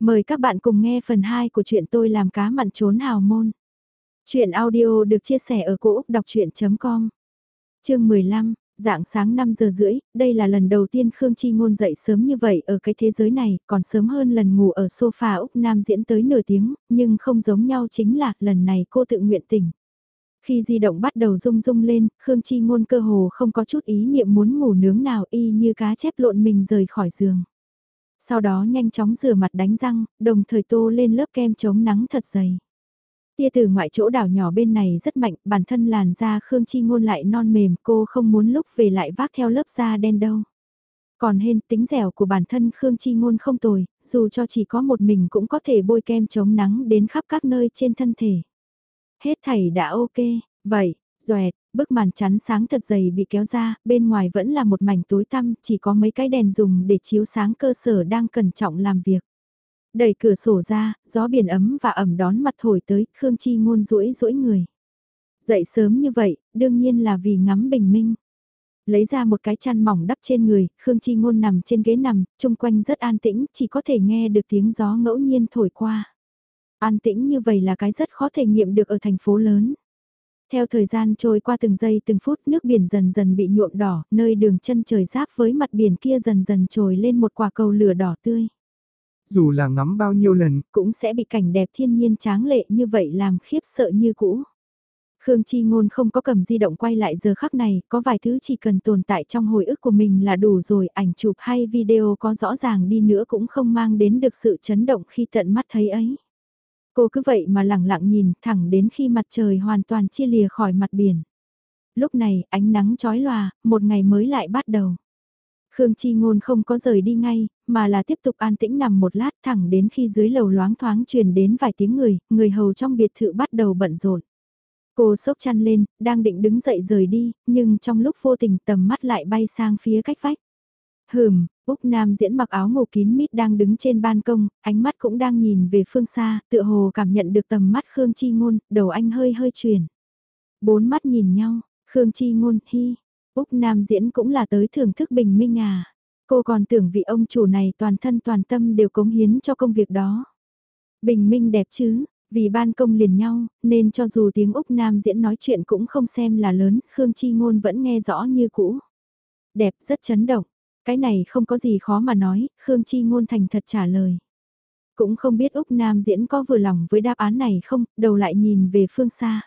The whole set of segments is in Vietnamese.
Mời các bạn cùng nghe phần 2 của chuyện tôi làm cá mặn trốn hào môn. Chuyện audio được chia sẻ ở cỗ đọc chuyện.com Chương 15, dạng sáng 5 giờ rưỡi, đây là lần đầu tiên Khương Chi Ngôn dậy sớm như vậy ở cái thế giới này, còn sớm hơn lần ngủ ở sofa Úc Nam diễn tới nửa tiếng, nhưng không giống nhau chính là lần này cô tự nguyện tỉnh. Khi di động bắt đầu rung rung lên, Khương Chi Ngôn cơ hồ không có chút ý niệm muốn ngủ nướng nào y như cá chép lộn mình rời khỏi giường. Sau đó nhanh chóng rửa mặt đánh răng, đồng thời tô lên lớp kem chống nắng thật dày. Tia từ ngoại chỗ đảo nhỏ bên này rất mạnh, bản thân làn da Khương Chi Ngôn lại non mềm, cô không muốn lúc về lại vác theo lớp da đen đâu. Còn hên tính dẻo của bản thân Khương Chi Ngôn không tồi, dù cho chỉ có một mình cũng có thể bôi kem chống nắng đến khắp các nơi trên thân thể. Hết thảy đã ok, vậy, Doẹt, bức màn chắn sáng thật dày bị kéo ra, bên ngoài vẫn là một mảnh tối tăm, chỉ có mấy cái đèn dùng để chiếu sáng cơ sở đang cẩn trọng làm việc. Đẩy cửa sổ ra, gió biển ấm và ẩm đón mặt thổi tới, Khương Chi ngôn rũi rũi người. Dậy sớm như vậy, đương nhiên là vì ngắm bình minh. Lấy ra một cái chăn mỏng đắp trên người, Khương Chi ngôn nằm trên ghế nằm, chung quanh rất an tĩnh, chỉ có thể nghe được tiếng gió ngẫu nhiên thổi qua. An tĩnh như vậy là cái rất khó thể nghiệm được ở thành phố lớn. Theo thời gian trôi qua từng giây từng phút nước biển dần dần bị nhuộm đỏ, nơi đường chân trời giáp với mặt biển kia dần dần trồi lên một quả cầu lửa đỏ tươi. Dù là ngắm bao nhiêu lần, cũng sẽ bị cảnh đẹp thiên nhiên tráng lệ như vậy làm khiếp sợ như cũ. Khương Chi Ngôn không có cầm di động quay lại giờ khắc này, có vài thứ chỉ cần tồn tại trong hồi ức của mình là đủ rồi, ảnh chụp hay video có rõ ràng đi nữa cũng không mang đến được sự chấn động khi tận mắt thấy ấy. Cô cứ vậy mà lặng lặng nhìn thẳng đến khi mặt trời hoàn toàn chia lìa khỏi mặt biển. Lúc này ánh nắng chói lòa, một ngày mới lại bắt đầu. Khương Chi Ngôn không có rời đi ngay, mà là tiếp tục an tĩnh nằm một lát thẳng đến khi dưới lầu loáng thoáng truyền đến vài tiếng người, người hầu trong biệt thự bắt đầu bận rộn. Cô sốc chăn lên, đang định đứng dậy rời đi, nhưng trong lúc vô tình tầm mắt lại bay sang phía cách vách. Hừm, Úc Nam diễn mặc áo ngủ kín mít đang đứng trên ban công, ánh mắt cũng đang nhìn về phương xa, tựa hồ cảm nhận được tầm mắt Khương Chi Ngôn, đầu anh hơi hơi chuyển. Bốn mắt nhìn nhau, Khương Chi Ngôn, hi, Úc Nam diễn cũng là tới thưởng thức bình minh à. Cô còn tưởng vị ông chủ này toàn thân toàn tâm đều cống hiến cho công việc đó. Bình minh đẹp chứ, vì ban công liền nhau, nên cho dù tiếng Úc Nam diễn nói chuyện cũng không xem là lớn, Khương Chi Ngôn vẫn nghe rõ như cũ. Đẹp rất chấn động, cái này không có gì khó mà nói, Khương Chi ngôn thành thật trả lời. Cũng không biết Úc Nam diễn có vừa lòng với đáp án này không, đầu lại nhìn về phương xa.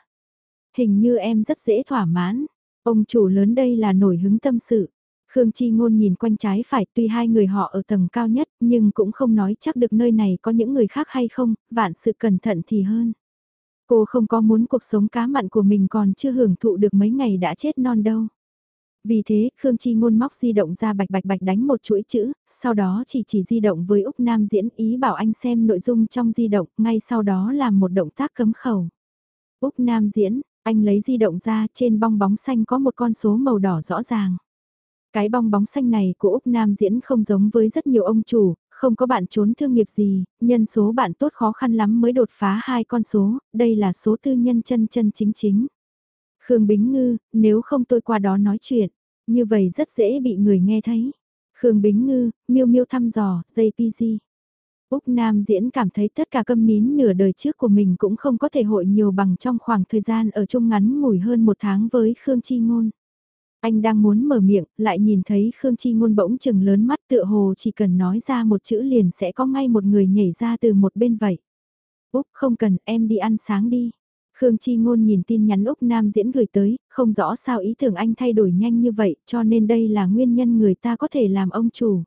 Hình như em rất dễ thỏa mãn, ông chủ lớn đây là nổi hứng tâm sự. Khương Chi Ngôn nhìn quanh trái phải tuy hai người họ ở tầng cao nhất nhưng cũng không nói chắc được nơi này có những người khác hay không, vạn sự cẩn thận thì hơn. Cô không có muốn cuộc sống cá mặn của mình còn chưa hưởng thụ được mấy ngày đã chết non đâu. Vì thế, Khương Chi ngôn móc di động ra bạch bạch bạch đánh một chuỗi chữ, sau đó chỉ chỉ di động với Úc Nam diễn ý bảo anh xem nội dung trong di động, ngay sau đó làm một động tác cấm khẩu. Úc Nam diễn, anh lấy di động ra, trên bong bóng xanh có một con số màu đỏ rõ ràng. Cái bong bóng xanh này của Úc Nam diễn không giống với rất nhiều ông chủ, không có bạn trốn thương nghiệp gì, nhân số bạn tốt khó khăn lắm mới đột phá hai con số, đây là số tư nhân chân chân chính chính. Khương Bính Ngư, nếu không tôi qua đó nói chuyện, như vậy rất dễ bị người nghe thấy. Khương Bính Ngư, miêu miêu thăm dò, JPG. Úc Nam diễn cảm thấy tất cả câm nín nửa đời trước của mình cũng không có thể hội nhiều bằng trong khoảng thời gian ở chung ngắn ngủi hơn một tháng với Khương Chi Ngôn. Anh đang muốn mở miệng, lại nhìn thấy Khương Chi Ngôn bỗng chừng lớn mắt tựa hồ chỉ cần nói ra một chữ liền sẽ có ngay một người nhảy ra từ một bên vậy. Úc không cần em đi ăn sáng đi. Khương Chi Ngôn nhìn tin nhắn Úc Nam diễn gửi tới, không rõ sao ý tưởng anh thay đổi nhanh như vậy, cho nên đây là nguyên nhân người ta có thể làm ông chủ.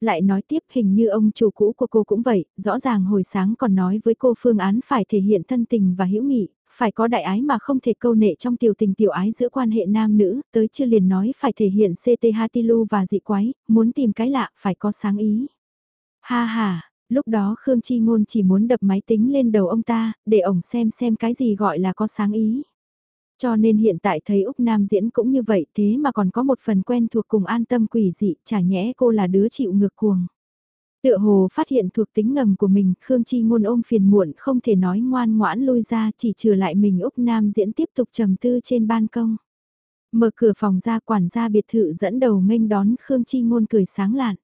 Lại nói tiếp hình như ông chủ cũ của cô cũng vậy, rõ ràng hồi sáng còn nói với cô phương án phải thể hiện thân tình và hữu nghị, phải có đại ái mà không thể câu nệ trong tiểu tình tiểu ái giữa quan hệ nam nữ, tới chưa liền nói phải thể hiện CT Hatilu và dị quái, muốn tìm cái lạ phải có sáng ý. Ha ha, lúc đó Khương Chi Ngôn chỉ muốn đập máy tính lên đầu ông ta, để ổng xem xem cái gì gọi là có sáng ý. Cho nên hiện tại thấy Úc Nam diễn cũng như vậy thế mà còn có một phần quen thuộc cùng an tâm quỷ dị, chả nhẽ cô là đứa chịu ngược cuồng. Tựa hồ phát hiện thuộc tính ngầm của mình, Khương Chi ngôn ôm phiền muộn không thể nói ngoan ngoãn lui ra chỉ trừ lại mình Úc Nam diễn tiếp tục trầm tư trên ban công. Mở cửa phòng ra quản gia biệt thự dẫn đầu nghênh đón Khương Chi ngôn cười sáng lạn.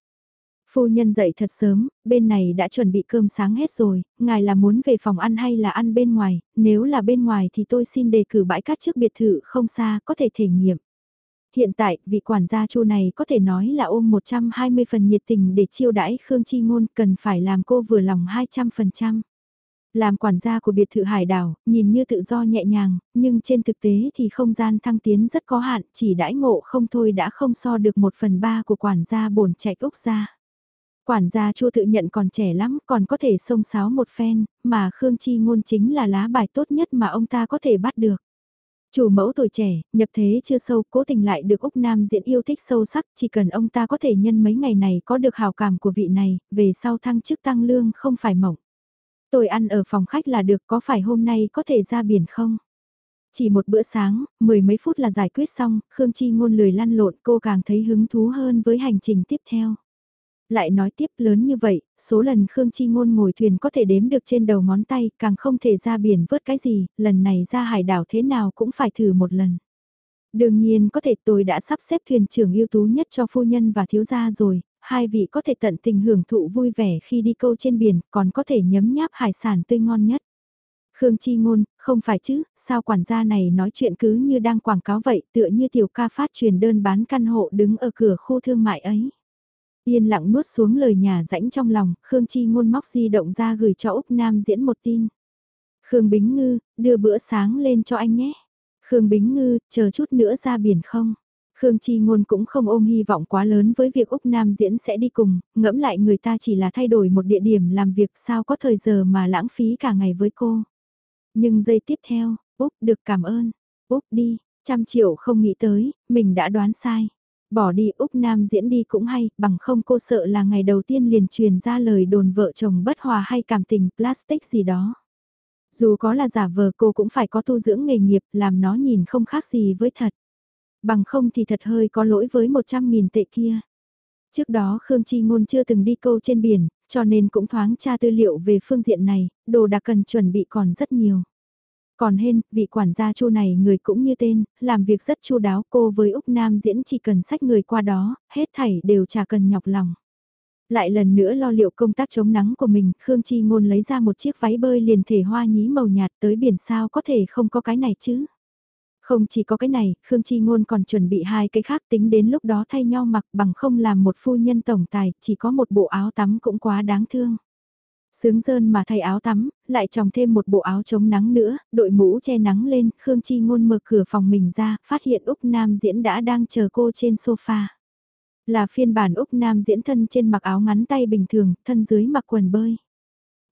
Phu nhân dậy thật sớm, bên này đã chuẩn bị cơm sáng hết rồi, ngài là muốn về phòng ăn hay là ăn bên ngoài, nếu là bên ngoài thì tôi xin đề cử bãi cát trước biệt thự không xa, có thể thể nghiệm. Hiện tại, vị quản gia chu này có thể nói là ôm 120 phần nhiệt tình để chiêu đãi Khương Chi Ngôn cần phải làm cô vừa lòng 200%. Làm quản gia của biệt thự hải đảo, nhìn như tự do nhẹ nhàng, nhưng trên thực tế thì không gian thăng tiến rất có hạn, chỉ đãi ngộ không thôi đã không so được một phần ba của quản gia bổn chạy Úc ra. Quản gia Chu tự nhận còn trẻ lắm, còn có thể xông xáo một phen, mà Khương Chi ngôn chính là lá bài tốt nhất mà ông ta có thể bắt được. Chủ mẫu tuổi trẻ, nhập thế chưa sâu, cố tình lại được Úc Nam diễn yêu thích sâu sắc, chỉ cần ông ta có thể nhân mấy ngày này có được hào cảm của vị này, về sau thăng chức tăng lương không phải mỏng. Tôi ăn ở phòng khách là được, có phải hôm nay có thể ra biển không? Chỉ một bữa sáng, mười mấy phút là giải quyết xong, Khương Chi ngôn lười lăn lộn cô càng thấy hứng thú hơn với hành trình tiếp theo. Lại nói tiếp lớn như vậy, số lần Khương Chi Ngôn ngồi thuyền có thể đếm được trên đầu ngón tay, càng không thể ra biển vớt cái gì, lần này ra hải đảo thế nào cũng phải thử một lần. Đương nhiên có thể tôi đã sắp xếp thuyền trưởng ưu tú nhất cho phu nhân và thiếu gia rồi, hai vị có thể tận tình hưởng thụ vui vẻ khi đi câu trên biển, còn có thể nhấm nháp hải sản tươi ngon nhất. Khương Chi Ngôn, không phải chứ, sao quản gia này nói chuyện cứ như đang quảng cáo vậy, tựa như tiểu ca phát truyền đơn bán căn hộ đứng ở cửa khu thương mại ấy. Yên lặng nuốt xuống lời nhà rãnh trong lòng, Khương Chi ngôn móc di động ra gửi cho Úc Nam diễn một tin. Khương Bính Ngư, đưa bữa sáng lên cho anh nhé. Khương Bính Ngư, chờ chút nữa ra biển không? Khương Chi Ngôn cũng không ôm hy vọng quá lớn với việc Úc Nam diễn sẽ đi cùng, ngẫm lại người ta chỉ là thay đổi một địa điểm làm việc sao có thời giờ mà lãng phí cả ngày với cô. Nhưng giây tiếp theo, Úc được cảm ơn, Úc đi, trăm triệu không nghĩ tới, mình đã đoán sai. Bỏ đi Úc Nam diễn đi cũng hay, bằng không cô sợ là ngày đầu tiên liền truyền ra lời đồn vợ chồng bất hòa hay cảm tình plastic gì đó. Dù có là giả vờ cô cũng phải có tu dưỡng nghề nghiệp làm nó nhìn không khác gì với thật. Bằng không thì thật hơi có lỗi với 100.000 tệ kia. Trước đó Khương Chi Ngôn chưa từng đi câu trên biển, cho nên cũng thoáng tra tư liệu về phương diện này, đồ đặc cần chuẩn bị còn rất nhiều. Còn hên, vị quản gia chu này người cũng như tên, làm việc rất chu đáo cô với Úc Nam diễn chỉ cần sách người qua đó, hết thảy đều chả cần nhọc lòng. Lại lần nữa lo liệu công tác chống nắng của mình, Khương Chi Ngôn lấy ra một chiếc váy bơi liền thể hoa nhí màu nhạt tới biển sao có thể không có cái này chứ. Không chỉ có cái này, Khương Chi Ngôn còn chuẩn bị hai cái khác tính đến lúc đó thay nhau mặc bằng không làm một phu nhân tổng tài, chỉ có một bộ áo tắm cũng quá đáng thương. Sướng dơn mà thay áo tắm, lại tròng thêm một bộ áo chống nắng nữa, đội mũ che nắng lên, Khương Chi Ngôn mở cửa phòng mình ra, phát hiện Úc Nam Diễn đã đang chờ cô trên sofa. Là phiên bản Úc Nam Diễn thân trên mặc áo ngắn tay bình thường, thân dưới mặc quần bơi.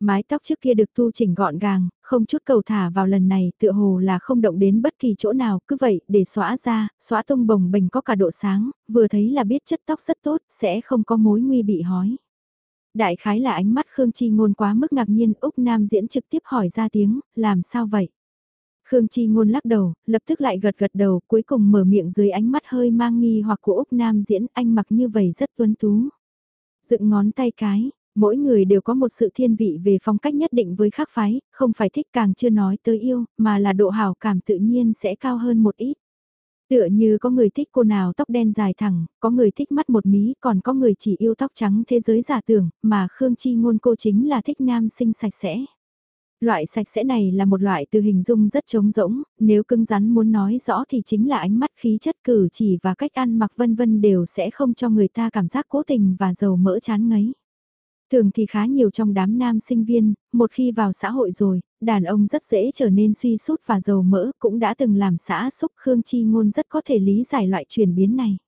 Mái tóc trước kia được tu chỉnh gọn gàng, không chút cầu thả vào lần này tựa hồ là không động đến bất kỳ chỗ nào, cứ vậy để xóa ra, xóa tung bồng bềnh có cả độ sáng, vừa thấy là biết chất tóc rất tốt, sẽ không có mối nguy bị hói. Đại khái là ánh mắt Khương Chi Ngôn quá mức ngạc nhiên, Úc Nam diễn trực tiếp hỏi ra tiếng, làm sao vậy? Khương Chi Ngôn lắc đầu, lập tức lại gật gật đầu, cuối cùng mở miệng dưới ánh mắt hơi mang nghi hoặc của Úc Nam diễn, anh mặc như vậy rất tuấn tú. Dựng ngón tay cái, mỗi người đều có một sự thiên vị về phong cách nhất định với khác phái, không phải thích càng chưa nói tới yêu, mà là độ hảo cảm tự nhiên sẽ cao hơn một ít. Tựa như có người thích cô nào tóc đen dài thẳng, có người thích mắt một mí, còn có người chỉ yêu tóc trắng thế giới giả tưởng, mà Khương Chi ngôn cô chính là thích nam sinh sạch sẽ. Loại sạch sẽ này là một loại từ hình dung rất trống rỗng, nếu cưng rắn muốn nói rõ thì chính là ánh mắt khí chất cử chỉ và cách ăn mặc vân vân đều sẽ không cho người ta cảm giác cố tình và dầu mỡ chán ngấy. Thường thì khá nhiều trong đám nam sinh viên, một khi vào xã hội rồi, đàn ông rất dễ trở nên suy sút và dầu mỡ cũng đã từng làm xã xúc Khương Chi Ngôn rất có thể lý giải loại chuyển biến này.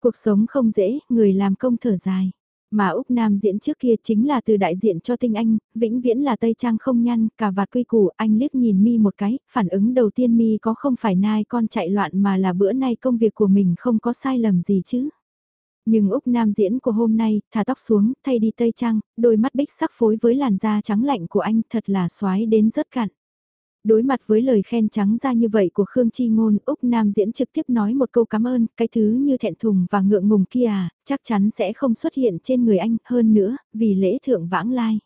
Cuộc sống không dễ, người làm công thở dài. Mà Úc Nam diễn trước kia chính là từ đại diện cho tinh anh, vĩnh viễn là tây trang không nhăn, cả vạt quy củ, anh liếc nhìn mi một cái, phản ứng đầu tiên mi có không phải nai con chạy loạn mà là bữa nay công việc của mình không có sai lầm gì chứ. Nhưng Úc Nam diễn của hôm nay, thả tóc xuống, thay đi tây trang, đôi mắt bích sắc phối với làn da trắng lạnh của anh thật là xoái đến rất cạn. Đối mặt với lời khen trắng ra như vậy của Khương Chi Ngôn, Úc Nam diễn trực tiếp nói một câu cảm ơn, cái thứ như thẹn thùng và ngượng ngùng kia à, chắc chắn sẽ không xuất hiện trên người anh, hơn nữa, vì lễ thượng vãng lai.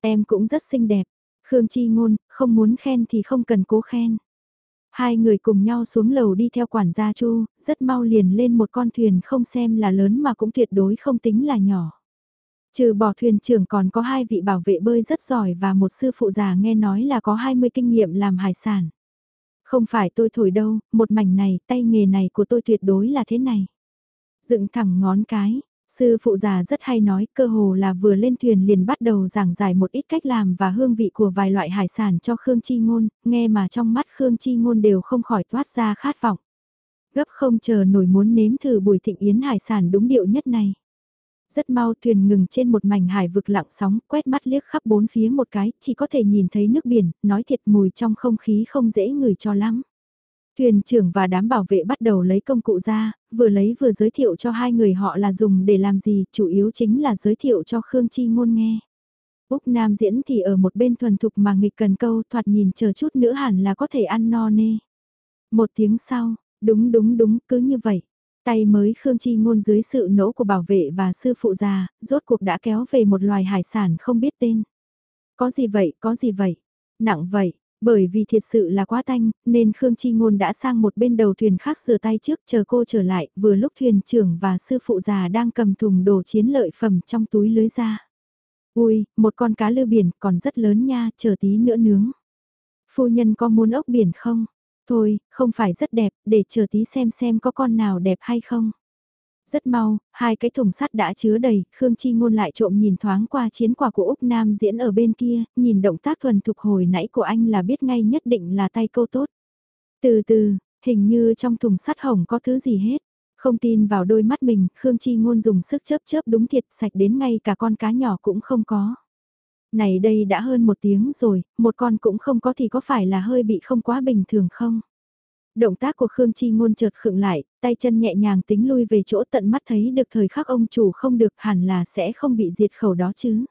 Em cũng rất xinh đẹp, Khương Chi Ngôn, không muốn khen thì không cần cố khen. Hai người cùng nhau xuống lầu đi theo quản gia Chu, rất mau liền lên một con thuyền không xem là lớn mà cũng tuyệt đối không tính là nhỏ. Trừ bỏ thuyền trưởng còn có hai vị bảo vệ bơi rất giỏi và một sư phụ già nghe nói là có 20 kinh nghiệm làm hải sản. Không phải tôi thổi đâu, một mảnh này, tay nghề này của tôi tuyệt đối là thế này. Dựng thẳng ngón cái, sư phụ già rất hay nói cơ hồ là vừa lên thuyền liền bắt đầu giảng giải một ít cách làm và hương vị của vài loại hải sản cho Khương Chi Ngôn, nghe mà trong mắt Khương Chi Ngôn đều không khỏi toát ra khát vọng. Gấp không chờ nổi muốn nếm thử buổi thịnh yến hải sản đúng điệu nhất này. Rất mau thuyền ngừng trên một mảnh hải vực lặng sóng, quét mắt liếc khắp bốn phía một cái, chỉ có thể nhìn thấy nước biển, nói thiệt mùi trong không khí không dễ ngửi cho lắm. Thuyền trưởng và đám bảo vệ bắt đầu lấy công cụ ra, vừa lấy vừa giới thiệu cho hai người họ là dùng để làm gì, chủ yếu chính là giới thiệu cho Khương Chi Ngôn nghe. Úc Nam diễn thì ở một bên thuần thục mà nghịch cần câu thoạt nhìn chờ chút nữa hẳn là có thể ăn no nê. Một tiếng sau, đúng đúng đúng cứ như vậy. Tay mới Khương Chi ngôn dưới sự nỗ của bảo vệ và sư phụ già, rốt cuộc đã kéo về một loài hải sản không biết tên. Có gì vậy, có gì vậy? Nặng vậy, bởi vì thiệt sự là quá tanh, nên Khương Chi Ngôn đã sang một bên đầu thuyền khác rửa tay trước chờ cô trở lại, vừa lúc thuyền trưởng và sư phụ già đang cầm thùng đồ chiến lợi phẩm trong túi lưới ra. Ui, một con cá lư biển còn rất lớn nha, chờ tí nữa nướng. Phu nhân có muốn ốc biển không? Thôi, không phải rất đẹp, để chờ tí xem xem có con nào đẹp hay không. Rất mau, hai cái thùng sắt đã chứa đầy, Khương Chi Ngôn lại trộm nhìn thoáng qua chiến quả của Úc Nam diễn ở bên kia, nhìn động tác thuần thục hồi nãy của anh là biết ngay nhất định là tay câu tốt. Từ từ, hình như trong thùng sắt hồng có thứ gì hết. Không tin vào đôi mắt mình, Khương Chi Ngôn dùng sức chớp chớp đúng thiệt sạch đến ngay cả con cá nhỏ cũng không có. Này đây đã hơn một tiếng rồi, một con cũng không có thì có phải là hơi bị không quá bình thường không? Động tác của Khương Chi ngôn chợt khựng lại, tay chân nhẹ nhàng tính lui về chỗ tận mắt thấy được thời khắc ông chủ không được hẳn là sẽ không bị diệt khẩu đó chứ.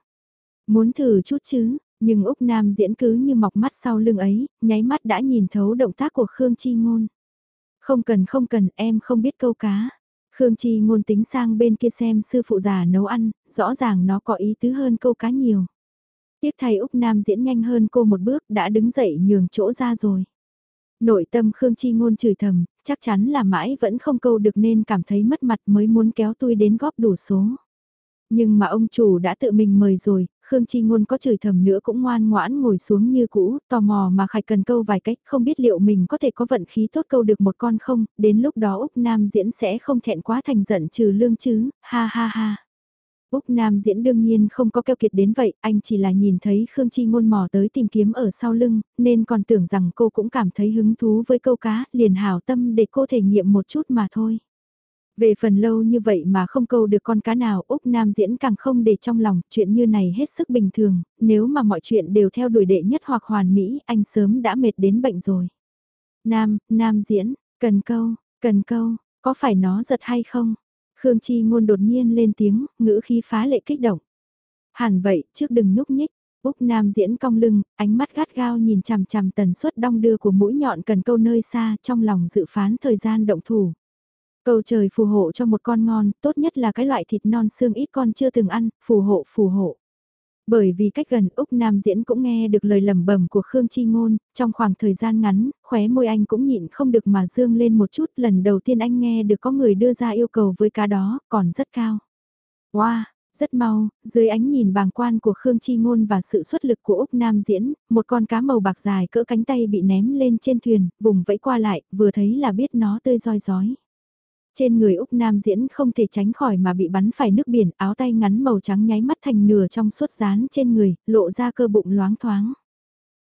Muốn thử chút chứ, nhưng Úc Nam diễn cứ như mọc mắt sau lưng ấy, nháy mắt đã nhìn thấu động tác của Khương Chi ngôn. Không cần không cần em không biết câu cá. Khương Chi ngôn tính sang bên kia xem sư phụ già nấu ăn, rõ ràng nó có ý tứ hơn câu cá nhiều. Tiếc thay Úc Nam diễn nhanh hơn cô một bước đã đứng dậy nhường chỗ ra rồi. Nội tâm Khương Chi Ngôn chửi thầm, chắc chắn là mãi vẫn không câu được nên cảm thấy mất mặt mới muốn kéo tôi đến góp đủ số. Nhưng mà ông chủ đã tự mình mời rồi, Khương Chi Ngôn có chửi thầm nữa cũng ngoan ngoãn ngồi xuống như cũ, tò mò mà khải cần câu vài cách, không biết liệu mình có thể có vận khí tốt câu được một con không, đến lúc đó Úc Nam diễn sẽ không thẹn quá thành giận trừ lương chứ, ha ha ha. Úc Nam diễn đương nhiên không có keo kiệt đến vậy, anh chỉ là nhìn thấy Khương Chi ngôn mò tới tìm kiếm ở sau lưng, nên còn tưởng rằng cô cũng cảm thấy hứng thú với câu cá, liền hào tâm để cô thể nghiệm một chút mà thôi. Về phần lâu như vậy mà không câu được con cá nào Úc Nam diễn càng không để trong lòng, chuyện như này hết sức bình thường, nếu mà mọi chuyện đều theo đuổi đệ nhất hoặc hoàn mỹ, anh sớm đã mệt đến bệnh rồi. Nam, Nam diễn, cần câu, cần câu, có phải nó giật hay không? Khương Chi ngôn đột nhiên lên tiếng, ngữ khí phá lệ kích động. Hẳn vậy, trước đừng nhúc nhích. Úc Nam diễn cong lưng, ánh mắt gắt gao nhìn chằm chằm tần suất đong đưa của mũi nhọn cần câu nơi xa trong lòng dự phán thời gian động thủ. Cầu trời phù hộ cho một con ngon, tốt nhất là cái loại thịt non xương ít con chưa từng ăn, phù hộ phù hộ. Bởi vì cách gần Úc Nam Diễn cũng nghe được lời lẩm bẩm của Khương Chi Ngôn, trong khoảng thời gian ngắn, khóe môi anh cũng nhịn không được mà dương lên một chút, lần đầu tiên anh nghe được có người đưa ra yêu cầu với cá đó, còn rất cao. Wow, rất mau, dưới ánh nhìn bàng quan của Khương Chi Ngôn và sự xuất lực của Úc Nam Diễn, một con cá màu bạc dài cỡ cánh tay bị ném lên trên thuyền, vùng vẫy qua lại, vừa thấy là biết nó tươi roi rói. Trên người Úc Nam diễn không thể tránh khỏi mà bị bắn phải nước biển, áo tay ngắn màu trắng nháy mắt thành nửa trong suốt dán trên người, lộ ra cơ bụng loáng thoáng.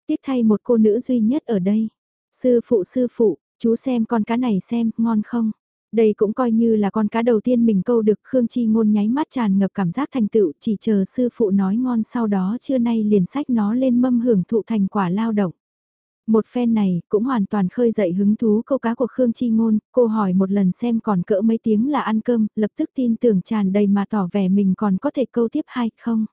Tiếc thay một cô nữ duy nhất ở đây. Sư phụ sư phụ, chú xem con cá này xem, ngon không? Đây cũng coi như là con cá đầu tiên mình câu được Khương Chi ngôn nháy mắt tràn ngập cảm giác thành tựu chỉ chờ sư phụ nói ngon sau đó trưa nay liền sách nó lên mâm hưởng thụ thành quả lao động. Một phen này cũng hoàn toàn khơi dậy hứng thú câu cá của Khương Chi Ngôn, cô hỏi một lần xem còn cỡ mấy tiếng là ăn cơm, lập tức tin tưởng tràn đầy mà tỏ vẻ mình còn có thể câu tiếp hay không.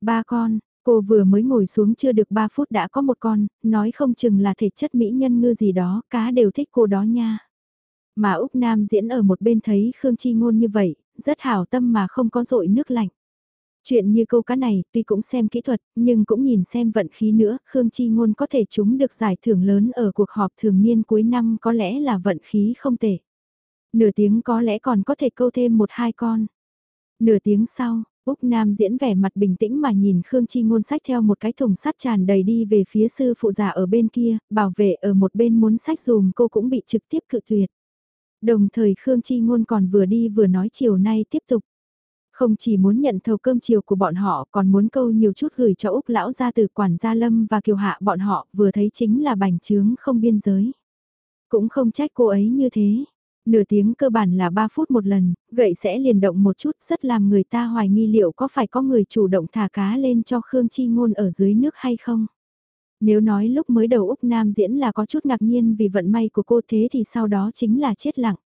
Ba con, cô vừa mới ngồi xuống chưa được ba phút đã có một con, nói không chừng là thể chất mỹ nhân ngư gì đó, cá đều thích cô đó nha. Mà Úc Nam diễn ở một bên thấy Khương Chi Ngôn như vậy, rất hảo tâm mà không có dội nước lạnh. Chuyện như câu cá này tuy cũng xem kỹ thuật, nhưng cũng nhìn xem vận khí nữa, Khương Chi Ngôn có thể chúng được giải thưởng lớn ở cuộc họp thường niên cuối năm có lẽ là vận khí không tệ. Nửa tiếng có lẽ còn có thể câu thêm một hai con. Nửa tiếng sau, Úc Nam diễn vẻ mặt bình tĩnh mà nhìn Khương Chi Ngôn sách theo một cái thùng sắt tràn đầy đi về phía sư phụ già ở bên kia, bảo vệ ở một bên muốn sách dùm cô cũng bị trực tiếp cự tuyệt. Đồng thời Khương Chi Ngôn còn vừa đi vừa nói chiều nay tiếp tục. Không chỉ muốn nhận thầu cơm chiều của bọn họ còn muốn câu nhiều chút gửi cho Úc lão gia từ quản gia Lâm và Kiều Hạ bọn họ vừa thấy chính là bành trướng không biên giới. Cũng không trách cô ấy như thế. Nửa tiếng cơ bản là 3 phút một lần, gậy sẽ liền động một chút rất làm người ta hoài nghi liệu có phải có người chủ động thả cá lên cho Khương Chi Ngôn ở dưới nước hay không. Nếu nói lúc mới đầu Úc Nam diễn là có chút ngạc nhiên vì vận may của cô thế thì sau đó chính là chết lặng.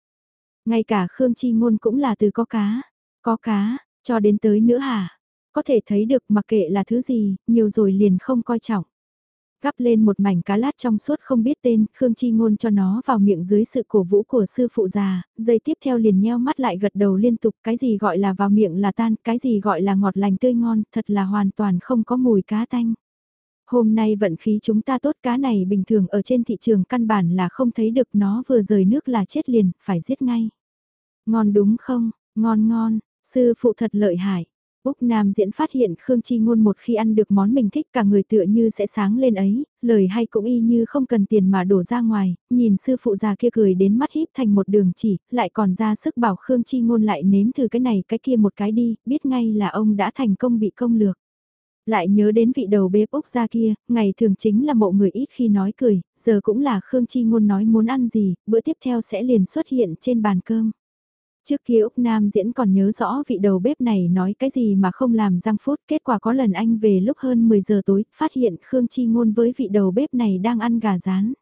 Ngay cả Khương Chi Ngôn cũng là từ có cá, có cá, cho đến tới nữa hả? Có thể thấy được mặc kệ là thứ gì, nhiều rồi liền không coi trọng. Gắp lên một mảnh cá lát trong suốt không biết tên, Khương Chi Ngôn cho nó vào miệng dưới sự cổ vũ của sư phụ già, dây tiếp theo liền nheo mắt lại gật đầu liên tục, cái gì gọi là vào miệng là tan, cái gì gọi là ngọt lành tươi ngon, thật là hoàn toàn không có mùi cá tanh. Hôm nay vận khí chúng ta tốt cá này bình thường ở trên thị trường căn bản là không thấy được nó vừa rời nước là chết liền, phải giết ngay. Ngon đúng không, ngon ngon, sư phụ thật lợi hại. Úc Nam diễn phát hiện Khương Chi Ngôn một khi ăn được món mình thích cả người tựa như sẽ sáng lên ấy, lời hay cũng y như không cần tiền mà đổ ra ngoài, nhìn sư phụ già kia cười đến mắt híp thành một đường chỉ, lại còn ra sức bảo Khương Chi Ngôn lại nếm thử cái này cái kia một cái đi, biết ngay là ông đã thành công bị công lược. Lại nhớ đến vị đầu bếp Úc ra kia, ngày thường chính là mộ người ít khi nói cười, giờ cũng là Khương Chi Ngôn nói muốn ăn gì, bữa tiếp theo sẽ liền xuất hiện trên bàn cơm. Trước kia Úc Nam diễn còn nhớ rõ vị đầu bếp này nói cái gì mà không làm răng phút, kết quả có lần anh về lúc hơn 10 giờ tối, phát hiện Khương Chi Ngôn với vị đầu bếp này đang ăn gà rán.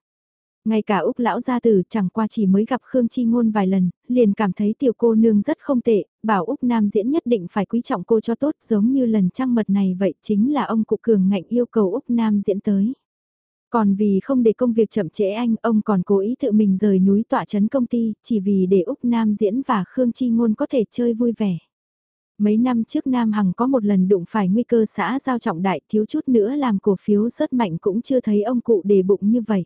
Ngay cả Úc lão gia tử chẳng qua chỉ mới gặp Khương Chi Ngôn vài lần, liền cảm thấy tiểu cô nương rất không tệ, bảo Úc Nam diễn nhất định phải quý trọng cô cho tốt giống như lần trăng mật này vậy chính là ông cụ cường ngạnh yêu cầu Úc Nam diễn tới. Còn vì không để công việc chậm trễ anh, ông còn cố ý tự mình rời núi tỏa chấn công ty, chỉ vì để Úc Nam diễn và Khương Chi Ngôn có thể chơi vui vẻ. Mấy năm trước Nam Hằng có một lần đụng phải nguy cơ xã giao trọng đại thiếu chút nữa làm cổ phiếu rất mạnh cũng chưa thấy ông cụ để bụng như vậy.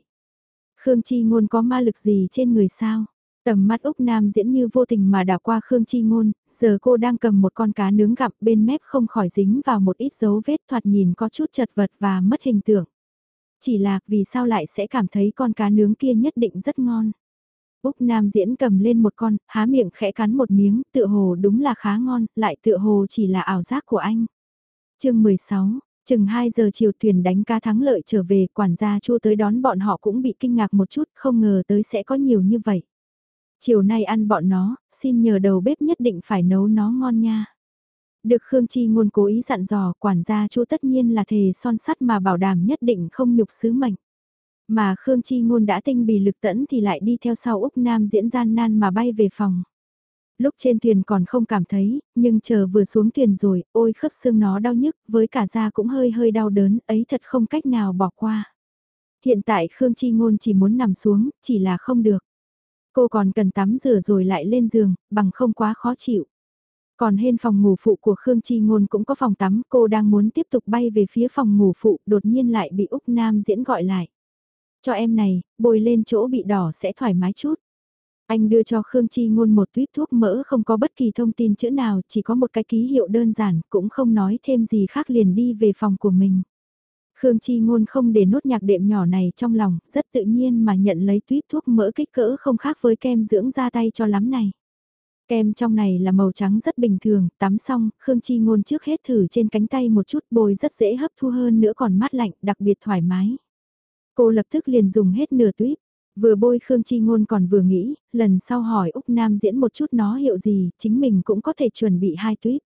Khương Chi Ngôn có ma lực gì trên người sao? Tầm mắt Úc Nam diễn như vô tình mà đảo qua Khương Chi Ngôn, giờ cô đang cầm một con cá nướng gặm bên mép không khỏi dính vào một ít dấu vết thoạt nhìn có chút chật vật và mất hình tượng. Chỉ là vì sao lại sẽ cảm thấy con cá nướng kia nhất định rất ngon. Úc Nam diễn cầm lên một con, há miệng khẽ cắn một miếng, tựa hồ đúng là khá ngon, lại tựa hồ chỉ là ảo giác của anh. chương 16, chừng 2 giờ chiều thuyền đánh cá thắng lợi trở về, quản gia chua tới đón bọn họ cũng bị kinh ngạc một chút, không ngờ tới sẽ có nhiều như vậy. Chiều nay ăn bọn nó, xin nhờ đầu bếp nhất định phải nấu nó ngon nha. Được Khương Chi ngôn cố ý dặn dò quản gia chu tất nhiên là thề son sắt mà bảo đảm nhất định không nhục sứ mệnh. Mà Khương Chi ngôn đã tinh bì lực tẫn thì lại đi theo sau Úc Nam diễn gian nan mà bay về phòng. Lúc trên thuyền còn không cảm thấy, nhưng chờ vừa xuống thuyền rồi, ôi khớp xương nó đau nhức, với cả da cũng hơi hơi đau đớn, ấy thật không cách nào bỏ qua. Hiện tại Khương Chi Ngôn chỉ muốn nằm xuống, chỉ là không được. Cô còn cần tắm rửa rồi lại lên giường, bằng không quá khó chịu. Còn hên phòng ngủ phụ của Khương Chi Ngôn cũng có phòng tắm, cô đang muốn tiếp tục bay về phía phòng ngủ phụ, đột nhiên lại bị Úc Nam diễn gọi lại. Cho em này, bồi lên chỗ bị đỏ sẽ thoải mái chút. Anh đưa cho Khương Chi Ngôn một tuyết thuốc mỡ không có bất kỳ thông tin chữ nào, chỉ có một cái ký hiệu đơn giản, cũng không nói thêm gì khác liền đi về phòng của mình. Khương Chi Ngôn không để nốt nhạc đệm nhỏ này trong lòng, rất tự nhiên mà nhận lấy tuyết thuốc mỡ kích cỡ không khác với kem dưỡng da tay cho lắm này. Kem trong này là màu trắng rất bình thường, tắm xong, Khương Chi Ngôn trước hết thử trên cánh tay một chút bôi rất dễ hấp thu hơn nữa còn mát lạnh, đặc biệt thoải mái. Cô lập tức liền dùng hết nửa tuyết, vừa bôi Khương Chi Ngôn còn vừa nghĩ, lần sau hỏi Úc Nam diễn một chút nó hiệu gì, chính mình cũng có thể chuẩn bị hai tuyết.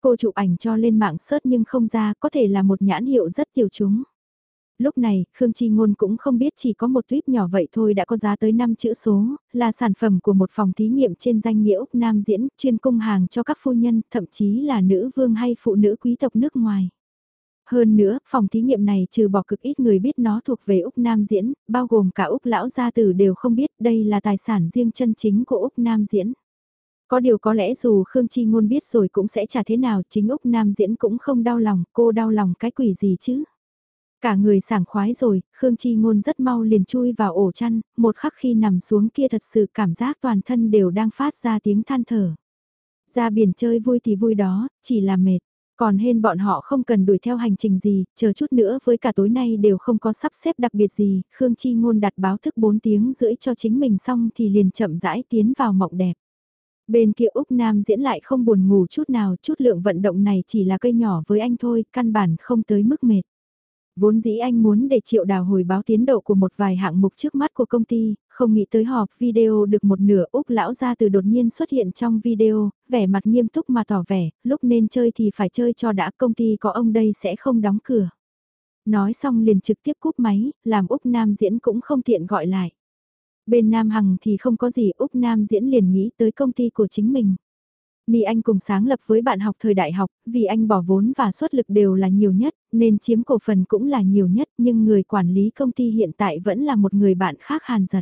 Cô chụp ảnh cho lên mạng search nhưng không ra, có thể là một nhãn hiệu rất tiểu chúng lúc này, Khương Chi Ngôn cũng không biết chỉ có một tuyếp nhỏ vậy thôi đã có giá tới 5 chữ số, là sản phẩm của một phòng thí nghiệm trên danh nghĩa Úc Nam diễn, chuyên cung hàng cho các phu nhân, thậm chí là nữ vương hay phụ nữ quý tộc nước ngoài. Hơn nữa, phòng thí nghiệm này trừ bỏ cực ít người biết nó thuộc về Úc Nam diễn, bao gồm cả Úc lão gia tử đều không biết đây là tài sản riêng chân chính của Úc Nam diễn. Có điều có lẽ dù Khương Chi Ngôn biết rồi cũng sẽ chả thế nào, chính Úc Nam diễn cũng không đau lòng, cô đau lòng cái quỷ gì chứ. Cả người sảng khoái rồi, Khương Chi Ngôn rất mau liền chui vào ổ chăn, một khắc khi nằm xuống kia thật sự cảm giác toàn thân đều đang phát ra tiếng than thở. Ra biển chơi vui thì vui đó, chỉ là mệt. Còn hên bọn họ không cần đuổi theo hành trình gì, chờ chút nữa với cả tối nay đều không có sắp xếp đặc biệt gì, Khương Chi Ngôn đặt báo thức 4 tiếng rưỡi cho chính mình xong thì liền chậm rãi tiến vào mộng đẹp. Bên kia Úc Nam diễn lại không buồn ngủ chút nào, chút lượng vận động này chỉ là cây nhỏ với anh thôi, căn bản không tới mức mệt. Vốn dĩ anh muốn để triệu đào hồi báo tiến độ của một vài hạng mục trước mắt của công ty, không nghĩ tới họp video được một nửa Úc lão ra từ đột nhiên xuất hiện trong video, vẻ mặt nghiêm túc mà tỏ vẻ, lúc nên chơi thì phải chơi cho đã công ty có ông đây sẽ không đóng cửa. Nói xong liền trực tiếp cúp máy, làm Úc Nam diễn cũng không tiện gọi lại. Bên Nam Hằng thì không có gì Úc Nam diễn liền nghĩ tới công ty của chính mình. Ni Anh cùng sáng lập với bạn học thời đại học, vì anh bỏ vốn và xuất lực đều là nhiều nhất, nên chiếm cổ phần cũng là nhiều nhất, nhưng người quản lý công ty hiện tại vẫn là một người bạn khác Hàn Giật.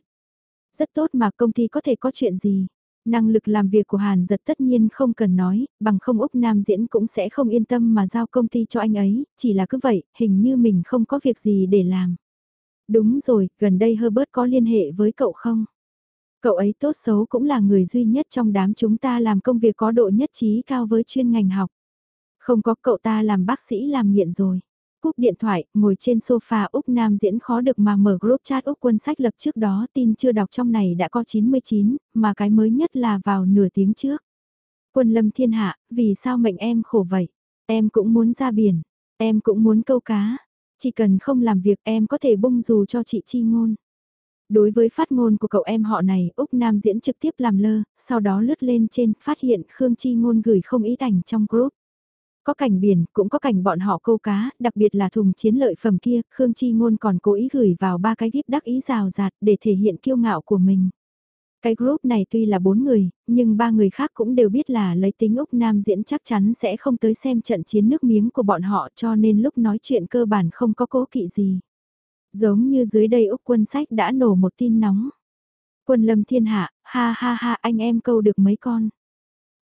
Rất tốt mà công ty có thể có chuyện gì. Năng lực làm việc của Hàn Giật tất nhiên không cần nói, bằng không Úc Nam Diễn cũng sẽ không yên tâm mà giao công ty cho anh ấy, chỉ là cứ vậy, hình như mình không có việc gì để làm. Đúng rồi, gần đây Herbert có liên hệ với cậu không? Cậu ấy tốt xấu cũng là người duy nhất trong đám chúng ta làm công việc có độ nhất trí cao với chuyên ngành học. Không có cậu ta làm bác sĩ làm nghiện rồi. Cúp điện thoại, ngồi trên sofa Úc Nam diễn khó được mà mở group chat Úc quân sách lập trước đó tin chưa đọc trong này đã có 99, mà cái mới nhất là vào nửa tiếng trước. Quân lâm thiên hạ, vì sao mệnh em khổ vậy? Em cũng muốn ra biển, em cũng muốn câu cá. Chỉ cần không làm việc em có thể bung dù cho chị chi ngôn. Đối với phát ngôn của cậu em họ này, Úc Nam diễn trực tiếp làm lơ, sau đó lướt lên trên, phát hiện Khương Chi Ngôn gửi không ý ảnh trong group. Có cảnh biển, cũng có cảnh bọn họ câu cá, đặc biệt là thùng chiến lợi phẩm kia, Khương Chi Ngôn còn cố ý gửi vào ba cái gíp đắc ý rào rạt để thể hiện kiêu ngạo của mình. Cái group này tuy là bốn người, nhưng ba người khác cũng đều biết là lấy tính Úc Nam diễn chắc chắn sẽ không tới xem trận chiến nước miếng của bọn họ cho nên lúc nói chuyện cơ bản không có cố kỵ gì. Giống như dưới đây Úc quân sách đã nổ một tin nóng. Quân lâm thiên hạ, ha ha ha anh em câu được mấy con.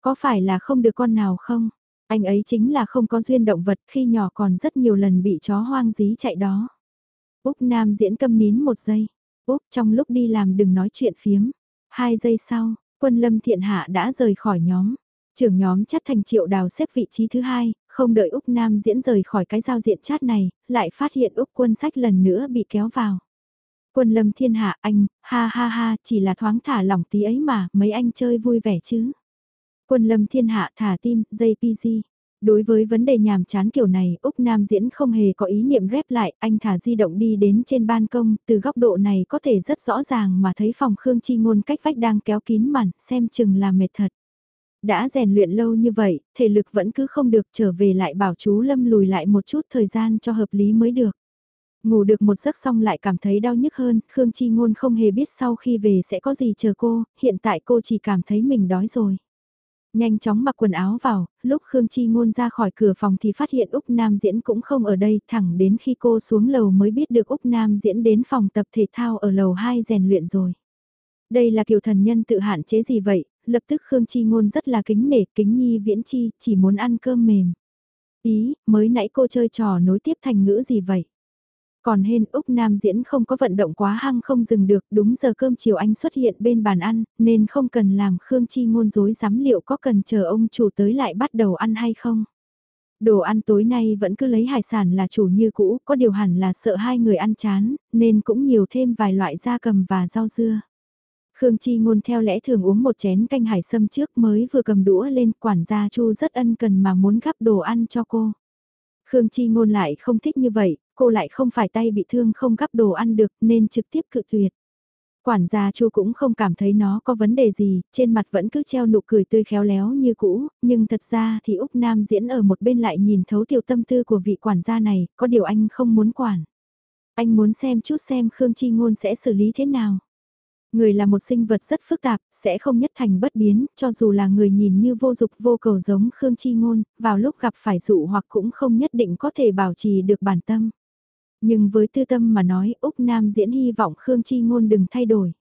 Có phải là không được con nào không? Anh ấy chính là không có duyên động vật khi nhỏ còn rất nhiều lần bị chó hoang dí chạy đó. Úc Nam diễn câm nín một giây. Úc trong lúc đi làm đừng nói chuyện phiếm. Hai giây sau, quân lâm thiện hạ đã rời khỏi nhóm. Trưởng nhóm chắc thành triệu đào xếp vị trí thứ hai, không đợi Úc Nam diễn rời khỏi cái giao diện chat này, lại phát hiện Úc quân sách lần nữa bị kéo vào. Quân lâm thiên hạ anh, ha ha ha, chỉ là thoáng thả lỏng tí ấy mà, mấy anh chơi vui vẻ chứ. Quân lâm thiên hạ thả tim, JPG. Đối với vấn đề nhàm chán kiểu này, Úc Nam diễn không hề có ý niệm rep lại, anh thả di động đi đến trên ban công, từ góc độ này có thể rất rõ ràng mà thấy phòng Khương Chi Ngôn cách vách đang kéo kín màn, xem chừng là mệt thật. Đã rèn luyện lâu như vậy, thể lực vẫn cứ không được trở về lại bảo chú Lâm lùi lại một chút thời gian cho hợp lý mới được. Ngủ được một giấc xong lại cảm thấy đau nhức hơn, Khương Chi Ngôn không hề biết sau khi về sẽ có gì chờ cô, hiện tại cô chỉ cảm thấy mình đói rồi. Nhanh chóng mặc quần áo vào, lúc Khương Chi Ngôn ra khỏi cửa phòng thì phát hiện Úc Nam Diễn cũng không ở đây, thẳng đến khi cô xuống lầu mới biết được Úc Nam Diễn đến phòng tập thể thao ở lầu 2 rèn luyện rồi. Đây là kiểu thần nhân tự hạn chế gì vậy, lập tức Khương Chi Ngôn rất là kính nể, kính nhi viễn chi, chỉ muốn ăn cơm mềm. Ý, mới nãy cô chơi trò nối tiếp thành ngữ gì vậy? Còn hên Úc Nam diễn không có vận động quá hăng không dừng được, đúng giờ cơm chiều anh xuất hiện bên bàn ăn, nên không cần làm Khương Chi ngôn dối dám liệu có cần chờ ông chủ tới lại bắt đầu ăn hay không. Đồ ăn tối nay vẫn cứ lấy hải sản là chủ như cũ, có điều hẳn là sợ hai người ăn chán, nên cũng nhiều thêm vài loại da cầm và rau dưa. Khương Chi ngôn theo lẽ thường uống một chén canh hải sâm trước mới vừa cầm đũa lên quản gia Chu rất ân cần mà muốn gắp đồ ăn cho cô. Khương Chi ngôn lại không thích như vậy, cô lại không phải tay bị thương không gắp đồ ăn được nên trực tiếp cự tuyệt. Quản gia Chu cũng không cảm thấy nó có vấn đề gì, trên mặt vẫn cứ treo nụ cười tươi khéo léo như cũ, nhưng thật ra thì Úc Nam diễn ở một bên lại nhìn thấu tiểu tâm tư của vị quản gia này, có điều anh không muốn quản. Anh muốn xem chút xem Khương Chi Ngôn sẽ xử lý thế nào. Người là một sinh vật rất phức tạp, sẽ không nhất thành bất biến, cho dù là người nhìn như vô dục vô cầu giống Khương Chi Ngôn, vào lúc gặp phải dụ hoặc cũng không nhất định có thể bảo trì được bản tâm. Nhưng với tư tâm mà nói Úc Nam diễn hy vọng Khương Chi Ngôn đừng thay đổi.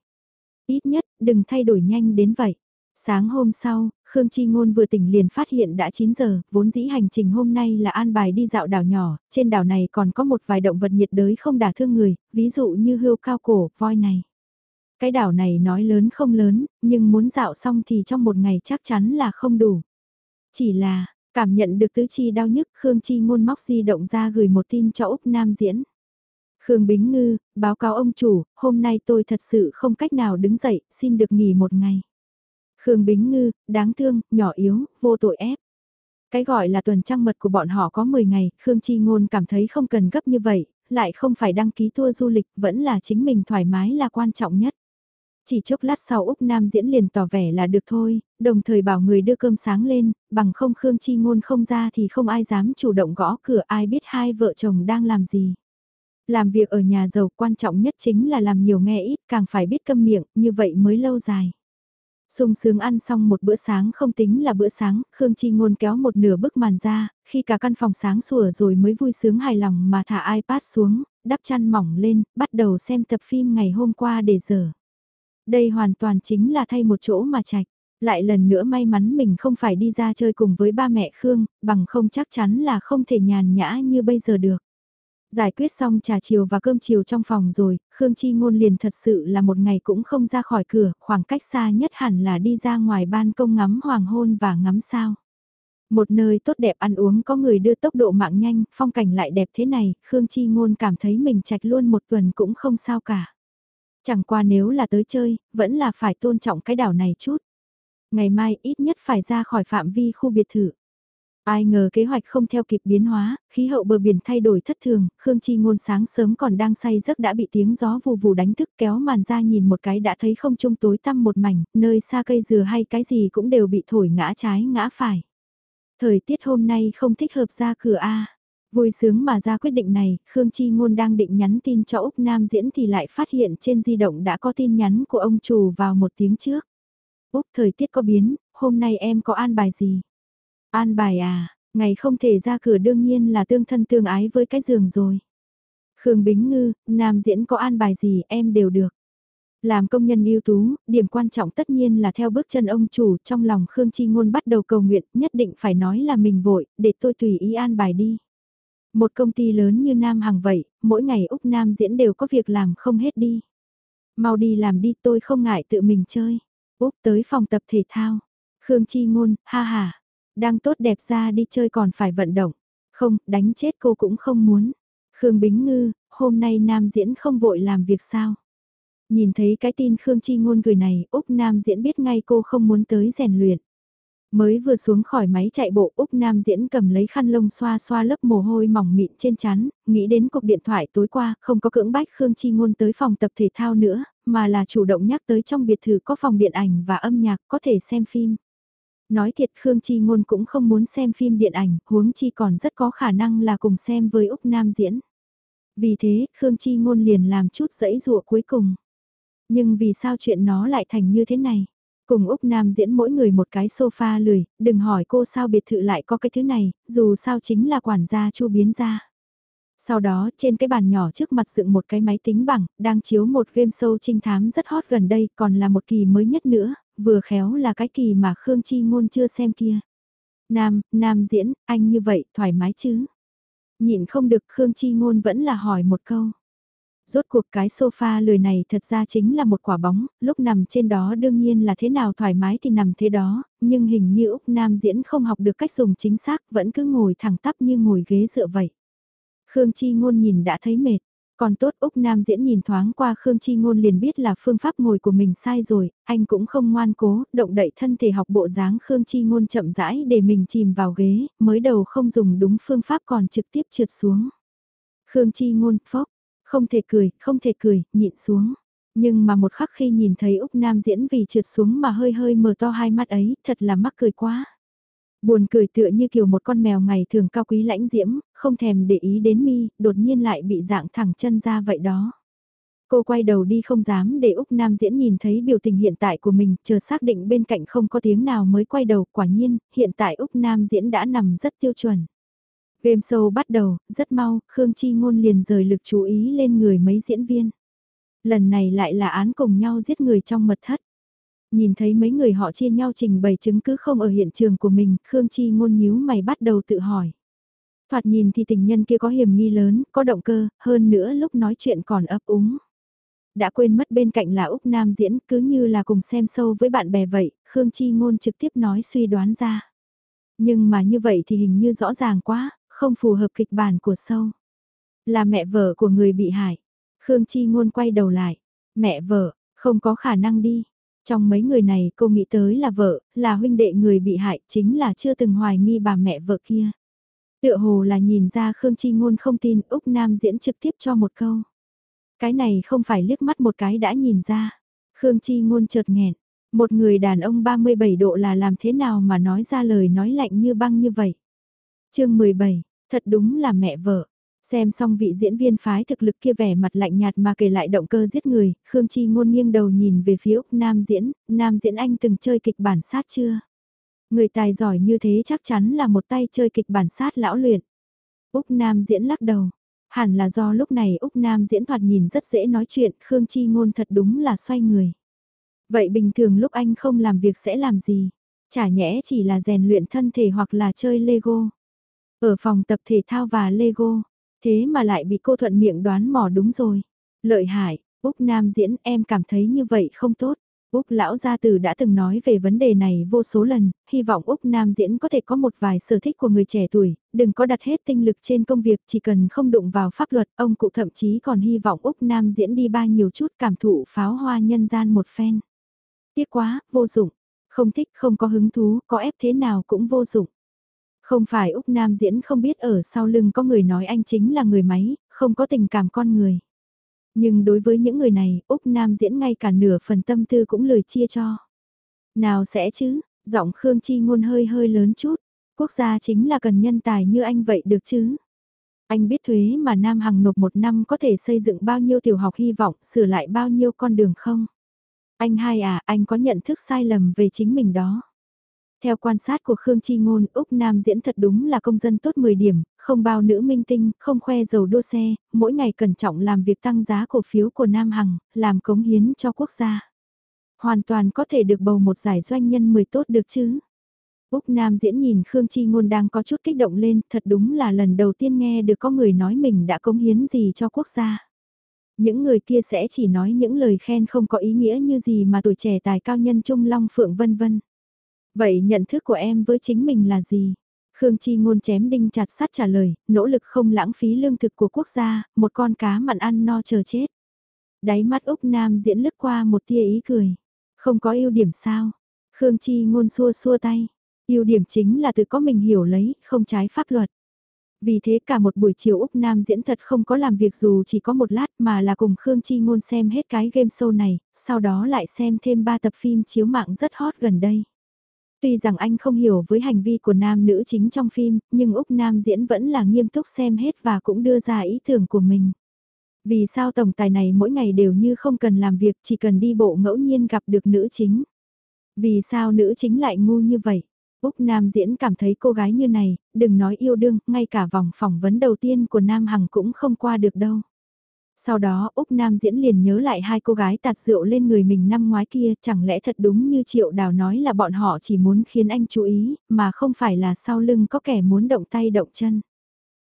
Ít nhất, đừng thay đổi nhanh đến vậy. Sáng hôm sau, Khương Chi Ngôn vừa tỉnh liền phát hiện đã 9 giờ, vốn dĩ hành trình hôm nay là an bài đi dạo đảo nhỏ, trên đảo này còn có một vài động vật nhiệt đới không đả thương người, ví dụ như hươu cao cổ, voi này. Cái đảo này nói lớn không lớn, nhưng muốn dạo xong thì trong một ngày chắc chắn là không đủ. Chỉ là, cảm nhận được tứ chi đau nhức Khương Chi ngôn móc di động ra gửi một tin cho Úc Nam diễn. Khương Bính Ngư, báo cáo ông chủ, hôm nay tôi thật sự không cách nào đứng dậy, xin được nghỉ một ngày. Khương Bính Ngư, đáng thương, nhỏ yếu, vô tội ép. Cái gọi là tuần trăng mật của bọn họ có 10 ngày, Khương Chi Ngôn cảm thấy không cần gấp như vậy, lại không phải đăng ký tour du lịch, vẫn là chính mình thoải mái là quan trọng nhất. Chỉ chốc lát sau Úc Nam diễn liền tỏ vẻ là được thôi, đồng thời bảo người đưa cơm sáng lên, bằng không Khương Chi Ngôn không ra thì không ai dám chủ động gõ cửa ai biết hai vợ chồng đang làm gì. Làm việc ở nhà giàu quan trọng nhất chính là làm nhiều nghe ít càng phải biết câm miệng, như vậy mới lâu dài sung sướng ăn xong một bữa sáng không tính là bữa sáng, Khương Chi Ngôn kéo một nửa bức màn ra, khi cả căn phòng sáng sủa rồi mới vui sướng hài lòng mà thả iPad xuống, đắp chăn mỏng lên, bắt đầu xem tập phim ngày hôm qua để giờ. Đây hoàn toàn chính là thay một chỗ mà chạch. Lại lần nữa may mắn mình không phải đi ra chơi cùng với ba mẹ Khương, bằng không chắc chắn là không thể nhàn nhã như bây giờ được. Giải quyết xong trà chiều và cơm chiều trong phòng rồi, Khương Chi Ngôn liền thật sự là một ngày cũng không ra khỏi cửa, khoảng cách xa nhất hẳn là đi ra ngoài ban công ngắm hoàng hôn và ngắm sao. Một nơi tốt đẹp ăn uống có người đưa tốc độ mạng nhanh, phong cảnh lại đẹp thế này, Khương Chi Ngôn cảm thấy mình trạch luôn một tuần cũng không sao cả. Chẳng qua nếu là tới chơi, vẫn là phải tôn trọng cái đảo này chút. Ngày mai ít nhất phải ra khỏi phạm vi khu biệt thự. Ai ngờ kế hoạch không theo kịp biến hóa, khí hậu bờ biển thay đổi thất thường, Khương Chi ngôn sáng sớm còn đang say giấc đã bị tiếng gió vù vù đánh thức kéo màn ra nhìn một cái đã thấy không trung tối tăm một mảnh, nơi xa cây dừa hay cái gì cũng đều bị thổi ngã trái ngã phải. Thời tiết hôm nay không thích hợp ra cửa A. Vui sướng mà ra quyết định này, Khương Chi Ngôn đang định nhắn tin cho Úc Nam diễn thì lại phát hiện trên di động đã có tin nhắn của ông chủ vào một tiếng trước. Úc thời tiết có biến, hôm nay em có an bài gì? An bài à, ngày không thể ra cửa đương nhiên là tương thân tương ái với cái giường rồi. Khương Bính Ngư, nam diễn có an bài gì em đều được. Làm công nhân ưu tú, điểm quan trọng tất nhiên là theo bước chân ông chủ trong lòng Khương Chi Ngôn bắt đầu cầu nguyện nhất định phải nói là mình vội, để tôi tùy ý an bài đi. Một công ty lớn như Nam Hằng vậy, mỗi ngày Úc Nam diễn đều có việc làm không hết đi. Mau đi làm đi tôi không ngại tự mình chơi. Úc tới phòng tập thể thao. Khương Chi Ngôn, ha ha. Đang tốt đẹp ra đi chơi còn phải vận động. Không, đánh chết cô cũng không muốn. Khương Bính Ngư, hôm nay Nam Diễn không vội làm việc sao? Nhìn thấy cái tin Khương Chi ngôn gửi này, Úc Nam Diễn biết ngay cô không muốn tới rèn luyện. Mới vừa xuống khỏi máy chạy bộ Úc Nam Diễn cầm lấy khăn lông xoa xoa lớp mồ hôi mỏng mịn trên chắn, nghĩ đến cuộc điện thoại tối qua không có cưỡng bách Khương Chi Ngôn tới phòng tập thể thao nữa, mà là chủ động nhắc tới trong biệt thự có phòng điện ảnh và âm nhạc có thể xem phim. Nói thiệt Khương Chi Ngôn cũng không muốn xem phim điện ảnh, huống chi còn rất có khả năng là cùng xem với Úc Nam diễn. Vì thế, Khương Chi Ngôn liền làm chút dẫy dụa cuối cùng. Nhưng vì sao chuyện nó lại thành như thế này? Cùng Úc Nam diễn mỗi người một cái sofa lười, đừng hỏi cô sao biệt thự lại có cái thứ này, dù sao chính là quản gia chu biến ra. Sau đó trên cái bàn nhỏ trước mặt dựng một cái máy tính bảng, đang chiếu một game show trinh thám rất hot gần đây, còn là một kỳ mới nhất nữa, vừa khéo là cái kỳ mà Khương Chi Ngôn chưa xem kia. Nam, Nam diễn, anh như vậy, thoải mái chứ? Nhịn không được Khương Chi Ngôn vẫn là hỏi một câu. Rốt cuộc cái sofa lười này thật ra chính là một quả bóng, lúc nằm trên đó đương nhiên là thế nào thoải mái thì nằm thế đó, nhưng hình như Úc Nam diễn không học được cách dùng chính xác, vẫn cứ ngồi thẳng tắp như ngồi ghế dựa vậy. Khương Chi Ngôn nhìn đã thấy mệt, còn tốt Úc Nam diễn nhìn thoáng qua Khương Chi Ngôn liền biết là phương pháp ngồi của mình sai rồi, anh cũng không ngoan cố, động đậy thân thể học bộ dáng Khương Chi Ngôn chậm rãi để mình chìm vào ghế, mới đầu không dùng đúng phương pháp còn trực tiếp trượt xuống. Khương Chi Ngôn, phốc, không thể cười, không thể cười, nhịn xuống. Nhưng mà một khắc khi nhìn thấy Úc Nam diễn vì trượt xuống mà hơi hơi mở to hai mắt ấy, thật là mắc cười quá. Buồn cười tựa như kiểu một con mèo ngày thường cao quý lãnh diễm, không thèm để ý đến mi, đột nhiên lại bị dạng thẳng chân ra vậy đó. Cô quay đầu đi không dám để Úc Nam diễn nhìn thấy biểu tình hiện tại của mình, chờ xác định bên cạnh không có tiếng nào mới quay đầu, quả nhiên, hiện tại Úc Nam diễn đã nằm rất tiêu chuẩn. Game show bắt đầu, rất mau, Khương Chi Ngôn liền rời lực chú ý lên người mấy diễn viên. Lần này lại là án cùng nhau giết người trong mật thất. Nhìn thấy mấy người họ chia nhau trình bày chứng cứ không ở hiện trường của mình, Khương Chi ngôn nhíu mày bắt đầu tự hỏi. Thoạt nhìn thì tình nhân kia có hiểm nghi lớn, có động cơ, hơn nữa lúc nói chuyện còn ấp úng. Đã quên mất bên cạnh là Úc Nam diễn cứ như là cùng xem sâu với bạn bè vậy, Khương Chi ngôn trực tiếp nói suy đoán ra. Nhưng mà như vậy thì hình như rõ ràng quá, không phù hợp kịch bản của sâu. Là mẹ vợ của người bị hại. Khương Chi Ngôn quay đầu lại. Mẹ vợ, không có khả năng đi. Trong mấy người này cô nghĩ tới là vợ, là huynh đệ người bị hại chính là chưa từng hoài nghi bà mẹ vợ kia. Tựa hồ là nhìn ra Khương Chi Ngôn không tin Úc Nam diễn trực tiếp cho một câu. Cái này không phải liếc mắt một cái đã nhìn ra. Khương Chi Ngôn chợt nghẹn. Một người đàn ông 37 độ là làm thế nào mà nói ra lời nói lạnh như băng như vậy. chương 17, thật đúng là mẹ vợ. Xem xong vị diễn viên phái thực lực kia vẻ mặt lạnh nhạt mà kể lại động cơ giết người, Khương Chi ngôn nghiêng đầu nhìn về phía Úc Nam diễn, Nam diễn anh từng chơi kịch bản sát chưa? Người tài giỏi như thế chắc chắn là một tay chơi kịch bản sát lão luyện. Úc Nam diễn lắc đầu, hẳn là do lúc này Úc Nam diễn thoạt nhìn rất dễ nói chuyện, Khương Chi ngôn thật đúng là xoay người. Vậy bình thường lúc anh không làm việc sẽ làm gì? Chả nhẽ chỉ là rèn luyện thân thể hoặc là chơi Lego. Ở phòng tập thể thao và Lego, thế mà lại bị cô thuận miệng đoán mò đúng rồi. Lợi hại, Úc Nam diễn em cảm thấy như vậy không tốt. Úc lão gia tử đã từng nói về vấn đề này vô số lần, hy vọng Úc Nam diễn có thể có một vài sở thích của người trẻ tuổi, đừng có đặt hết tinh lực trên công việc chỉ cần không đụng vào pháp luật, ông cụ thậm chí còn hy vọng Úc Nam diễn đi ba nhiều chút cảm thụ pháo hoa nhân gian một phen. Tiếc quá, vô dụng, không thích không có hứng thú, có ép thế nào cũng vô dụng. Không phải Úc Nam diễn không biết ở sau lưng có người nói anh chính là người máy, không có tình cảm con người. Nhưng đối với những người này, Úc Nam diễn ngay cả nửa phần tâm tư cũng lười chia cho. Nào sẽ chứ, giọng Khương Chi ngôn hơi hơi lớn chút, quốc gia chính là cần nhân tài như anh vậy được chứ. Anh biết thuế mà Nam Hằng nộp một năm có thể xây dựng bao nhiêu tiểu học hy vọng, sửa lại bao nhiêu con đường không? Anh hai à, anh có nhận thức sai lầm về chính mình đó. Theo quan sát của Khương Chi Ngôn, Úc Nam diễn thật đúng là công dân tốt 10 điểm, không bao nữ minh tinh, không khoe dầu đua xe, mỗi ngày cẩn trọng làm việc tăng giá cổ phiếu của Nam Hằng, làm cống hiến cho quốc gia. Hoàn toàn có thể được bầu một giải doanh nhân 10 tốt được chứ. Úc Nam diễn nhìn Khương Chi Ngôn đang có chút kích động lên, thật đúng là lần đầu tiên nghe được có người nói mình đã cống hiến gì cho quốc gia. Những người kia sẽ chỉ nói những lời khen không có ý nghĩa như gì mà tuổi trẻ tài cao nhân Trung Long Phượng vân vân. Vậy nhận thức của em với chính mình là gì? Khương Chi ngôn chém đinh chặt sắt trả lời, nỗ lực không lãng phí lương thực của quốc gia, một con cá mặn ăn no chờ chết. Đáy mắt Úc Nam diễn lướt qua một tia ý cười. Không có ưu điểm sao? Khương Chi ngôn xua xua tay. ưu điểm chính là tự có mình hiểu lấy, không trái pháp luật. Vì thế cả một buổi chiều Úc Nam diễn thật không có làm việc dù chỉ có một lát mà là cùng Khương Chi Ngôn xem hết cái game show này, sau đó lại xem thêm ba tập phim chiếu mạng rất hot gần đây. Tuy rằng anh không hiểu với hành vi của nam nữ chính trong phim, nhưng Úc Nam diễn vẫn là nghiêm túc xem hết và cũng đưa ra ý tưởng của mình. Vì sao tổng tài này mỗi ngày đều như không cần làm việc chỉ cần đi bộ ngẫu nhiên gặp được nữ chính? Vì sao nữ chính lại ngu như vậy? Úc Nam diễn cảm thấy cô gái như này, đừng nói yêu đương, ngay cả vòng phỏng vấn đầu tiên của Nam Hằng cũng không qua được đâu. Sau đó Úc Nam diễn liền nhớ lại hai cô gái tạt rượu lên người mình năm ngoái kia, chẳng lẽ thật đúng như Triệu Đào nói là bọn họ chỉ muốn khiến anh chú ý, mà không phải là sau lưng có kẻ muốn động tay động chân.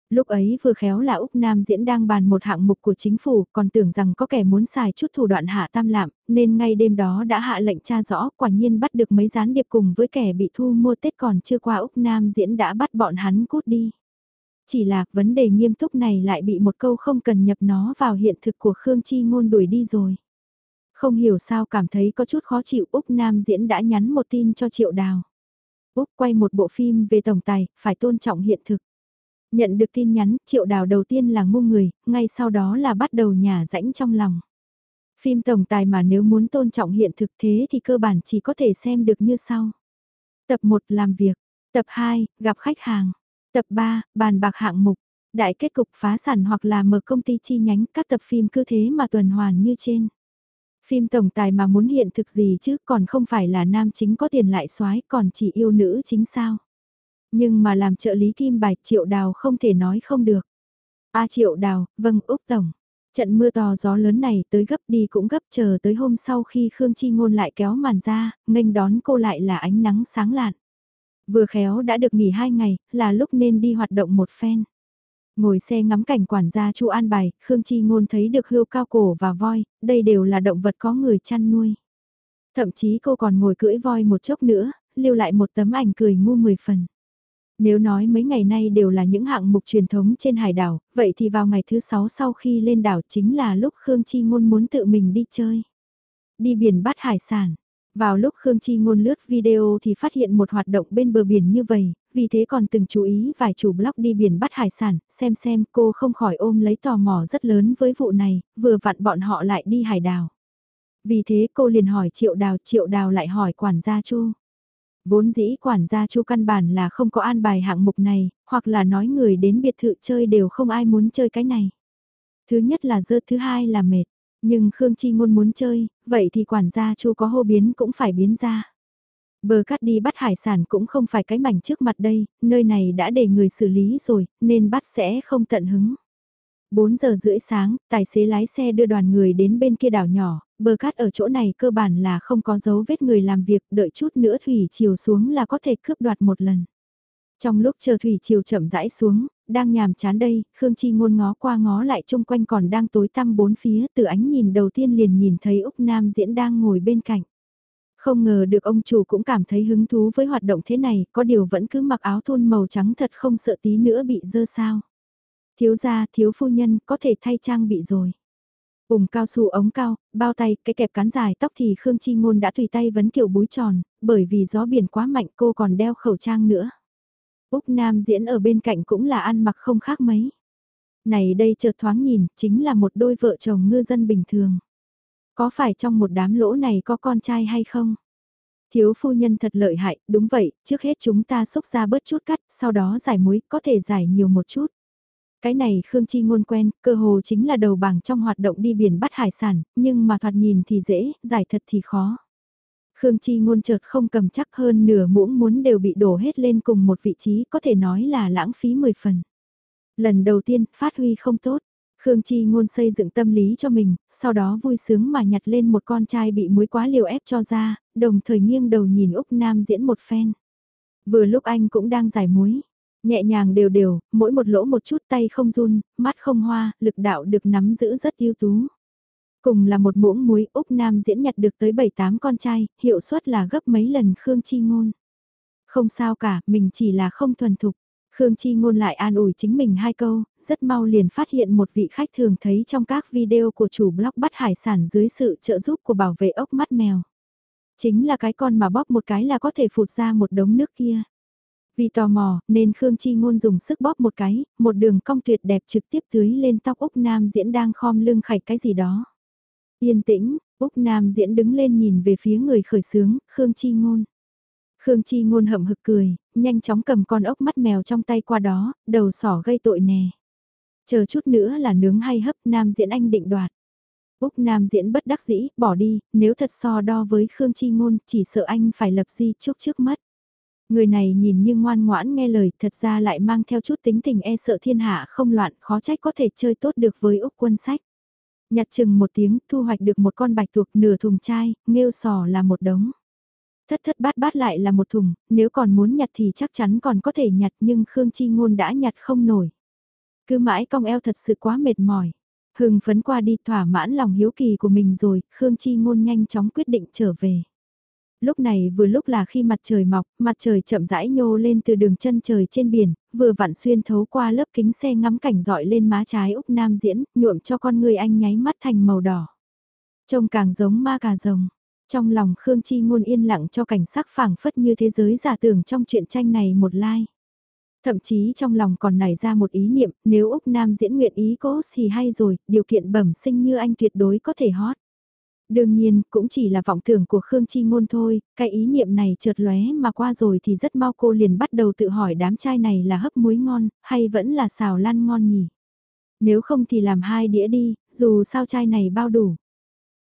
Lúc ấy vừa khéo là Úc Nam diễn đang bàn một hạng mục của chính phủ, còn tưởng rằng có kẻ muốn xài chút thủ đoạn hạ tam lạm, nên ngay đêm đó đã hạ lệnh tra rõ, quả nhiên bắt được mấy gián điệp cùng với kẻ bị thu mua Tết còn chưa qua Úc Nam diễn đã bắt bọn hắn cút đi. Chỉ là vấn đề nghiêm túc này lại bị một câu không cần nhập nó vào hiện thực của Khương Chi Ngôn đuổi đi rồi. Không hiểu sao cảm thấy có chút khó chịu Úc Nam diễn đã nhắn một tin cho Triệu Đào. Úc quay một bộ phim về tổng tài, phải tôn trọng hiện thực. Nhận được tin nhắn, Triệu Đào đầu tiên là ngu người, ngay sau đó là bắt đầu nhả rãnh trong lòng. Phim tổng tài mà nếu muốn tôn trọng hiện thực thế thì cơ bản chỉ có thể xem được như sau. Tập 1 làm việc, tập 2 gặp khách hàng, Tập 3, bàn bạc hạng mục, đại kết cục phá sản hoặc là mở công ty chi nhánh các tập phim cứ thế mà tuần hoàn như trên. Phim tổng tài mà muốn hiện thực gì chứ còn không phải là nam chính có tiền lại soái còn chỉ yêu nữ chính sao. Nhưng mà làm trợ lý kim bài triệu đào không thể nói không được. A triệu đào, vâng Úc Tổng. Trận mưa to gió lớn này tới gấp đi cũng gấp chờ tới hôm sau khi Khương Chi Ngôn lại kéo màn ra, nghênh đón cô lại là ánh nắng sáng lạn. Vừa khéo đã được nghỉ hai ngày, là lúc nên đi hoạt động một phen. Ngồi xe ngắm cảnh quản gia Chu An Bài, Khương Chi Ngôn thấy được hươu cao cổ và voi, đây đều là động vật có người chăn nuôi. Thậm chí cô còn ngồi cưỡi voi một chốc nữa, lưu lại một tấm ảnh cười ngu mười phần. Nếu nói mấy ngày nay đều là những hạng mục truyền thống trên hải đảo, vậy thì vào ngày thứ sáu sau khi lên đảo chính là lúc Khương Chi Ngôn muốn tự mình đi chơi. Đi biển bắt hải sản. Vào lúc Khương Chi Ngôn lướt video thì phát hiện một hoạt động bên bờ biển như vậy, vì thế còn từng chú ý vài chủ blog đi biển bắt hải sản, xem xem cô không khỏi ôm lấy tò mò rất lớn với vụ này, vừa vặn bọn họ lại đi hải đảo. Vì thế cô liền hỏi triệu đào, triệu đào lại hỏi quản gia chu. Vốn dĩ quản gia chu căn bản là không có an bài hạng mục này, hoặc là nói người đến biệt thự chơi đều không ai muốn chơi cái này. Thứ nhất là dơ, thứ hai là mệt. Nhưng Khương Chi Ngôn muốn chơi, vậy thì quản gia chu có hô biến cũng phải biến ra. Bờ cắt đi bắt hải sản cũng không phải cái mảnh trước mặt đây, nơi này đã để người xử lý rồi, nên bắt sẽ không tận hứng. 4 giờ rưỡi sáng, tài xế lái xe đưa đoàn người đến bên kia đảo nhỏ, bờ cát ở chỗ này cơ bản là không có dấu vết người làm việc, đợi chút nữa thủy chiều xuống là có thể cướp đoạt một lần. Trong lúc chờ thủy chiều chậm rãi xuống, đang nhàm chán đây, Khương Chi ngôn ngó qua ngó lại chung quanh còn đang tối tăm bốn phía, từ ánh nhìn đầu tiên liền nhìn thấy Úc Nam Diễn đang ngồi bên cạnh. Không ngờ được ông chủ cũng cảm thấy hứng thú với hoạt động thế này, có điều vẫn cứ mặc áo thun màu trắng thật không sợ tí nữa bị dơ sao. Thiếu gia, thiếu phu nhân, có thể thay trang bị rồi. Ủng cao su ống cao, bao tay, cái kẹp cán dài tóc thì Khương Chi Ngôn đã tùy tay vấn kiểu búi tròn, bởi vì gió biển quá mạnh cô còn đeo khẩu trang nữa. Úc Nam diễn ở bên cạnh cũng là ăn mặc không khác mấy. Này đây chợt thoáng nhìn, chính là một đôi vợ chồng ngư dân bình thường. Có phải trong một đám lỗ này có con trai hay không? Thiếu phu nhân thật lợi hại, đúng vậy, trước hết chúng ta xúc ra bớt chút cắt, sau đó giải muối, có thể giải nhiều một chút. Cái này Khương Chi ngôn quen, cơ hồ chính là đầu bảng trong hoạt động đi biển bắt hải sản, nhưng mà thoạt nhìn thì dễ, giải thật thì khó. Khương Chi ngôn chợt không cầm chắc hơn nửa muỗng muốn đều bị đổ hết lên cùng một vị trí có thể nói là lãng phí 10 phần. Lần đầu tiên, phát huy không tốt. Khương Chi ngôn xây dựng tâm lý cho mình, sau đó vui sướng mà nhặt lên một con trai bị muối quá liều ép cho ra, đồng thời nghiêng đầu nhìn Úc Nam diễn một phen. Vừa lúc anh cũng đang giải muối, Nhẹ nhàng đều đều, mỗi một lỗ một chút tay không run, mắt không hoa, lực đạo được nắm giữ rất ưu tú. Cùng là một muỗng muối Úc Nam diễn nhặt được tới 7-8 con trai, hiệu suất là gấp mấy lần Khương Chi Ngôn. Không sao cả, mình chỉ là không thuần thục. Khương Chi Ngôn lại an ủi chính mình hai câu, rất mau liền phát hiện một vị khách thường thấy trong các video của chủ blog bắt hải sản dưới sự trợ giúp của bảo vệ ốc mắt mèo. Chính là cái con mà bóp một cái là có thể phụt ra một đống nước kia. Vì tò mò, nên Khương Chi Ngôn dùng sức bóp một cái, một đường cong tuyệt đẹp trực tiếp tưới lên tóc Úc Nam diễn đang khom lưng khải cái gì đó. Yên tĩnh, Úc Nam diễn đứng lên nhìn về phía người khởi sướng, Khương Chi Ngôn. Khương Chi Ngôn hậm hực cười, nhanh chóng cầm con ốc mắt mèo trong tay qua đó, đầu sỏ gây tội nè. Chờ chút nữa là nướng hay hấp Nam diễn anh định đoạt. Úc Nam diễn bất đắc dĩ, bỏ đi, nếu thật so đo với Khương Chi Ngôn, chỉ sợ anh phải lập di chúc trước mắt. Người này nhìn như ngoan ngoãn nghe lời, thật ra lại mang theo chút tính tình e sợ thiên hạ không loạn, khó trách có thể chơi tốt được với Úc quân sách. Nhặt chừng một tiếng, thu hoạch được một con bạch tuộc nửa thùng chai, nghêu sò là một đống. Thất thất bát bát lại là một thùng, nếu còn muốn nhặt thì chắc chắn còn có thể nhặt nhưng Khương Chi Ngôn đã nhặt không nổi. Cứ mãi cong eo thật sự quá mệt mỏi. Hưng phấn qua đi thỏa mãn lòng hiếu kỳ của mình rồi, Khương Chi Ngôn nhanh chóng quyết định trở về lúc này vừa lúc là khi mặt trời mọc, mặt trời chậm rãi nhô lên từ đường chân trời trên biển, vừa vặn xuyên thấu qua lớp kính xe ngắm cảnh dọi lên má trái Úc Nam diễn, nhuộm cho con người anh nháy mắt thành màu đỏ. Trông càng giống ma cà rồng. Trong lòng Khương Chi ngôn yên lặng cho cảnh sắc phảng phất như thế giới giả tưởng trong truyện tranh này một lai. Thậm chí trong lòng còn nảy ra một ý niệm, nếu Úc Nam diễn nguyện ý cố thì hay rồi, điều kiện bẩm sinh như anh tuyệt đối có thể hot. Đương nhiên, cũng chỉ là vọng tưởng của Khương Chi Ngôn thôi, cái ý niệm này chợt lóe mà qua rồi thì rất mau cô liền bắt đầu tự hỏi đám chai này là hấp muối ngon, hay vẫn là xào lăn ngon nhỉ? Nếu không thì làm hai đĩa đi, dù sao chai này bao đủ.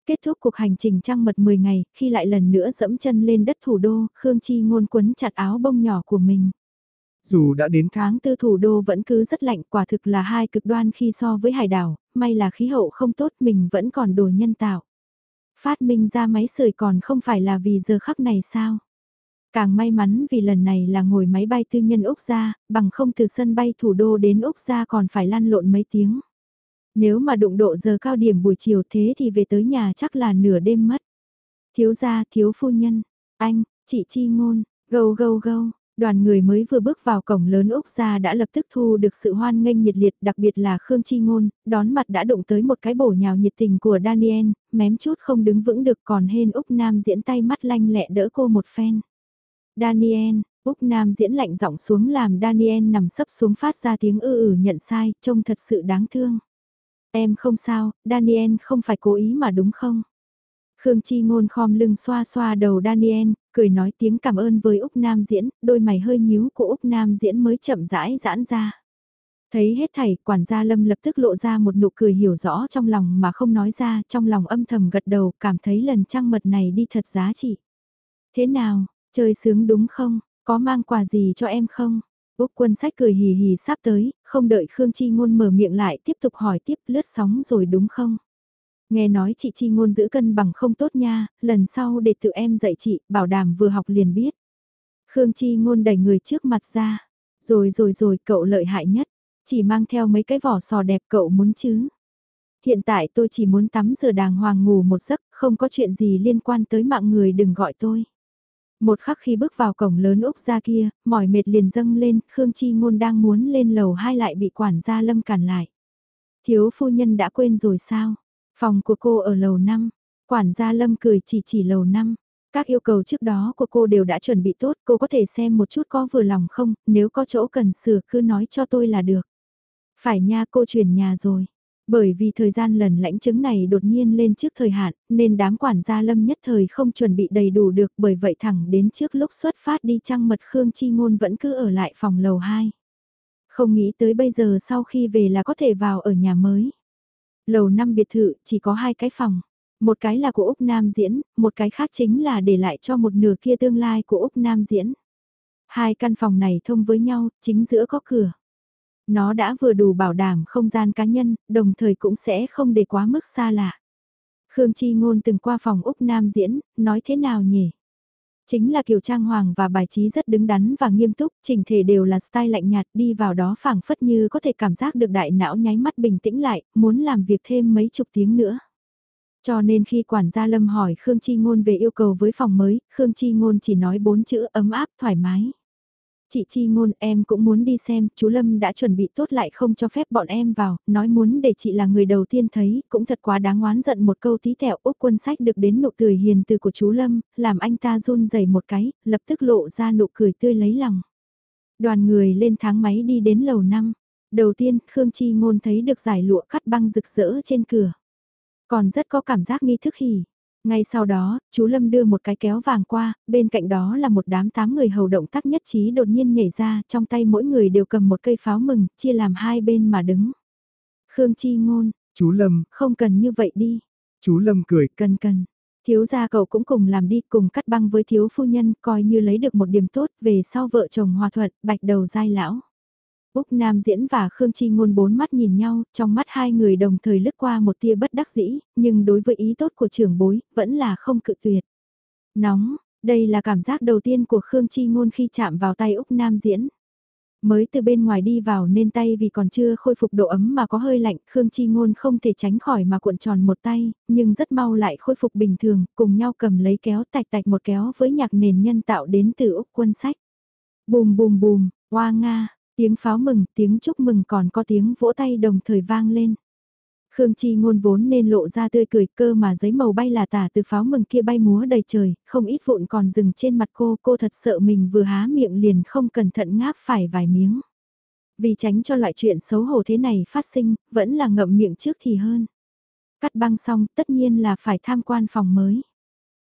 Kết thúc cuộc hành trình trăng mật 10 ngày, khi lại lần nữa dẫm chân lên đất thủ đô, Khương Chi Ngôn quấn chặt áo bông nhỏ của mình. Dù đã đến tháng tư thủ đô vẫn cứ rất lạnh, quả thực là hai cực đoan khi so với hải đảo, may là khí hậu không tốt mình vẫn còn đồ nhân tạo. Phát minh ra máy sưởi còn không phải là vì giờ khắc này sao? Càng may mắn vì lần này là ngồi máy bay tư nhân Úc ra, bằng không từ sân bay thủ đô đến Úc ra còn phải lăn lộn mấy tiếng. Nếu mà đụng độ giờ cao điểm buổi chiều thế thì về tới nhà chắc là nửa đêm mất. Thiếu gia, thiếu phu nhân, anh, chị chi ngôn, gâu gâu gâu, Đoàn người mới vừa bước vào cổng lớn Úc ra đã lập tức thu được sự hoan nghênh nhiệt liệt đặc biệt là Khương Chi Ngôn, đón mặt đã đụng tới một cái bổ nhào nhiệt tình của Daniel, mém chút không đứng vững được còn hên Úc Nam diễn tay mắt lanh lẹ đỡ cô một phen. Daniel, Úc Nam diễn lạnh giọng xuống làm Daniel nằm sấp xuống phát ra tiếng ư ử nhận sai, trông thật sự đáng thương. Em không sao, Daniel không phải cố ý mà đúng không? Khương Chi ngôn khom lưng xoa xoa đầu Daniel, cười nói tiếng cảm ơn với Úc Nam diễn, đôi mày hơi nhíu của Úc Nam diễn mới chậm rãi giãn ra. Thấy hết thảy, quản gia Lâm lập tức lộ ra một nụ cười hiểu rõ trong lòng mà không nói ra, trong lòng âm thầm gật đầu, cảm thấy lần trăng mật này đi thật giá trị. Thế nào, chơi sướng đúng không, có mang quà gì cho em không? Úc quân sách cười hì hì sắp tới, không đợi Khương Chi ngôn mở miệng lại tiếp tục hỏi tiếp lướt sóng rồi đúng không? Nghe nói chị Chi ngôn giữ cân bằng không tốt nha, lần sau để tự em dạy chị, bảo đảm vừa học liền biết. Khương Chi ngôn đẩy người trước mặt ra. Rồi rồi rồi, cậu lợi hại nhất. Chỉ mang theo mấy cái vỏ sò đẹp cậu muốn chứ. Hiện tại tôi chỉ muốn tắm rửa đàng hoàng ngủ một giấc, không có chuyện gì liên quan tới mạng người đừng gọi tôi. Một khắc khi bước vào cổng lớn Úc ra kia, mỏi mệt liền dâng lên, Khương Chi Ngôn đang muốn lên lầu hai lại bị quản gia Lâm cản lại. Thiếu phu nhân đã quên rồi sao? Phòng của cô ở lầu 5. Quản gia Lâm cười chỉ chỉ lầu 5. Các yêu cầu trước đó của cô đều đã chuẩn bị tốt, cô có thể xem một chút có vừa lòng không, nếu có chỗ cần sửa cứ nói cho tôi là được. Phải nha cô chuyển nhà rồi. Bởi vì thời gian lần lãnh chứng này đột nhiên lên trước thời hạn, nên đám quản gia lâm nhất thời không chuẩn bị đầy đủ được bởi vậy thẳng đến trước lúc xuất phát đi trăng mật Khương Chi Ngôn vẫn cứ ở lại phòng lầu 2. Không nghĩ tới bây giờ sau khi về là có thể vào ở nhà mới. Lầu năm biệt thự chỉ có hai cái phòng. Một cái là của Úc Nam Diễn, một cái khác chính là để lại cho một nửa kia tương lai của Úc Nam Diễn. Hai căn phòng này thông với nhau, chính giữa có cửa. Nó đã vừa đủ bảo đảm không gian cá nhân, đồng thời cũng sẽ không để quá mức xa lạ. Khương Chi Ngôn từng qua phòng Úc Nam diễn, nói thế nào nhỉ? Chính là kiểu trang hoàng và bài trí rất đứng đắn và nghiêm túc, chỉnh thể đều là style lạnh nhạt đi vào đó phảng phất như có thể cảm giác được đại não nháy mắt bình tĩnh lại, muốn làm việc thêm mấy chục tiếng nữa. Cho nên khi quản gia Lâm hỏi Khương Chi Ngôn về yêu cầu với phòng mới, Khương Chi Ngôn chỉ nói bốn chữ ấm áp thoải mái. Chị Chi ngôn em cũng muốn đi xem, chú Lâm đã chuẩn bị tốt lại không cho phép bọn em vào, nói muốn để chị là người đầu tiên thấy, cũng thật quá đáng oán giận một câu tí tẹo Úc quân sách được đến nụ cười hiền từ của chú Lâm, làm anh ta run rẩy một cái, lập tức lộ ra nụ cười tươi lấy lòng. Đoàn người lên tháng máy đi đến lầu 5. Đầu tiên, Khương Chi ngôn thấy được giải lụa cắt băng rực rỡ trên cửa. Còn rất có cảm giác nghi thức hỉ. Ngay sau đó, chú Lâm đưa một cái kéo vàng qua, bên cạnh đó là một đám tám người hầu động tác nhất trí đột nhiên nhảy ra, trong tay mỗi người đều cầm một cây pháo mừng, chia làm hai bên mà đứng. Khương Chi ngôn, chú Lâm, không cần như vậy đi. Chú Lâm cười, cần cần. Thiếu gia cậu cũng cùng làm đi, cùng cắt băng với thiếu phu nhân, coi như lấy được một điểm tốt, về sau vợ chồng hòa thuận, bạch đầu dai lão. Úc Nam Diễn và Khương Chi Ngôn bốn mắt nhìn nhau, trong mắt hai người đồng thời lướt qua một tia bất đắc dĩ, nhưng đối với ý tốt của trưởng bối, vẫn là không cự tuyệt. Nóng, đây là cảm giác đầu tiên của Khương Chi Ngôn khi chạm vào tay Úc Nam Diễn. Mới từ bên ngoài đi vào nên tay vì còn chưa khôi phục độ ấm mà có hơi lạnh, Khương Chi Ngôn không thể tránh khỏi mà cuộn tròn một tay, nhưng rất mau lại khôi phục bình thường, cùng nhau cầm lấy kéo tạch tạch một kéo với nhạc nền nhân tạo đến từ Úc quân sách. Bùm bùm bùm, hoa nga, Tiếng pháo mừng, tiếng chúc mừng còn có tiếng vỗ tay đồng thời vang lên. Khương Chi ngôn vốn nên lộ ra tươi cười cơ mà giấy màu bay là tả từ pháo mừng kia bay múa đầy trời, không ít vụn còn dừng trên mặt cô, cô thật sợ mình vừa há miệng liền không cẩn thận ngáp phải vài miếng. Vì tránh cho loại chuyện xấu hổ thế này phát sinh, vẫn là ngậm miệng trước thì hơn. Cắt băng xong, tất nhiên là phải tham quan phòng mới.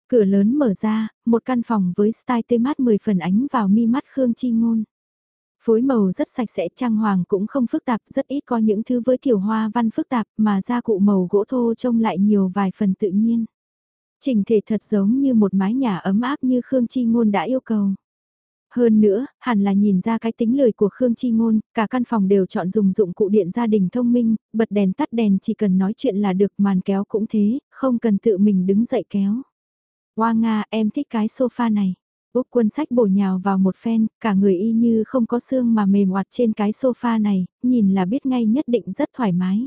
Cửa lớn mở ra, một căn phòng với style tê mát 10 phần ánh vào mi mắt Khương Chi ngôn. Phối màu rất sạch sẽ trang hoàng cũng không phức tạp, rất ít có những thứ với kiểu hoa văn phức tạp mà gia cụ màu gỗ thô trông lại nhiều vài phần tự nhiên. Trình thể thật giống như một mái nhà ấm áp như Khương Chi Ngôn đã yêu cầu. Hơn nữa, hẳn là nhìn ra cái tính lời của Khương Chi Ngôn, cả căn phòng đều chọn dùng dụng cụ điện gia đình thông minh, bật đèn tắt đèn chỉ cần nói chuyện là được màn kéo cũng thế, không cần tự mình đứng dậy kéo. Hoa Nga em thích cái sofa này. Úc quân sách bổ nhào vào một phen, cả người y như không có xương mà mềm oạt trên cái sofa này, nhìn là biết ngay nhất định rất thoải mái.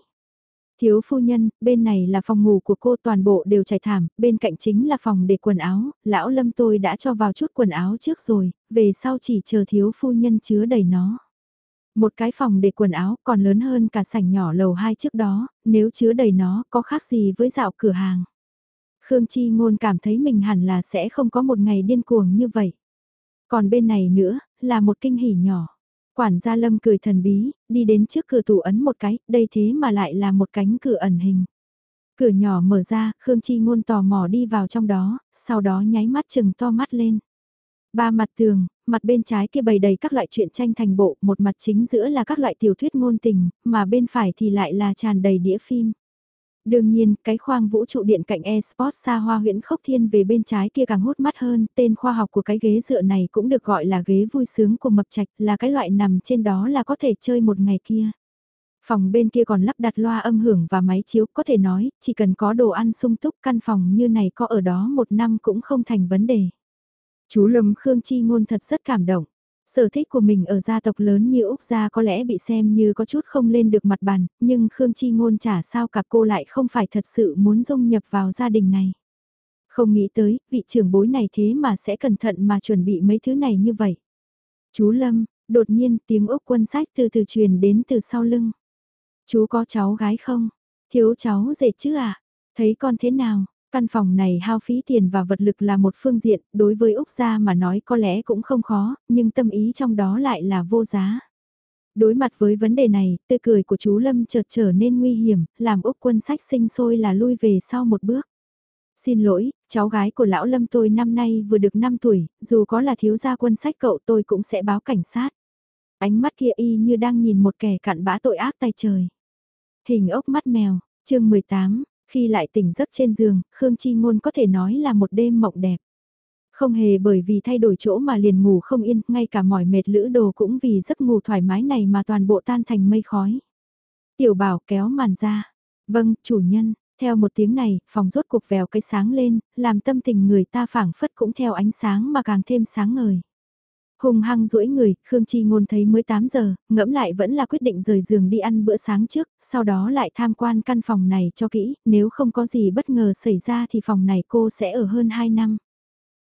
Thiếu phu nhân, bên này là phòng ngủ của cô toàn bộ đều trải thảm, bên cạnh chính là phòng để quần áo, lão lâm tôi đã cho vào chút quần áo trước rồi, về sau chỉ chờ thiếu phu nhân chứa đầy nó. Một cái phòng để quần áo còn lớn hơn cả sảnh nhỏ lầu hai trước đó, nếu chứa đầy nó có khác gì với dạo cửa hàng. Khương Chi Ngôn cảm thấy mình hẳn là sẽ không có một ngày điên cuồng như vậy. Còn bên này nữa, là một kinh hỉ nhỏ. Quản gia Lâm cười thần bí, đi đến trước cửa tủ ấn một cái, đây thế mà lại là một cánh cửa ẩn hình. Cửa nhỏ mở ra, Khương Chi Ngôn tò mò đi vào trong đó, sau đó nháy mắt chừng to mắt lên. Ba mặt tường, mặt bên trái kia bày đầy các loại truyện tranh thành bộ, một mặt chính giữa là các loại tiểu thuyết ngôn tình, mà bên phải thì lại là tràn đầy đĩa phim. Đương nhiên, cái khoang vũ trụ điện cạnh e-sport xa hoa huyện khốc thiên về bên trái kia càng hút mắt hơn, tên khoa học của cái ghế dựa này cũng được gọi là ghế vui sướng của mập trạch, là cái loại nằm trên đó là có thể chơi một ngày kia. Phòng bên kia còn lắp đặt loa âm hưởng và máy chiếu, có thể nói, chỉ cần có đồ ăn sung túc căn phòng như này có ở đó một năm cũng không thành vấn đề. Chú Lâm Khương Chi Ngôn thật rất cảm động. Sở thích của mình ở gia tộc lớn như Úc gia có lẽ bị xem như có chút không lên được mặt bàn, nhưng Khương Chi Ngôn chả sao cả cô lại không phải thật sự muốn dung nhập vào gia đình này. Không nghĩ tới, vị trưởng bối này thế mà sẽ cẩn thận mà chuẩn bị mấy thứ này như vậy. Chú Lâm, đột nhiên tiếng Úc quân sách từ từ truyền đến từ sau lưng. Chú có cháu gái không? Thiếu cháu dệt chứ à? Thấy con thế nào? Căn phòng này hao phí tiền và vật lực là một phương diện, đối với Úc gia mà nói có lẽ cũng không khó, nhưng tâm ý trong đó lại là vô giá. Đối mặt với vấn đề này, tươi cười của chú Lâm chợt trở nên nguy hiểm, làm Úc quân sách sinh sôi là lui về sau một bước. Xin lỗi, cháu gái của lão Lâm tôi năm nay vừa được 5 tuổi, dù có là thiếu gia quân sách cậu tôi cũng sẽ báo cảnh sát. Ánh mắt kia y như đang nhìn một kẻ cặn bã tội ác tay trời. Hình ốc mắt mèo, chương 18, khi lại tỉnh giấc trên giường, Khương Chi Ngôn có thể nói là một đêm mộng đẹp. Không hề bởi vì thay đổi chỗ mà liền ngủ không yên, ngay cả mỏi mệt lữ đồ cũng vì giấc ngủ thoải mái này mà toàn bộ tan thành mây khói. Tiểu bảo kéo màn ra. Vâng, chủ nhân, theo một tiếng này, phòng rốt cuộc vèo cái sáng lên, làm tâm tình người ta phảng phất cũng theo ánh sáng mà càng thêm sáng ngời. Hùng hăng duỗi người, Khương Chi Ngôn thấy mới 8 giờ, ngẫm lại vẫn là quyết định rời giường đi ăn bữa sáng trước, sau đó lại tham quan căn phòng này cho kỹ, nếu không có gì bất ngờ xảy ra thì phòng này cô sẽ ở hơn 2 năm.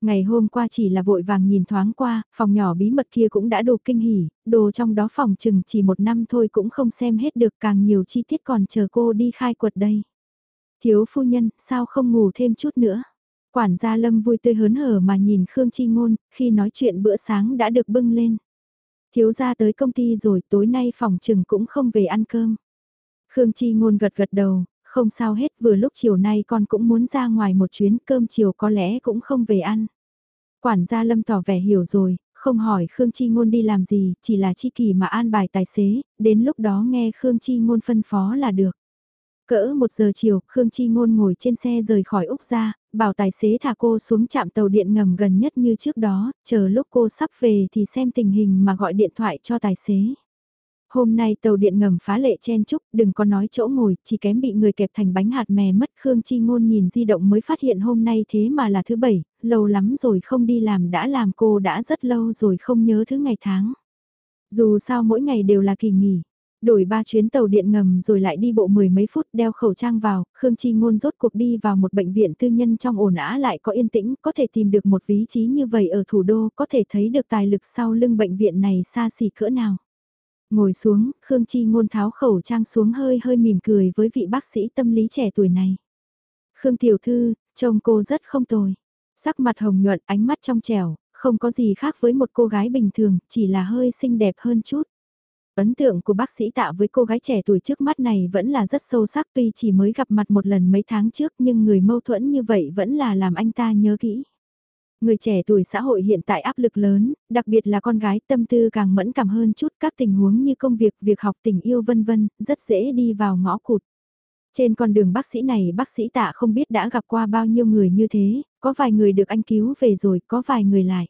Ngày hôm qua chỉ là vội vàng nhìn thoáng qua, phòng nhỏ bí mật kia cũng đã đồ kinh hỉ, đồ trong đó phòng chừng chỉ một năm thôi cũng không xem hết được càng nhiều chi tiết còn chờ cô đi khai quật đây. Thiếu phu nhân, sao không ngủ thêm chút nữa? Quản gia Lâm vui tươi hớn hở mà nhìn Khương Chi Ngôn, khi nói chuyện bữa sáng đã được bưng lên. Thiếu gia tới công ty rồi, tối nay phòng trừng cũng không về ăn cơm. Khương Chi Ngôn gật gật đầu, không sao hết, vừa lúc chiều nay con cũng muốn ra ngoài một chuyến cơm chiều có lẽ cũng không về ăn. Quản gia Lâm tỏ vẻ hiểu rồi, không hỏi Khương Chi Ngôn đi làm gì, chỉ là chi kỳ mà an bài tài xế, đến lúc đó nghe Khương Chi Ngôn phân phó là được. Cỡ một giờ chiều, Khương Chi Ngôn ngồi trên xe rời khỏi Úc ra, bảo tài xế thả cô xuống trạm tàu điện ngầm gần nhất như trước đó, chờ lúc cô sắp về thì xem tình hình mà gọi điện thoại cho tài xế. Hôm nay tàu điện ngầm phá lệ chen chúc, đừng có nói chỗ ngồi, chỉ kém bị người kẹp thành bánh hạt mè mất. Khương Chi Ngôn nhìn di động mới phát hiện hôm nay thế mà là thứ bảy, lâu lắm rồi không đi làm đã làm cô đã rất lâu rồi không nhớ thứ ngày tháng. Dù sao mỗi ngày đều là kỳ nghỉ, Đổi ba chuyến tàu điện ngầm rồi lại đi bộ mười mấy phút đeo khẩu trang vào, Khương Chi Ngôn rốt cuộc đi vào một bệnh viện tư nhân trong ổn ả lại có yên tĩnh, có thể tìm được một vị trí như vậy ở thủ đô, có thể thấy được tài lực sau lưng bệnh viện này xa xỉ cỡ nào. Ngồi xuống, Khương Chi Ngôn tháo khẩu trang xuống hơi hơi mỉm cười với vị bác sĩ tâm lý trẻ tuổi này. Khương Tiểu Thư, trông cô rất không tồi. Sắc mặt hồng nhuận, ánh mắt trong trẻo, không có gì khác với một cô gái bình thường, chỉ là hơi xinh đẹp hơn chút. Ấn tượng của bác sĩ tạ với cô gái trẻ tuổi trước mắt này vẫn là rất sâu sắc tuy chỉ mới gặp mặt một lần mấy tháng trước nhưng người mâu thuẫn như vậy vẫn là làm anh ta nhớ kỹ. Người trẻ tuổi xã hội hiện tại áp lực lớn, đặc biệt là con gái tâm tư càng mẫn cảm hơn chút các tình huống như công việc, việc học tình yêu vân vân, rất dễ đi vào ngõ cụt. Trên con đường bác sĩ này bác sĩ tạ không biết đã gặp qua bao nhiêu người như thế, có vài người được anh cứu về rồi, có vài người lại.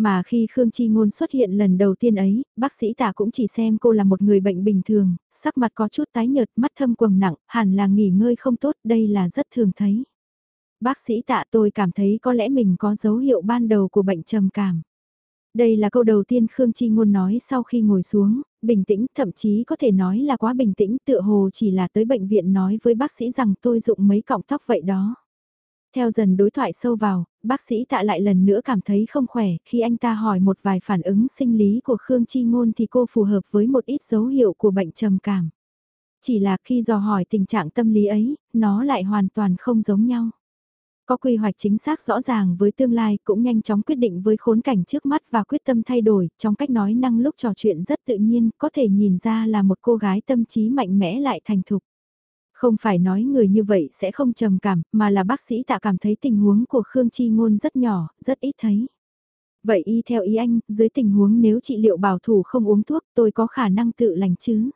Mà khi Khương Chi Ngôn xuất hiện lần đầu tiên ấy, bác sĩ tả cũng chỉ xem cô là một người bệnh bình thường, sắc mặt có chút tái nhợt, mắt thâm quầng nặng, hẳn là nghỉ ngơi không tốt, đây là rất thường thấy. Bác sĩ tạ tôi cảm thấy có lẽ mình có dấu hiệu ban đầu của bệnh trầm cảm. Đây là câu đầu tiên Khương Chi Ngôn nói sau khi ngồi xuống, bình tĩnh, thậm chí có thể nói là quá bình tĩnh, tựa hồ chỉ là tới bệnh viện nói với bác sĩ rằng tôi dụng mấy cọng tóc vậy đó. Theo dần đối thoại sâu vào, bác sĩ tạ lại lần nữa cảm thấy không khỏe, khi anh ta hỏi một vài phản ứng sinh lý của Khương Chi Ngôn thì cô phù hợp với một ít dấu hiệu của bệnh trầm cảm. Chỉ là khi dò hỏi tình trạng tâm lý ấy, nó lại hoàn toàn không giống nhau. Có quy hoạch chính xác rõ ràng với tương lai cũng nhanh chóng quyết định với khốn cảnh trước mắt và quyết tâm thay đổi, trong cách nói năng lúc trò chuyện rất tự nhiên, có thể nhìn ra là một cô gái tâm trí mạnh mẽ lại thành thục. Không phải nói người như vậy sẽ không trầm cảm, mà là bác sĩ tạ cảm thấy tình huống của Khương Chi Ngôn rất nhỏ, rất ít thấy. Vậy y theo ý anh, dưới tình huống nếu trị liệu bảo thủ không uống thuốc tôi có khả năng tự lành chứ?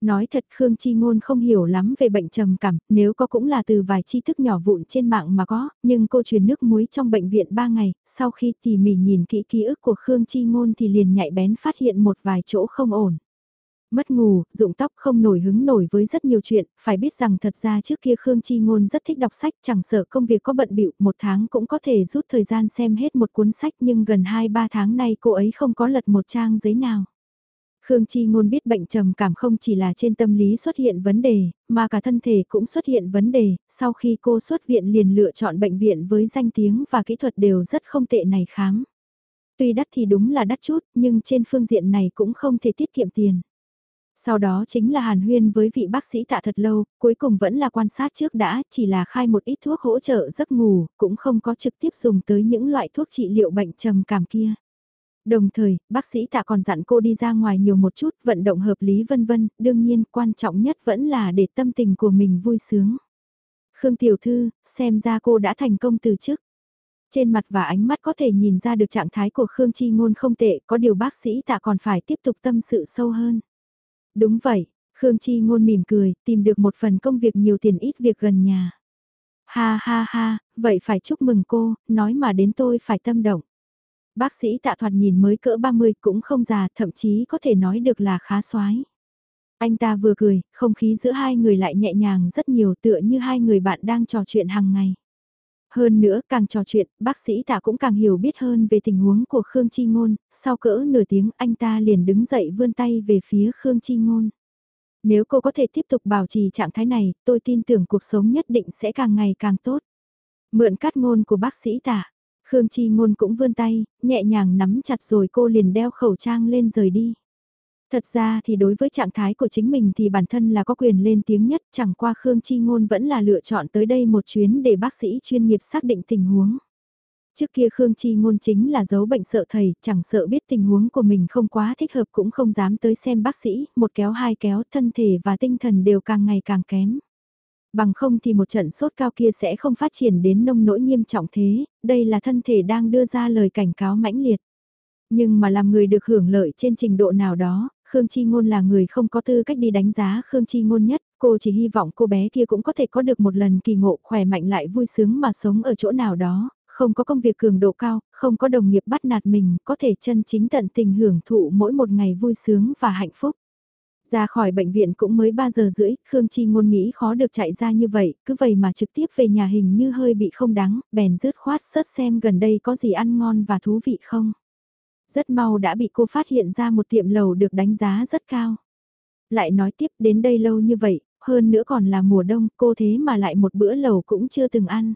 Nói thật Khương Chi Ngôn không hiểu lắm về bệnh trầm cảm, nếu có cũng là từ vài tri thức nhỏ vụn trên mạng mà có, nhưng cô truyền nước muối trong bệnh viện 3 ngày, sau khi tỉ mỉ nhìn kỹ ký ức của Khương Chi Ngôn thì liền nhạy bén phát hiện một vài chỗ không ổn. Mất ngủ, dụng tóc không nổi hứng nổi với rất nhiều chuyện, phải biết rằng thật ra trước kia Khương Chi Ngôn rất thích đọc sách, chẳng sợ công việc có bận bịu một tháng cũng có thể rút thời gian xem hết một cuốn sách nhưng gần 2-3 tháng nay cô ấy không có lật một trang giấy nào. Khương Chi Ngôn biết bệnh trầm cảm không chỉ là trên tâm lý xuất hiện vấn đề, mà cả thân thể cũng xuất hiện vấn đề, sau khi cô xuất viện liền lựa chọn bệnh viện với danh tiếng và kỹ thuật đều rất không tệ này khám. Tuy đắt thì đúng là đắt chút, nhưng trên phương diện này cũng không thể tiết kiệm tiền. Sau đó chính là hàn huyên với vị bác sĩ tạ thật lâu, cuối cùng vẫn là quan sát trước đã, chỉ là khai một ít thuốc hỗ trợ giấc ngủ, cũng không có trực tiếp dùng tới những loại thuốc trị liệu bệnh trầm cảm kia. Đồng thời, bác sĩ tạ còn dặn cô đi ra ngoài nhiều một chút, vận động hợp lý vân vân, đương nhiên quan trọng nhất vẫn là để tâm tình của mình vui sướng. Khương Tiểu Thư, xem ra cô đã thành công từ chức. Trên mặt và ánh mắt có thể nhìn ra được trạng thái của Khương Chi Ngôn không tệ, có điều bác sĩ tạ còn phải tiếp tục tâm sự sâu hơn. Đúng vậy, Khương Chi Ngôn mỉm cười, tìm được một phần công việc nhiều tiền ít việc gần nhà. Ha ha ha, vậy phải chúc mừng cô, nói mà đến tôi phải tâm động. Bác sĩ tạ thoạt nhìn mới cỡ 30 cũng không già, thậm chí có thể nói được là khá soái. Anh ta vừa cười, không khí giữa hai người lại nhẹ nhàng rất nhiều tựa như hai người bạn đang trò chuyện hàng ngày. Hơn nữa, càng trò chuyện, bác sĩ tạ cũng càng hiểu biết hơn về tình huống của Khương Chi Ngôn, sau cỡ nửa tiếng anh ta liền đứng dậy vươn tay về phía Khương Chi Ngôn. Nếu cô có thể tiếp tục bảo trì trạng thái này, tôi tin tưởng cuộc sống nhất định sẽ càng ngày càng tốt. Mượn cắt ngôn của bác sĩ tạ, Khương Chi Ngôn cũng vươn tay, nhẹ nhàng nắm chặt rồi cô liền đeo khẩu trang lên rời đi. Thật ra thì đối với trạng thái của chính mình thì bản thân là có quyền lên tiếng nhất, chẳng qua Khương Chi Ngôn vẫn là lựa chọn tới đây một chuyến để bác sĩ chuyên nghiệp xác định tình huống. Trước kia Khương Chi Ngôn chính là giấu bệnh sợ thầy, chẳng sợ biết tình huống của mình không quá thích hợp cũng không dám tới xem bác sĩ, một kéo hai kéo thân thể và tinh thần đều càng ngày càng kém. Bằng không thì một trận sốt cao kia sẽ không phát triển đến nông nỗi nghiêm trọng thế, đây là thân thể đang đưa ra lời cảnh cáo mãnh liệt. Nhưng mà làm người được hưởng lợi trên trình độ nào đó, Khương Chi Ngôn là người không có tư cách đi đánh giá Khương Chi Ngôn nhất, cô chỉ hy vọng cô bé kia cũng có thể có được một lần kỳ ngộ khỏe mạnh lại vui sướng mà sống ở chỗ nào đó, không có công việc cường độ cao, không có đồng nghiệp bắt nạt mình, có thể chân chính tận tình hưởng thụ mỗi một ngày vui sướng và hạnh phúc. Ra khỏi bệnh viện cũng mới 3 giờ rưỡi, Khương Chi ngôn nghĩ khó được chạy ra như vậy, cứ vậy mà trực tiếp về nhà hình như hơi bị không đáng, bèn rứt khoát sớt xem gần đây có gì ăn ngon và thú vị không. Rất mau đã bị cô phát hiện ra một tiệm lầu được đánh giá rất cao. Lại nói tiếp đến đây lâu như vậy, hơn nữa còn là mùa đông, cô thế mà lại một bữa lầu cũng chưa từng ăn.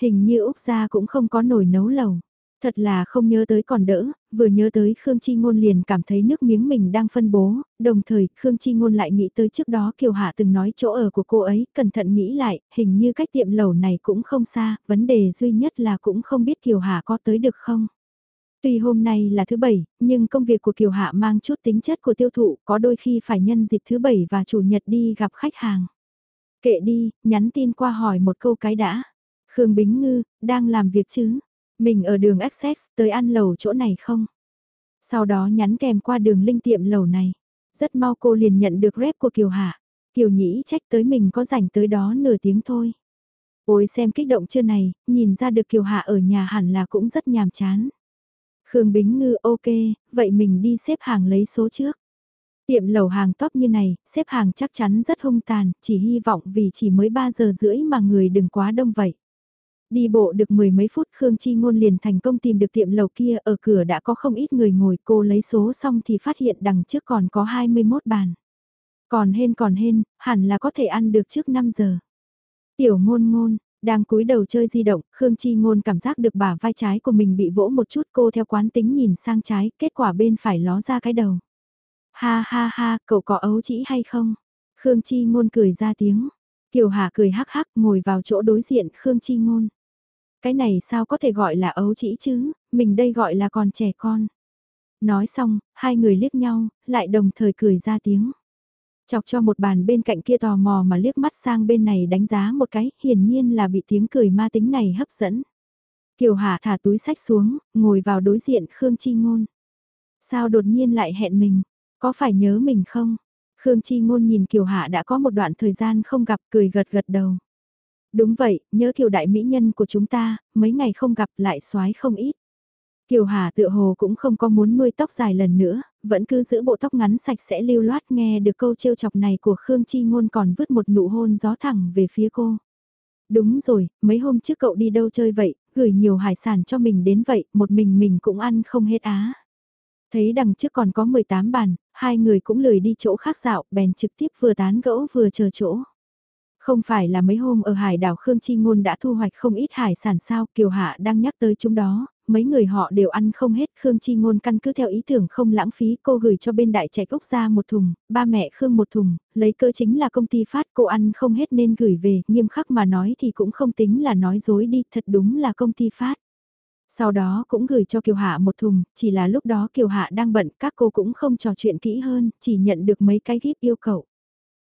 Hình như Úc gia cũng không có nồi nấu lầu. Thật là không nhớ tới còn đỡ, vừa nhớ tới Khương Chi Ngôn liền cảm thấy nước miếng mình đang phân bố, đồng thời Khương Chi Ngôn lại nghĩ tới trước đó Kiều Hạ từng nói chỗ ở của cô ấy, cẩn thận nghĩ lại, hình như cách tiệm lầu này cũng không xa, vấn đề duy nhất là cũng không biết Kiều Hạ có tới được không. Tuy hôm nay là thứ bảy, nhưng công việc của Kiều Hạ mang chút tính chất của tiêu thụ, có đôi khi phải nhân dịp thứ bảy và chủ nhật đi gặp khách hàng. Kệ đi, nhắn tin qua hỏi một câu cái đã. Khương Bính Ngư, đang làm việc chứ? Mình ở đường Access tới ăn lầu chỗ này không? Sau đó nhắn kèm qua đường linh tiệm lầu này. Rất mau cô liền nhận được rep của Kiều Hạ. Kiều Nhĩ trách tới mình có rảnh tới đó nửa tiếng thôi. Ôi xem kích động chưa này, nhìn ra được Kiều Hạ ở nhà hẳn là cũng rất nhàm chán. Khương Bính Ngư ok, vậy mình đi xếp hàng lấy số trước. Tiệm lầu hàng top như này, xếp hàng chắc chắn rất hung tàn, chỉ hy vọng vì chỉ mới 3 giờ rưỡi mà người đừng quá đông vậy. Đi bộ được mười mấy phút Khương Chi Ngôn liền thành công tìm được tiệm lầu kia ở cửa đã có không ít người ngồi cô lấy số xong thì phát hiện đằng trước còn có 21 bàn. Còn hên còn hên, hẳn là có thể ăn được trước 5 giờ. Tiểu ngôn ngôn, đang cúi đầu chơi di động, Khương Chi Ngôn cảm giác được bả vai trái của mình bị vỗ một chút cô theo quán tính nhìn sang trái, kết quả bên phải ló ra cái đầu. Ha ha ha, cậu có ấu chỉ hay không? Khương Chi Ngôn cười ra tiếng. Kiều Hà cười hắc hắc ngồi vào chỗ đối diện Khương Chi Ngôn. Cái này sao có thể gọi là ấu chỉ chứ, mình đây gọi là còn trẻ con. Nói xong, hai người liếc nhau, lại đồng thời cười ra tiếng. Chọc cho một bàn bên cạnh kia tò mò mà liếc mắt sang bên này đánh giá một cái, hiển nhiên là bị tiếng cười ma tính này hấp dẫn. Kiều Hà thả túi sách xuống, ngồi vào đối diện Khương Chi Ngôn. Sao đột nhiên lại hẹn mình, có phải nhớ mình không? Khương Chi Ngôn nhìn Kiều Hạ đã có một đoạn thời gian không gặp cười gật gật đầu. Đúng vậy, nhớ Kiều đại mỹ nhân của chúng ta, mấy ngày không gặp lại xoái không ít. Kiều Hà tựa hồ cũng không có muốn nuôi tóc dài lần nữa, vẫn cứ giữ bộ tóc ngắn sạch sẽ lưu loát nghe được câu trêu chọc này của Khương Chi Ngôn còn vứt một nụ hôn gió thẳng về phía cô. Đúng rồi, mấy hôm trước cậu đi đâu chơi vậy, gửi nhiều hải sản cho mình đến vậy, một mình mình cũng ăn không hết á. Thấy đằng trước còn có 18 bàn, hai người cũng lười đi chỗ khác dạo, bèn trực tiếp vừa tán gẫu vừa chờ chỗ. Không phải là mấy hôm ở hải đảo Khương Chi Ngôn đã thu hoạch không ít hải sản sao, Kiều Hạ đang nhắc tới chúng đó, mấy người họ đều ăn không hết, Khương Chi Ngôn căn cứ theo ý tưởng không lãng phí, cô gửi cho bên đại trạch Úc ra một thùng, ba mẹ Khương một thùng, lấy cơ chính là công ty phát cô ăn không hết nên gửi về, nghiêm khắc mà nói thì cũng không tính là nói dối đi, thật đúng là công ty phát. Sau đó cũng gửi cho Kiều Hạ một thùng, chỉ là lúc đó Kiều Hạ đang bận, các cô cũng không trò chuyện kỹ hơn, chỉ nhận được mấy cái gíp yêu cầu.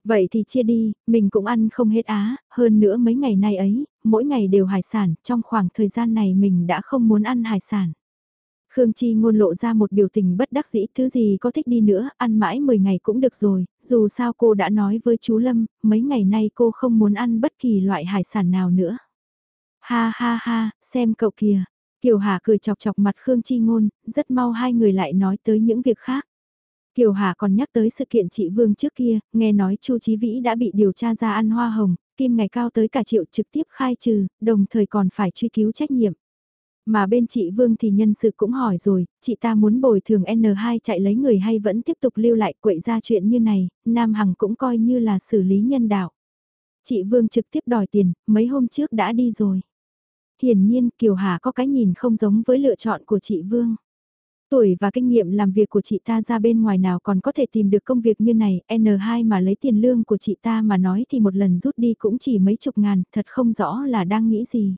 Vậy thì chia đi, mình cũng ăn không hết á, hơn nữa mấy ngày nay ấy, mỗi ngày đều hải sản, trong khoảng thời gian này mình đã không muốn ăn hải sản. Khương Chi ngôn lộ ra một biểu tình bất đắc dĩ, thứ gì có thích đi nữa, ăn mãi 10 ngày cũng được rồi, dù sao cô đã nói với chú Lâm, mấy ngày nay cô không muốn ăn bất kỳ loại hải sản nào nữa. Ha ha ha, xem cậu kìa, Kiều Hà cười chọc chọc mặt Khương Chi Ngôn, rất mau hai người lại nói tới những việc khác. Kiều Hà còn nhắc tới sự kiện chị Vương trước kia, nghe nói Chu Chí Vĩ đã bị điều tra ra ăn hoa hồng, kim ngày cao tới cả triệu trực tiếp khai trừ, đồng thời còn phải truy cứu trách nhiệm. Mà bên chị Vương thì nhân sự cũng hỏi rồi, chị ta muốn bồi thường N2 chạy lấy người hay vẫn tiếp tục lưu lại quậy ra chuyện như này, Nam Hằng cũng coi như là xử lý nhân đạo. Chị Vương trực tiếp đòi tiền, mấy hôm trước đã đi rồi. Hiển nhiên Kiều Hà có cái nhìn không giống với lựa chọn của chị Vương. Tuổi và kinh nghiệm làm việc của chị ta ra bên ngoài nào còn có thể tìm được công việc như này, N2 mà lấy tiền lương của chị ta mà nói thì một lần rút đi cũng chỉ mấy chục ngàn, thật không rõ là đang nghĩ gì.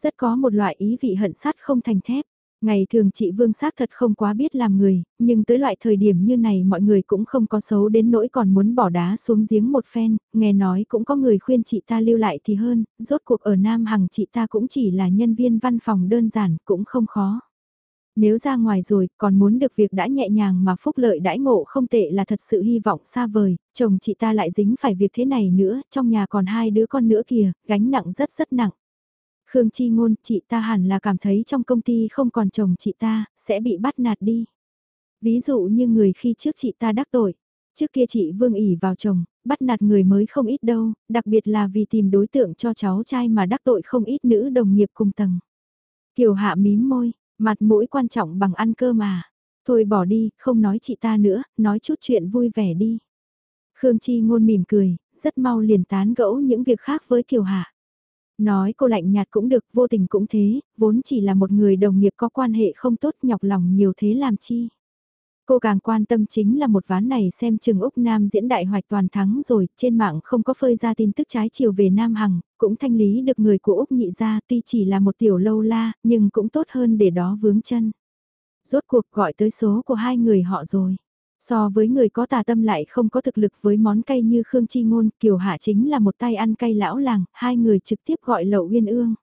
Rất có một loại ý vị hận sát không thành thép. Ngày thường chị Vương xác thật không quá biết làm người, nhưng tới loại thời điểm như này mọi người cũng không có xấu đến nỗi còn muốn bỏ đá xuống giếng một phen, nghe nói cũng có người khuyên chị ta lưu lại thì hơn, rốt cuộc ở Nam Hằng chị ta cũng chỉ là nhân viên văn phòng đơn giản, cũng không khó. Nếu ra ngoài rồi, còn muốn được việc đã nhẹ nhàng mà phúc lợi đãi ngộ không tệ là thật sự hy vọng xa vời, chồng chị ta lại dính phải việc thế này nữa, trong nhà còn hai đứa con nữa kìa, gánh nặng rất rất nặng. Khương Chi Ngôn, chị ta hẳn là cảm thấy trong công ty không còn chồng chị ta, sẽ bị bắt nạt đi. Ví dụ như người khi trước chị ta đắc tội, trước kia chị Vương ỉ vào chồng, bắt nạt người mới không ít đâu, đặc biệt là vì tìm đối tượng cho cháu trai mà đắc tội không ít nữ đồng nghiệp cùng tầng. Kiều hạ mím môi, mặt mũi quan trọng bằng ăn cơ mà. Thôi bỏ đi, không nói chị ta nữa, nói chút chuyện vui vẻ đi. Khương Chi ngôn mỉm cười, rất mau liền tán gẫu những việc khác với Kiều Hạ. Nói cô lạnh nhạt cũng được, vô tình cũng thế, vốn chỉ là một người đồng nghiệp có quan hệ không tốt nhọc lòng nhiều thế làm chi. Cô càng quan tâm chính là một ván này xem chừng Úc Nam diễn đại hoạch toàn thắng rồi, trên mạng không có phơi ra tin tức trái chiều về Nam Hằng, cũng thanh lý được người của Úc nhị ra tuy chỉ là một tiểu lâu la, nhưng cũng tốt hơn để đó vướng chân. Rốt cuộc gọi tới số của hai người họ rồi. So với người có tà tâm lại không có thực lực với món cay như Khương Chi Ngôn, Kiều Hạ chính là một tay ăn cay lão làng, hai người trực tiếp gọi lậu uyên ương.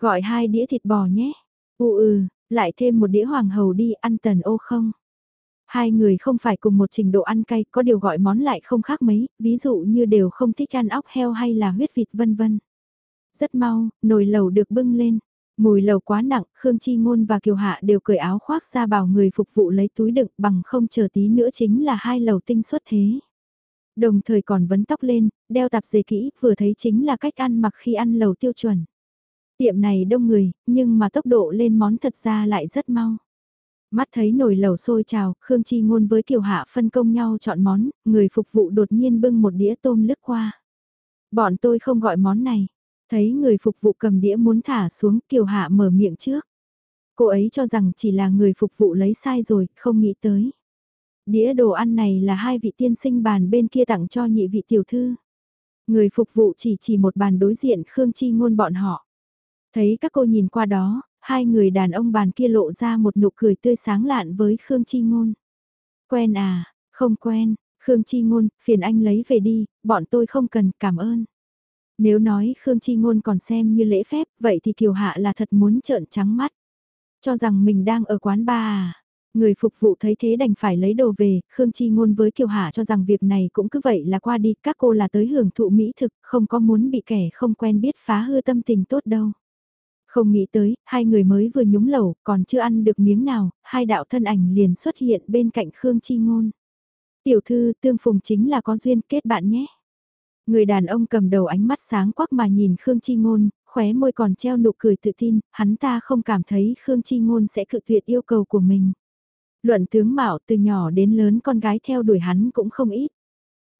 Gọi hai đĩa thịt bò nhé. U ừ, lại thêm một đĩa hoàng hầu đi ăn tần ô không. Hai người không phải cùng một trình độ ăn cay, có điều gọi món lại không khác mấy, ví dụ như đều không thích ăn óc heo hay là huyết vịt vân vân. Rất mau, nồi lẩu được bưng lên. Mùi lẩu quá nặng, Khương Chi Ngôn và Kiều Hạ đều cởi áo khoác ra bảo người phục vụ lấy túi đựng bằng không chờ tí nữa chính là hai lẩu tinh xuất thế. Đồng thời còn vấn tóc lên, đeo tạp dề kỹ, vừa thấy chính là cách ăn mặc khi ăn lẩu tiêu chuẩn. Tiệm này đông người, nhưng mà tốc độ lên món thật ra lại rất mau. Mắt thấy nồi lẩu sôi trào, Khương Chi Ngôn với Kiều Hạ phân công nhau chọn món, người phục vụ đột nhiên bưng một đĩa tôm lướt qua. Bọn tôi không gọi món này. Thấy người phục vụ cầm đĩa muốn thả xuống, Kiều Hạ mở miệng trước. Cô ấy cho rằng chỉ là người phục vụ lấy sai rồi, không nghĩ tới. Đĩa đồ ăn này là hai vị tiên sinh bàn bên kia tặng cho nhị vị tiểu thư. Người phục vụ chỉ chỉ một bàn đối diện Khương Chi Ngôn bọn họ. Thấy các cô nhìn qua đó, hai người đàn ông bàn kia lộ ra một nụ cười tươi sáng lạn với Khương Chi Ngôn. Quen à, không quen, Khương Chi Ngôn, phiền anh lấy về đi, bọn tôi không cần, cảm ơn. Nếu nói Khương Chi Ngôn còn xem như lễ phép, vậy thì Kiều Hạ là thật muốn trợn trắng mắt. Cho rằng mình đang ở quán bar à. Người phục vụ thấy thế đành phải lấy đồ về, Khương Chi Ngôn với Kiều Hạ cho rằng việc này cũng cứ vậy là qua đi, các cô là tới hưởng thụ mỹ thực, không có muốn bị kẻ không quen biết phá hư tâm tình tốt đâu. Không nghĩ tới, hai người mới vừa nhúng lẩu, còn chưa ăn được miếng nào, hai đạo thân ảnh liền xuất hiện bên cạnh Khương Chi Ngôn. Tiểu thư, tương phùng chính là có duyên kết bạn nhé. Người đàn ông cầm đầu ánh mắt sáng quắc mà nhìn Khương Chi Ngôn, khóe môi còn treo nụ cười tự tin, hắn ta không cảm thấy Khương Chi Ngôn sẽ cự tuyệt yêu cầu của mình. Luận tướng mạo từ nhỏ đến lớn con gái theo đuổi hắn cũng không ít.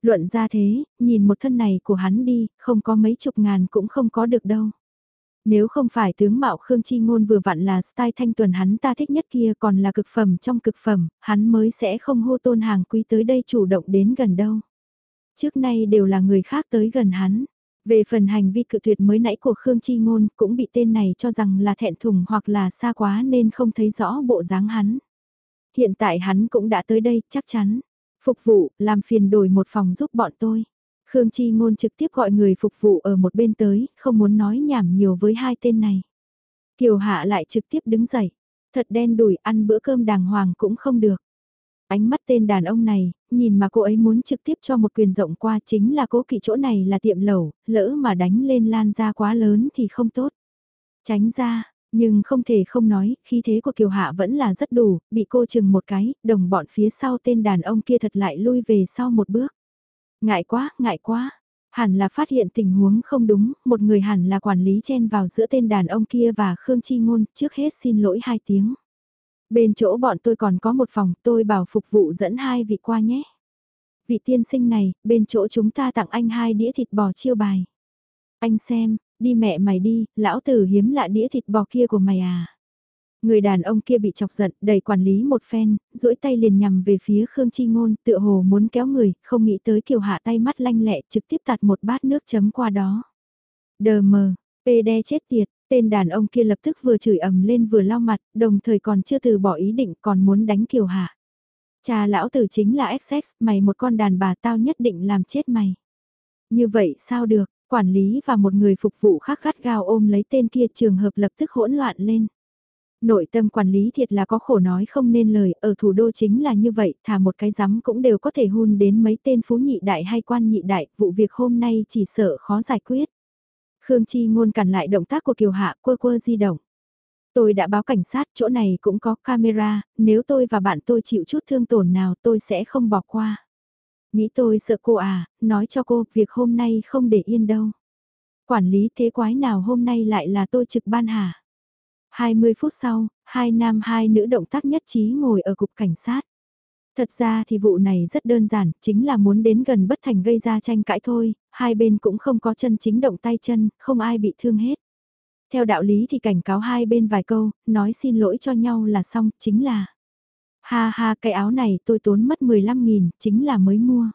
Luận ra thế, nhìn một thân này của hắn đi, không có mấy chục ngàn cũng không có được đâu. Nếu không phải tướng mạo Khương Chi Ngôn vừa vặn là style thanh tuần hắn ta thích nhất kia còn là cực phẩm trong cực phẩm, hắn mới sẽ không hô tôn hàng quý tới đây chủ động đến gần đâu. Trước nay đều là người khác tới gần hắn. Về phần hành vi cự tuyệt mới nãy của Khương Chi Ngôn cũng bị tên này cho rằng là thẹn thùng hoặc là xa quá nên không thấy rõ bộ dáng hắn. Hiện tại hắn cũng đã tới đây, chắc chắn. Phục vụ, làm phiền đổi một phòng giúp bọn tôi. Khương Chi Ngôn trực tiếp gọi người phục vụ ở một bên tới, không muốn nói nhảm nhiều với hai tên này. Kiều Hạ lại trực tiếp đứng dậy. Thật đen đủi ăn bữa cơm đàng hoàng cũng không được. Ánh mắt tên đàn ông này, nhìn mà cô ấy muốn trực tiếp cho một quyền rộng qua chính là cố kỵ chỗ này là tiệm lẩu, lỡ mà đánh lên lan ra quá lớn thì không tốt. Tránh ra, nhưng không thể không nói, khí thế của Kiều Hạ vẫn là rất đủ, bị cô chừng một cái, đồng bọn phía sau tên đàn ông kia thật lại lui về sau một bước. Ngại quá, ngại quá. Hẳn là phát hiện tình huống không đúng, một người hẳn là quản lý chen vào giữa tên đàn ông kia và Khương Chi Ngôn, trước hết xin lỗi hai tiếng. Bên chỗ bọn tôi còn có một phòng, tôi bảo phục vụ dẫn hai vị qua nhé. Vị tiên sinh này, bên chỗ chúng ta tặng anh hai đĩa thịt bò chiêu bài. Anh xem, đi mẹ mày đi, lão tử hiếm lạ đĩa thịt bò kia của mày à. Người đàn ông kia bị chọc giận, đầy quản lý một phen, duỗi tay liền nhằm về phía Khương Chi Ngôn, tựa hồ muốn kéo người, không nghĩ tới kiều hạ tay mắt lanh lẹ trực tiếp tạt một bát nước chấm qua đó. Đờ mờ, pê đe chết tiệt, tên đàn ông kia lập tức vừa chửi ầm lên vừa lau mặt, đồng thời còn chưa từ bỏ ý định còn muốn đánh kiều hạ. Cha lão tử chính là XX, mày một con đàn bà tao nhất định làm chết mày. Như vậy sao được, quản lý và một người phục vụ khác gắt gao ôm lấy tên kia trường hợp lập tức hỗn loạn lên. Nội tâm quản lý thiệt là có khổ nói không nên lời, ở thủ đô chính là như vậy, thả một cái rắm cũng đều có thể hun đến mấy tên phú nhị đại hay quan nhị đại, vụ việc hôm nay chỉ sợ khó giải quyết. Khương Chi ngôn cản lại động tác của Kiều Hạ quơ quơ di động. Tôi đã báo cảnh sát, chỗ này cũng có camera, nếu tôi và bạn tôi chịu chút thương tổn nào tôi sẽ không bỏ qua. Nghĩ tôi sợ cô à, nói cho cô, việc hôm nay không để yên đâu. Quản lý thế quái nào hôm nay lại là tôi trực ban hả? 20 phút sau, hai nam hai nữ động tác nhất trí ngồi ở cục cảnh sát. Thật ra thì vụ này rất đơn giản, chính là muốn đến gần bất thành gây ra tranh cãi thôi, hai bên cũng không có chân chính động tay chân, không ai bị thương hết. Theo đạo lý thì cảnh cáo hai bên vài câu, nói xin lỗi cho nhau là xong, chính là Ha ha cái áo này tôi tốn mất 15.000, chính là mới mua.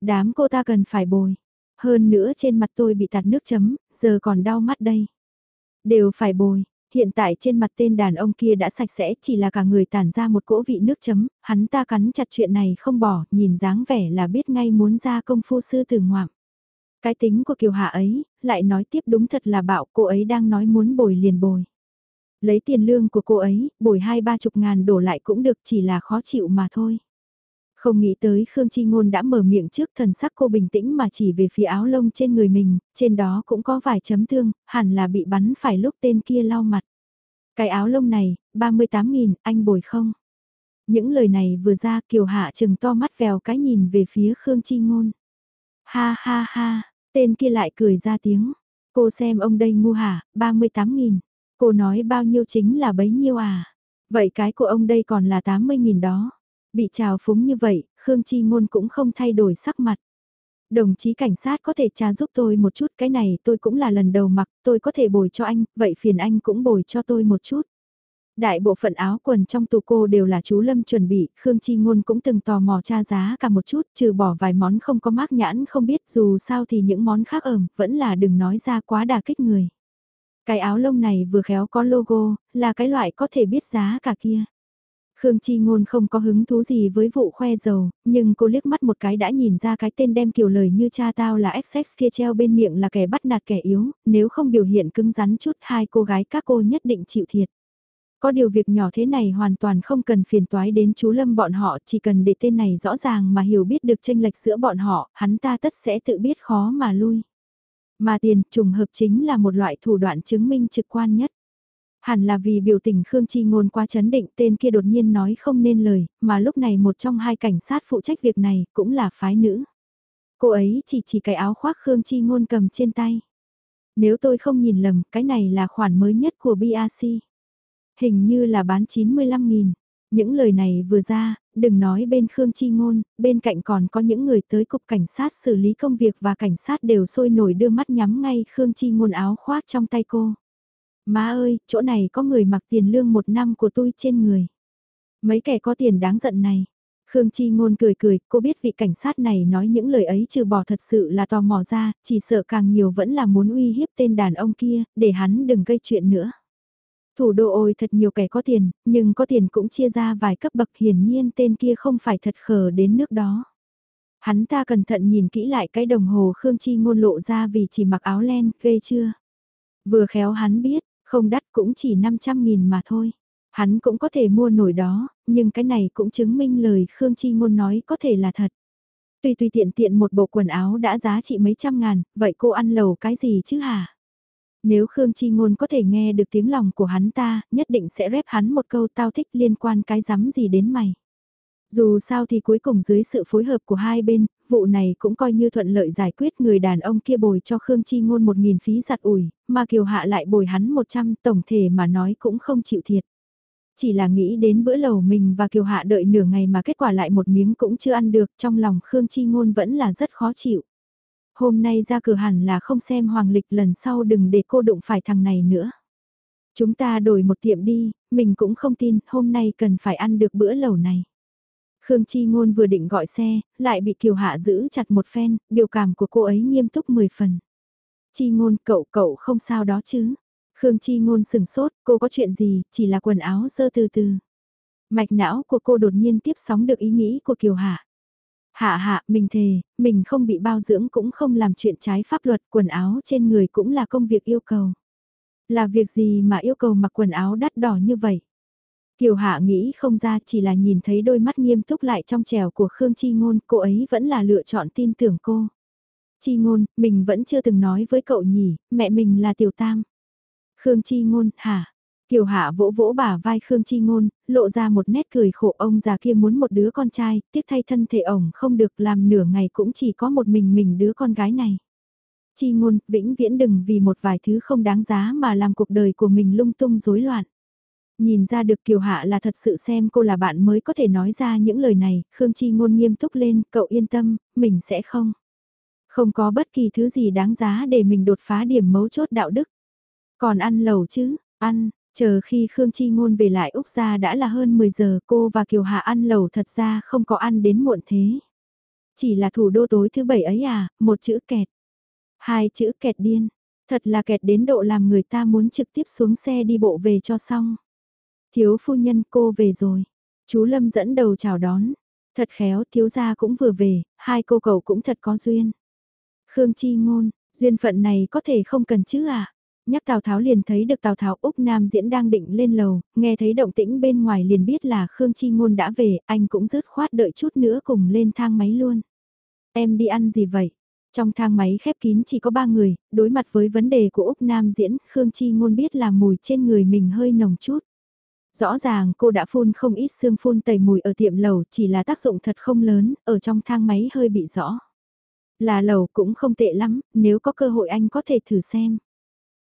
Đám cô ta cần phải bồi. Hơn nữa trên mặt tôi bị tạt nước chấm, giờ còn đau mắt đây. Đều phải bồi, Hiện tại trên mặt tên đàn ông kia đã sạch sẽ chỉ là cả người tản ra một cỗ vị nước chấm, hắn ta cắn chặt chuyện này không bỏ, nhìn dáng vẻ là biết ngay muốn ra công phu sư tử ngoạm. Cái tính của Kiều Hạ ấy, lại nói tiếp đúng thật là bạo cô ấy đang nói muốn bồi liền bồi. Lấy tiền lương của cô ấy, bồi hai ba chục ngàn đổ lại cũng được chỉ là khó chịu mà thôi. Không nghĩ tới Khương Chi Ngôn đã mở miệng trước thần sắc cô bình tĩnh mà chỉ về phía áo lông trên người mình, trên đó cũng có vài chấm thương, hẳn là bị bắn phải lúc tên kia lau mặt. Cái áo lông này, 38.000, anh bồi không? Những lời này vừa ra Kiều Hạ chừng to mắt vèo cái nhìn về phía Khương Chi Ngôn. Ha ha ha, tên kia lại cười ra tiếng. Cô xem ông đây ngu hả, 38.000. Cô nói bao nhiêu chính là bấy nhiêu à. Vậy cái của ông đây còn là 80.000 đó. Bị trào phúng như vậy, Khương Chi Ngôn cũng không thay đổi sắc mặt. Đồng chí cảnh sát có thể tra giúp tôi một chút, cái này tôi cũng là lần đầu mặc, tôi có thể bồi cho anh, vậy phiền anh cũng bồi cho tôi một chút. Đại bộ phận áo quần trong tù cô đều là chú Lâm chuẩn bị, Khương Chi Ngôn cũng từng tò mò tra giá cả một chút, trừ bỏ vài món không có mác nhãn không biết dù sao thì những món khác ẩm, vẫn là đừng nói ra quá đà kích người. Cái áo lông này vừa khéo có logo, là cái loại có thể biết giá cả kia. Khương Chi Ngôn không có hứng thú gì với vụ khoe dầu, nhưng cô liếc mắt một cái đã nhìn ra cái tên đem kiểu lời như cha tao là XX kia treo bên miệng là kẻ bắt nạt kẻ yếu, nếu không biểu hiện cứng rắn chút hai cô gái các cô nhất định chịu thiệt. Có điều việc nhỏ thế này hoàn toàn không cần phiền toái đến chú Lâm bọn họ, chỉ cần để tên này rõ ràng mà hiểu biết được tranh lệch giữa bọn họ, hắn ta tất sẽ tự biết khó mà lui. Mà tiền trùng hợp chính là một loại thủ đoạn chứng minh trực quan nhất. Hẳn là vì biểu tình Khương Chi Ngôn quá chấn định tên kia đột nhiên nói không nên lời, mà lúc này một trong hai cảnh sát phụ trách việc này cũng là phái nữ. Cô ấy chỉ chỉ cái áo khoác Khương Chi Ngôn cầm trên tay. Nếu tôi không nhìn lầm, cái này là khoản mới nhất của BRC. Hình như là bán 95.000. Những lời này vừa ra, đừng nói bên Khương Chi Ngôn, bên cạnh còn có những người tới cục cảnh sát xử lý công việc và cảnh sát đều sôi nổi đưa mắt nhắm ngay Khương Chi Ngôn áo khoác trong tay cô. Má ơi, chỗ này có người mặc tiền lương một năm của tôi trên người. Mấy kẻ có tiền đáng giận này. Khương Chi Ngôn cười cười, cô biết vị cảnh sát này nói những lời ấy trừ bỏ thật sự là tò mò ra, chỉ sợ càng nhiều vẫn là muốn uy hiếp tên đàn ông kia, để hắn đừng gây chuyện nữa. Thủ đô ôi thật nhiều kẻ có tiền, nhưng có tiền cũng chia ra vài cấp bậc hiển nhiên tên kia không phải thật khờ đến nước đó. Hắn ta cẩn thận nhìn kỹ lại cái đồng hồ Khương Chi ngôn lộ ra vì chỉ mặc áo len, ghê chưa? Vừa khéo hắn biết, không đắt cũng chỉ 500 nghìn mà thôi. Hắn cũng có thể mua nổi đó, nhưng cái này cũng chứng minh lời Khương Chi ngôn nói có thể là thật. Tùy tùy tiện tiện một bộ quần áo đã giá trị mấy trăm ngàn, vậy cô ăn lầu cái gì chứ hả? Nếu Khương Chi Ngôn có thể nghe được tiếng lòng của hắn ta, nhất định sẽ rép hắn một câu tao thích liên quan cái rắm gì đến mày. Dù sao thì cuối cùng dưới sự phối hợp của hai bên, vụ này cũng coi như thuận lợi giải quyết người đàn ông kia bồi cho Khương Chi Ngôn một nghìn phí giặt ủi, mà Kiều Hạ lại bồi hắn một trăm tổng thể mà nói cũng không chịu thiệt. Chỉ là nghĩ đến bữa lầu mình và Kiều Hạ đợi nửa ngày mà kết quả lại một miếng cũng chưa ăn được trong lòng Khương Chi Ngôn vẫn là rất khó chịu hôm nay ra cửa hẳn là không xem hoàng lịch lần sau đừng để cô đụng phải thằng này nữa. Chúng ta đổi một tiệm đi, mình cũng không tin, hôm nay cần phải ăn được bữa lẩu này. Khương Chi Ngôn vừa định gọi xe, lại bị Kiều Hạ giữ chặt một phen, biểu cảm của cô ấy nghiêm túc 10 phần. Chi Ngôn, cậu cậu không sao đó chứ? Khương Chi Ngôn sừng sốt, cô có chuyện gì, chỉ là quần áo dơ từ từ. Mạch não của cô đột nhiên tiếp sóng được ý nghĩ của Kiều Hạ. Hạ hạ, mình thề, mình không bị bao dưỡng cũng không làm chuyện trái pháp luật, quần áo trên người cũng là công việc yêu cầu. Là việc gì mà yêu cầu mặc quần áo đắt đỏ như vậy? Kiều Hạ nghĩ không ra chỉ là nhìn thấy đôi mắt nghiêm túc lại trong trèo của Khương Chi Ngôn, cô ấy vẫn là lựa chọn tin tưởng cô. Chi Ngôn, mình vẫn chưa từng nói với cậu nhỉ, mẹ mình là Tiểu Tam. Khương Chi Ngôn, hả? Kiều Hạ vỗ vỗ bả vai Khương Chi Ngôn, lộ ra một nét cười khổ ông già kia muốn một đứa con trai, tiếc thay thân thể ổng không được làm nửa ngày cũng chỉ có một mình mình đứa con gái này. Chi Ngôn, vĩnh viễn đừng vì một vài thứ không đáng giá mà làm cuộc đời của mình lung tung rối loạn. Nhìn ra được Kiều Hạ là thật sự xem cô là bạn mới có thể nói ra những lời này, Khương Chi Ngôn nghiêm túc lên, cậu yên tâm, mình sẽ không. Không có bất kỳ thứ gì đáng giá để mình đột phá điểm mấu chốt đạo đức. Còn ăn lẩu chứ, ăn, Chờ khi Khương Chi Ngôn về lại Úc ra đã là hơn 10 giờ cô và Kiều Hạ ăn lẩu thật ra không có ăn đến muộn thế. Chỉ là thủ đô tối thứ bảy ấy à, một chữ kẹt. Hai chữ kẹt điên. Thật là kẹt đến độ làm người ta muốn trực tiếp xuống xe đi bộ về cho xong. Thiếu phu nhân cô về rồi. Chú Lâm dẫn đầu chào đón. Thật khéo thiếu gia cũng vừa về, hai cô cậu cũng thật có duyên. Khương Chi Ngôn, duyên phận này có thể không cần chứ à? Nhắc Tào Tháo liền thấy được Tào Tháo Úc Nam diễn đang định lên lầu, nghe thấy động tĩnh bên ngoài liền biết là Khương Chi Ngôn đã về, anh cũng rớt khoát đợi chút nữa cùng lên thang máy luôn. Em đi ăn gì vậy? Trong thang máy khép kín chỉ có ba người, đối mặt với vấn đề của Úc Nam diễn, Khương Chi Ngôn biết là mùi trên người mình hơi nồng chút. Rõ ràng cô đã phun không ít xương phun tẩy mùi ở tiệm lầu, chỉ là tác dụng thật không lớn, ở trong thang máy hơi bị rõ. Là lầu cũng không tệ lắm, nếu có cơ hội anh có thể thử xem.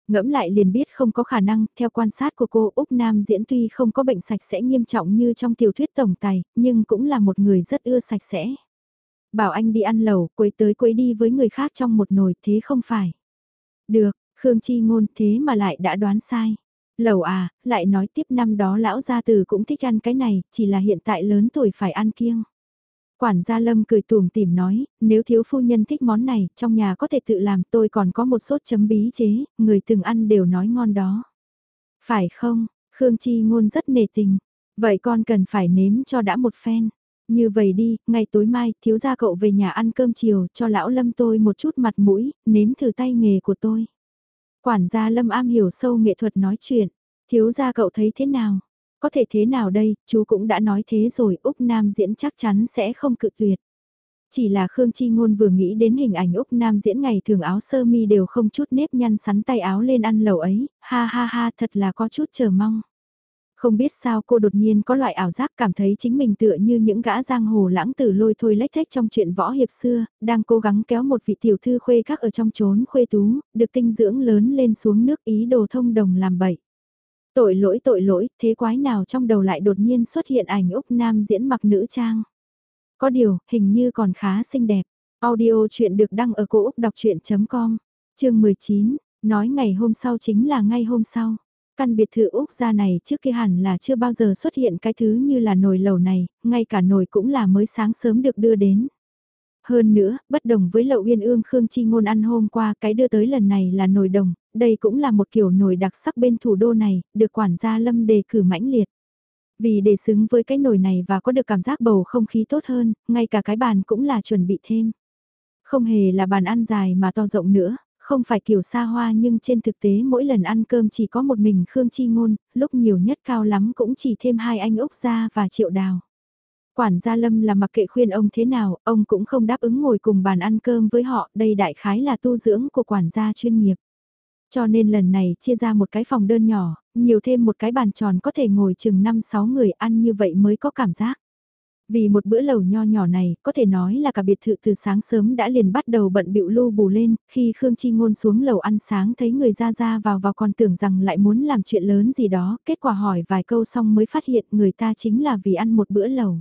Ngẫm lại liền biết không có khả năng, theo quan sát của cô Úc Nam diễn tuy không có bệnh sạch sẽ nghiêm trọng như trong tiểu thuyết tổng tài, nhưng cũng là một người rất ưa sạch sẽ. Bảo anh đi ăn lẩu, quấy tới quấy đi với người khác trong một nồi, thế không phải. Được, Khương Chi ngôn thế mà lại đã đoán sai. Lẩu à, lại nói tiếp năm đó lão gia từ cũng thích ăn cái này, chỉ là hiện tại lớn tuổi phải ăn kiêng. Quản gia Lâm cười tùm tìm nói, nếu thiếu phu nhân thích món này, trong nhà có thể tự làm, tôi còn có một sốt chấm bí chế, người từng ăn đều nói ngon đó. Phải không, Khương Chi ngôn rất nề tình, vậy con cần phải nếm cho đã một phen. Như vậy đi, ngày tối mai, thiếu gia cậu về nhà ăn cơm chiều, cho lão Lâm tôi một chút mặt mũi, nếm thử tay nghề của tôi. Quản gia Lâm am hiểu sâu nghệ thuật nói chuyện, thiếu gia cậu thấy thế nào? Có thể thế nào đây, chú cũng đã nói thế rồi, Úc Nam diễn chắc chắn sẽ không cự tuyệt. Chỉ là Khương Chi Ngôn vừa nghĩ đến hình ảnh Úc Nam diễn ngày thường áo sơ mi đều không chút nếp nhăn sắn tay áo lên ăn lẩu ấy, ha ha ha thật là có chút chờ mong. Không biết sao cô đột nhiên có loại ảo giác cảm thấy chính mình tựa như những gã giang hồ lãng tử lôi thôi lách thách trong chuyện võ hiệp xưa, đang cố gắng kéo một vị tiểu thư khuê các ở trong chốn khuê tú, được tinh dưỡng lớn lên xuống nước ý đồ thông đồng làm bậy. Tội lỗi tội lỗi, thế quái nào trong đầu lại đột nhiên xuất hiện ảnh Úc Nam diễn mặc nữ trang. Có điều, hình như còn khá xinh đẹp. Audio chuyện được đăng ở cổ Úc đọc chuyện.com, chương 19, nói ngày hôm sau chính là ngay hôm sau. Căn biệt thự Úc gia này trước kia hẳn là chưa bao giờ xuất hiện cái thứ như là nồi lẩu này, ngay cả nồi cũng là mới sáng sớm được đưa đến. Hơn nữa, bất đồng với lậu uyên ương Khương Chi Ngôn ăn hôm qua cái đưa tới lần này là nồi đồng, đây cũng là một kiểu nồi đặc sắc bên thủ đô này, được quản gia Lâm đề cử mãnh liệt. Vì để xứng với cái nồi này và có được cảm giác bầu không khí tốt hơn, ngay cả cái bàn cũng là chuẩn bị thêm. Không hề là bàn ăn dài mà to rộng nữa, không phải kiểu xa hoa nhưng trên thực tế mỗi lần ăn cơm chỉ có một mình Khương Chi Ngôn, lúc nhiều nhất cao lắm cũng chỉ thêm hai anh Úc Gia và Triệu Đào. Quản gia Lâm là mặc kệ khuyên ông thế nào, ông cũng không đáp ứng ngồi cùng bàn ăn cơm với họ, đây đại khái là tu dưỡng của quản gia chuyên nghiệp. Cho nên lần này chia ra một cái phòng đơn nhỏ, nhiều thêm một cái bàn tròn có thể ngồi chừng 5-6 người ăn như vậy mới có cảm giác. Vì một bữa lầu nho nhỏ này, có thể nói là cả biệt thự từ sáng sớm đã liền bắt đầu bận bịu lu bù lên, khi Khương Chi Ngôn xuống lầu ăn sáng thấy người ra ra vào vào còn tưởng rằng lại muốn làm chuyện lớn gì đó, kết quả hỏi vài câu xong mới phát hiện người ta chính là vì ăn một bữa lầu.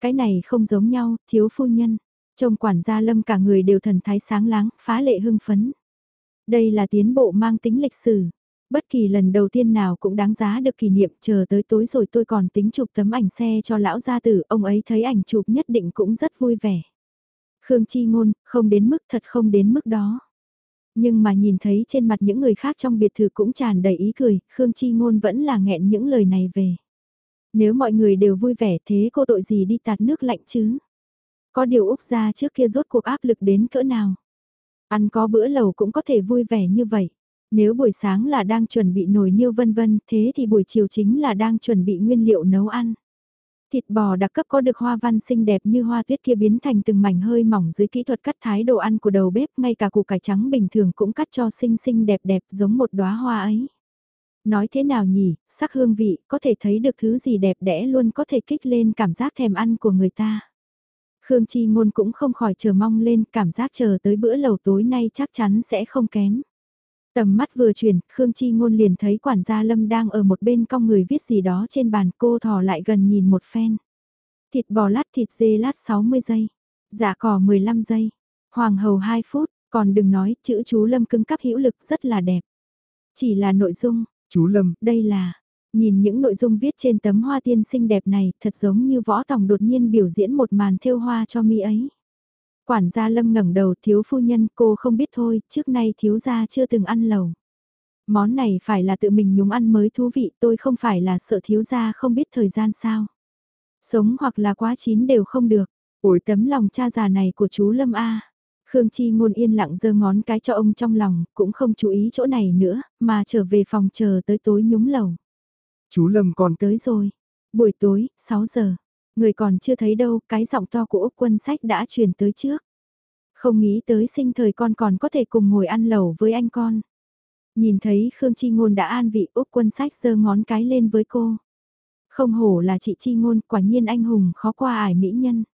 Cái này không giống nhau, thiếu phu nhân. Trông quản gia lâm cả người đều thần thái sáng láng, phá lệ hưng phấn. Đây là tiến bộ mang tính lịch sử. Bất kỳ lần đầu tiên nào cũng đáng giá được kỷ niệm chờ tới tối rồi tôi còn tính chụp tấm ảnh xe cho lão gia tử, ông ấy thấy ảnh chụp nhất định cũng rất vui vẻ. Khương Chi Ngôn, không đến mức thật không đến mức đó. Nhưng mà nhìn thấy trên mặt những người khác trong biệt thự cũng tràn đầy ý cười, Khương Chi Ngôn vẫn là nghẹn những lời này về. Nếu mọi người đều vui vẻ thế cô tội gì đi tạt nước lạnh chứ? Có điều Úc ra trước kia rốt cuộc áp lực đến cỡ nào? Ăn có bữa lầu cũng có thể vui vẻ như vậy. Nếu buổi sáng là đang chuẩn bị nồi niêu vân vân, thế thì buổi chiều chính là đang chuẩn bị nguyên liệu nấu ăn. Thịt bò đặc cấp có được hoa văn xinh đẹp như hoa tuyết kia biến thành từng mảnh hơi mỏng dưới kỹ thuật cắt thái đồ ăn của đầu bếp, ngay cả củ cải trắng bình thường cũng cắt cho xinh xinh đẹp đẹp giống một đóa hoa ấy. Nói thế nào nhỉ, sắc hương vị, có thể thấy được thứ gì đẹp đẽ luôn có thể kích lên cảm giác thèm ăn của người ta. Khương Chi Ngôn cũng không khỏi chờ mong lên, cảm giác chờ tới bữa lầu tối nay chắc chắn sẽ không kém. Tầm mắt vừa chuyển, Khương Chi Ngôn liền thấy quản gia Lâm đang ở một bên cong người viết gì đó trên bàn cô thò lại gần nhìn một phen. Thịt bò lát thịt dê lát 60 giây, dạ cỏ 15 giây, hoàng hầu 2 phút, còn đừng nói chữ chú Lâm cưng cấp hữu lực rất là đẹp. Chỉ là nội dung, Chú Lâm, đây là, nhìn những nội dung viết trên tấm hoa tiên xinh đẹp này, thật giống như võ tòng đột nhiên biểu diễn một màn thêu hoa cho mi ấy. Quản gia Lâm ngẩng đầu thiếu phu nhân cô không biết thôi, trước nay thiếu gia chưa từng ăn lẩu. Món này phải là tự mình nhúng ăn mới thú vị, tôi không phải là sợ thiếu gia không biết thời gian sao. Sống hoặc là quá chín đều không được. Ủi tấm lòng cha già này của chú Lâm A. Khương Chi ngôn yên lặng giơ ngón cái cho ông trong lòng, cũng không chú ý chỗ này nữa, mà trở về phòng chờ tới tối nhúng lầu. Chú Lâm còn tới rồi. Buổi tối, 6 giờ. Người còn chưa thấy đâu, cái giọng to của Úc quân sách đã truyền tới trước. Không nghĩ tới sinh thời con còn có thể cùng ngồi ăn lẩu với anh con. Nhìn thấy Khương Chi Ngôn đã an vị Úc quân sách giơ ngón cái lên với cô. Không hổ là chị Chi Ngôn, quả nhiên anh hùng khó qua ải mỹ nhân.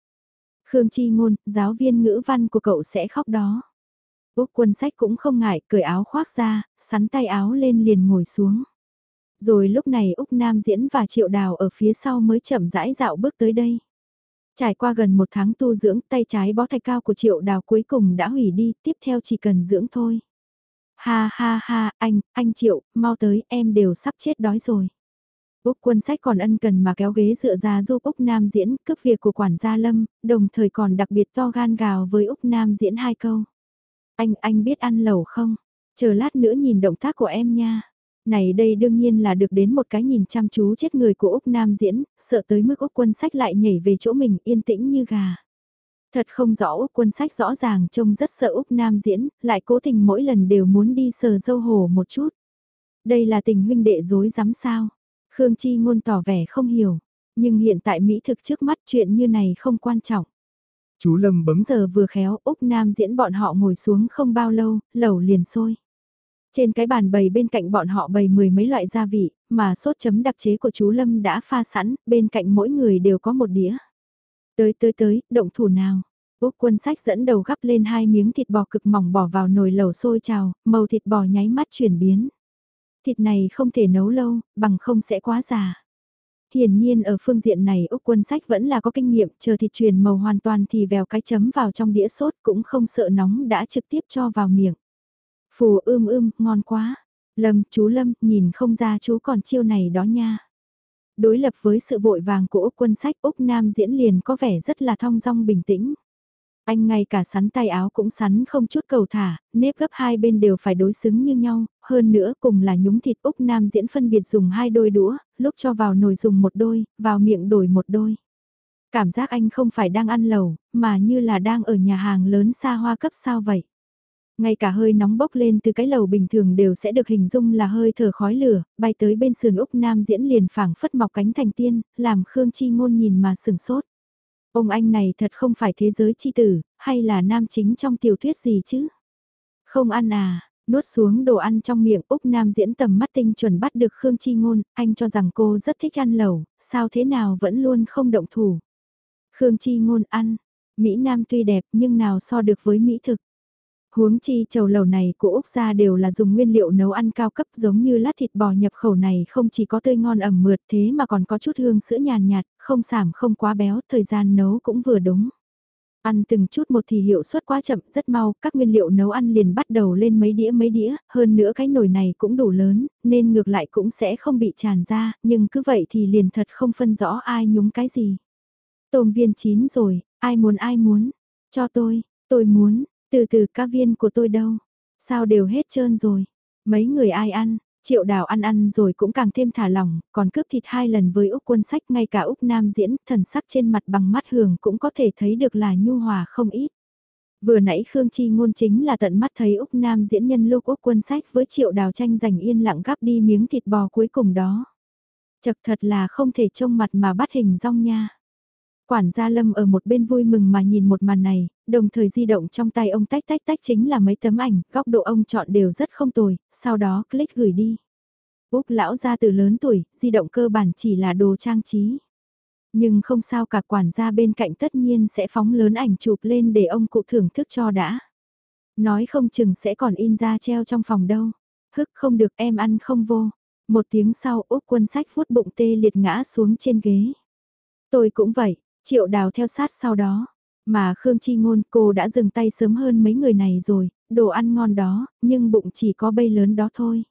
Khương Chi Ngôn, giáo viên ngữ văn của cậu sẽ khóc đó. Úc quân sách cũng không ngại, cởi áo khoác ra, sắn tay áo lên liền ngồi xuống. Rồi lúc này Úc Nam Diễn và Triệu Đào ở phía sau mới chậm rãi dạo bước tới đây. Trải qua gần một tháng tu dưỡng, tay trái bó thạch cao của Triệu Đào cuối cùng đã hủy đi, tiếp theo chỉ cần dưỡng thôi. Ha ha ha, anh, anh Triệu, mau tới, em đều sắp chết đói rồi. Úc quân sách còn ân cần mà kéo ghế dựa ra giúp Úc Nam diễn cướp việc của quản gia Lâm, đồng thời còn đặc biệt to gan gào với Úc Nam diễn hai câu. Anh, anh biết ăn lẩu không? Chờ lát nữa nhìn động tác của em nha. Này đây đương nhiên là được đến một cái nhìn chăm chú chết người của Úc Nam diễn, sợ tới mức Úc quân sách lại nhảy về chỗ mình yên tĩnh như gà. Thật không rõ Úc quân sách rõ ràng trông rất sợ Úc Nam diễn, lại cố tình mỗi lần đều muốn đi sờ dâu hổ một chút. Đây là tình huynh đệ dối dám sao? Khương Chi ngôn tỏ vẻ không hiểu, nhưng hiện tại Mỹ thực trước mắt chuyện như này không quan trọng. Chú Lâm bấm giờ vừa khéo Úc Nam diễn bọn họ ngồi xuống không bao lâu, lẩu liền sôi. Trên cái bàn bày bên cạnh bọn họ bày mười mấy loại gia vị, mà sốt chấm đặc chế của chú Lâm đã pha sẵn, bên cạnh mỗi người đều có một đĩa. Tới tới tới, động thủ nào. Úc quân sách dẫn đầu gắp lên hai miếng thịt bò cực mỏng bỏ vào nồi lẩu sôi trào, màu thịt bò nháy mắt chuyển biến. Thịt này không thể nấu lâu, bằng không sẽ quá già. Hiển nhiên ở phương diện này Úc quân sách vẫn là có kinh nghiệm, chờ thịt truyền màu hoàn toàn thì vèo cái chấm vào trong đĩa sốt cũng không sợ nóng đã trực tiếp cho vào miệng. Phù ưm ưm, ngon quá. Lâm, chú Lâm, nhìn không ra chú còn chiêu này đó nha. Đối lập với sự vội vàng của Úc quân sách, Úc Nam diễn liền có vẻ rất là thong dong bình tĩnh. Anh ngay cả sắn tay áo cũng sắn không chút cầu thả, nếp gấp hai bên đều phải đối xứng như nhau, hơn nữa cùng là nhúng thịt Úc Nam diễn phân biệt dùng hai đôi đũa, lúc cho vào nồi dùng một đôi, vào miệng đổi một đôi. Cảm giác anh không phải đang ăn lẩu, mà như là đang ở nhà hàng lớn xa hoa cấp sao vậy. Ngay cả hơi nóng bốc lên từ cái lầu bình thường đều sẽ được hình dung là hơi thở khói lửa, bay tới bên sườn Úc Nam diễn liền phảng phất mọc cánh thành tiên, làm Khương Chi Ngôn nhìn mà sừng sốt. Ông anh này thật không phải thế giới chi tử, hay là nam chính trong tiểu thuyết gì chứ? Không ăn à, nuốt xuống đồ ăn trong miệng Úc Nam diễn tầm mắt tinh chuẩn bắt được Khương Chi Ngôn, anh cho rằng cô rất thích ăn lẩu, sao thế nào vẫn luôn không động thủ. Khương Chi Ngôn ăn, Mỹ Nam tuy đẹp nhưng nào so được với Mỹ thực. Huống chi chầu lẩu này của Úc gia đều là dùng nguyên liệu nấu ăn cao cấp giống như lát thịt bò nhập khẩu này không chỉ có tươi ngon ẩm mượt thế mà còn có chút hương sữa nhàn nhạt, không sảm không quá béo, thời gian nấu cũng vừa đúng. Ăn từng chút một thì hiệu suất quá chậm, rất mau, các nguyên liệu nấu ăn liền bắt đầu lên mấy đĩa mấy đĩa, hơn nữa cái nồi này cũng đủ lớn, nên ngược lại cũng sẽ không bị tràn ra, nhưng cứ vậy thì liền thật không phân rõ ai nhúng cái gì. Tôm viên chín rồi, ai muốn ai muốn, cho tôi, tôi muốn, từ từ cá viên của tôi đâu? Sao đều hết trơn rồi? Mấy người ai ăn? Triệu đào ăn ăn rồi cũng càng thêm thả lỏng, còn cướp thịt hai lần với Úc quân sách ngay cả Úc Nam diễn, thần sắc trên mặt bằng mắt hường cũng có thể thấy được là nhu hòa không ít. Vừa nãy Khương Chi ngôn chính là tận mắt thấy Úc Nam diễn nhân lúc Úc quân sách với triệu đào tranh giành yên lặng gắp đi miếng thịt bò cuối cùng đó. Chật thật là không thể trông mặt mà bắt hình rong nha. Quản gia Lâm ở một bên vui mừng mà nhìn một màn này, đồng thời di động trong tay ông tách tách tách chính là mấy tấm ảnh, góc độ ông chọn đều rất không tồi, sau đó click gửi đi. Úc lão gia từ lớn tuổi, di động cơ bản chỉ là đồ trang trí. Nhưng không sao cả quản gia bên cạnh tất nhiên sẽ phóng lớn ảnh chụp lên để ông cụ thưởng thức cho đã. Nói không chừng sẽ còn in ra treo trong phòng đâu. Hức không được em ăn không vô. Một tiếng sau Úc quân sách phút bụng tê liệt ngã xuống trên ghế. Tôi cũng vậy, Triệu đào theo sát sau đó. Mà Khương Chi Ngôn cô đã dừng tay sớm hơn mấy người này rồi, đồ ăn ngon đó, nhưng bụng chỉ có bây lớn đó thôi.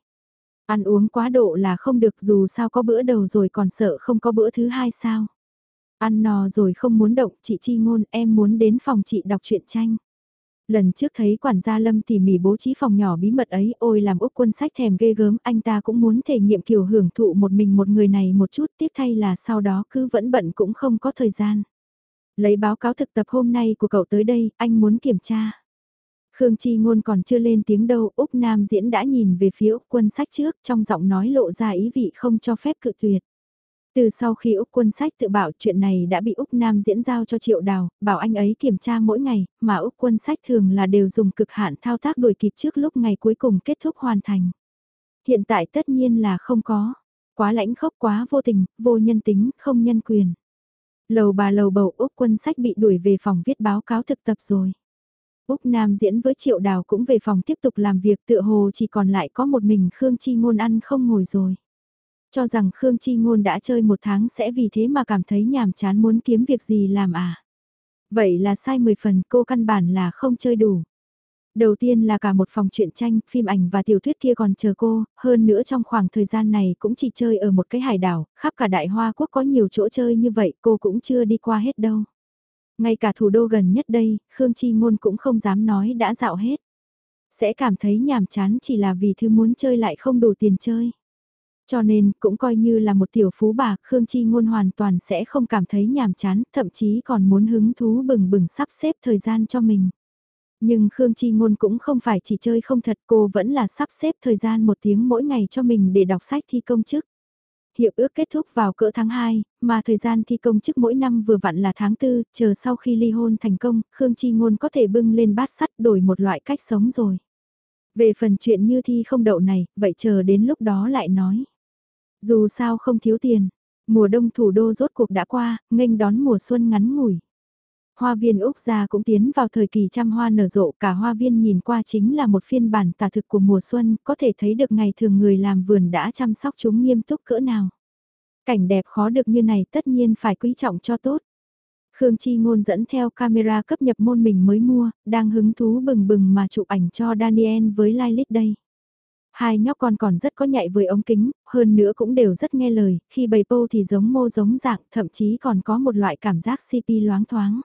Ăn uống quá độ là không được dù sao có bữa đầu rồi còn sợ không có bữa thứ hai sao. Ăn no rồi không muốn động, chị Chi Ngôn em muốn đến phòng chị đọc truyện tranh. Lần trước thấy quản gia Lâm tỉ mỉ bố trí phòng nhỏ bí mật ấy, ôi làm Úc quân sách thèm ghê gớm, anh ta cũng muốn thể nghiệm kiểu hưởng thụ một mình một người này một chút, tiếc thay là sau đó cứ vẫn bận cũng không có thời gian. Lấy báo cáo thực tập hôm nay của cậu tới đây, anh muốn kiểm tra. Khương Chi Ngôn còn chưa lên tiếng đâu, Úc Nam Diễn đã nhìn về phía Úc quân sách trước, trong giọng nói lộ ra ý vị không cho phép cự tuyệt. Từ sau khi Úc quân sách tự bảo chuyện này đã bị Úc Nam diễn giao cho Triệu Đào, bảo anh ấy kiểm tra mỗi ngày, mà Úc quân sách thường là đều dùng cực hạn thao tác đuổi kịp trước lúc ngày cuối cùng kết thúc hoàn thành. Hiện tại tất nhiên là không có. Quá lãnh khốc quá vô tình, vô nhân tính, không nhân quyền. Lầu bà lầu bầu Úc quân sách bị đuổi về phòng viết báo cáo thực tập rồi. Úc Nam diễn với Triệu Đào cũng về phòng tiếp tục làm việc tựa hồ chỉ còn lại có một mình Khương Chi Ngôn ăn không ngồi rồi. Cho rằng Khương Chi Ngôn đã chơi một tháng sẽ vì thế mà cảm thấy nhàm chán muốn kiếm việc gì làm à. Vậy là sai 10 phần, cô căn bản là không chơi đủ. Đầu tiên là cả một phòng truyện tranh, phim ảnh và tiểu thuyết kia còn chờ cô, hơn nữa trong khoảng thời gian này cũng chỉ chơi ở một cái hải đảo, khắp cả đại hoa quốc có nhiều chỗ chơi như vậy cô cũng chưa đi qua hết đâu. Ngay cả thủ đô gần nhất đây, Khương Chi Ngôn cũng không dám nói đã dạo hết. Sẽ cảm thấy nhàm chán chỉ là vì thứ muốn chơi lại không đủ tiền chơi. Cho nên, cũng coi như là một tiểu phú bà, Khương Chi Ngôn hoàn toàn sẽ không cảm thấy nhàm chán, thậm chí còn muốn hứng thú bừng bừng sắp xếp thời gian cho mình. Nhưng Khương Chi Ngôn cũng không phải chỉ chơi không thật cô vẫn là sắp xếp thời gian một tiếng mỗi ngày cho mình để đọc sách thi công chức. Hiệp ước kết thúc vào cỡ tháng 2, mà thời gian thi công chức mỗi năm vừa vặn là tháng 4, chờ sau khi ly hôn thành công, Khương Chi Ngôn có thể bưng lên bát sắt đổi một loại cách sống rồi. Về phần chuyện như thi không đậu này, vậy chờ đến lúc đó lại nói. Dù sao không thiếu tiền, mùa đông thủ đô rốt cuộc đã qua, nghênh đón mùa xuân ngắn ngủi. Hoa viên Úc gia cũng tiến vào thời kỳ trăm hoa nở rộ, cả hoa viên nhìn qua chính là một phiên bản tả thực của mùa xuân, có thể thấy được ngày thường người làm vườn đã chăm sóc chúng nghiêm túc cỡ nào. Cảnh đẹp khó được như này tất nhiên phải quý trọng cho tốt. Khương Chi Ngôn dẫn theo camera cấp nhập môn mình mới mua, đang hứng thú bừng bừng mà chụp ảnh cho Daniel với Lilith đây. Hai nhóc con còn rất có nhạy với ống kính, hơn nữa cũng đều rất nghe lời, khi bày pô thì giống mô giống dạng, thậm chí còn có một loại cảm giác CP loáng thoáng.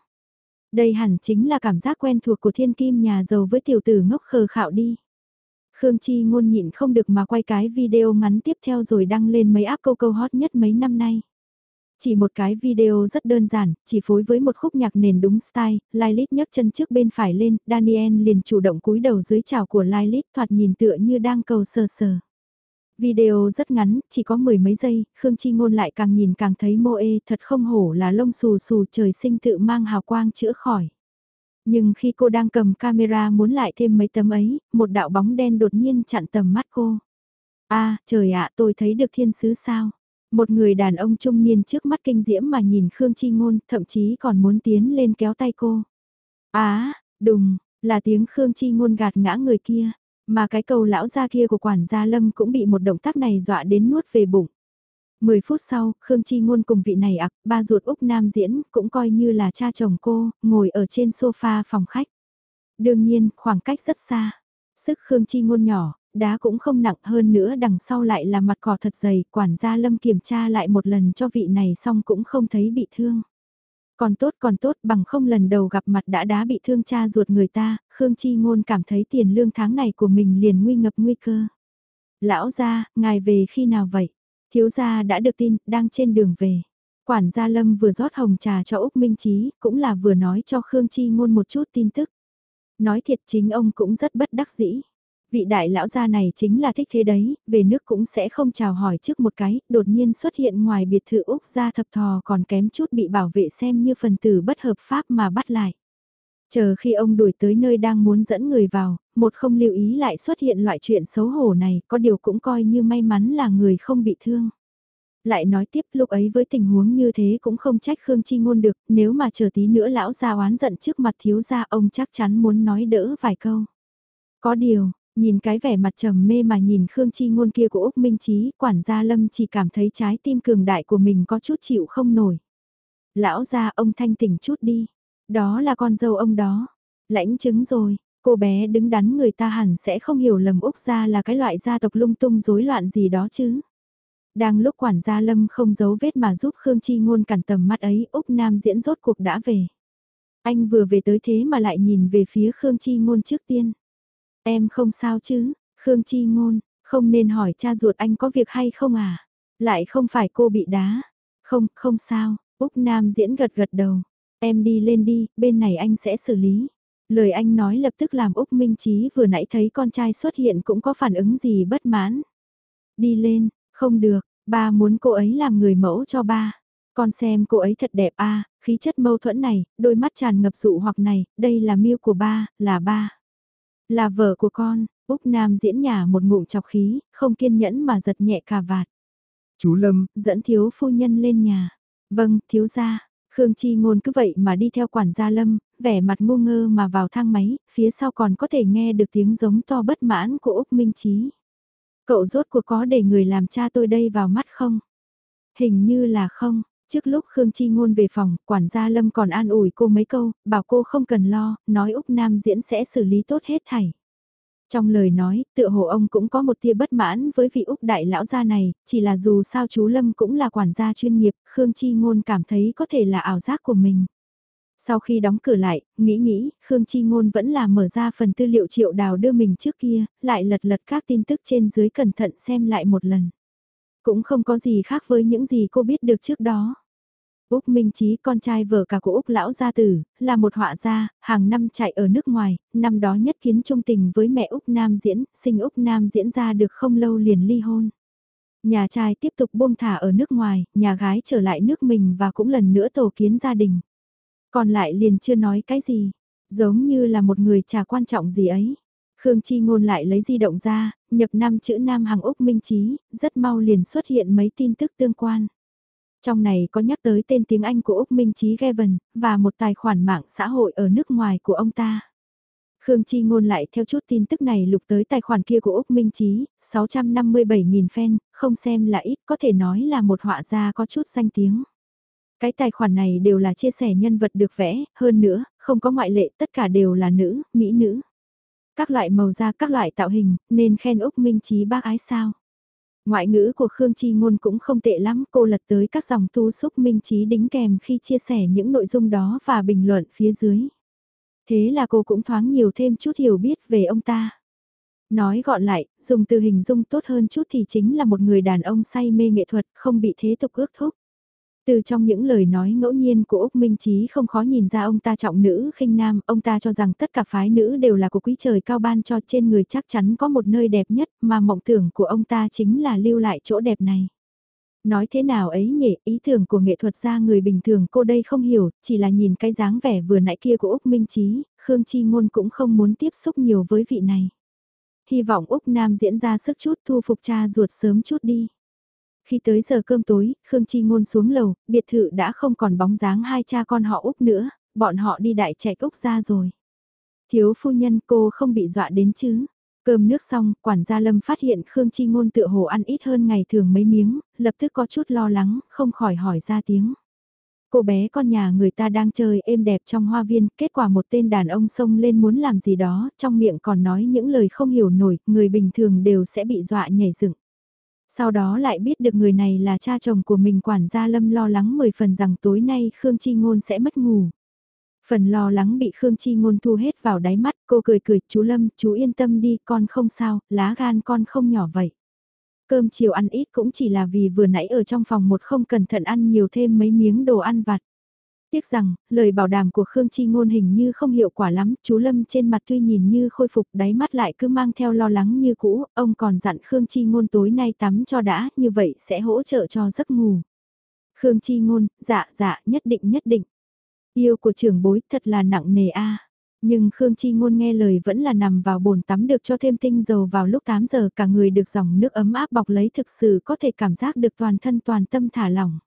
Đây hẳn chính là cảm giác quen thuộc của thiên kim nhà giàu với tiểu tử ngốc khờ khạo đi. Khương Chi ngôn nhịn không được mà quay cái video ngắn tiếp theo rồi đăng lên mấy áp câu câu hot nhất mấy năm nay. Chỉ một cái video rất đơn giản, chỉ phối với một khúc nhạc nền đúng style, Lilith nhấc chân trước bên phải lên, Daniel liền chủ động cúi đầu dưới chào của Lilith thoạt nhìn tựa như đang cầu sờ sờ. Video rất ngắn, chỉ có mười mấy giây, Khương Chi Ngôn lại càng nhìn càng thấy mô ê, thật không hổ là lông xù xù trời sinh tự mang hào quang chữa khỏi. Nhưng khi cô đang cầm camera muốn lại thêm mấy tấm ấy, một đạo bóng đen đột nhiên chặn tầm mắt cô. a trời ạ tôi thấy được thiên sứ sao. Một người đàn ông trung niên trước mắt kinh diễm mà nhìn Khương Chi Ngôn, thậm chí còn muốn tiến lên kéo tay cô. Á, đùng, là tiếng Khương Chi Ngôn gạt ngã người kia. Mà cái cầu lão gia kia của quản gia Lâm cũng bị một động tác này dọa đến nuốt về bụng. Mười phút sau, Khương Chi Ngôn cùng vị này ạc ba ruột Úc Nam diễn, cũng coi như là cha chồng cô, ngồi ở trên sofa phòng khách. Đương nhiên, khoảng cách rất xa. Sức Khương Chi Ngôn nhỏ, đá cũng không nặng hơn nữa đằng sau lại là mặt cỏ thật dày, quản gia Lâm kiểm tra lại một lần cho vị này xong cũng không thấy bị thương. Còn tốt còn tốt bằng không lần đầu gặp mặt đã đá bị thương cha ruột người ta, Khương Chi Ngôn cảm thấy tiền lương tháng này của mình liền nguy ngập nguy cơ. Lão gia, ngài về khi nào vậy? Thiếu gia đã được tin, đang trên đường về. Quản gia Lâm vừa rót hồng trà cho Úc Minh Chí, cũng là vừa nói cho Khương Chi Ngôn một chút tin tức. Nói thiệt chính ông cũng rất bất đắc dĩ vị đại lão gia này chính là thích thế đấy, về nước cũng sẽ không chào hỏi trước một cái, đột nhiên xuất hiện ngoài biệt thự Úc gia thập thò còn kém chút bị bảo vệ xem như phần tử bất hợp pháp mà bắt lại. Chờ khi ông đuổi tới nơi đang muốn dẫn người vào, một không lưu ý lại xuất hiện loại chuyện xấu hổ này, có điều cũng coi như may mắn là người không bị thương. Lại nói tiếp lúc ấy với tình huống như thế cũng không trách Khương Chi Ngôn được, nếu mà chờ tí nữa lão gia oán giận trước mặt thiếu gia ông chắc chắn muốn nói đỡ vài câu. Có điều, Nhìn cái vẻ mặt trầm mê mà nhìn Khương Chi ngôn kia của Úc Minh Chí, quản gia Lâm chỉ cảm thấy trái tim cường đại của mình có chút chịu không nổi. Lão gia ông thanh tỉnh chút đi, đó là con dâu ông đó. Lãnh chứng rồi, cô bé đứng đắn người ta hẳn sẽ không hiểu lầm Úc gia là cái loại gia tộc lung tung rối loạn gì đó chứ. Đang lúc quản gia Lâm không giấu vết mà giúp Khương Chi ngôn cản tầm mắt ấy, Úc Nam diễn rốt cuộc đã về. Anh vừa về tới thế mà lại nhìn về phía Khương Chi ngôn trước tiên. Em không sao chứ, Khương Chi Ngôn, không nên hỏi cha ruột anh có việc hay không à? Lại không phải cô bị đá. Không, không sao, Úc Nam diễn gật gật đầu. Em đi lên đi, bên này anh sẽ xử lý. Lời anh nói lập tức làm Úc Minh Chí vừa nãy thấy con trai xuất hiện cũng có phản ứng gì bất mãn. Đi lên, không được, ba muốn cô ấy làm người mẫu cho ba. Con xem cô ấy thật đẹp a, à, khí chất mâu thuẫn này, đôi mắt tràn ngập dụ hoặc này, đây là miêu của ba, là ba. Là vợ của con, Úc Nam diễn nhà một ngụm chọc khí, không kiên nhẫn mà giật nhẹ cà vạt. Chú Lâm, dẫn thiếu phu nhân lên nhà. Vâng, thiếu gia, Khương Chi Ngôn cứ vậy mà đi theo quản gia Lâm, vẻ mặt ngu ngơ mà vào thang máy, phía sau còn có thể nghe được tiếng giống to bất mãn của Úc Minh Chí. Cậu rốt cuộc có để người làm cha tôi đây vào mắt không? Hình như là không. Trước lúc Khương Chi Ngôn về phòng, quản gia Lâm còn an ủi cô mấy câu, bảo cô không cần lo, nói Úc Nam diễn sẽ xử lý tốt hết thảy. Trong lời nói, tựa hồ ông cũng có một tia bất mãn với vị Úc đại lão gia này, chỉ là dù sao chú Lâm cũng là quản gia chuyên nghiệp, Khương Chi Ngôn cảm thấy có thể là ảo giác của mình. Sau khi đóng cửa lại, nghĩ nghĩ, Khương Chi Ngôn vẫn là mở ra phần tư liệu triệu đào đưa mình trước kia, lại lật lật các tin tức trên dưới cẩn thận xem lại một lần. Cũng không có gì khác với những gì cô biết được trước đó. Úc Minh Chí, con trai vợ cả của Úc Lão Gia Tử, là một họa gia, hàng năm chạy ở nước ngoài, năm đó nhất kiến trung tình với mẹ Úc Nam Diễn, sinh Úc Nam Diễn ra được không lâu liền ly hôn. Nhà trai tiếp tục buông thả ở nước ngoài, nhà gái trở lại nước mình và cũng lần nữa tổ kiến gia đình. Còn lại liền chưa nói cái gì, giống như là một người trà quan trọng gì ấy. Khương Chi Ngôn lại lấy di động ra, nhập năm chữ Nam hàng Úc Minh Chí, rất mau liền xuất hiện mấy tin tức tương quan. Trong này có nhắc tới tên tiếng Anh của Úc Minh Chí Gavin, và một tài khoản mạng xã hội ở nước ngoài của ông ta. Khương Chi Ngôn lại theo chút tin tức này lục tới tài khoản kia của Úc Minh Chí, 657.000 fan, không xem là ít có thể nói là một họa gia có chút danh tiếng. Cái tài khoản này đều là chia sẻ nhân vật được vẽ, hơn nữa, không có ngoại lệ tất cả đều là nữ, mỹ nữ. Các loại màu da các loại tạo hình, nên khen Úc Minh Chí bác ái sao. Ngoại ngữ của Khương Chi Ngôn cũng không tệ lắm, cô lật tới các dòng tu xúc minh trí đính kèm khi chia sẻ những nội dung đó và bình luận phía dưới. Thế là cô cũng thoáng nhiều thêm chút hiểu biết về ông ta. Nói gọn lại, dùng từ hình dung tốt hơn chút thì chính là một người đàn ông say mê nghệ thuật, không bị thế tục ước thúc. Từ trong những lời nói ngẫu nhiên của Úc Minh Chí không khó nhìn ra ông ta trọng nữ khinh nam, ông ta cho rằng tất cả phái nữ đều là của quý trời cao ban cho trên người chắc chắn có một nơi đẹp nhất mà mộng tưởng của ông ta chính là lưu lại chỗ đẹp này. Nói thế nào ấy nhỉ, ý tưởng của nghệ thuật gia người bình thường cô đây không hiểu, chỉ là nhìn cái dáng vẻ vừa nãy kia của Úc Minh Chí, Khương Chi Ngôn cũng không muốn tiếp xúc nhiều với vị này. Hy vọng Úc Nam diễn ra sức chút thu phục cha ruột sớm chút đi. Khi tới giờ cơm tối, Khương Chi Ngôn xuống lầu, biệt thự đã không còn bóng dáng hai cha con họ Úc nữa, bọn họ đi đại chạy Úc ra rồi. Thiếu phu nhân cô không bị dọa đến chứ. Cơm nước xong, quản gia Lâm phát hiện Khương Chi Ngôn tựa hồ ăn ít hơn ngày thường mấy miếng, lập tức có chút lo lắng, không khỏi hỏi ra tiếng. Cô bé con nhà người ta đang chơi êm đẹp trong hoa viên, kết quả một tên đàn ông xông lên muốn làm gì đó, trong miệng còn nói những lời không hiểu nổi, người bình thường đều sẽ bị dọa nhảy dựng. Sau đó lại biết được người này là cha chồng của mình quản gia Lâm lo lắng mười phần rằng tối nay Khương Chi Ngôn sẽ mất ngủ. Phần lo lắng bị Khương Chi Ngôn thu hết vào đáy mắt, cô cười cười, chú Lâm, chú yên tâm đi, con không sao, lá gan con không nhỏ vậy. Cơm chiều ăn ít cũng chỉ là vì vừa nãy ở trong phòng một không cẩn thận ăn nhiều thêm mấy miếng đồ ăn vặt. Tiếc rằng, lời bảo đảm của Khương Chi Ngôn hình như không hiệu quả lắm, chú Lâm trên mặt tuy nhìn như khôi phục đáy mắt lại cứ mang theo lo lắng như cũ, ông còn dặn Khương Chi Ngôn tối nay tắm cho đã, như vậy sẽ hỗ trợ cho giấc ngủ. Khương Chi Ngôn, dạ dạ, nhất định nhất định. Yêu của trưởng bối thật là nặng nề a. Nhưng Khương Chi Ngôn nghe lời vẫn là nằm vào bồn tắm được cho thêm tinh dầu vào lúc 8 giờ cả người được dòng nước ấm áp bọc lấy thực sự có thể cảm giác được toàn thân toàn tâm thả lỏng.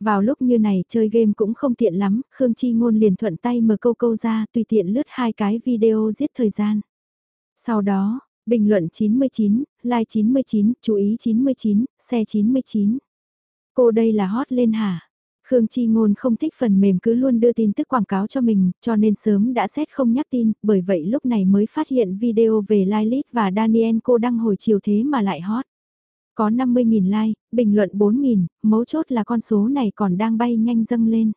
Vào lúc như này chơi game cũng không tiện lắm, Khương Chi Ngôn liền thuận tay mở câu câu ra tùy tiện lướt hai cái video giết thời gian. Sau đó, bình luận 99, like 99, chú ý 99, xe 99. Cô đây là hot lên hả? Khương Chi Ngôn không thích phần mềm cứ luôn đưa tin tức quảng cáo cho mình, cho nên sớm đã xét không nhắc tin, bởi vậy lúc này mới phát hiện video về Lilith và Daniel cô đăng hồi chiều thế mà lại hot. Có 50.000 like, bình luận 4.000, mấu chốt là con số này còn đang bay nhanh dâng lên.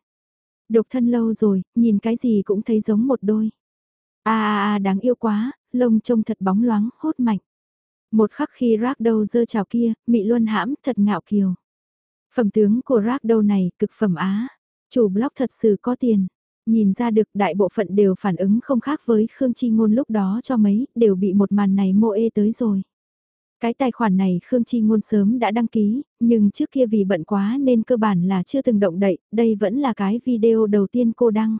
Độc thân lâu rồi, nhìn cái gì cũng thấy giống một đôi. a a a đáng yêu quá, lông trông thật bóng loáng, hốt mạnh. Một khắc khi rác đầu dơ chào kia, mị luân hãm, thật ngạo kiều. Phẩm tướng của rác đầu này, cực phẩm á. Chủ blog thật sự có tiền. Nhìn ra được đại bộ phận đều phản ứng không khác với Khương Chi Ngôn lúc đó cho mấy, đều bị một màn này mô ê tới rồi. Cái tài khoản này Khương Chi Ngôn sớm đã đăng ký, nhưng trước kia vì bận quá nên cơ bản là chưa từng động đậy, đây vẫn là cái video đầu tiên cô đăng.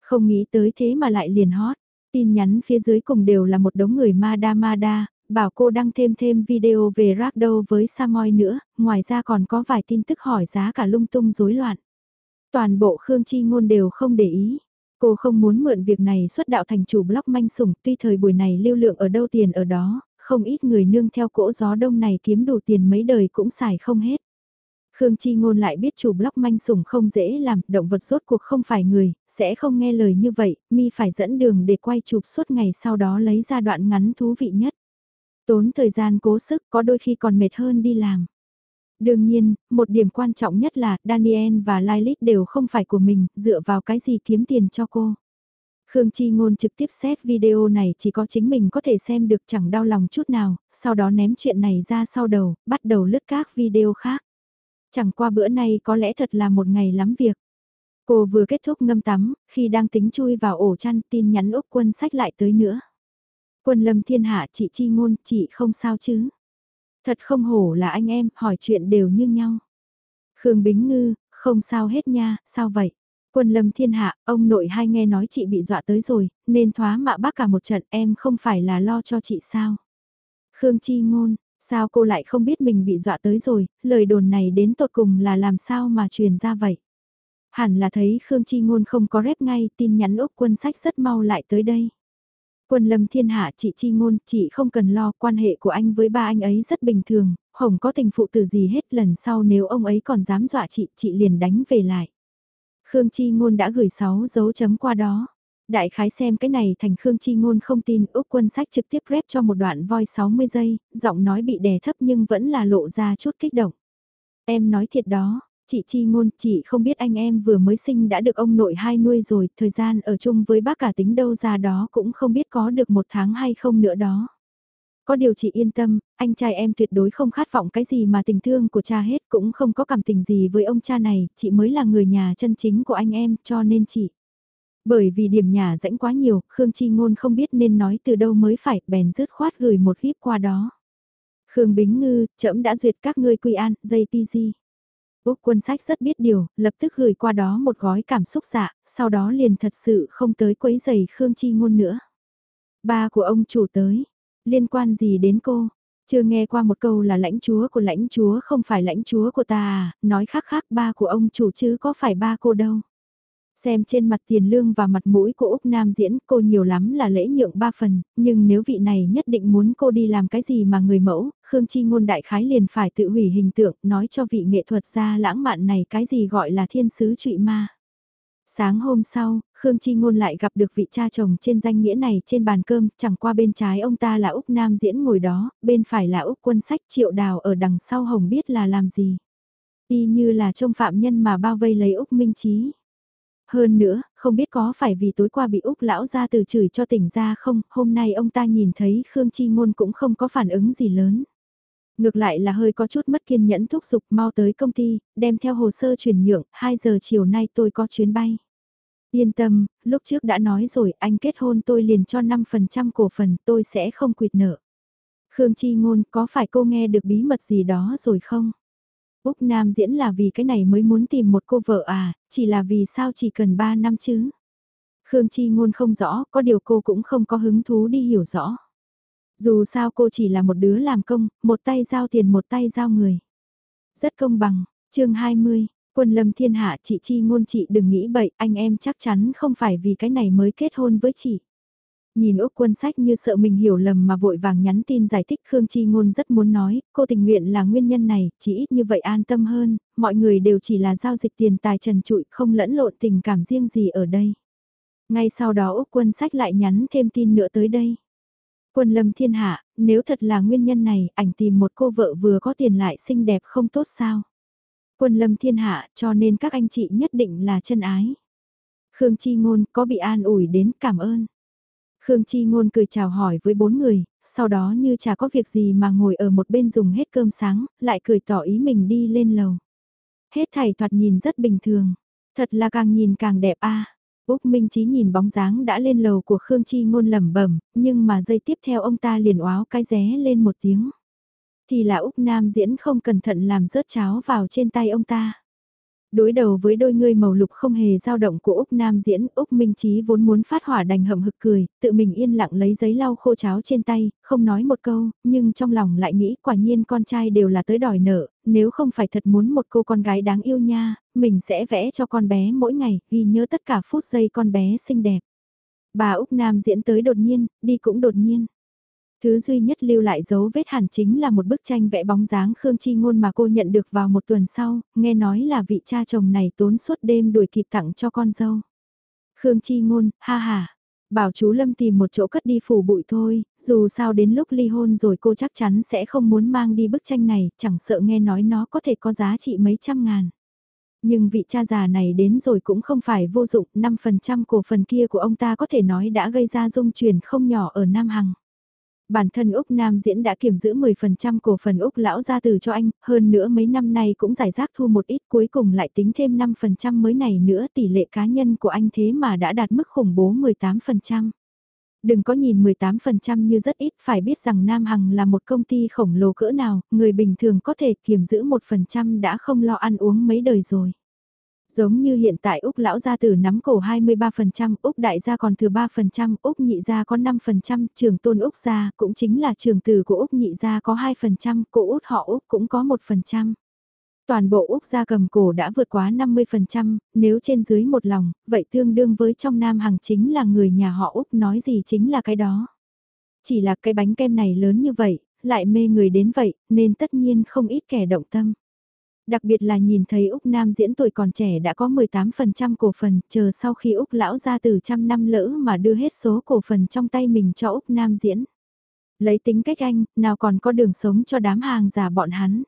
Không nghĩ tới thế mà lại liền hot, tin nhắn phía dưới cùng đều là một đống người ma đa ma đa, bảo cô đăng thêm thêm video về Ragdo với Samoy nữa, ngoài ra còn có vài tin tức hỏi giá cả lung tung rối loạn. Toàn bộ Khương Chi Ngôn đều không để ý. Cô không muốn mượn việc này xuất đạo thành chủ blog manh sủng, tuy thời buổi này lưu lượng ở đâu tiền ở đó, không ít người nương theo cỗ gió đông này kiếm đủ tiền mấy đời cũng xài không hết. Khương Chi Ngôn lại biết chủ blog manh sủng không dễ làm, động vật rốt cuộc không phải người, sẽ không nghe lời như vậy, mi phải dẫn đường để quay chụp suốt ngày sau đó lấy ra đoạn ngắn thú vị nhất. Tốn thời gian cố sức có đôi khi còn mệt hơn đi làm. Đương nhiên, một điểm quan trọng nhất là Daniel và Lilith đều không phải của mình, dựa vào cái gì kiếm tiền cho cô. Khương Chi Ngôn trực tiếp xét video này chỉ có chính mình có thể xem được chẳng đau lòng chút nào, sau đó ném chuyện này ra sau đầu, bắt đầu lướt các video khác. Chẳng qua bữa nay có lẽ thật là một ngày lắm việc. Cô vừa kết thúc ngâm tắm, khi đang tính chui vào ổ chăn tin nhắn Úc quân sách lại tới nữa. Quân lâm thiên hạ chị Chi Ngôn, chị không sao chứ? Thật không hổ là anh em, hỏi chuyện đều như nhau. Khương Bính Ngư, không sao hết nha, sao vậy? Quân lâm thiên hạ, ông nội hai nghe nói chị bị dọa tới rồi, nên thoá mạ bác cả một trận em không phải là lo cho chị sao? Khương Chi Ngôn, sao cô lại không biết mình bị dọa tới rồi, lời đồn này đến tột cùng là làm sao mà truyền ra vậy? Hẳn là thấy Khương Chi Ngôn không có rep ngay, tin nhắn Úc quân sách rất mau lại tới đây. Quân lâm thiên hạ chị chi ngôn, chị không cần lo, quan hệ của anh với ba anh ấy rất bình thường, hồng có tình phụ tử gì hết lần sau nếu ông ấy còn dám dọa chị, chị liền đánh về lại. Khương Chi Ngôn đã gửi 6 dấu chấm qua đó. Đại khái xem cái này thành Khương Chi Ngôn không tin Úc quân sách trực tiếp rep cho một đoạn voi 60 giây, giọng nói bị đè thấp nhưng vẫn là lộ ra chút kích động. Em nói thiệt đó, Chị Chi Ngôn, chị không biết anh em vừa mới sinh đã được ông nội hai nuôi rồi, thời gian ở chung với bác cả tính đâu ra đó cũng không biết có được một tháng hay không nữa đó. Có điều chị yên tâm, anh trai em tuyệt đối không khát vọng cái gì mà tình thương của cha hết cũng không có cảm tình gì với ông cha này, chị mới là người nhà chân chính của anh em cho nên chị. Bởi vì điểm nhà rãnh quá nhiều, Khương Chi Ngôn không biết nên nói từ đâu mới phải, bèn rứt khoát gửi một gíp qua đó. Khương Bính Ngư, trẫm đã duyệt các ngươi quy an, JPG. Úc quân sách rất biết điều, lập tức gửi qua đó một gói cảm xúc dạ, sau đó liền thật sự không tới quấy giày Khương Chi Ngôn nữa. Ba của ông chủ tới, liên quan gì đến cô? Chưa nghe qua một câu là lãnh chúa của lãnh chúa không phải lãnh chúa của ta à, nói khác khác ba của ông chủ chứ có phải ba cô đâu. Xem trên mặt tiền lương và mặt mũi của Úc Nam diễn cô nhiều lắm là lễ nhượng ba phần, nhưng nếu vị này nhất định muốn cô đi làm cái gì mà người mẫu, Khương Chi Ngôn đại khái liền phải tự hủy hình tượng nói cho vị nghệ thuật gia lãng mạn này cái gì gọi là thiên sứ trụy ma. Sáng hôm sau, Khương Chi Ngôn lại gặp được vị cha chồng trên danh nghĩa này trên bàn cơm, chẳng qua bên trái ông ta là Úc Nam diễn ngồi đó, bên phải là Úc quân sách triệu đào ở đằng sau hồng biết là làm gì. Y như là trông phạm nhân mà bao vây lấy Úc Minh Chí. Hơn nữa, không biết có phải vì tối qua bị Úc lão ra từ chửi cho tỉnh ra không, hôm nay ông ta nhìn thấy Khương Chi Ngôn cũng không có phản ứng gì lớn. Ngược lại là hơi có chút mất kiên nhẫn thúc giục mau tới công ty, đem theo hồ sơ chuyển nhượng, 2 giờ chiều nay tôi có chuyến bay. Yên tâm, lúc trước đã nói rồi anh kết hôn tôi liền cho 5% cổ phần tôi sẽ không quyệt nợ. Khương Chi Ngôn có phải cô nghe được bí mật gì đó rồi không? Úc Nam diễn là vì cái này mới muốn tìm một cô vợ à, chỉ là vì sao chỉ cần 3 năm chứ? Khương Chi ngôn không rõ, có điều cô cũng không có hứng thú đi hiểu rõ. Dù sao cô chỉ là một đứa làm công, một tay giao tiền một tay giao người. Rất công bằng, chương 20, quân lâm thiên hạ chị Chi ngôn chị đừng nghĩ bậy, anh em chắc chắn không phải vì cái này mới kết hôn với chị. Nhìn Úc quân sách như sợ mình hiểu lầm mà vội vàng nhắn tin giải thích Khương Chi Ngôn rất muốn nói, cô tình nguyện là nguyên nhân này, chỉ ít như vậy an tâm hơn, mọi người đều chỉ là giao dịch tiền tài trần trụi không lẫn lộn tình cảm riêng gì ở đây. Ngay sau đó Úc quân sách lại nhắn thêm tin nữa tới đây. Quân lâm thiên hạ, nếu thật là nguyên nhân này, ảnh tìm một cô vợ vừa có tiền lại xinh đẹp không tốt sao? Quân lâm thiên hạ cho nên các anh chị nhất định là chân ái. Khương Chi Ngôn có bị an ủi đến cảm ơn. Khương Chi Ngôn cười chào hỏi với bốn người, sau đó như chả có việc gì mà ngồi ở một bên dùng hết cơm sáng, lại cười tỏ ý mình đi lên lầu. Hết thảy thoạt nhìn rất bình thường, thật là càng nhìn càng đẹp a. Úc Minh Chí nhìn bóng dáng đã lên lầu của Khương Chi Ngôn lẩm bẩm, nhưng mà giây tiếp theo ông ta liền oáo cái ré lên một tiếng. Thì là Úc Nam diễn không cẩn thận làm rớt cháo vào trên tay ông ta. Đối đầu với đôi ngươi màu lục không hề dao động của Úc Nam diễn, Úc Minh Chí vốn muốn phát hỏa đành hậm hực cười, tự mình yên lặng lấy giấy lau khô cháo trên tay, không nói một câu, nhưng trong lòng lại nghĩ quả nhiên con trai đều là tới đòi nợ, nếu không phải thật muốn một cô con gái đáng yêu nha, mình sẽ vẽ cho con bé mỗi ngày, ghi nhớ tất cả phút giây con bé xinh đẹp. Bà Úc Nam diễn tới đột nhiên, đi cũng đột nhiên. Thứ duy nhất lưu lại dấu vết hẳn chính là một bức tranh vẽ bóng dáng Khương Chi Ngôn mà cô nhận được vào một tuần sau, nghe nói là vị cha chồng này tốn suốt đêm đuổi kịp tặng cho con dâu. Khương Chi Ngôn, ha ha. Bảo chú Lâm tìm một chỗ cất đi phủ bụi thôi, dù sao đến lúc ly hôn rồi cô chắc chắn sẽ không muốn mang đi bức tranh này, chẳng sợ nghe nói nó có thể có giá trị mấy trăm ngàn. Nhưng vị cha già này đến rồi cũng không phải vô dụng, 5% cổ phần kia của ông ta có thể nói đã gây ra dung chuyển không nhỏ ở Nam Hằng. Bản thân Úc Nam Diễn đã kiểm giữ 10% cổ phần Úc lão gia từ cho anh, hơn nữa mấy năm nay cũng giải rác thu một ít cuối cùng lại tính thêm 5% mới này nữa tỷ lệ cá nhân của anh thế mà đã đạt mức khủng bố 18%. Đừng có nhìn 18% như rất ít, phải biết rằng Nam Hằng là một công ty khổng lồ cỡ nào, người bình thường có thể kiểm giữ 1% đã không lo ăn uống mấy đời rồi. Giống như hiện tại Úc lão gia tử nắm cổ 23%, Úc đại gia còn thừa 3%, Úc nhị gia có 5%, trường tôn Úc gia cũng chính là trường tử của Úc nhị gia có 2%, cổ Úc họ Úc cũng có 1%. Toàn bộ Úc gia cầm cổ đã vượt quá 50%, nếu trên dưới một lòng, vậy tương đương với trong Nam hàng chính là người nhà họ Úc nói gì chính là cái đó. Chỉ là cái bánh kem này lớn như vậy, lại mê người đến vậy, nên tất nhiên không ít kẻ động tâm. Đặc biệt là nhìn thấy Úc Nam diễn tuổi còn trẻ đã có 18% cổ phần, chờ sau khi Úc lão ra từ trăm năm lỡ mà đưa hết số cổ phần trong tay mình cho Úc Nam diễn. Lấy tính cách anh, nào còn có đường sống cho đám hàng giả bọn hắn.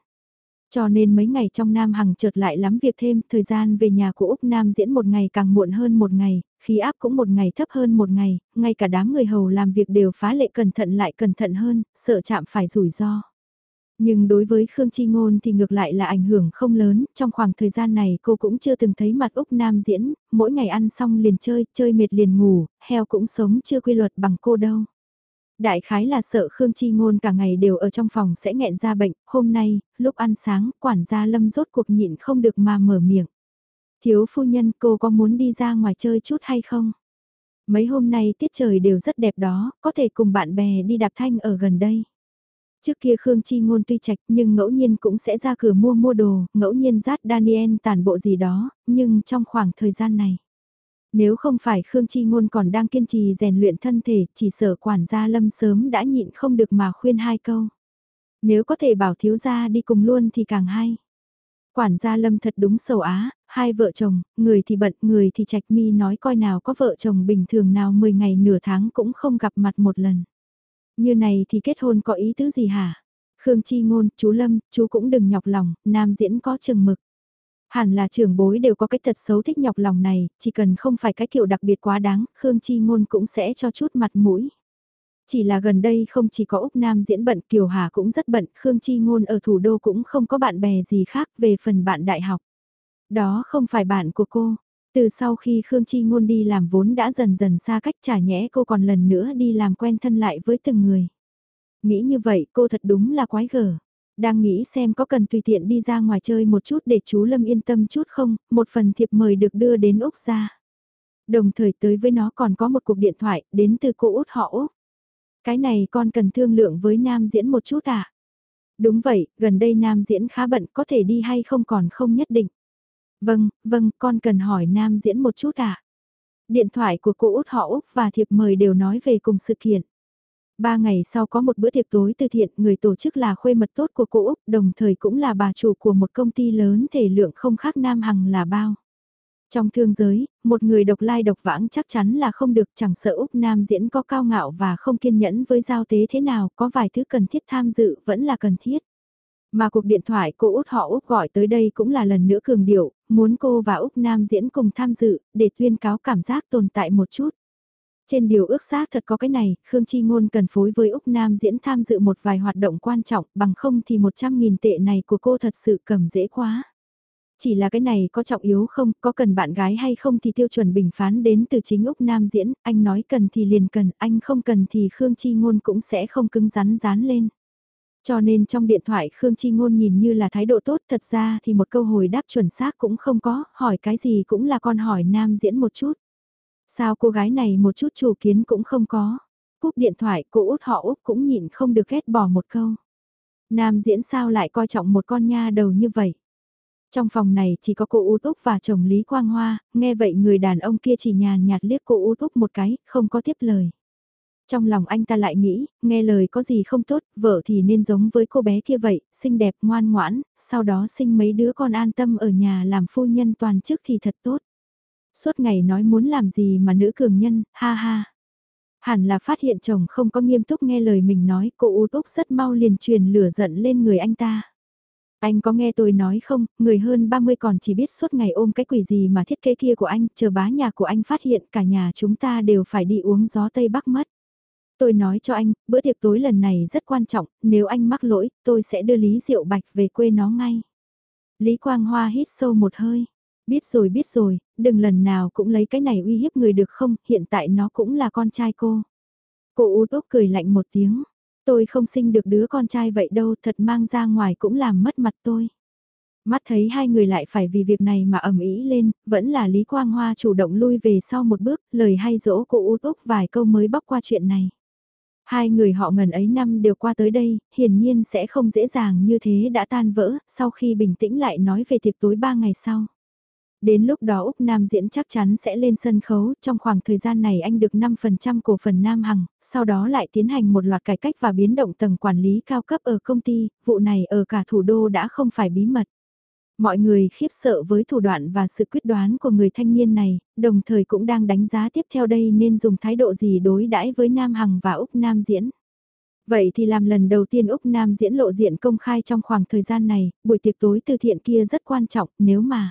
Cho nên mấy ngày trong Nam Hằng chợt lại lắm việc thêm, thời gian về nhà của Úc Nam diễn một ngày càng muộn hơn một ngày, khí áp cũng một ngày thấp hơn một ngày, ngay cả đám người hầu làm việc đều phá lệ cẩn thận lại cẩn thận hơn, sợ chạm phải rủi ro. Nhưng đối với Khương Chi Ngôn thì ngược lại là ảnh hưởng không lớn, trong khoảng thời gian này cô cũng chưa từng thấy mặt Úc Nam diễn, mỗi ngày ăn xong liền chơi, chơi mệt liền ngủ, heo cũng sống chưa quy luật bằng cô đâu. Đại khái là sợ Khương Chi Ngôn cả ngày đều ở trong phòng sẽ nghẹn ra bệnh, hôm nay, lúc ăn sáng, quản gia Lâm rốt cuộc nhịn không được mà mở miệng. Thiếu phu nhân cô có muốn đi ra ngoài chơi chút hay không? Mấy hôm nay tiết trời đều rất đẹp đó, có thể cùng bạn bè đi đạp thanh ở gần đây. Trước kia Khương Chi Ngôn tuy trạch nhưng ngẫu nhiên cũng sẽ ra cửa mua mua đồ, ngẫu nhiên rát Daniel tàn bộ gì đó, nhưng trong khoảng thời gian này. Nếu không phải Khương Chi Ngôn còn đang kiên trì rèn luyện thân thể, chỉ sợ quản gia lâm sớm đã nhịn không được mà khuyên hai câu. Nếu có thể bảo thiếu gia đi cùng luôn thì càng hay. Quản gia lâm thật đúng sầu á, hai vợ chồng, người thì bận, người thì trạch mi nói coi nào có vợ chồng bình thường nào 10 ngày nửa tháng cũng không gặp mặt một lần. Như này thì kết hôn có ý tứ gì hả? Khương Chi Ngôn, chú Lâm, chú cũng đừng nhọc lòng, nam diễn có chừng mực. Hẳn là trưởng bối đều có cái tật xấu thích nhọc lòng này, chỉ cần không phải cái kiểu đặc biệt quá đáng, Khương Chi Ngôn cũng sẽ cho chút mặt mũi. Chỉ là gần đây không chỉ có Úc Nam diễn bận, Kiều Hà cũng rất bận, Khương Chi Ngôn ở thủ đô cũng không có bạn bè gì khác về phần bạn đại học. Đó không phải bạn của cô, từ sau khi Khương Chi Ngôn đi làm vốn đã dần dần xa cách trả nhẽ cô còn lần nữa đi làm quen thân lại với từng người. Nghĩ như vậy cô thật đúng là quái gở. Đang nghĩ xem có cần tùy tiện đi ra ngoài chơi một chút để chú Lâm yên tâm chút không, một phần thiệp mời được đưa đến Úc ra. Đồng thời tới với nó còn có một cuộc điện thoại đến từ cô Út họ Úc. Cái này con cần thương lượng với Nam Diễn một chút à? Đúng vậy, gần đây Nam Diễn khá bận có thể đi hay không còn không nhất định. Vâng, vâng, con cần hỏi Nam diễn một chút ạ. À? Điện thoại của cô út họ Úc và thiệp mời đều nói về cùng sự kiện. Ba ngày sau có một bữa tiệc tối từ thiện, người tổ chức là khuê mật tốt của cô Úc, đồng thời cũng là bà chủ của một công ty lớn thể lượng không khác Nam Hằng là bao. Trong thương giới, một người độc lai độc vãng chắc chắn là không được chẳng sợ Úc Nam diễn có cao ngạo và không kiên nhẫn với giao tế thế nào, có vài thứ cần thiết tham dự vẫn là cần thiết. Mà cuộc điện thoại cô út họ Úc gọi tới đây cũng là lần nữa cường điệu, muốn cô và Úc Nam diễn cùng tham dự, để tuyên cáo cảm giác tồn tại một chút. Trên điều ước xác thật có cái này, Khương Chi Ngôn cần phối với Úc Nam diễn tham dự một vài hoạt động quan trọng, bằng không thì 100.000 tệ này của cô thật sự cầm dễ quá. Chỉ là cái này có trọng yếu không, có cần bạn gái hay không thì tiêu chuẩn bình phán đến từ chính Úc Nam diễn, anh nói cần thì liền cần, anh không cần thì Khương Chi Ngôn cũng sẽ không cứng rắn rán lên. Cho nên trong điện thoại Khương Chi Ngôn nhìn như là thái độ tốt thật ra thì một câu hồi đáp chuẩn xác cũng không có, hỏi cái gì cũng là con hỏi nam diễn một chút. Sao cô gái này một chút chủ kiến cũng không có. Cúp điện thoại cô út họ út cũng nhịn không được ghét bỏ một câu. Nam diễn sao lại coi trọng một con nha đầu như vậy. Trong phòng này chỉ có cô út úc và chồng Lý Quang Hoa, nghe vậy người đàn ông kia chỉ nhàn nhạt liếc cô út úc một cái, không có tiếp lời. Trong lòng anh ta lại nghĩ, nghe lời có gì không tốt, vợ thì nên giống với cô bé kia vậy, xinh đẹp, ngoan ngoãn, sau đó sinh mấy đứa con an tâm ở nhà làm phu nhân toàn chức thì thật tốt. Suốt ngày nói muốn làm gì mà nữ cường nhân, ha ha. Hẳn là phát hiện chồng không có nghiêm túc nghe lời mình nói, cô út úc rất mau liền truyền lửa giận lên người anh ta. Anh có nghe tôi nói không, người hơn 30 còn chỉ biết suốt ngày ôm cái quỷ gì mà thiết kế kia của anh, chờ bá nhà của anh phát hiện cả nhà chúng ta đều phải đi uống gió Tây Bắc mất. Tôi nói cho anh, bữa tiệc tối lần này rất quan trọng, nếu anh mắc lỗi, tôi sẽ đưa Lý Diệu Bạch về quê nó ngay. Lý Quang Hoa hít sâu một hơi. Biết rồi biết rồi, đừng lần nào cũng lấy cái này uy hiếp người được không, hiện tại nó cũng là con trai cô. Cô út úc cười lạnh một tiếng. Tôi không sinh được đứa con trai vậy đâu, thật mang ra ngoài cũng làm mất mặt tôi. Mắt thấy hai người lại phải vì việc này mà ầm ý lên, vẫn là Lý Quang Hoa chủ động lui về sau một bước, lời hay dỗ cô út úc vài câu mới bóc qua chuyện này. Hai người họ ngần ấy năm đều qua tới đây, hiển nhiên sẽ không dễ dàng như thế đã tan vỡ, sau khi bình tĩnh lại nói về tiệc tối ba ngày sau. Đến lúc đó Úc Nam diễn chắc chắn sẽ lên sân khấu, trong khoảng thời gian này anh được 5% cổ phần Nam Hằng, sau đó lại tiến hành một loạt cải cách và biến động tầng quản lý cao cấp ở công ty, vụ này ở cả thủ đô đã không phải bí mật. Mọi người khiếp sợ với thủ đoạn và sự quyết đoán của người thanh niên này, đồng thời cũng đang đánh giá tiếp theo đây nên dùng thái độ gì đối đãi với Nam Hằng và Úc Nam diễn. Vậy thì làm lần đầu tiên Úc Nam diễn lộ diện công khai trong khoảng thời gian này, buổi tiệc tối từ thiện kia rất quan trọng nếu mà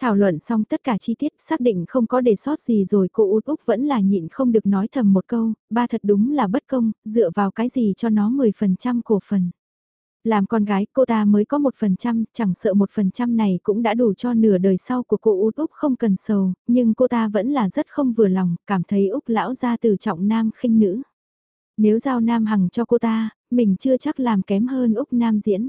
Thảo luận xong tất cả chi tiết xác định không có đề sót gì rồi cô út úc vẫn là nhịn không được nói thầm một câu, ba thật đúng là bất công, dựa vào cái gì cho nó 10% cổ phần. Làm con gái cô ta mới có một phần trăm, chẳng sợ một phần trăm này cũng đã đủ cho nửa đời sau của cô út úc không cần sầu, nhưng cô ta vẫn là rất không vừa lòng, cảm thấy úc lão ra từ trọng nam khinh nữ. Nếu giao nam hằng cho cô ta, mình chưa chắc làm kém hơn úc nam diễn.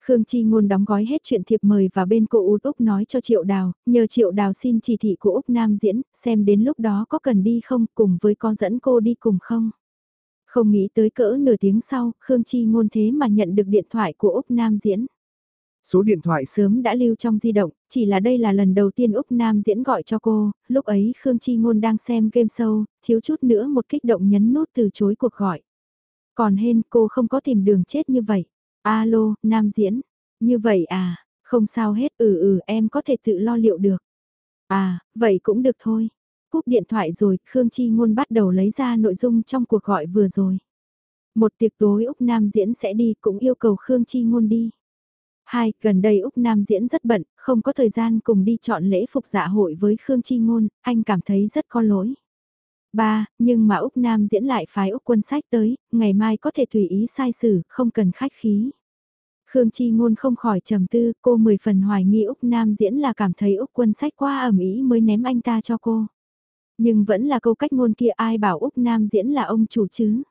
Khương Chi Ngôn đóng gói hết chuyện thiệp mời và bên cô Út Úc nói cho Triệu Đào, nhờ Triệu Đào xin chỉ thị của Úc Nam diễn, xem đến lúc đó có cần đi không cùng với có dẫn cô đi cùng không. Không nghĩ tới cỡ nửa tiếng sau, Khương Chi Ngôn thế mà nhận được điện thoại của Úc Nam diễn. Số điện thoại sớm đã lưu trong di động, chỉ là đây là lần đầu tiên Úc Nam diễn gọi cho cô, lúc ấy Khương Chi Ngôn đang xem game show, thiếu chút nữa một kích động nhấn nút từ chối cuộc gọi. Còn hên cô không có tìm đường chết như vậy. Alo, Nam diễn. Như vậy à, không sao hết, ừ ừ em có thể tự lo liệu được. À, vậy cũng được thôi. Cúp điện thoại rồi, Khương Chi Ngôn bắt đầu lấy ra nội dung trong cuộc gọi vừa rồi. Một tiệc tối Úc Nam diễn sẽ đi cũng yêu cầu Khương Chi Ngôn đi. Hai, gần đây Úc Nam diễn rất bận, không có thời gian cùng đi chọn lễ phục dạ hội với Khương Chi Ngôn, anh cảm thấy rất có lỗi. Ba, nhưng mà Úc Nam diễn lại phái Úc quân sách tới, ngày mai có thể tùy ý sai xử, không cần khách khí. Khương Chi Ngôn không khỏi trầm tư, cô mười phần hoài nghi Úc Nam diễn là cảm thấy Úc quân sách quá ẩm ý mới ném anh ta cho cô. Nhưng vẫn là câu cách ngôn kia ai bảo Úc Nam diễn là ông chủ chứ.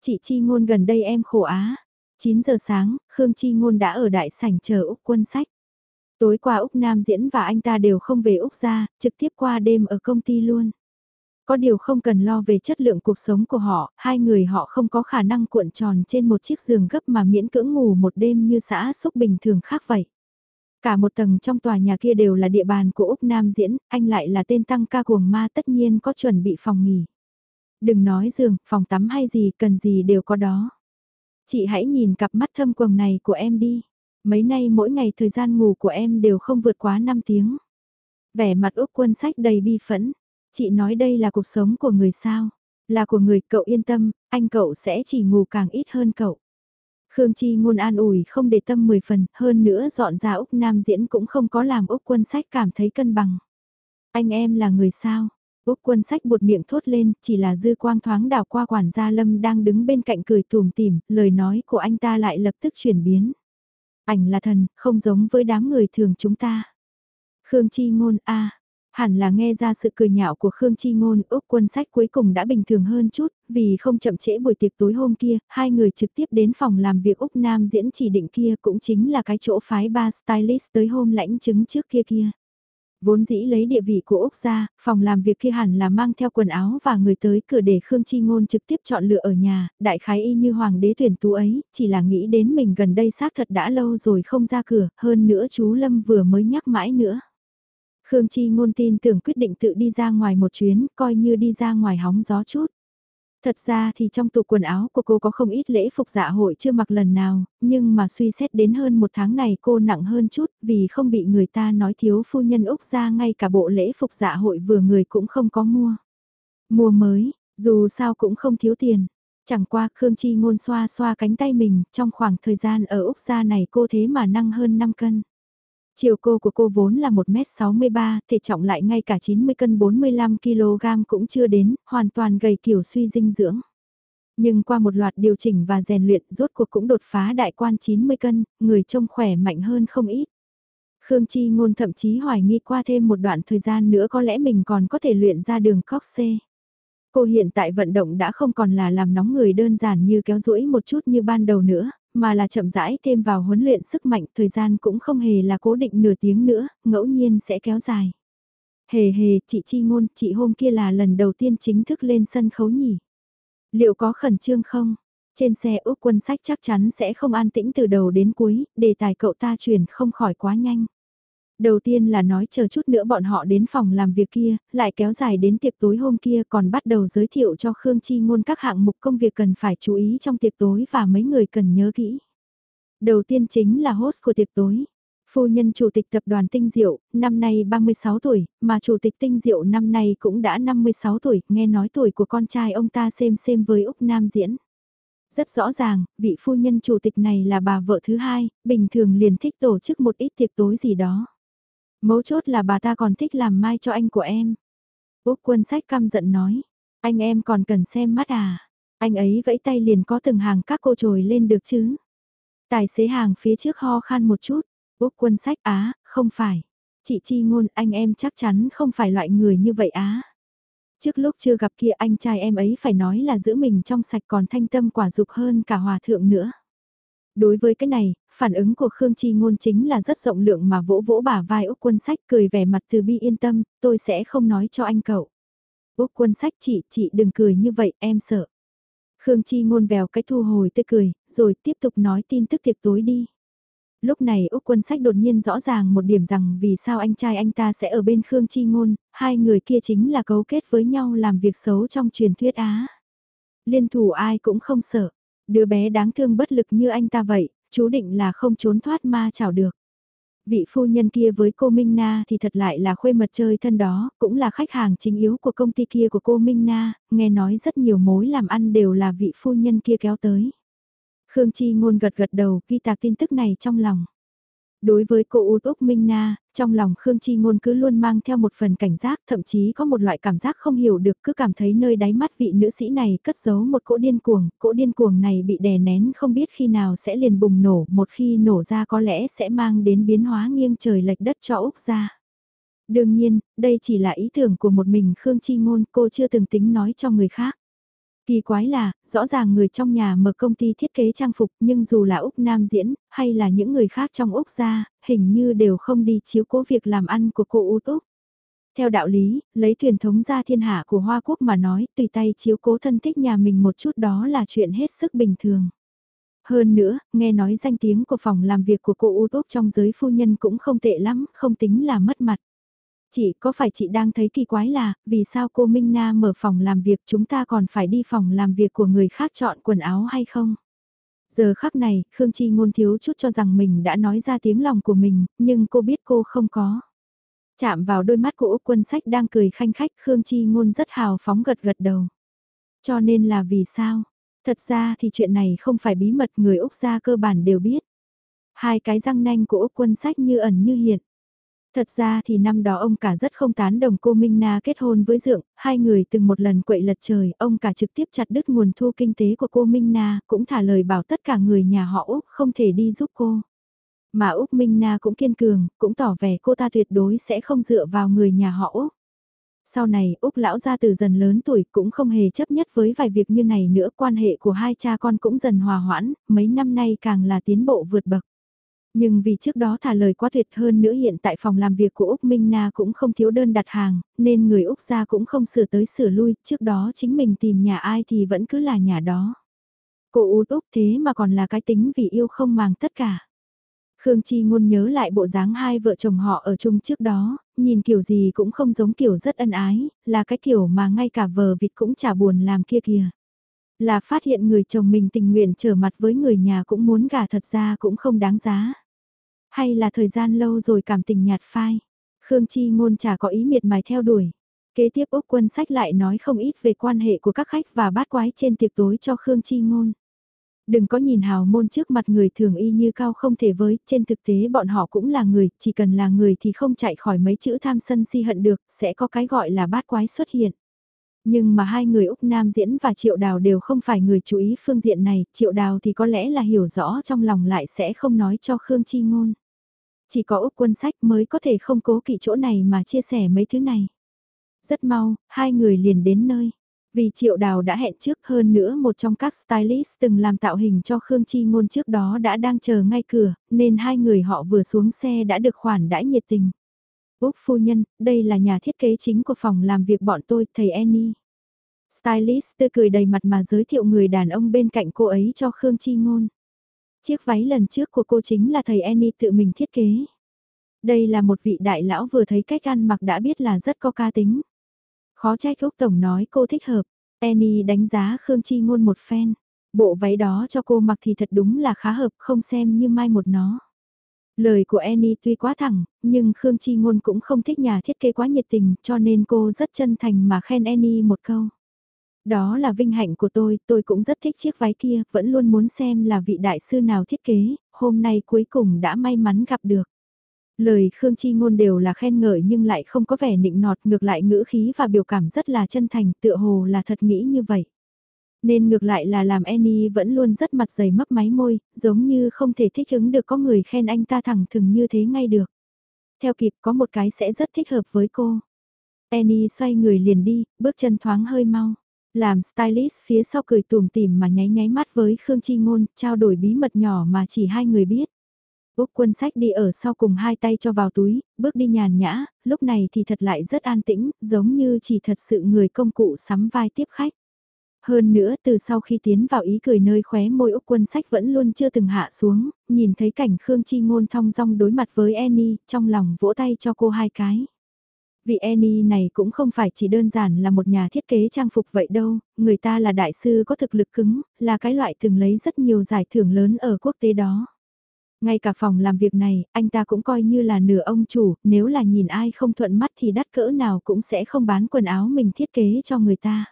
Chị Chi Ngôn gần đây em khổ á. 9 giờ sáng, Khương Chi Ngôn đã ở đại sảnh chờ Úc quân sách. Tối qua Úc Nam diễn và anh ta đều không về Úc ra, trực tiếp qua đêm ở công ty luôn. Có điều không cần lo về chất lượng cuộc sống của họ, hai người họ không có khả năng cuộn tròn trên một chiếc giường gấp mà miễn cưỡng ngủ một đêm như xã xúc bình thường khác vậy. Cả một tầng trong tòa nhà kia đều là địa bàn của Úc Nam diễn, anh lại là tên tăng ca cuồng ma tất nhiên có chuẩn bị phòng nghỉ. Đừng nói giường, phòng tắm hay gì, cần gì đều có đó. Chị hãy nhìn cặp mắt thâm quầng này của em đi. Mấy nay mỗi ngày thời gian ngủ của em đều không vượt quá 5 tiếng. Vẻ mặt Úc quân sách đầy bi phẫn. Chị nói đây là cuộc sống của người sao? Là của người cậu yên tâm, anh cậu sẽ chỉ ngủ càng ít hơn cậu. Khương Chi ngôn an ủi không để tâm 10 phần, hơn nữa dọn ra Úc Nam diễn cũng không có làm Úc quân sách cảm thấy cân bằng. Anh em là người sao? Úc quân sách buột miệng thốt lên, chỉ là dư quang thoáng đảo qua quản gia Lâm đang đứng bên cạnh cười tùm tìm, lời nói của anh ta lại lập tức chuyển biến. Ảnh là thần, không giống với đám người thường chúng ta. Khương Chi ngôn a Hẳn là nghe ra sự cười nhạo của Khương Chi Ngôn, Úc quân sách cuối cùng đã bình thường hơn chút, vì không chậm trễ buổi tiệc tối hôm kia, hai người trực tiếp đến phòng làm việc Úc Nam diễn chỉ định kia cũng chính là cái chỗ phái ba stylist tới hôm lãnh chứng trước kia kia. Vốn dĩ lấy địa vị của Úc ra, phòng làm việc kia hẳn là mang theo quần áo và người tới cửa để Khương Chi Ngôn trực tiếp chọn lựa ở nhà, đại khái y như hoàng đế tuyển tú ấy, chỉ là nghĩ đến mình gần đây xác thật đã lâu rồi không ra cửa, hơn nữa chú Lâm vừa mới nhắc mãi nữa. Khương Chi Ngôn tin tưởng quyết định tự đi ra ngoài một chuyến, coi như đi ra ngoài hóng gió chút. Thật ra thì trong tủ quần áo của cô có không ít lễ phục dạ hội chưa mặc lần nào, nhưng mà suy xét đến hơn một tháng này cô nặng hơn chút vì không bị người ta nói thiếu phu nhân Úc ra ngay cả bộ lễ phục dạ hội vừa người cũng không có mua. Mua mới, dù sao cũng không thiếu tiền. Chẳng qua Khương Chi ngôn xoa xoa cánh tay mình, trong khoảng thời gian ở Úc gia này cô thế mà năng hơn 5 cân. Chiều cô của cô vốn là 1m63, thể trọng lại ngay cả 90 cân 45kg cũng chưa đến, hoàn toàn gầy kiểu suy dinh dưỡng. Nhưng qua một loạt điều chỉnh và rèn luyện rốt cuộc cũng đột phá đại quan 90 cân, người trông khỏe mạnh hơn không ít. Khương Chi ngôn thậm chí hoài nghi qua thêm một đoạn thời gian nữa có lẽ mình còn có thể luyện ra đường cóc xê. Cô hiện tại vận động đã không còn là làm nóng người đơn giản như kéo duỗi một chút như ban đầu nữa, mà là chậm rãi thêm vào huấn luyện sức mạnh, thời gian cũng không hề là cố định nửa tiếng nữa, ngẫu nhiên sẽ kéo dài. Hề hề, chị Chi Ngôn, chị hôm kia là lần đầu tiên chính thức lên sân khấu nhỉ? Liệu có khẩn trương không? Trên xe Úc quân sách chắc chắn sẽ không an tĩnh từ đầu đến cuối, đề tài cậu ta chuyển không khỏi quá nhanh. Đầu tiên là nói chờ chút nữa bọn họ đến phòng làm việc kia, lại kéo dài đến tiệc tối hôm kia còn bắt đầu giới thiệu cho Khương Chi Ngôn các hạng mục công việc cần phải chú ý trong tiệc tối và mấy người cần nhớ kỹ. Đầu tiên chính là host của tiệc tối. Phu nhân chủ tịch tập đoàn Tinh Diệu, năm nay 36 tuổi, mà chủ tịch Tinh Diệu năm nay cũng đã 56 tuổi, nghe nói tuổi của con trai ông ta xem xem với Úc Nam diễn. Rất rõ ràng, vị phu nhân chủ tịch này là bà vợ thứ hai, bình thường liền thích tổ chức một ít tiệc tối gì đó. Mấu chốt là bà ta còn thích làm mai cho anh của em. Úc quân sách căm giận nói. Anh em còn cần xem mắt à. Anh ấy vẫy tay liền có từng hàng các cô trồi lên được chứ. Tài xế hàng phía trước ho khan một chút. Úc quân sách á, không phải. Chị Chi ngôn anh em chắc chắn không phải loại người như vậy á. Trước lúc chưa gặp kia anh trai em ấy phải nói là giữ mình trong sạch còn thanh tâm quả dục hơn cả hòa thượng nữa. Đối với cái này, phản ứng của Khương Chi Ngôn chính là rất rộng lượng mà vỗ vỗ bả vai Úc Quân Sách cười vẻ mặt từ bi yên tâm, tôi sẽ không nói cho anh cậu. Úc Quân Sách chị, chị đừng cười như vậy, em sợ. Khương Chi Ngôn vèo cái thu hồi tươi cười, rồi tiếp tục nói tin tức tiệc tối đi. Lúc này Úc Quân Sách đột nhiên rõ ràng một điểm rằng vì sao anh trai anh ta sẽ ở bên Khương Chi Ngôn, hai người kia chính là cấu kết với nhau làm việc xấu trong truyền thuyết Á. Liên thủ ai cũng không sợ, Đứa bé đáng thương bất lực như anh ta vậy, chú định là không trốn thoát ma chảo được. Vị phu nhân kia với cô Minh Na thì thật lại là khuê mật chơi thân đó, cũng là khách hàng chính yếu của công ty kia của cô Minh Na, nghe nói rất nhiều mối làm ăn đều là vị phu nhân kia kéo tới. Khương Chi ngôn gật gật đầu ghi tạc tin tức này trong lòng. Đối với cô Út Úc Minh Na, trong lòng Khương Chi Ngôn cứ luôn mang theo một phần cảnh giác, thậm chí có một loại cảm giác không hiểu được cứ cảm thấy nơi đáy mắt vị nữ sĩ này cất giấu một cỗ điên cuồng, cỗ điên cuồng này bị đè nén không biết khi nào sẽ liền bùng nổ, một khi nổ ra có lẽ sẽ mang đến biến hóa nghiêng trời lệch đất cho Úc ra. Đương nhiên, đây chỉ là ý tưởng của một mình Khương Chi Ngôn, cô chưa từng tính nói cho người khác. Kỳ quái là, rõ ràng người trong nhà mở công ty thiết kế trang phục nhưng dù là Úc Nam diễn, hay là những người khác trong Úc gia, hình như đều không đi chiếu cố việc làm ăn của cô Út Úc. Theo đạo lý, lấy truyền thống gia thiên hạ của Hoa Quốc mà nói, tùy tay chiếu cố thân thích nhà mình một chút đó là chuyện hết sức bình thường. Hơn nữa, nghe nói danh tiếng của phòng làm việc của cô Út Úc trong giới phu nhân cũng không tệ lắm, không tính là mất mặt. Chị có phải chị đang thấy kỳ quái là, vì sao cô Minh Na mở phòng làm việc chúng ta còn phải đi phòng làm việc của người khác chọn quần áo hay không? Giờ khắc này, Khương Chi ngôn thiếu chút cho rằng mình đã nói ra tiếng lòng của mình, nhưng cô biết cô không có. Chạm vào đôi mắt của Úc quân sách đang cười khanh khách, Khương Chi ngôn rất hào phóng gật gật đầu. Cho nên là vì sao? Thật ra thì chuyện này không phải bí mật người Úc gia cơ bản đều biết. Hai cái răng nanh của Úc quân sách như ẩn như hiện. Thật ra thì năm đó ông cả rất không tán đồng cô Minh Na kết hôn với Dượng, hai người từng một lần quậy lật trời, ông cả trực tiếp chặt đứt nguồn thu kinh tế của cô Minh Na, cũng thả lời bảo tất cả người nhà họ Úc không thể đi giúp cô. Mà Úc Minh Na cũng kiên cường, cũng tỏ vẻ cô ta tuyệt đối sẽ không dựa vào người nhà họ Úc. Sau này, Úc lão gia từ dần lớn tuổi cũng không hề chấp nhất với vài việc như này nữa, quan hệ của hai cha con cũng dần hòa hoãn, mấy năm nay càng là tiến bộ vượt bậc. Nhưng vì trước đó thả lời quá tuyệt hơn nữa hiện tại phòng làm việc của Úc Minh Na cũng không thiếu đơn đặt hàng, nên người Úc gia cũng không sửa tới sửa lui, trước đó chính mình tìm nhà ai thì vẫn cứ là nhà đó. Cô út Úc thế mà còn là cái tính vì yêu không màng tất cả. Khương Chi ngôn nhớ lại bộ dáng hai vợ chồng họ ở chung trước đó, nhìn kiểu gì cũng không giống kiểu rất ân ái, là cái kiểu mà ngay cả vờ vịt cũng chả buồn làm kia kìa. Là phát hiện người chồng mình tình nguyện trở mặt với người nhà cũng muốn gả thật ra cũng không đáng giá. Hay là thời gian lâu rồi cảm tình nhạt phai. Khương Chi ngôn chả có ý miệt mài theo đuổi. Kế tiếp Úc quân sách lại nói không ít về quan hệ của các khách và bát quái trên tiệc tối cho Khương Chi ngôn. Đừng có nhìn hào môn trước mặt người thường y như cao không thể với, trên thực tế bọn họ cũng là người, chỉ cần là người thì không chạy khỏi mấy chữ tham sân si hận được, sẽ có cái gọi là bát quái xuất hiện. Nhưng mà hai người Úc Nam Diễn và Triệu Đào đều không phải người chú ý phương diện này, Triệu Đào thì có lẽ là hiểu rõ trong lòng lại sẽ không nói cho Khương Chi Ngôn. Chỉ có Úc quân sách mới có thể không cố kỵ chỗ này mà chia sẻ mấy thứ này. Rất mau, hai người liền đến nơi. Vì Triệu Đào đã hẹn trước hơn nữa một trong các stylist từng làm tạo hình cho Khương Chi Ngôn trước đó đã đang chờ ngay cửa, nên hai người họ vừa xuống xe đã được khoản đãi nhiệt tình. Úc phu nhân, đây là nhà thiết kế chính của phòng làm việc bọn tôi, thầy Annie. Stylist tươi cười đầy mặt mà giới thiệu người đàn ông bên cạnh cô ấy cho Khương Chi Ngôn. Chiếc váy lần trước của cô chính là thầy Annie tự mình thiết kế. Đây là một vị đại lão vừa thấy cách ăn mặc đã biết là rất có ca tính. Khó trách Úc Tổng nói cô thích hợp. Annie đánh giá Khương Chi Ngôn một phen. Bộ váy đó cho cô mặc thì thật đúng là khá hợp không xem như mai một nó. Lời của Annie tuy quá thẳng, nhưng Khương Chi Ngôn cũng không thích nhà thiết kế quá nhiệt tình cho nên cô rất chân thành mà khen Annie một câu. Đó là vinh hạnh của tôi, tôi cũng rất thích chiếc váy kia, vẫn luôn muốn xem là vị đại sư nào thiết kế, hôm nay cuối cùng đã may mắn gặp được. Lời Khương Chi Ngôn đều là khen ngợi nhưng lại không có vẻ nịnh nọt ngược lại ngữ khí và biểu cảm rất là chân thành tựa hồ là thật nghĩ như vậy. Nên ngược lại là làm Annie vẫn luôn rất mặt dày mấp máy môi, giống như không thể thích ứng được có người khen anh ta thẳng thừng như thế ngay được. Theo kịp có một cái sẽ rất thích hợp với cô. Annie xoay người liền đi, bước chân thoáng hơi mau. Làm stylist phía sau cười tùm tìm mà nháy nháy mắt với Khương Chi Ngôn, trao đổi bí mật nhỏ mà chỉ hai người biết. Úc quân sách đi ở sau cùng hai tay cho vào túi, bước đi nhàn nhã, lúc này thì thật lại rất an tĩnh, giống như chỉ thật sự người công cụ sắm vai tiếp khách. Hơn nữa từ sau khi tiến vào ý cười nơi khóe môi Úc quân sách vẫn luôn chưa từng hạ xuống, nhìn thấy cảnh Khương Chi Ngôn thong dong đối mặt với Annie, trong lòng vỗ tay cho cô hai cái. Vị Annie này cũng không phải chỉ đơn giản là một nhà thiết kế trang phục vậy đâu, người ta là đại sư có thực lực cứng, là cái loại từng lấy rất nhiều giải thưởng lớn ở quốc tế đó. Ngay cả phòng làm việc này, anh ta cũng coi như là nửa ông chủ, nếu là nhìn ai không thuận mắt thì đắt cỡ nào cũng sẽ không bán quần áo mình thiết kế cho người ta.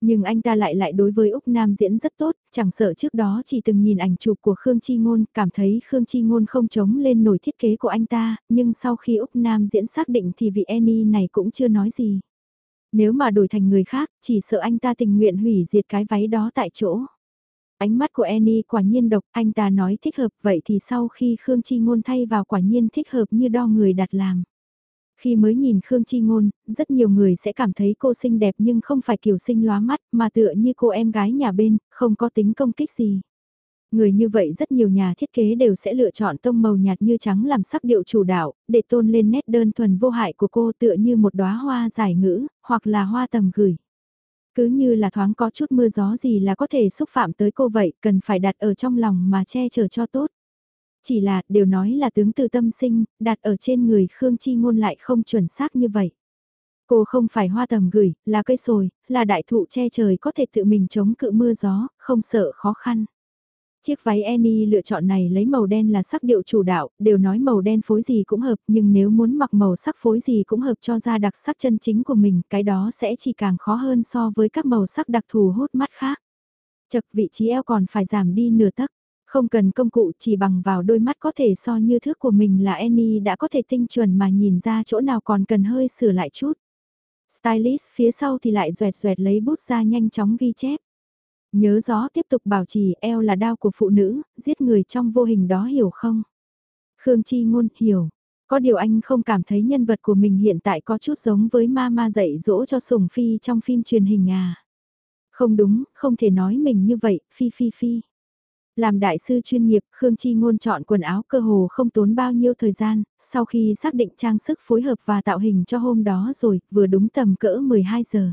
Nhưng anh ta lại lại đối với Úc Nam diễn rất tốt, chẳng sợ trước đó chỉ từng nhìn ảnh chụp của Khương Chi Ngôn, cảm thấy Khương Chi Ngôn không chống lên nổi thiết kế của anh ta, nhưng sau khi Úc Nam diễn xác định thì vị Annie này cũng chưa nói gì. Nếu mà đổi thành người khác, chỉ sợ anh ta tình nguyện hủy diệt cái váy đó tại chỗ. Ánh mắt của Annie quả nhiên độc, anh ta nói thích hợp vậy thì sau khi Khương Chi Ngôn thay vào quả nhiên thích hợp như đo người đặt làm. Khi mới nhìn Khương Chi Ngôn, rất nhiều người sẽ cảm thấy cô xinh đẹp nhưng không phải kiểu xinh lóa mắt mà tựa như cô em gái nhà bên, không có tính công kích gì. Người như vậy rất nhiều nhà thiết kế đều sẽ lựa chọn tông màu nhạt như trắng làm sắc điệu chủ đạo, để tôn lên nét đơn thuần vô hại của cô tựa như một đóa hoa giải ngữ, hoặc là hoa tầm gửi. Cứ như là thoáng có chút mưa gió gì là có thể xúc phạm tới cô vậy, cần phải đặt ở trong lòng mà che chở cho tốt. Chỉ là, đều nói là tướng từ tâm sinh, đặt ở trên người Khương Chi Ngôn lại không chuẩn xác như vậy. Cô không phải hoa tầm gửi, là cây sồi, là đại thụ che trời có thể tự mình chống cự mưa gió, không sợ khó khăn. Chiếc váy Annie lựa chọn này lấy màu đen là sắc điệu chủ đạo, đều nói màu đen phối gì cũng hợp, nhưng nếu muốn mặc màu sắc phối gì cũng hợp cho ra đặc sắc chân chính của mình, cái đó sẽ chỉ càng khó hơn so với các màu sắc đặc thù hút mắt khác. Chật vị trí eo còn phải giảm đi nửa tấc, không cần công cụ chỉ bằng vào đôi mắt có thể so như thước của mình là Annie đã có thể tinh chuẩn mà nhìn ra chỗ nào còn cần hơi sửa lại chút. Stylist phía sau thì lại doẹt doẹt lấy bút ra nhanh chóng ghi chép. Nhớ gió tiếp tục bảo trì eo là đao của phụ nữ, giết người trong vô hình đó hiểu không? Khương Chi Ngôn hiểu. Có điều anh không cảm thấy nhân vật của mình hiện tại có chút giống với ma ma dạy dỗ cho Sùng Phi trong phim truyền hình à. Không đúng, không thể nói mình như vậy, Phi Phi Phi. Làm đại sư chuyên nghiệp, Khương Chi Ngôn chọn quần áo cơ hồ không tốn bao nhiêu thời gian, sau khi xác định trang sức phối hợp và tạo hình cho hôm đó rồi, vừa đúng tầm cỡ 12 giờ.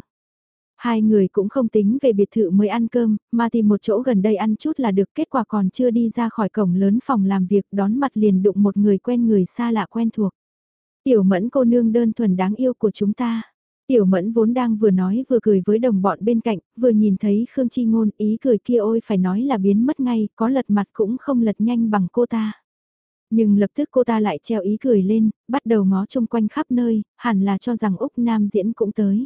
Hai người cũng không tính về biệt thự mới ăn cơm, mà tìm một chỗ gần đây ăn chút là được kết quả còn chưa đi ra khỏi cổng lớn phòng làm việc đón mặt liền đụng một người quen người xa lạ quen thuộc. Tiểu mẫn cô nương đơn thuần đáng yêu của chúng ta. Tiểu mẫn vốn đang vừa nói vừa cười với đồng bọn bên cạnh, vừa nhìn thấy Khương Chi Ngôn ý cười kia ôi phải nói là biến mất ngay, có lật mặt cũng không lật nhanh bằng cô ta. Nhưng lập tức cô ta lại treo ý cười lên, bắt đầu ngó chung quanh khắp nơi, hẳn là cho rằng Úc Nam diễn cũng tới.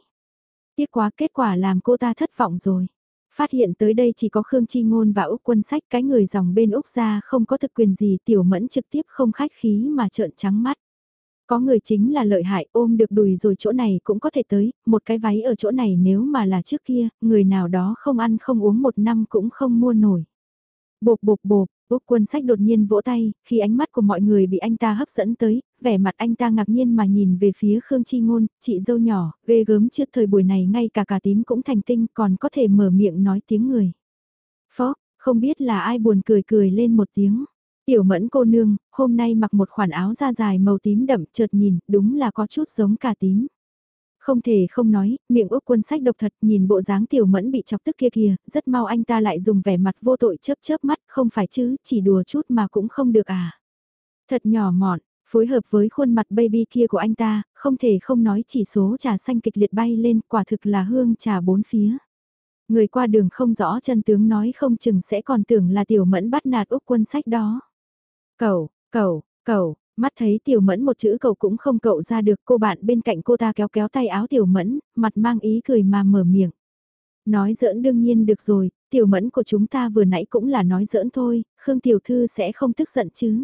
Tiếc quá kết quả làm cô ta thất vọng rồi. Phát hiện tới đây chỉ có Khương Chi Ngôn và Úc Quân Sách cái người dòng bên Úc ra không có thực quyền gì tiểu mẫn trực tiếp không khách khí mà trợn trắng mắt. Có người chính là lợi hại ôm được đùi rồi chỗ này cũng có thể tới, một cái váy ở chỗ này nếu mà là trước kia, người nào đó không ăn không uống một năm cũng không mua nổi. Bộp bộp bộp, Úc quân sách đột nhiên vỗ tay, khi ánh mắt của mọi người bị anh ta hấp dẫn tới, vẻ mặt anh ta ngạc nhiên mà nhìn về phía Khương Chi Ngôn, chị dâu nhỏ, ghê gớm trước thời buổi này ngay cả cả tím cũng thành tinh còn có thể mở miệng nói tiếng người. Phó, không biết là ai buồn cười cười lên một tiếng. Tiểu mẫn cô nương, hôm nay mặc một khoản áo da dài màu tím đậm chợt nhìn, đúng là có chút giống cà tím. Không thể không nói, miệng Úc quân sách độc thật nhìn bộ dáng tiểu mẫn bị chọc tức kia kìa, rất mau anh ta lại dùng vẻ mặt vô tội chớp chớp mắt, không phải chứ, chỉ đùa chút mà cũng không được à. Thật nhỏ mọn, phối hợp với khuôn mặt baby kia của anh ta, không thể không nói chỉ số trà xanh kịch liệt bay lên, quả thực là hương trà bốn phía. Người qua đường không rõ chân tướng nói không chừng sẽ còn tưởng là tiểu mẫn bắt nạt Úc quân sách đó. Cậu, cậu, cậu, Mắt thấy tiểu mẫn một chữ cậu cũng không cậu ra được cô bạn bên cạnh cô ta kéo kéo tay áo tiểu mẫn, mặt mang ý cười mà mở miệng. Nói giỡn đương nhiên được rồi, tiểu mẫn của chúng ta vừa nãy cũng là nói giỡn thôi, Khương tiểu thư sẽ không tức giận chứ.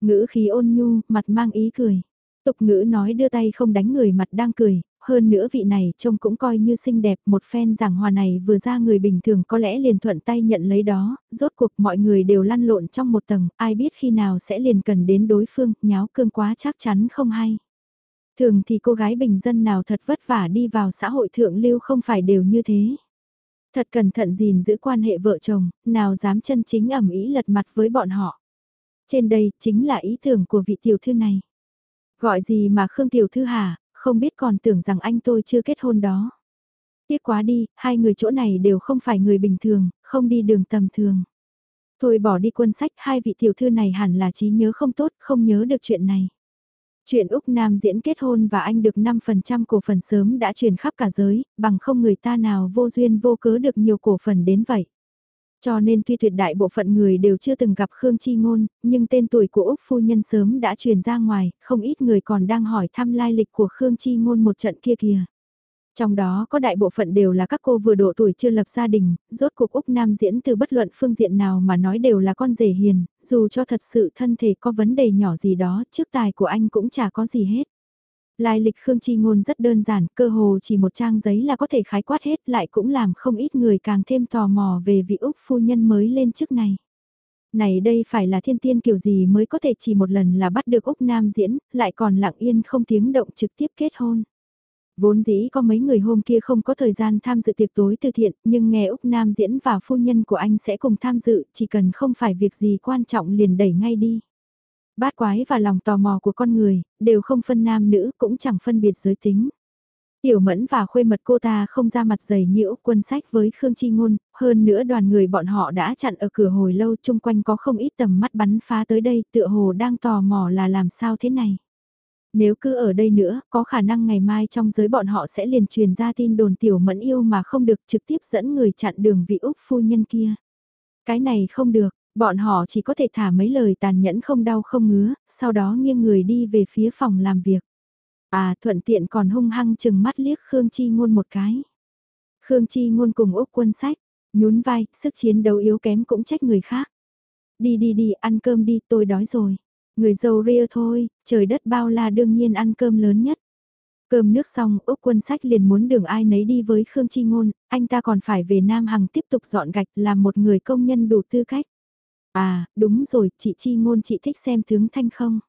Ngữ khí ôn nhu, mặt mang ý cười. Tục ngữ nói đưa tay không đánh người mặt đang cười, hơn nữa vị này trông cũng coi như xinh đẹp, một phen giảng hòa này vừa ra người bình thường có lẽ liền thuận tay nhận lấy đó, rốt cuộc mọi người đều lăn lộn trong một tầng, ai biết khi nào sẽ liền cần đến đối phương, nháo cương quá chắc chắn không hay. Thường thì cô gái bình dân nào thật vất vả đi vào xã hội thượng lưu không phải đều như thế. Thật cẩn thận gìn giữ quan hệ vợ chồng, nào dám chân chính ẩm ý lật mặt với bọn họ. Trên đây chính là ý tưởng của vị tiểu thư này. Gọi gì mà Khương Tiểu Thư hả, không biết còn tưởng rằng anh tôi chưa kết hôn đó. Tiếc quá đi, hai người chỗ này đều không phải người bình thường, không đi đường tầm thường. Thôi bỏ đi quân sách, hai vị tiểu thư này hẳn là trí nhớ không tốt, không nhớ được chuyện này. Chuyện Úc Nam diễn kết hôn và anh được 5% cổ phần sớm đã truyền khắp cả giới, bằng không người ta nào vô duyên vô cớ được nhiều cổ phần đến vậy. Cho nên tuy tuyệt đại bộ phận người đều chưa từng gặp Khương Chi Ngôn, nhưng tên tuổi của Úc Phu Nhân sớm đã truyền ra ngoài, không ít người còn đang hỏi thăm lai lịch của Khương Chi Ngôn một trận kia kìa. Trong đó có đại bộ phận đều là các cô vừa độ tuổi chưa lập gia đình, rốt cuộc Úc Nam diễn từ bất luận phương diện nào mà nói đều là con rể hiền, dù cho thật sự thân thể có vấn đề nhỏ gì đó, trước tài của anh cũng chả có gì hết. Lai lịch Khương Chi Ngôn rất đơn giản, cơ hồ chỉ một trang giấy là có thể khái quát hết lại cũng làm không ít người càng thêm tò mò về vị Úc phu nhân mới lên chức này. Này đây phải là thiên tiên kiểu gì mới có thể chỉ một lần là bắt được Úc Nam diễn, lại còn lặng yên không tiếng động trực tiếp kết hôn. Vốn dĩ có mấy người hôm kia không có thời gian tham dự tiệc tối từ thiện, nhưng nghe Úc Nam diễn và phu nhân của anh sẽ cùng tham dự, chỉ cần không phải việc gì quan trọng liền đẩy ngay đi. Bát quái và lòng tò mò của con người, đều không phân nam nữ, cũng chẳng phân biệt giới tính. Tiểu mẫn và khuê mật cô ta không ra mặt dày như Úc quân sách với Khương Chi Ngôn, hơn nữa đoàn người bọn họ đã chặn ở cửa hồi lâu chung quanh có không ít tầm mắt bắn phá tới đây tựa hồ đang tò mò là làm sao thế này. Nếu cứ ở đây nữa, có khả năng ngày mai trong giới bọn họ sẽ liền truyền ra tin đồn tiểu mẫn yêu mà không được trực tiếp dẫn người chặn đường vị Úc phu nhân kia. Cái này không được, Bọn họ chỉ có thể thả mấy lời tàn nhẫn không đau không ngứa, sau đó nghiêng người đi về phía phòng làm việc. À thuận tiện còn hung hăng chừng mắt liếc Khương Chi Ngôn một cái. Khương Chi Ngôn cùng Úc quân sách, nhún vai, sức chiến đấu yếu kém cũng trách người khác. Đi đi đi, ăn cơm đi, tôi đói rồi. Người giàu ria thôi, trời đất bao la đương nhiên ăn cơm lớn nhất. Cơm nước xong, Úc quân sách liền muốn đường ai nấy đi với Khương Chi Ngôn, anh ta còn phải về Nam Hằng tiếp tục dọn gạch làm một người công nhân đủ tư cách. À, đúng rồi, chị Chi Ngôn chị thích xem tướng thanh không?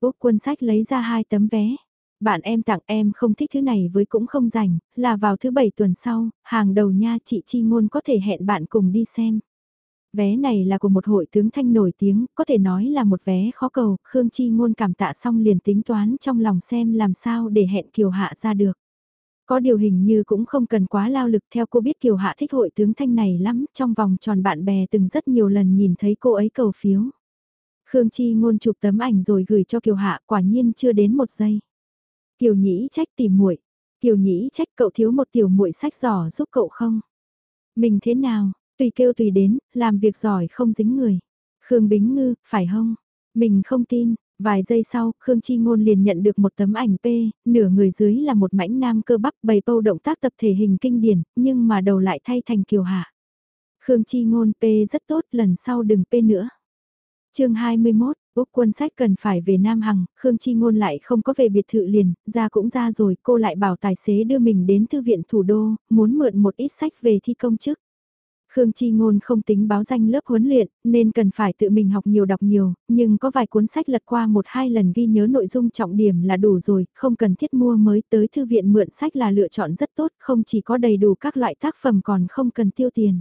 Úc quân sách lấy ra hai tấm vé. Bạn em tặng em không thích thứ này với cũng không rảnh, là vào thứ bảy tuần sau, hàng đầu nha chị Chi Ngôn có thể hẹn bạn cùng đi xem. Vé này là của một hội tướng thanh nổi tiếng, có thể nói là một vé khó cầu, Khương Chi Ngôn cảm tạ xong liền tính toán trong lòng xem làm sao để hẹn Kiều Hạ ra được. Có điều hình như cũng không cần quá lao lực theo cô biết Kiều Hạ thích hội tướng thanh này lắm, trong vòng tròn bạn bè từng rất nhiều lần nhìn thấy cô ấy cầu phiếu. Khương Chi ngôn chụp tấm ảnh rồi gửi cho Kiều Hạ quả nhiên chưa đến một giây. Kiều Nhĩ trách tìm muội Kiều Nhĩ trách cậu thiếu một tiểu muội sách giỏ giúp cậu không? Mình thế nào, tùy kêu tùy đến, làm việc giỏi không dính người. Khương Bính Ngư, phải không? Mình không tin, Vài giây sau, Khương Chi Ngôn liền nhận được một tấm ảnh P, nửa người dưới là một mảnh nam cơ bắp bày bâu động tác tập thể hình kinh điển, nhưng mà đầu lại thay thành kiều hạ. Khương Chi Ngôn P rất tốt, lần sau đừng P nữa. chương 21, Úc quân sách cần phải về Nam Hằng, Khương Chi Ngôn lại không có về biệt thự liền, ra cũng ra rồi, cô lại bảo tài xế đưa mình đến thư viện thủ đô, muốn mượn một ít sách về thi công chức. Khương Chi Ngôn không tính báo danh lớp huấn luyện, nên cần phải tự mình học nhiều đọc nhiều, nhưng có vài cuốn sách lật qua một hai lần ghi nhớ nội dung trọng điểm là đủ rồi, không cần thiết mua mới tới thư viện mượn sách là lựa chọn rất tốt, không chỉ có đầy đủ các loại tác phẩm còn không cần tiêu tiền.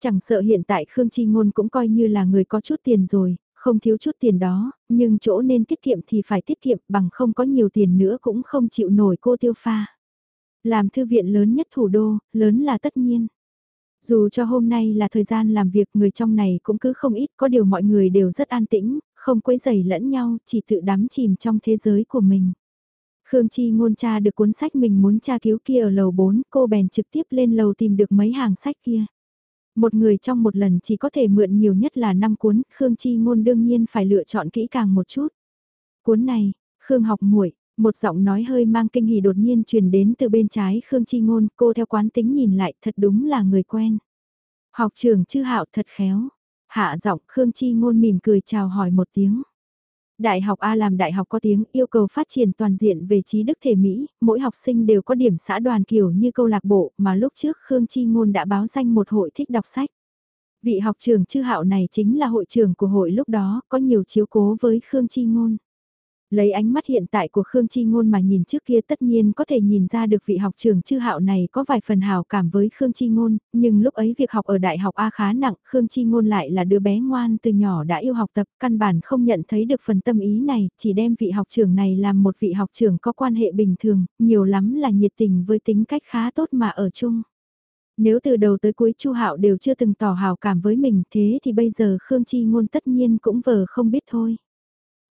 Chẳng sợ hiện tại Khương Chi Ngôn cũng coi như là người có chút tiền rồi, không thiếu chút tiền đó, nhưng chỗ nên tiết kiệm thì phải tiết kiệm bằng không có nhiều tiền nữa cũng không chịu nổi cô tiêu pha. Làm thư viện lớn nhất thủ đô, lớn là tất nhiên. Dù cho hôm nay là thời gian làm việc người trong này cũng cứ không ít, có điều mọi người đều rất an tĩnh, không quấy rầy lẫn nhau, chỉ tự đắm chìm trong thế giới của mình. Khương Chi ngôn tra được cuốn sách mình muốn tra cứu kia ở lầu 4, cô bèn trực tiếp lên lầu tìm được mấy hàng sách kia. Một người trong một lần chỉ có thể mượn nhiều nhất là 5 cuốn, Khương Chi ngôn đương nhiên phải lựa chọn kỹ càng một chút. Cuốn này, Khương học muội một giọng nói hơi mang kinh hỉ đột nhiên truyền đến từ bên trái Khương Chi Ngôn, cô theo quán tính nhìn lại thật đúng là người quen. Học trưởng chư hạo thật khéo. Hạ giọng Khương Chi Ngôn mỉm cười chào hỏi một tiếng. Đại học A làm đại học có tiếng yêu cầu phát triển toàn diện về trí đức thể Mỹ, mỗi học sinh đều có điểm xã đoàn kiểu như câu lạc bộ mà lúc trước Khương Chi Ngôn đã báo danh một hội thích đọc sách. Vị học trưởng chư hạo này chính là hội trưởng của hội lúc đó, có nhiều chiếu cố với Khương Chi Ngôn. Lấy ánh mắt hiện tại của Khương Chi Ngôn mà nhìn trước kia tất nhiên có thể nhìn ra được vị học trưởng chư hạo này có vài phần hào cảm với Khương Chi Ngôn, nhưng lúc ấy việc học ở đại học A khá nặng, Khương Chi Ngôn lại là đứa bé ngoan từ nhỏ đã yêu học tập, căn bản không nhận thấy được phần tâm ý này, chỉ đem vị học trưởng này làm một vị học trưởng có quan hệ bình thường, nhiều lắm là nhiệt tình với tính cách khá tốt mà ở chung. Nếu từ đầu tới cuối Chu Hạo đều chưa từng tỏ hào cảm với mình thế thì bây giờ Khương Chi Ngôn tất nhiên cũng vờ không biết thôi.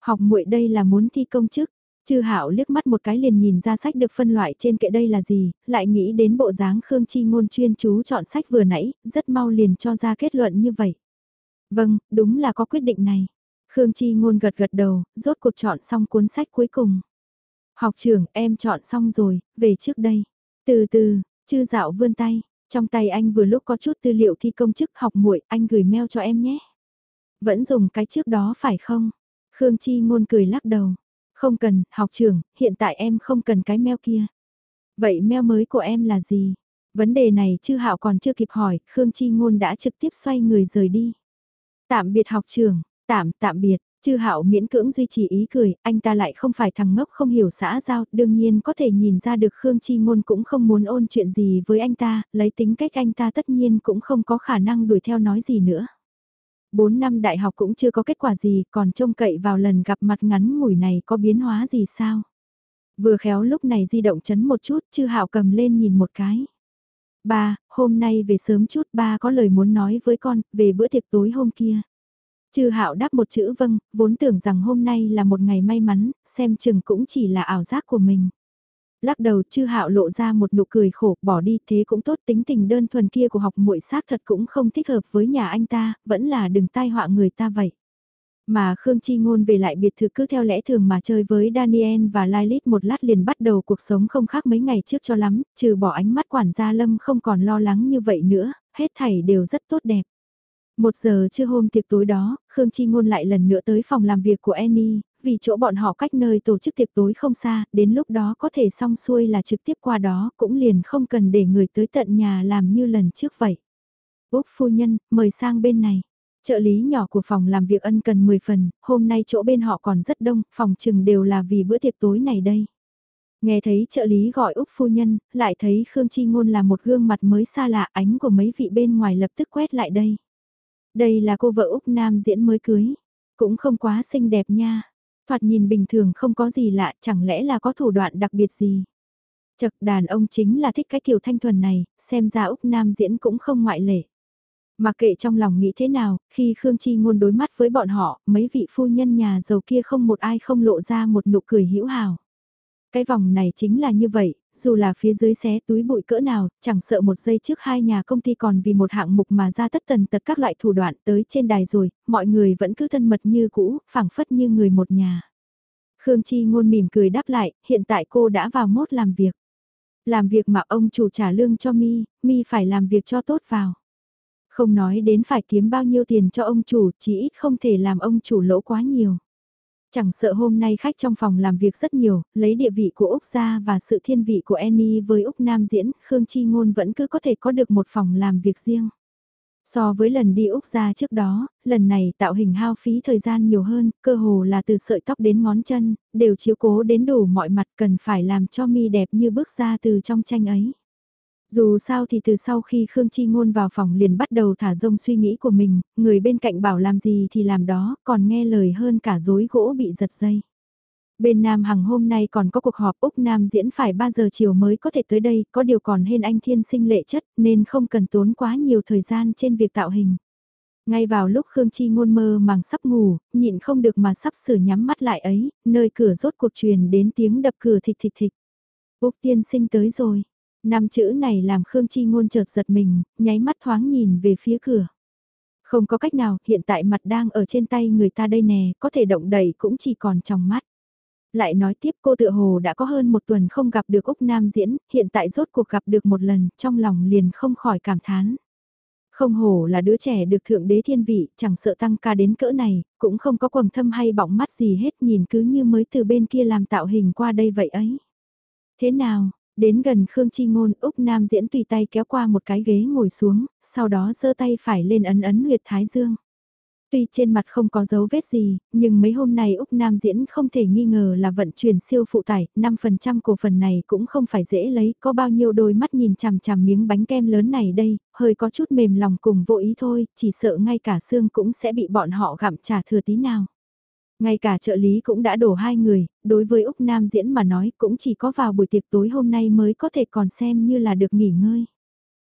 Học muội đây là muốn thi công chức. Chư Hạo liếc mắt một cái liền nhìn ra sách được phân loại trên kệ đây là gì, lại nghĩ đến bộ dáng Khương Chi ngôn chuyên chú chọn sách vừa nãy, rất mau liền cho ra kết luận như vậy. Vâng, đúng là có quyết định này. Khương Chi ngôn gật gật đầu, rốt cuộc chọn xong cuốn sách cuối cùng. Học trưởng, em chọn xong rồi, về trước đây. Từ từ, chư dạo vươn tay, trong tay anh vừa lúc có chút tư liệu thi công chức học muội, anh gửi mail cho em nhé. Vẫn dùng cái trước đó phải không? Khương Chi ngôn cười lắc đầu. Không cần, học trưởng, hiện tại em không cần cái meo kia. Vậy meo mới của em là gì? Vấn đề này chư hạo còn chưa kịp hỏi, Khương Chi ngôn đã trực tiếp xoay người rời đi. Tạm biệt học trưởng, tạm tạm biệt, chư hạo miễn cưỡng duy trì ý cười, anh ta lại không phải thằng ngốc không hiểu xã giao, đương nhiên có thể nhìn ra được Khương Chi ngôn cũng không muốn ôn chuyện gì với anh ta, lấy tính cách anh ta tất nhiên cũng không có khả năng đuổi theo nói gì nữa. 4 năm đại học cũng chưa có kết quả gì, còn trông cậy vào lần gặp mặt ngắn ngủi này có biến hóa gì sao? Vừa khéo lúc này di động chấn một chút, chư hạo cầm lên nhìn một cái. Ba, hôm nay về sớm chút ba có lời muốn nói với con, về bữa tiệc tối hôm kia. Chư hạo đáp một chữ vâng, vốn tưởng rằng hôm nay là một ngày may mắn, xem chừng cũng chỉ là ảo giác của mình lắc đầu chư hạo lộ ra một nụ cười khổ, bỏ đi thế cũng tốt tính tình đơn thuần kia của học muội xác thật cũng không thích hợp với nhà anh ta, vẫn là đừng tai họa người ta vậy. Mà Khương Chi Ngôn về lại biệt thự cứ theo lẽ thường mà chơi với Daniel và Lilith một lát liền bắt đầu cuộc sống không khác mấy ngày trước cho lắm, trừ bỏ ánh mắt quản gia Lâm không còn lo lắng như vậy nữa, hết thảy đều rất tốt đẹp. Một giờ trưa hôm tiệc tối đó, Khương Chi Ngôn lại lần nữa tới phòng làm việc của Annie, vì chỗ bọn họ cách nơi tổ chức tiệc tối không xa, đến lúc đó có thể xong xuôi là trực tiếp qua đó, cũng liền không cần để người tới tận nhà làm như lần trước vậy. Úc phu nhân, mời sang bên này. Trợ lý nhỏ của phòng làm việc ân cần 10 phần, hôm nay chỗ bên họ còn rất đông, phòng chừng đều là vì bữa tiệc tối này đây. Nghe thấy trợ lý gọi Úc phu nhân, lại thấy Khương Chi Ngôn là một gương mặt mới xa lạ ánh của mấy vị bên ngoài lập tức quét lại đây. Đây là cô vợ Úc Nam diễn mới cưới, cũng không quá xinh đẹp nha. Thoạt nhìn bình thường không có gì lạ, chẳng lẽ là có thủ đoạn đặc biệt gì. Chật đàn ông chính là thích cái kiểu thanh thuần này, xem ra Úc Nam diễn cũng không ngoại lệ. Mà kệ trong lòng nghĩ thế nào, khi Khương Chi ngôn đối mắt với bọn họ, mấy vị phu nhân nhà giàu kia không một ai không lộ ra một nụ cười hữu hào. Cái vòng này chính là như vậy, dù là phía dưới xé túi bụi cỡ nào, chẳng sợ một giây trước hai nhà công ty còn vì một hạng mục mà ra tất tần tật các loại thủ đoạn tới trên đài rồi, mọi người vẫn cứ thân mật như cũ, phảng phất như người một nhà. Khương Chi ngôn mỉm cười đáp lại, hiện tại cô đã vào mốt làm việc. Làm việc mà ông chủ trả lương cho mi, mi phải làm việc cho tốt vào. Không nói đến phải kiếm bao nhiêu tiền cho ông chủ, chỉ ít không thể làm ông chủ lỗ quá nhiều. Chẳng sợ hôm nay khách trong phòng làm việc rất nhiều, lấy địa vị của Úc gia và sự thiên vị của Annie với Úc Nam diễn, Khương Chi Ngôn vẫn cứ có thể có được một phòng làm việc riêng. So với lần đi Úc ra trước đó, lần này tạo hình hao phí thời gian nhiều hơn, cơ hồ là từ sợi tóc đến ngón chân, đều chiếu cố đến đủ mọi mặt cần phải làm cho mi đẹp như bước ra từ trong tranh ấy. Dù sao thì từ sau khi Khương Chi Ngôn vào phòng liền bắt đầu thả rông suy nghĩ của mình, người bên cạnh bảo làm gì thì làm đó, còn nghe lời hơn cả dối gỗ bị giật dây. Bên Nam Hằng hôm nay còn có cuộc họp Úc Nam diễn phải 3 giờ chiều mới có thể tới đây, có điều còn hên anh thiên sinh lệ chất nên không cần tốn quá nhiều thời gian trên việc tạo hình. Ngay vào lúc Khương Chi ngôn mơ màng sắp ngủ, nhịn không được mà sắp sửa nhắm mắt lại ấy, nơi cửa rốt cuộc truyền đến tiếng đập cửa thịch thịch thịch. Úc tiên sinh tới rồi. Năm chữ này làm Khương Chi ngôn chợt giật mình, nháy mắt thoáng nhìn về phía cửa. Không có cách nào, hiện tại mặt đang ở trên tay người ta đây nè, có thể động đẩy cũng chỉ còn trong mắt. Lại nói tiếp cô tự hồ đã có hơn một tuần không gặp được Úc Nam diễn, hiện tại rốt cuộc gặp được một lần, trong lòng liền không khỏi cảm thán. Không hổ là đứa trẻ được thượng đế thiên vị, chẳng sợ tăng ca đến cỡ này, cũng không có quầng thâm hay bọng mắt gì hết nhìn cứ như mới từ bên kia làm tạo hình qua đây vậy ấy. Thế nào, đến gần Khương Chi Ngôn Úc Nam diễn tùy tay kéo qua một cái ghế ngồi xuống, sau đó giơ tay phải lên ấn ấn huyệt thái dương. Tuy trên mặt không có dấu vết gì, nhưng mấy hôm nay Úc Nam diễn không thể nghi ngờ là vận chuyển siêu phụ tải, 5% cổ phần này cũng không phải dễ lấy, có bao nhiêu đôi mắt nhìn chằm chằm miếng bánh kem lớn này đây, hơi có chút mềm lòng cùng vô ý thôi, chỉ sợ ngay cả xương cũng sẽ bị bọn họ gặm trả thừa tí nào. Ngay cả trợ lý cũng đã đổ hai người, đối với Úc Nam diễn mà nói cũng chỉ có vào buổi tiệc tối hôm nay mới có thể còn xem như là được nghỉ ngơi.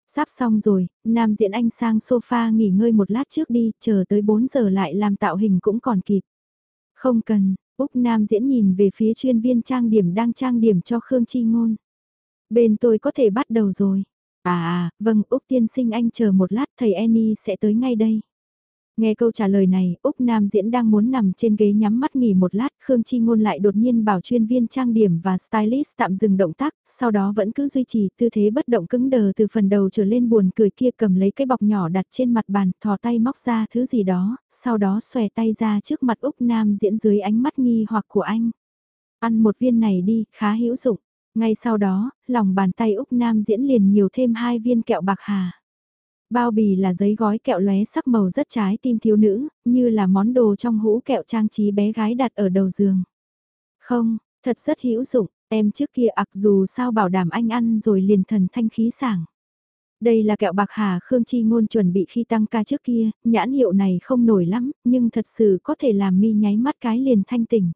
Sắp xong rồi, Nam Diễn Anh sang sofa nghỉ ngơi một lát trước đi, chờ tới 4 giờ lại làm tạo hình cũng còn kịp. Không cần, Úc Nam Diễn nhìn về phía chuyên viên trang điểm đang trang điểm cho Khương Chi Ngôn. Bên tôi có thể bắt đầu rồi. À à, vâng, Úc tiên sinh anh chờ một lát thầy Annie sẽ tới ngay đây. Nghe câu trả lời này, Úc Nam Diễn đang muốn nằm trên ghế nhắm mắt nghỉ một lát, Khương Chi Ngôn lại đột nhiên bảo chuyên viên trang điểm và stylist tạm dừng động tác, sau đó vẫn cứ duy trì tư thế bất động cứng đờ từ phần đầu trở lên buồn cười kia cầm lấy cái bọc nhỏ đặt trên mặt bàn, thò tay móc ra thứ gì đó, sau đó xòe tay ra trước mặt Úc Nam Diễn dưới ánh mắt nghi hoặc của anh. Ăn một viên này đi, khá hữu dụng. Ngay sau đó, lòng bàn tay Úc Nam Diễn liền nhiều thêm hai viên kẹo bạc hà. Bao bì là giấy gói kẹo lóe sắc màu rất trái tim thiếu nữ, như là món đồ trong hũ kẹo trang trí bé gái đặt ở đầu giường. Không, thật rất hữu dụng, em trước kia ặc dù sao bảo đảm anh ăn rồi liền thần thanh khí sảng. Đây là kẹo bạc hà Khương Chi Ngôn chuẩn bị khi tăng ca trước kia, nhãn hiệu này không nổi lắm, nhưng thật sự có thể làm mi nháy mắt cái liền thanh tỉnh.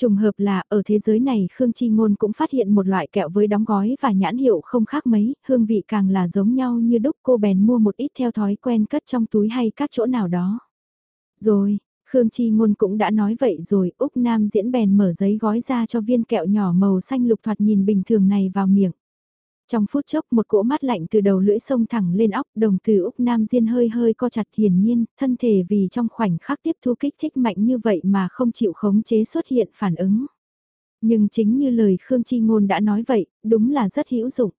Trùng hợp là ở thế giới này Khương Chi Ngôn cũng phát hiện một loại kẹo với đóng gói và nhãn hiệu không khác mấy, hương vị càng là giống nhau như đúc cô bèn mua một ít theo thói quen cất trong túi hay các chỗ nào đó. Rồi, Khương Chi Ngôn cũng đã nói vậy rồi, Úc Nam diễn bèn mở giấy gói ra cho viên kẹo nhỏ màu xanh lục thoạt nhìn bình thường này vào miệng. Trong phút chốc một cỗ mát lạnh từ đầu lưỡi sông thẳng lên óc đồng từ Úc Nam Diên hơi hơi co chặt hiển nhiên, thân thể vì trong khoảnh khắc tiếp thu kích thích mạnh như vậy mà không chịu khống chế xuất hiện phản ứng. Nhưng chính như lời Khương Chi Ngôn đã nói vậy, đúng là rất hữu dụng.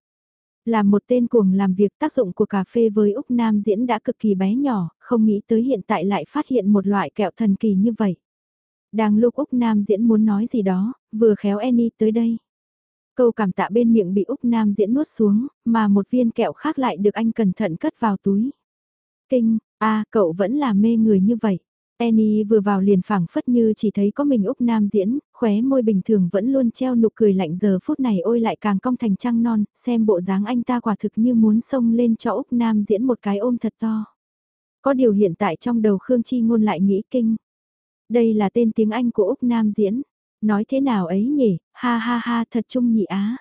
Là một tên cuồng làm việc tác dụng của cà phê với Úc Nam Diễn đã cực kỳ bé nhỏ, không nghĩ tới hiện tại lại phát hiện một loại kẹo thần kỳ như vậy. Đang lúc Úc Nam Diễn muốn nói gì đó, vừa khéo Annie tới đây. Câu cảm tạ bên miệng bị Úc Nam diễn nuốt xuống, mà một viên kẹo khác lại được anh cẩn thận cất vào túi. Kinh, a cậu vẫn là mê người như vậy. Annie vừa vào liền phảng phất như chỉ thấy có mình Úc Nam diễn, khóe môi bình thường vẫn luôn treo nụ cười lạnh giờ phút này ôi lại càng cong thành trăng non, xem bộ dáng anh ta quả thực như muốn xông lên cho Úc Nam diễn một cái ôm thật to. Có điều hiện tại trong đầu Khương Chi ngôn lại nghĩ kinh. Đây là tên tiếng Anh của Úc Nam diễn. Nói thế nào ấy nhỉ, ha ha ha thật trung nhị á.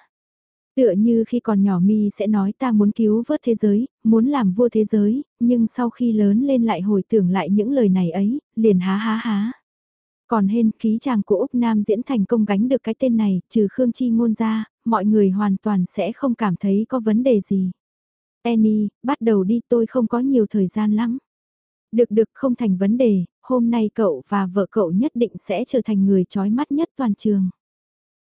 Tựa như khi còn nhỏ mi sẽ nói ta muốn cứu vớt thế giới, muốn làm vua thế giới, nhưng sau khi lớn lên lại hồi tưởng lại những lời này ấy, liền há há há. Còn hên khí chàng của Úc Nam diễn thành công gánh được cái tên này, trừ Khương Chi ngôn ra, mọi người hoàn toàn sẽ không cảm thấy có vấn đề gì. Annie, bắt đầu đi tôi không có nhiều thời gian lắm. Được được không thành vấn đề, hôm nay cậu và vợ cậu nhất định sẽ trở thành người trói mắt nhất toàn trường.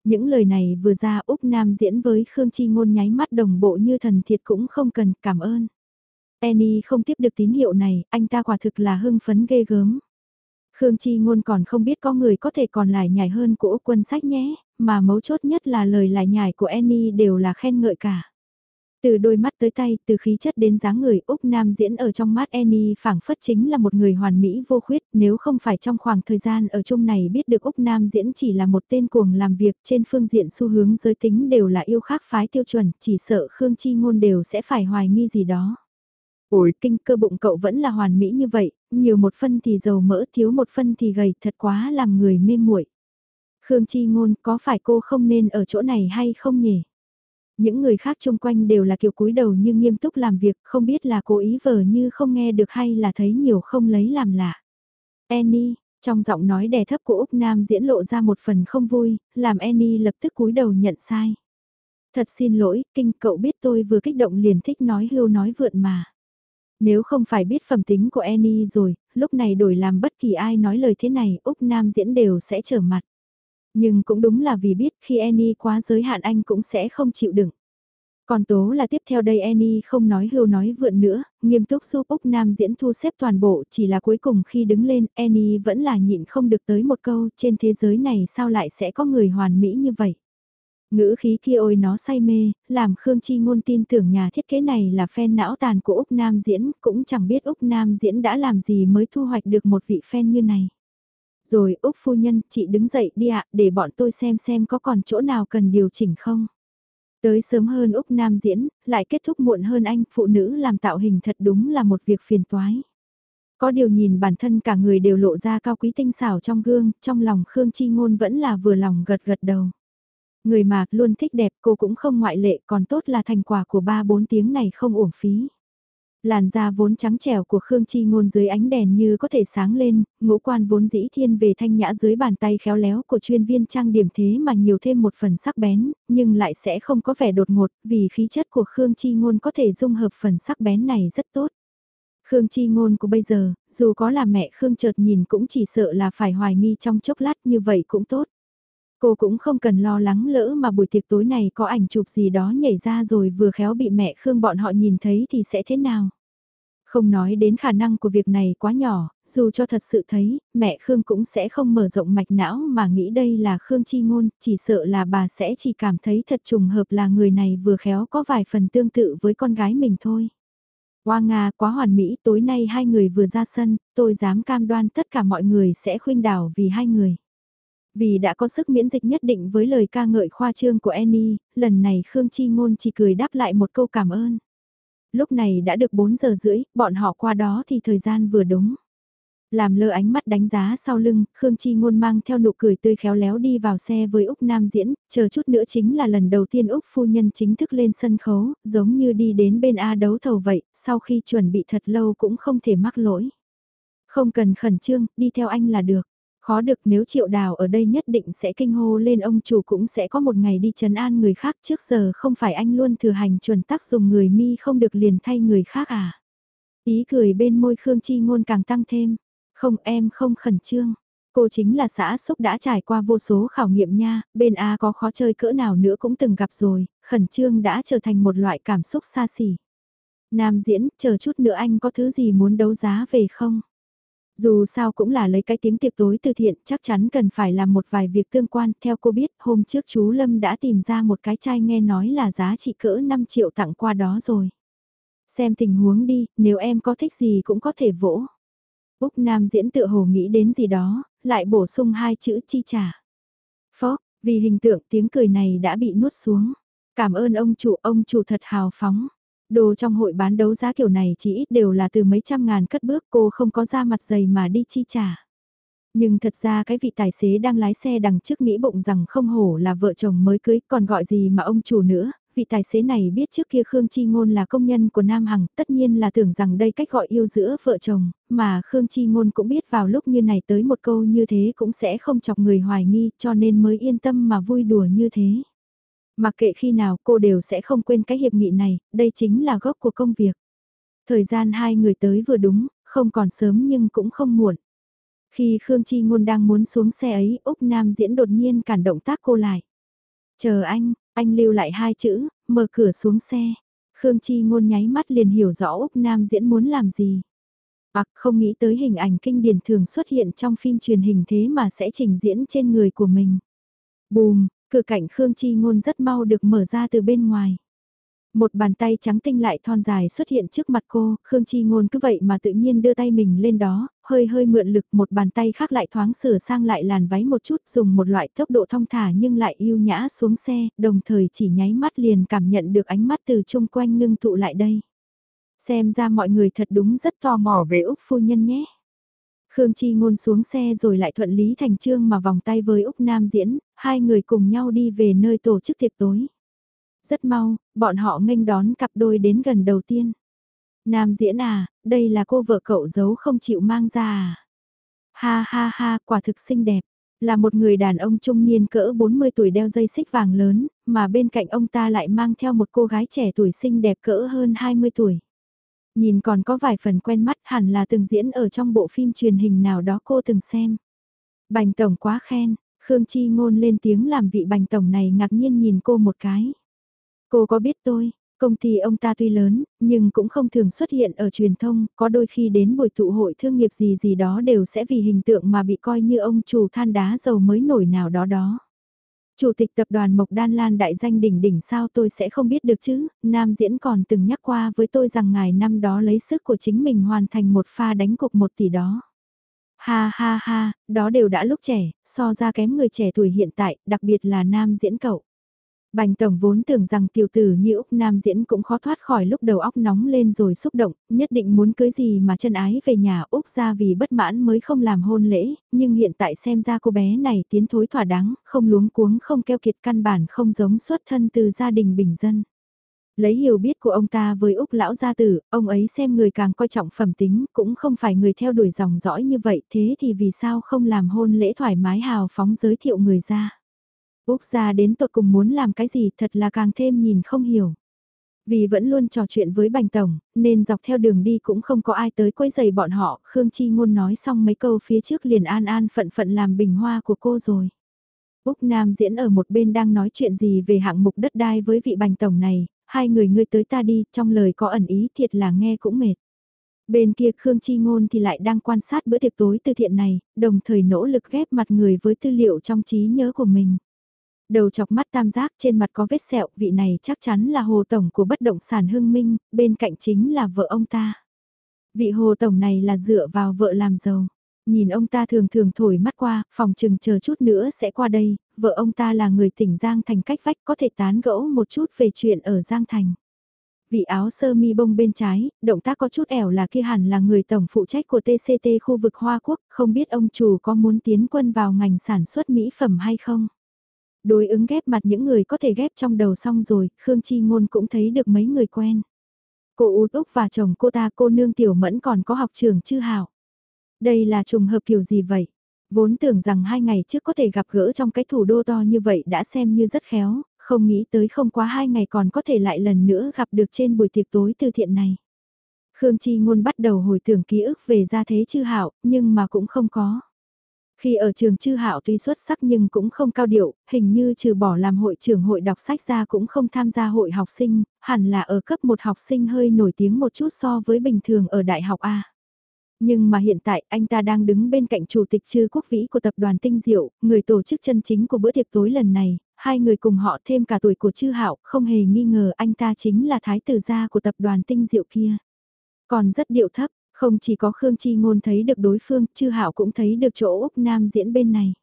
Những lời này vừa ra Úc Nam diễn với Khương Chi Ngôn nháy mắt đồng bộ như thần thiệt cũng không cần cảm ơn. Annie không tiếp được tín hiệu này, anh ta quả thực là hưng phấn ghê gớm. Khương Chi Ngôn còn không biết có người có thể còn lại nhảy hơn của Úc Quân Sách nhé, mà mấu chốt nhất là lời lại nhảy của Annie đều là khen ngợi cả. Từ đôi mắt tới tay, từ khí chất đến dáng người Úc Nam diễn ở trong mắt Annie phảng phất chính là một người hoàn mỹ vô khuyết, nếu không phải trong khoảng thời gian ở chung này biết được Úc Nam diễn chỉ là một tên cuồng làm việc trên phương diện xu hướng giới tính đều là yêu khác phái tiêu chuẩn, chỉ sợ Khương Chi Ngôn đều sẽ phải hoài nghi gì đó. Ôi, kinh cơ bụng cậu vẫn là hoàn mỹ như vậy, nhiều một phân thì dầu mỡ, thiếu một phân thì gầy, thật quá làm người mê muội. Khương Chi Ngôn, có phải cô không nên ở chỗ này hay không nhỉ? Những người khác chung quanh đều là kiểu cúi đầu như nghiêm túc làm việc, không biết là cố ý vờ như không nghe được hay là thấy nhiều không lấy làm lạ. Annie, trong giọng nói đè thấp của Úc Nam diễn lộ ra một phần không vui, làm Annie lập tức cúi đầu nhận sai. Thật xin lỗi, kinh cậu biết tôi vừa kích động liền thích nói hưu nói vượn mà. Nếu không phải biết phẩm tính của Annie rồi, lúc này đổi làm bất kỳ ai nói lời thế này, Úc Nam diễn đều sẽ trở mặt. Nhưng cũng đúng là vì biết khi Annie quá giới hạn anh cũng sẽ không chịu đựng. Còn tố là tiếp theo đây Annie không nói hưu nói vượn nữa, nghiêm túc giúp Úc Nam diễn thu xếp toàn bộ, chỉ là cuối cùng khi đứng lên Annie vẫn là nhịn không được tới một câu trên thế giới này sao lại sẽ có người hoàn mỹ như vậy. Ngữ khí kia ôi nó say mê, làm Khương Chi Ngôn tin tưởng nhà thiết kế này là fan não tàn của Úc Nam diễn, cũng chẳng biết Úc Nam diễn đã làm gì mới thu hoạch được một vị fan như này. Rồi Úc phu nhân, chị đứng dậy đi ạ, để bọn tôi xem xem có còn chỗ nào cần điều chỉnh không. Tới sớm hơn Úc Nam diễn, lại kết thúc muộn hơn anh, phụ nữ làm tạo hình thật đúng là một việc phiền toái. Có điều nhìn bản thân cả người đều lộ ra cao quý tinh xảo trong gương, trong lòng Khương Chi Ngôn vẫn là vừa lòng gật gật đầu. Người mà luôn thích đẹp cô cũng không ngoại lệ còn tốt là thành quả của 3-4 tiếng này không uổng phí. Làn da vốn trắng trẻo của Khương Chi Ngôn dưới ánh đèn như có thể sáng lên, ngũ quan vốn dĩ thiên về thanh nhã dưới bàn tay khéo léo của chuyên viên trang điểm thế mà nhiều thêm một phần sắc bén, nhưng lại sẽ không có vẻ đột ngột vì khí chất của Khương Chi Ngôn có thể dung hợp phần sắc bén này rất tốt. Khương Chi Ngôn của bây giờ, dù có là mẹ Khương chợt nhìn cũng chỉ sợ là phải hoài nghi trong chốc lát như vậy cũng tốt. Cô cũng không cần lo lắng lỡ mà buổi tiệc tối này có ảnh chụp gì đó nhảy ra rồi vừa khéo bị mẹ Khương bọn họ nhìn thấy thì sẽ thế nào. Không nói đến khả năng của việc này quá nhỏ, dù cho thật sự thấy, mẹ Khương cũng sẽ không mở rộng mạch não mà nghĩ đây là Khương Chi Ngôn, chỉ sợ là bà sẽ chỉ cảm thấy thật trùng hợp là người này vừa khéo có vài phần tương tự với con gái mình thôi. Hoa Nga quá hoàn mỹ, tối nay hai người vừa ra sân, tôi dám cam đoan tất cả mọi người sẽ khuynh đảo vì hai người. Vì đã có sức miễn dịch nhất định với lời ca ngợi khoa trương của Annie, lần này Khương Chi Ngôn chỉ cười đáp lại một câu cảm ơn. Lúc này đã được 4 giờ rưỡi, bọn họ qua đó thì thời gian vừa đúng. Làm lơ ánh mắt đánh giá sau lưng, Khương Chi Ngôn mang theo nụ cười tươi khéo léo đi vào xe với Úc Nam diễn, chờ chút nữa chính là lần đầu tiên Úc phu nhân chính thức lên sân khấu, giống như đi đến bên A đấu thầu vậy, sau khi chuẩn bị thật lâu cũng không thể mắc lỗi. Không cần khẩn trương, đi theo anh là được. Khó được nếu triệu đào ở đây nhất định sẽ kinh hô lên ông chủ cũng sẽ có một ngày đi trấn an người khác trước giờ không phải anh luôn thừa hành chuẩn tắc dùng người mi không được liền thay người khác à. Ý cười bên môi Khương Chi ngôn càng tăng thêm. Không em không khẩn trương. Cô chính là xã xúc đã trải qua vô số khảo nghiệm nha, bên A có khó chơi cỡ nào nữa cũng từng gặp rồi, khẩn trương đã trở thành một loại cảm xúc xa xỉ. Nam diễn, chờ chút nữa anh có thứ gì muốn đấu giá về không? Dù sao cũng là lấy cái tiếng tiệc tối từ thiện chắc chắn cần phải làm một vài việc tương quan. Theo cô biết hôm trước chú Lâm đã tìm ra một cái chai nghe nói là giá trị cỡ 5 triệu tặng qua đó rồi. Xem tình huống đi, nếu em có thích gì cũng có thể vỗ. Úc Nam diễn tự hồ nghĩ đến gì đó, lại bổ sung hai chữ chi trả. Phó, vì hình tượng tiếng cười này đã bị nuốt xuống. Cảm ơn ông chủ, ông chủ thật hào phóng. Đồ trong hội bán đấu giá kiểu này chỉ ít đều là từ mấy trăm ngàn cất bước cô không có ra mặt dày mà đi chi trả. Nhưng thật ra cái vị tài xế đang lái xe đằng trước nghĩ bụng rằng không hổ là vợ chồng mới cưới còn gọi gì mà ông chủ nữa, vị tài xế này biết trước kia Khương Chi Ngôn là công nhân của Nam Hằng, tất nhiên là tưởng rằng đây cách gọi yêu giữa vợ chồng, mà Khương Chi Ngôn cũng biết vào lúc như này tới một câu như thế cũng sẽ không chọc người hoài nghi cho nên mới yên tâm mà vui đùa như thế. Mặc kệ khi nào cô đều sẽ không quên cái hiệp nghị này, đây chính là gốc của công việc. Thời gian hai người tới vừa đúng, không còn sớm nhưng cũng không muộn. Khi Khương Chi Ngôn đang muốn xuống xe ấy, Úc Nam Diễn đột nhiên cản động tác cô lại. Chờ anh, anh lưu lại hai chữ, mở cửa xuống xe. Khương Chi Ngôn nháy mắt liền hiểu rõ Úc Nam Diễn muốn làm gì. Bạc không nghĩ tới hình ảnh kinh điển thường xuất hiện trong phim truyền hình thế mà sẽ trình diễn trên người của mình. Bùm, cửa cảnh Khương Chi Ngôn rất mau được mở ra từ bên ngoài. Một bàn tay trắng tinh lại thon dài xuất hiện trước mặt cô, Khương Chi Ngôn cứ vậy mà tự nhiên đưa tay mình lên đó, hơi hơi mượn lực một bàn tay khác lại thoáng sửa sang lại làn váy một chút dùng một loại tốc độ thong thả nhưng lại yêu nhã xuống xe, đồng thời chỉ nháy mắt liền cảm nhận được ánh mắt từ chung quanh ngưng tụ lại đây. Xem ra mọi người thật đúng rất tò mò về Úc phu nhân nhé. Khương Chi Ngôn xuống xe rồi lại thuận lý thành trương mà vòng tay với Úc Nam diễn, hai người cùng nhau đi về nơi tổ chức tiệc tối. Rất mau, bọn họ nghênh đón cặp đôi đến gần đầu tiên. Nam diễn à, đây là cô vợ cậu giấu không chịu mang ra à? Ha ha ha, quả thực xinh đẹp. Là một người đàn ông trung niên cỡ 40 tuổi đeo dây xích vàng lớn, mà bên cạnh ông ta lại mang theo một cô gái trẻ tuổi xinh đẹp cỡ hơn 20 tuổi. Nhìn còn có vài phần quen mắt hẳn là từng diễn ở trong bộ phim truyền hình nào đó cô từng xem. Bành Tổng quá khen, Khương Chi ngôn lên tiếng làm vị Bành Tổng này ngạc nhiên nhìn cô một cái. Cô có biết tôi, công ty ông ta tuy lớn, nhưng cũng không thường xuất hiện ở truyền thông, có đôi khi đến buổi tụ hội thương nghiệp gì gì đó đều sẽ vì hình tượng mà bị coi như ông chủ than đá dầu mới nổi nào đó đó. Chủ tịch tập đoàn Mộc Đan Lan đại danh đỉnh đỉnh sao tôi sẽ không biết được chứ, Nam Diễn còn từng nhắc qua với tôi rằng ngài năm đó lấy sức của chính mình hoàn thành một pha đánh cục một tỷ đó. Ha ha ha, đó đều đã lúc trẻ, so ra kém người trẻ tuổi hiện tại, đặc biệt là Nam Diễn cậu. Bành Tổng vốn tưởng rằng tiểu tử như Úc Nam diễn cũng khó thoát khỏi lúc đầu óc nóng lên rồi xúc động, nhất định muốn cưới gì mà chân ái về nhà Úc ra vì bất mãn mới không làm hôn lễ, nhưng hiện tại xem ra cô bé này tiến thối thỏa đáng, không luống cuống không keo kiệt căn bản không giống xuất thân từ gia đình bình dân. Lấy hiểu biết của ông ta với Úc lão gia tử, ông ấy xem người càng coi trọng phẩm tính, cũng không phải người theo đuổi dòng dõi như vậy, thế thì vì sao không làm hôn lễ thoải mái hào phóng giới thiệu người ra. Úc gia đến tột cùng muốn làm cái gì thật là càng thêm nhìn không hiểu. Vì vẫn luôn trò chuyện với Bành Tổng, nên dọc theo đường đi cũng không có ai tới quấy giày bọn họ, Khương Chi Ngôn nói xong mấy câu phía trước liền an an phận phận làm bình hoa của cô rồi. Úc Nam diễn ở một bên đang nói chuyện gì về hạng mục đất đai với vị Bành Tổng này, hai người ngươi tới ta đi, trong lời có ẩn ý thiệt là nghe cũng mệt. Bên kia Khương Chi Ngôn thì lại đang quan sát bữa tiệc tối từ thiện này, đồng thời nỗ lực ghép mặt người với tư liệu trong trí nhớ của mình. Đầu chọc mắt tam giác trên mặt có vết sẹo, vị này chắc chắn là hồ tổng của bất động sản hưng minh, bên cạnh chính là vợ ông ta. Vị hồ tổng này là dựa vào vợ làm giàu. Nhìn ông ta thường thường thổi mắt qua, phòng chừng chờ chút nữa sẽ qua đây, vợ ông ta là người tỉnh Giang Thành cách vách có thể tán gẫu một chút về chuyện ở Giang Thành. Vị áo sơ mi bông bên trái, động tác có chút ẻo là kia hẳn là người tổng phụ trách của TCT khu vực Hoa Quốc, không biết ông chủ có muốn tiến quân vào ngành sản xuất mỹ phẩm hay không? Đối ứng ghép mặt những người có thể ghép trong đầu xong rồi, Khương Chi Ngôn cũng thấy được mấy người quen. Cô út Úc và chồng cô ta cô nương tiểu mẫn còn có học trường chư hảo. Đây là trùng hợp kiểu gì vậy? Vốn tưởng rằng hai ngày trước có thể gặp gỡ trong cái thủ đô to như vậy đã xem như rất khéo, không nghĩ tới không quá hai ngày còn có thể lại lần nữa gặp được trên buổi tiệc tối từ thiện này. Khương Chi Ngôn bắt đầu hồi tưởng ký ức về gia thế chư hảo, nhưng mà cũng không có. Khi ở trường chư hạo tuy xuất sắc nhưng cũng không cao điệu, hình như trừ bỏ làm hội trưởng hội đọc sách ra cũng không tham gia hội học sinh, hẳn là ở cấp một học sinh hơi nổi tiếng một chút so với bình thường ở đại học A. Nhưng mà hiện tại anh ta đang đứng bên cạnh chủ tịch Trư quốc vĩ của tập đoàn Tinh Diệu, người tổ chức chân chính của bữa tiệc tối lần này, hai người cùng họ thêm cả tuổi của Chư Hạo, không hề nghi ngờ anh ta chính là thái tử gia của tập đoàn tinh diệu kia. Còn rất điệu thấp, không chỉ có Khương Chi Ngôn thấy được đối phương, Chư Hạo cũng thấy được chỗ Úc Nam diễn bên này.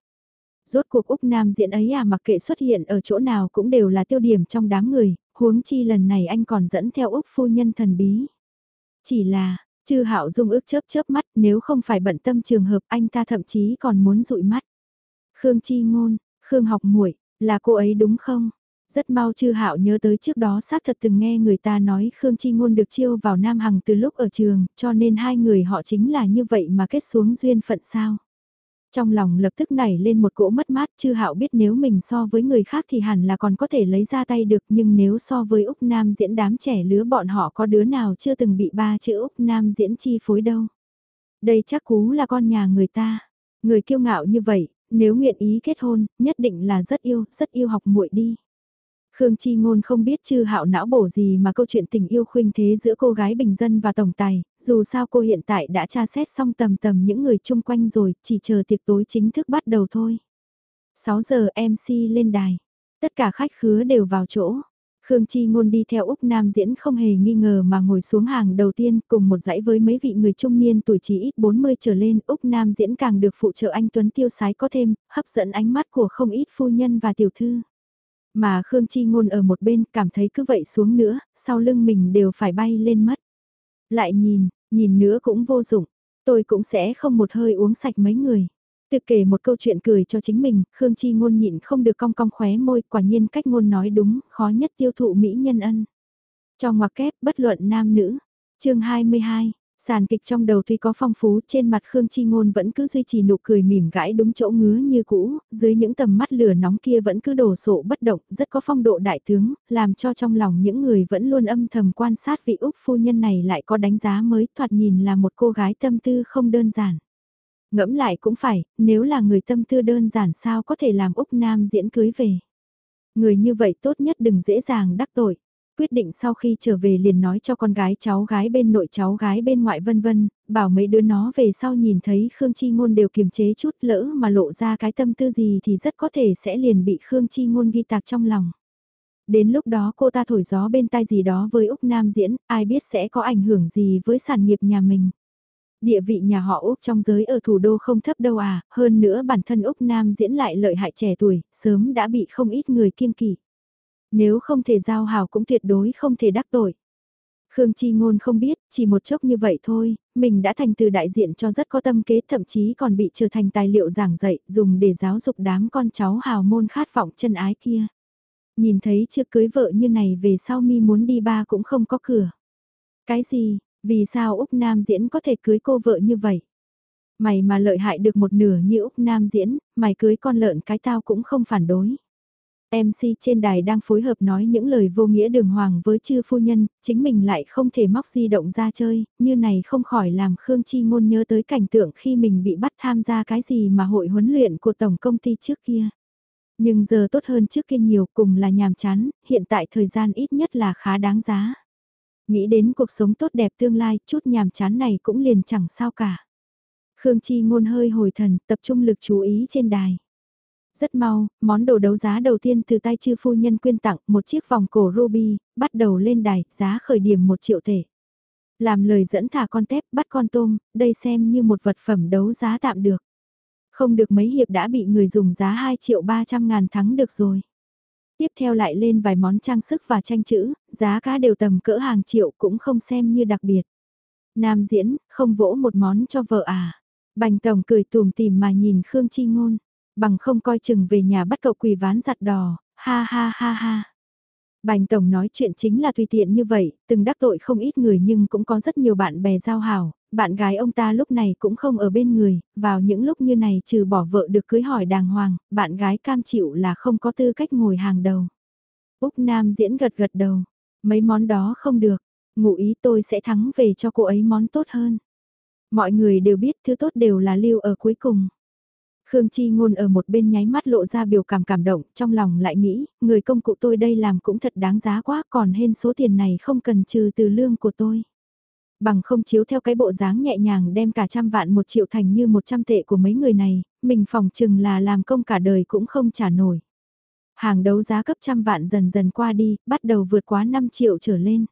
Rốt cuộc Úc Nam diễn ấy à mặc kệ xuất hiện ở chỗ nào cũng đều là tiêu điểm trong đám người, huống chi lần này anh còn dẫn theo Úc phu nhân thần bí. Chỉ là, chư hạo dung ước chớp chớp mắt nếu không phải bận tâm trường hợp anh ta thậm chí còn muốn dụi mắt. Khương Chi Ngôn, Khương học muội là cô ấy đúng không? Rất mau chư hạo nhớ tới trước đó xác thật từng nghe người ta nói Khương Chi Ngôn được chiêu vào Nam Hằng từ lúc ở trường, cho nên hai người họ chính là như vậy mà kết xuống duyên phận sao. Trong lòng lập tức nảy lên một cỗ mất mát chư hạo biết nếu mình so với người khác thì hẳn là còn có thể lấy ra tay được nhưng nếu so với Úc Nam diễn đám trẻ lứa bọn họ có đứa nào chưa từng bị ba chữ Úc Nam diễn chi phối đâu. Đây chắc cú là con nhà người ta. Người kiêu ngạo như vậy, nếu nguyện ý kết hôn, nhất định là rất yêu, rất yêu học muội đi. Khương Chi Ngôn không biết chư hạo não bổ gì mà câu chuyện tình yêu khuynh thế giữa cô gái bình dân và tổng tài, dù sao cô hiện tại đã tra xét xong tầm tầm những người chung quanh rồi, chỉ chờ tiệc tối chính thức bắt đầu thôi. 6 giờ MC lên đài, tất cả khách khứa đều vào chỗ. Khương Chi Ngôn đi theo Úc Nam diễn không hề nghi ngờ mà ngồi xuống hàng đầu tiên cùng một dãy với mấy vị người trung niên tuổi chỉ ít 40 trở lên. Úc Nam diễn càng được phụ trợ anh Tuấn tiêu sái có thêm, hấp dẫn ánh mắt của không ít phu nhân và tiểu thư. Mà Khương Chi Ngôn ở một bên cảm thấy cứ vậy xuống nữa, sau lưng mình đều phải bay lên mất. Lại nhìn, nhìn nữa cũng vô dụng, tôi cũng sẽ không một hơi uống sạch mấy người. Tự kể một câu chuyện cười cho chính mình, Khương Chi Ngôn nhịn không được cong cong khóe môi, quả nhiên cách ngôn nói đúng, khó nhất tiêu thụ mỹ nhân ân. Cho ngoặc kép bất luận nam nữ. chương 22, Sàn kịch trong đầu tuy có phong phú trên mặt Khương Chi Ngôn vẫn cứ duy trì nụ cười mỉm gãi đúng chỗ ngứa như cũ, dưới những tầm mắt lửa nóng kia vẫn cứ đổ sộ bất động, rất có phong độ đại tướng, làm cho trong lòng những người vẫn luôn âm thầm quan sát vị Úc phu nhân này lại có đánh giá mới thoạt nhìn là một cô gái tâm tư không đơn giản. Ngẫm lại cũng phải, nếu là người tâm tư đơn giản sao có thể làm Úc Nam diễn cưới về. Người như vậy tốt nhất đừng dễ dàng đắc tội quyết định sau khi trở về liền nói cho con gái cháu gái bên nội cháu gái bên ngoại vân vân, bảo mấy đứa nó về sau nhìn thấy Khương Chi Ngôn đều kiềm chế chút lỡ mà lộ ra cái tâm tư gì thì rất có thể sẽ liền bị Khương Chi Ngôn ghi tạc trong lòng. Đến lúc đó cô ta thổi gió bên tai gì đó với Úc Nam diễn, ai biết sẽ có ảnh hưởng gì với sản nghiệp nhà mình. Địa vị nhà họ Úc trong giới ở thủ đô không thấp đâu à, hơn nữa bản thân Úc Nam diễn lại lợi hại trẻ tuổi, sớm đã bị không ít người kiêng kỵ. Nếu không thể giao hảo cũng tuyệt đối không thể đắc tội. Khương Chi Ngôn không biết, chỉ một chốc như vậy thôi, mình đã thành từ đại diện cho rất có tâm kế thậm chí còn bị trở thành tài liệu giảng dạy dùng để giáo dục đám con cháu hào môn khát vọng chân ái kia. Nhìn thấy chưa cưới vợ như này về sau mi muốn đi ba cũng không có cửa. Cái gì, vì sao Úc Nam diễn có thể cưới cô vợ như vậy? Mày mà lợi hại được một nửa như Úc Nam diễn, mày cưới con lợn cái tao cũng không phản đối. MC trên đài đang phối hợp nói những lời vô nghĩa đường hoàng với chư phu nhân, chính mình lại không thể móc di động ra chơi, như này không khỏi làm Khương Chi Ngôn nhớ tới cảnh tượng khi mình bị bắt tham gia cái gì mà hội huấn luyện của tổng công ty trước kia. Nhưng giờ tốt hơn trước kia nhiều cùng là nhàm chán, hiện tại thời gian ít nhất là khá đáng giá. Nghĩ đến cuộc sống tốt đẹp tương lai, chút nhàm chán này cũng liền chẳng sao cả. Khương Chi Ngôn hơi hồi thần, tập trung lực chú ý trên đài. Rất mau, món đồ đấu giá đầu tiên từ tay chư phu nhân quyên tặng một chiếc vòng cổ ruby, bắt đầu lên đài, giá khởi điểm một triệu thể. Làm lời dẫn thả con tép, bắt con tôm, đây xem như một vật phẩm đấu giá tạm được. Không được mấy hiệp đã bị người dùng giá 2 triệu 300 ngàn thắng được rồi. Tiếp theo lại lên vài món trang sức và tranh chữ, giá cả đều tầm cỡ hàng triệu cũng không xem như đặc biệt. Nam diễn, không vỗ một món cho vợ à. Bành tổng cười tùm tìm mà nhìn Khương Chi Ngôn bằng không coi chừng về nhà bắt cậu quỳ ván giặt đò, ha ha ha ha. Bành Tổng nói chuyện chính là tùy tiện như vậy, từng đắc tội không ít người nhưng cũng có rất nhiều bạn bè giao hảo, bạn gái ông ta lúc này cũng không ở bên người, vào những lúc như này trừ bỏ vợ được cưới hỏi đàng hoàng, bạn gái cam chịu là không có tư cách ngồi hàng đầu. Úc Nam diễn gật gật đầu, mấy món đó không được, ngụ ý tôi sẽ thắng về cho cô ấy món tốt hơn. Mọi người đều biết thứ tốt đều là lưu ở cuối cùng. Khương Chi Ngôn ở một bên nháy mắt lộ ra biểu cảm cảm động, trong lòng lại nghĩ, người công cụ tôi đây làm cũng thật đáng giá quá, còn hên số tiền này không cần trừ từ lương của tôi. Bằng không chiếu theo cái bộ dáng nhẹ nhàng đem cả trăm vạn một triệu thành như một trăm tệ của mấy người này, mình phòng chừng là làm công cả đời cũng không trả nổi. Hàng đấu giá cấp trăm vạn dần dần qua đi, bắt đầu vượt quá 5 triệu trở lên.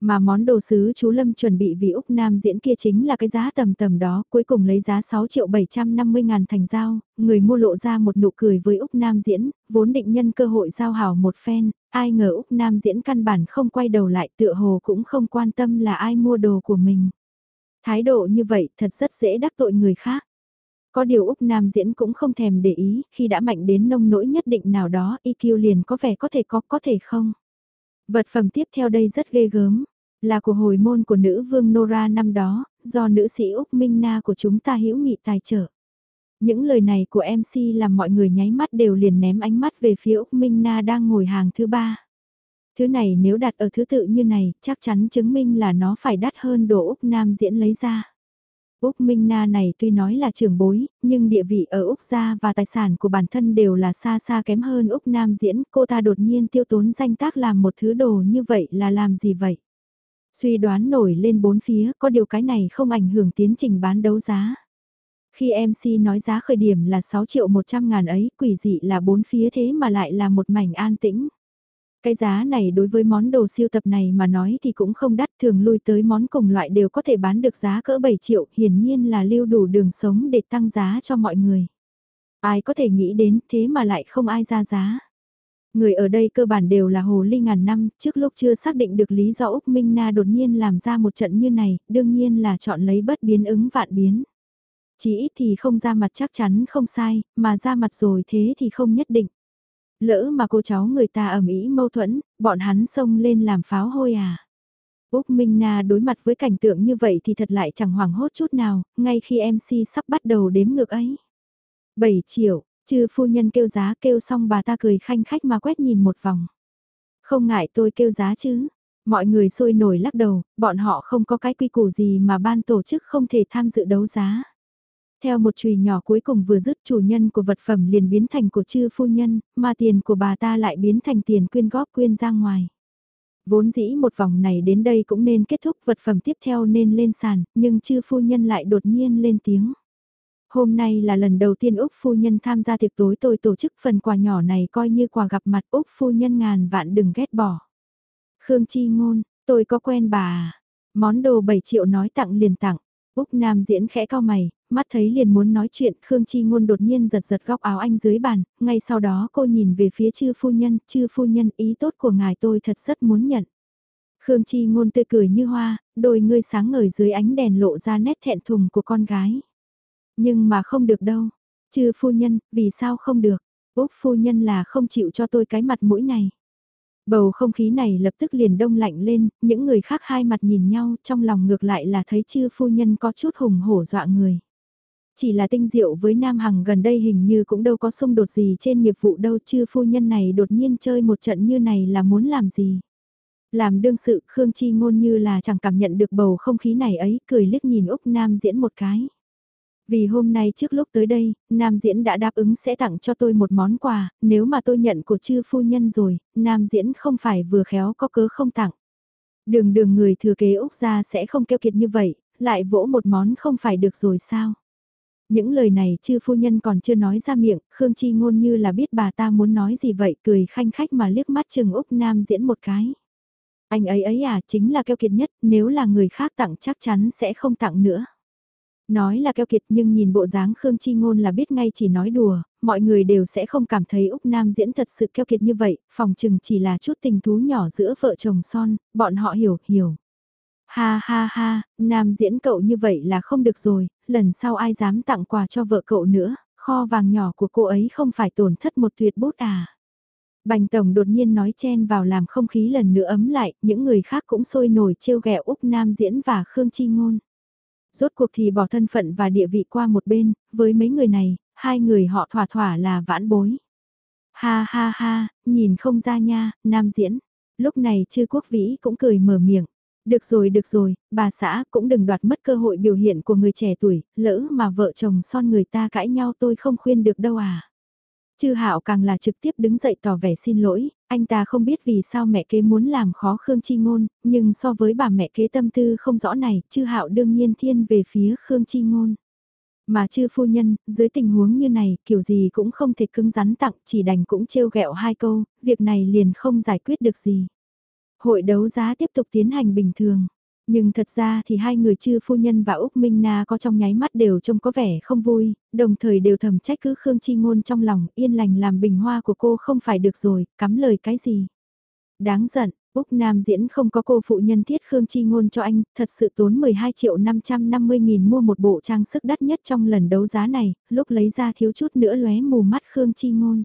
Mà món đồ sứ chú Lâm chuẩn bị vì Úc Nam diễn kia chính là cái giá tầm tầm đó, cuối cùng lấy giá 6 triệu 750 ngàn thành giao, người mua lộ ra một nụ cười với Úc Nam diễn, vốn định nhân cơ hội giao hảo một phen, ai ngờ Úc Nam diễn căn bản không quay đầu lại tựa hồ cũng không quan tâm là ai mua đồ của mình. Thái độ như vậy thật rất dễ đắc tội người khác. Có điều Úc Nam diễn cũng không thèm để ý, khi đã mạnh đến nông nỗi nhất định nào đó, EQ liền có vẻ có thể có, có thể không. Vật phẩm tiếp theo đây rất ghê gớm, là của hồi môn của nữ vương Nora năm đó, do nữ sĩ Úc Minh Na của chúng ta hữu nghị tài trợ. Những lời này của MC làm mọi người nháy mắt đều liền ném ánh mắt về phía Úc Minh Na đang ngồi hàng thứ ba. Thứ này nếu đặt ở thứ tự như này, chắc chắn chứng minh là nó phải đắt hơn đồ Úc Nam diễn lấy ra. Úc Minh Na này tuy nói là trưởng bối, nhưng địa vị ở Úc gia và tài sản của bản thân đều là xa xa kém hơn Úc Nam diễn, cô ta đột nhiên tiêu tốn danh tác làm một thứ đồ như vậy là làm gì vậy? Suy đoán nổi lên bốn phía, có điều cái này không ảnh hưởng tiến trình bán đấu giá. Khi MC nói giá khởi điểm là 6 triệu 100 ngàn ấy, quỷ dị là bốn phía thế mà lại là một mảnh an tĩnh. Cái giá này đối với món đồ siêu tập này mà nói thì cũng không đắt thường lui tới món cùng loại đều có thể bán được giá cỡ 7 triệu, hiển nhiên là lưu đủ đường sống để tăng giá cho mọi người. Ai có thể nghĩ đến thế mà lại không ai ra giá. Người ở đây cơ bản đều là hồ ly ngàn năm, trước lúc chưa xác định được lý do Úc Minh Na đột nhiên làm ra một trận như này, đương nhiên là chọn lấy bất biến ứng vạn biến. Chỉ ít thì không ra mặt chắc chắn không sai, mà ra mặt rồi thế thì không nhất định. Lỡ mà cô cháu người ta ẩm ý mâu thuẫn, bọn hắn xông lên làm pháo hôi à. Úc Minh Na đối mặt với cảnh tượng như vậy thì thật lại chẳng hoảng hốt chút nào, ngay khi MC sắp bắt đầu đếm ngược ấy. 7 triệu, chư phu nhân kêu giá kêu xong bà ta cười khanh khách mà quét nhìn một vòng. Không ngại tôi kêu giá chứ. Mọi người sôi nổi lắc đầu, bọn họ không có cái quy củ gì mà ban tổ chức không thể tham dự đấu giá. Theo một chùy nhỏ cuối cùng vừa dứt chủ nhân của vật phẩm liền biến thành của chư phu nhân, mà tiền của bà ta lại biến thành tiền quyên góp quyên ra ngoài. Vốn dĩ một vòng này đến đây cũng nên kết thúc vật phẩm tiếp theo nên lên sàn, nhưng chư phu nhân lại đột nhiên lên tiếng. Hôm nay là lần đầu tiên Úc phu nhân tham gia tiệc tối tôi tổ chức phần quà nhỏ này coi như quà gặp mặt Úc phu nhân ngàn vạn đừng ghét bỏ. Khương Chi Ngôn, tôi có quen bà à? Món đồ 7 triệu nói tặng liền tặng. Úc Nam diễn khẽ cao mày, mắt thấy liền muốn nói chuyện, Khương Chi Ngôn đột nhiên giật giật góc áo anh dưới bàn, ngay sau đó cô nhìn về phía chư phu nhân, chư phu nhân ý tốt của ngài tôi thật rất muốn nhận. Khương Chi Ngôn tươi cười như hoa, đôi ngươi sáng ngời dưới ánh đèn lộ ra nét thẹn thùng của con gái. Nhưng mà không được đâu, chư phu nhân, vì sao không được, Úc phu nhân là không chịu cho tôi cái mặt mũi này. Bầu không khí này lập tức liền đông lạnh lên, những người khác hai mặt nhìn nhau trong lòng ngược lại là thấy chư phu nhân có chút hùng hổ dọa người. Chỉ là tinh diệu với Nam Hằng gần đây hình như cũng đâu có xung đột gì trên nghiệp vụ đâu chư phu nhân này đột nhiên chơi một trận như này là muốn làm gì. Làm đương sự Khương Chi ngôn như là chẳng cảm nhận được bầu không khí này ấy cười liếc nhìn Úc Nam diễn một cái. Vì hôm nay trước lúc tới đây, Nam Diễn đã đáp ứng sẽ tặng cho tôi một món quà, nếu mà tôi nhận của chư phu nhân rồi, Nam Diễn không phải vừa khéo có cớ không tặng. Đường đường người thừa kế Úc gia sẽ không keo kiệt như vậy, lại vỗ một món không phải được rồi sao? Những lời này chư phu nhân còn chưa nói ra miệng, Khương Chi ngôn như là biết bà ta muốn nói gì vậy, cười khanh khách mà liếc mắt chừng Úc Nam diễn một cái. Anh ấy ấy à, chính là keo kiệt nhất, nếu là người khác tặng chắc chắn sẽ không tặng nữa. Nói là keo kiệt nhưng nhìn bộ dáng Khương Chi Ngôn là biết ngay chỉ nói đùa, mọi người đều sẽ không cảm thấy Úc Nam diễn thật sự keo kiệt như vậy, phòng chừng chỉ là chút tình thú nhỏ giữa vợ chồng son, bọn họ hiểu, hiểu. Ha ha ha, Nam diễn cậu như vậy là không được rồi, lần sau ai dám tặng quà cho vợ cậu nữa, kho vàng nhỏ của cô ấy không phải tổn thất một tuyệt bút à. Bành Tổng đột nhiên nói chen vào làm không khí lần nữa ấm lại, những người khác cũng sôi nổi trêu ghẹo Úc Nam diễn và Khương Chi Ngôn rốt cuộc thì bỏ thân phận và địa vị qua một bên, với mấy người này, hai người họ thỏa thỏa là vãn bối. Ha ha ha, nhìn không ra nha, nam diễn. Lúc này chư quốc vĩ cũng cười mở miệng. Được rồi được rồi, bà xã cũng đừng đoạt mất cơ hội biểu hiện của người trẻ tuổi, lỡ mà vợ chồng son người ta cãi nhau tôi không khuyên được đâu à. Chư Hạo càng là trực tiếp đứng dậy tỏ vẻ xin lỗi, anh ta không biết vì sao mẹ kế muốn làm khó Khương Chi Ngôn, nhưng so với bà mẹ kế tâm tư không rõ này, Chư Hạo đương nhiên thiên về phía Khương Chi Ngôn. Mà chư phu nhân, dưới tình huống như này, kiểu gì cũng không thể cứng rắn tặng, chỉ đành cũng trêu ghẹo hai câu, việc này liền không giải quyết được gì. Hội đấu giá tiếp tục tiến hành bình thường. Nhưng thật ra thì hai người chư phu nhân và Úc Minh Na có trong nháy mắt đều trông có vẻ không vui, đồng thời đều thầm trách cứ Khương Chi Ngôn trong lòng yên lành làm bình hoa của cô không phải được rồi, cắm lời cái gì. Đáng giận, Úc Nam diễn không có cô phụ nhân thiết Khương Chi Ngôn cho anh, thật sự tốn 12 triệu 550 nghìn mua một bộ trang sức đắt nhất trong lần đấu giá này, lúc lấy ra thiếu chút nữa lóe mù mắt Khương Chi Ngôn.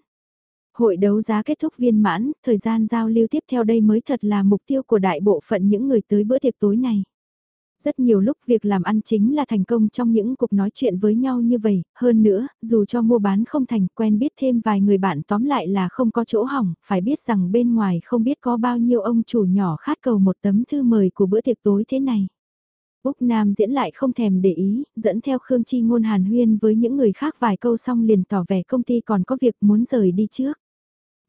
Hội đấu giá kết thúc viên mãn, thời gian giao lưu tiếp theo đây mới thật là mục tiêu của đại bộ phận những người tới bữa tiệc tối này. Rất nhiều lúc việc làm ăn chính là thành công trong những cuộc nói chuyện với nhau như vậy, hơn nữa, dù cho mua bán không thành quen biết thêm vài người bạn tóm lại là không có chỗ hỏng, phải biết rằng bên ngoài không biết có bao nhiêu ông chủ nhỏ khát cầu một tấm thư mời của bữa tiệc tối thế này. Úc Nam diễn lại không thèm để ý, dẫn theo Khương Chi ngôn hàn huyên với những người khác vài câu xong liền tỏ vẻ công ty còn có việc muốn rời đi trước.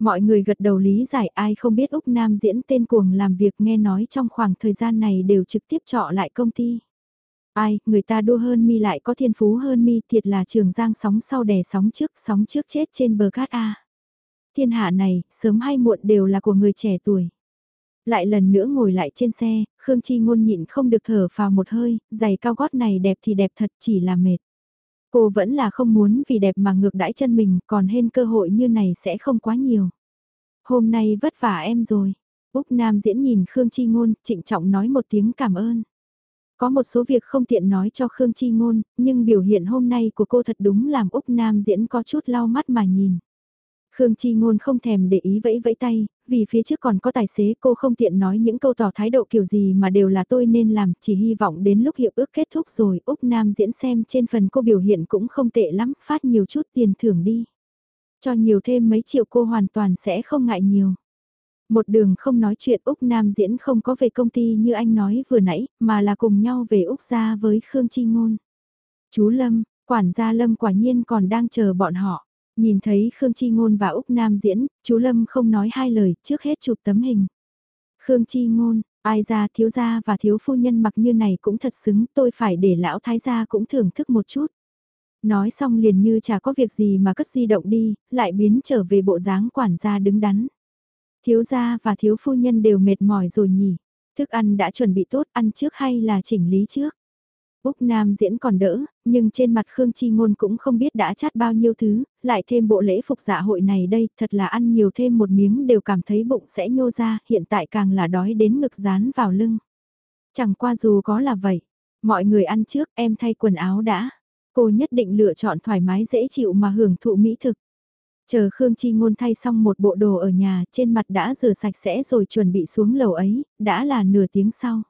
Mọi người gật đầu lý giải ai không biết Úc Nam diễn tên cuồng làm việc nghe nói trong khoảng thời gian này đều trực tiếp trọ lại công ty. Ai, người ta đua hơn mi lại có thiên phú hơn mi thiệt là trường giang sóng sau đè sóng trước, sóng trước chết trên bờ cát A. Thiên hạ này, sớm hay muộn đều là của người trẻ tuổi. Lại lần nữa ngồi lại trên xe, Khương Chi ngôn nhịn không được thở vào một hơi, giày cao gót này đẹp thì đẹp thật chỉ là mệt. Cô vẫn là không muốn vì đẹp mà ngược đãi chân mình, còn hên cơ hội như này sẽ không quá nhiều. Hôm nay vất vả em rồi. Úc Nam diễn nhìn Khương Chi Ngôn, trịnh trọng nói một tiếng cảm ơn. Có một số việc không tiện nói cho Khương Chi Ngôn, nhưng biểu hiện hôm nay của cô thật đúng làm Úc Nam diễn có chút lau mắt mà nhìn. Khương Chi Ngôn không thèm để ý vẫy vẫy tay, vì phía trước còn có tài xế cô không tiện nói những câu tỏ thái độ kiểu gì mà đều là tôi nên làm, chỉ hy vọng đến lúc hiệp ước kết thúc rồi Úc Nam diễn xem trên phần cô biểu hiện cũng không tệ lắm, phát nhiều chút tiền thưởng đi. Cho nhiều thêm mấy triệu cô hoàn toàn sẽ không ngại nhiều. Một đường không nói chuyện Úc Nam diễn không có về công ty như anh nói vừa nãy, mà là cùng nhau về Úc ra với Khương Chi Ngôn. Chú Lâm, quản gia Lâm quả nhiên còn đang chờ bọn họ. Nhìn thấy Khương Chi Ngôn và Úc Nam diễn, chú Lâm không nói hai lời, trước hết chụp tấm hình. Khương Chi Ngôn, ai ra thiếu gia và thiếu phu nhân mặc như này cũng thật xứng, tôi phải để lão thái gia cũng thưởng thức một chút. Nói xong liền như chả có việc gì mà cất di động đi, lại biến trở về bộ dáng quản gia đứng đắn. Thiếu gia và thiếu phu nhân đều mệt mỏi rồi nhỉ. Thức ăn đã chuẩn bị tốt, ăn trước hay là chỉnh lý trước? Úc Nam diễn còn đỡ, nhưng trên mặt Khương Chi Ngôn cũng không biết đã chát bao nhiêu thứ, lại thêm bộ lễ phục dạ hội này đây, thật là ăn nhiều thêm một miếng đều cảm thấy bụng sẽ nhô ra, hiện tại càng là đói đến ngực dán vào lưng. Chẳng qua dù có là vậy, mọi người ăn trước em thay quần áo đã. Cô nhất định lựa chọn thoải mái dễ chịu mà hưởng thụ mỹ thực. Chờ Khương Chi Ngôn thay xong một bộ đồ ở nhà, trên mặt đã rửa sạch sẽ rồi chuẩn bị xuống lầu ấy, đã là nửa tiếng sau.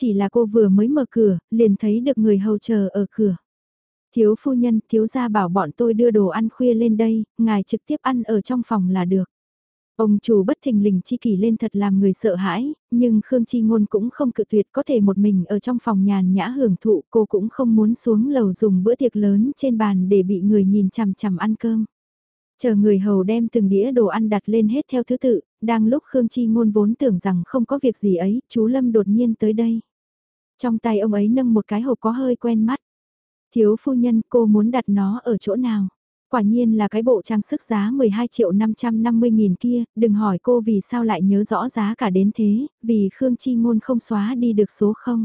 Chỉ là cô vừa mới mở cửa, liền thấy được người hầu chờ ở cửa. Thiếu phu nhân, thiếu gia bảo bọn tôi đưa đồ ăn khuya lên đây, ngài trực tiếp ăn ở trong phòng là được. Ông chủ bất thình lình chi kỷ lên thật làm người sợ hãi, nhưng Khương Chi Ngôn cũng không cự tuyệt có thể một mình ở trong phòng nhàn nhã hưởng thụ cô cũng không muốn xuống lầu dùng bữa tiệc lớn trên bàn để bị người nhìn chằm chằm ăn cơm. Chờ người hầu đem từng đĩa đồ ăn đặt lên hết theo thứ tự, đang lúc Khương Chi Ngôn vốn tưởng rằng không có việc gì ấy, chú Lâm đột nhiên tới đây. Trong tay ông ấy nâng một cái hộp có hơi quen mắt. Thiếu phu nhân cô muốn đặt nó ở chỗ nào? Quả nhiên là cái bộ trang sức giá 12 triệu 550 nghìn kia, đừng hỏi cô vì sao lại nhớ rõ giá cả đến thế, vì Khương Chi Ngôn không xóa đi được số không.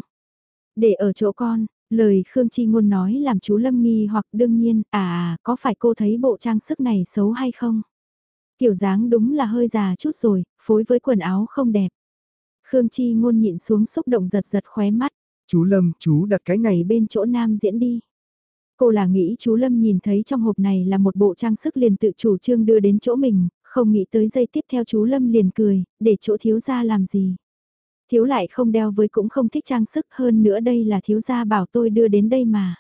Để ở chỗ con, lời Khương Chi Ngôn nói làm chú Lâm nghi hoặc đương nhiên, à, à có phải cô thấy bộ trang sức này xấu hay không? Kiểu dáng đúng là hơi già chút rồi, phối với quần áo không đẹp. Khương Chi Ngôn nhịn xuống xúc động giật giật khóe mắt. Chú Lâm, chú đặt cái này bên chỗ nam diễn đi. Cô là nghĩ chú Lâm nhìn thấy trong hộp này là một bộ trang sức liền tự chủ trương đưa đến chỗ mình, không nghĩ tới giây tiếp theo chú Lâm liền cười, để chỗ thiếu gia làm gì. Thiếu lại không đeo với cũng không thích trang sức hơn nữa đây là thiếu gia bảo tôi đưa đến đây mà.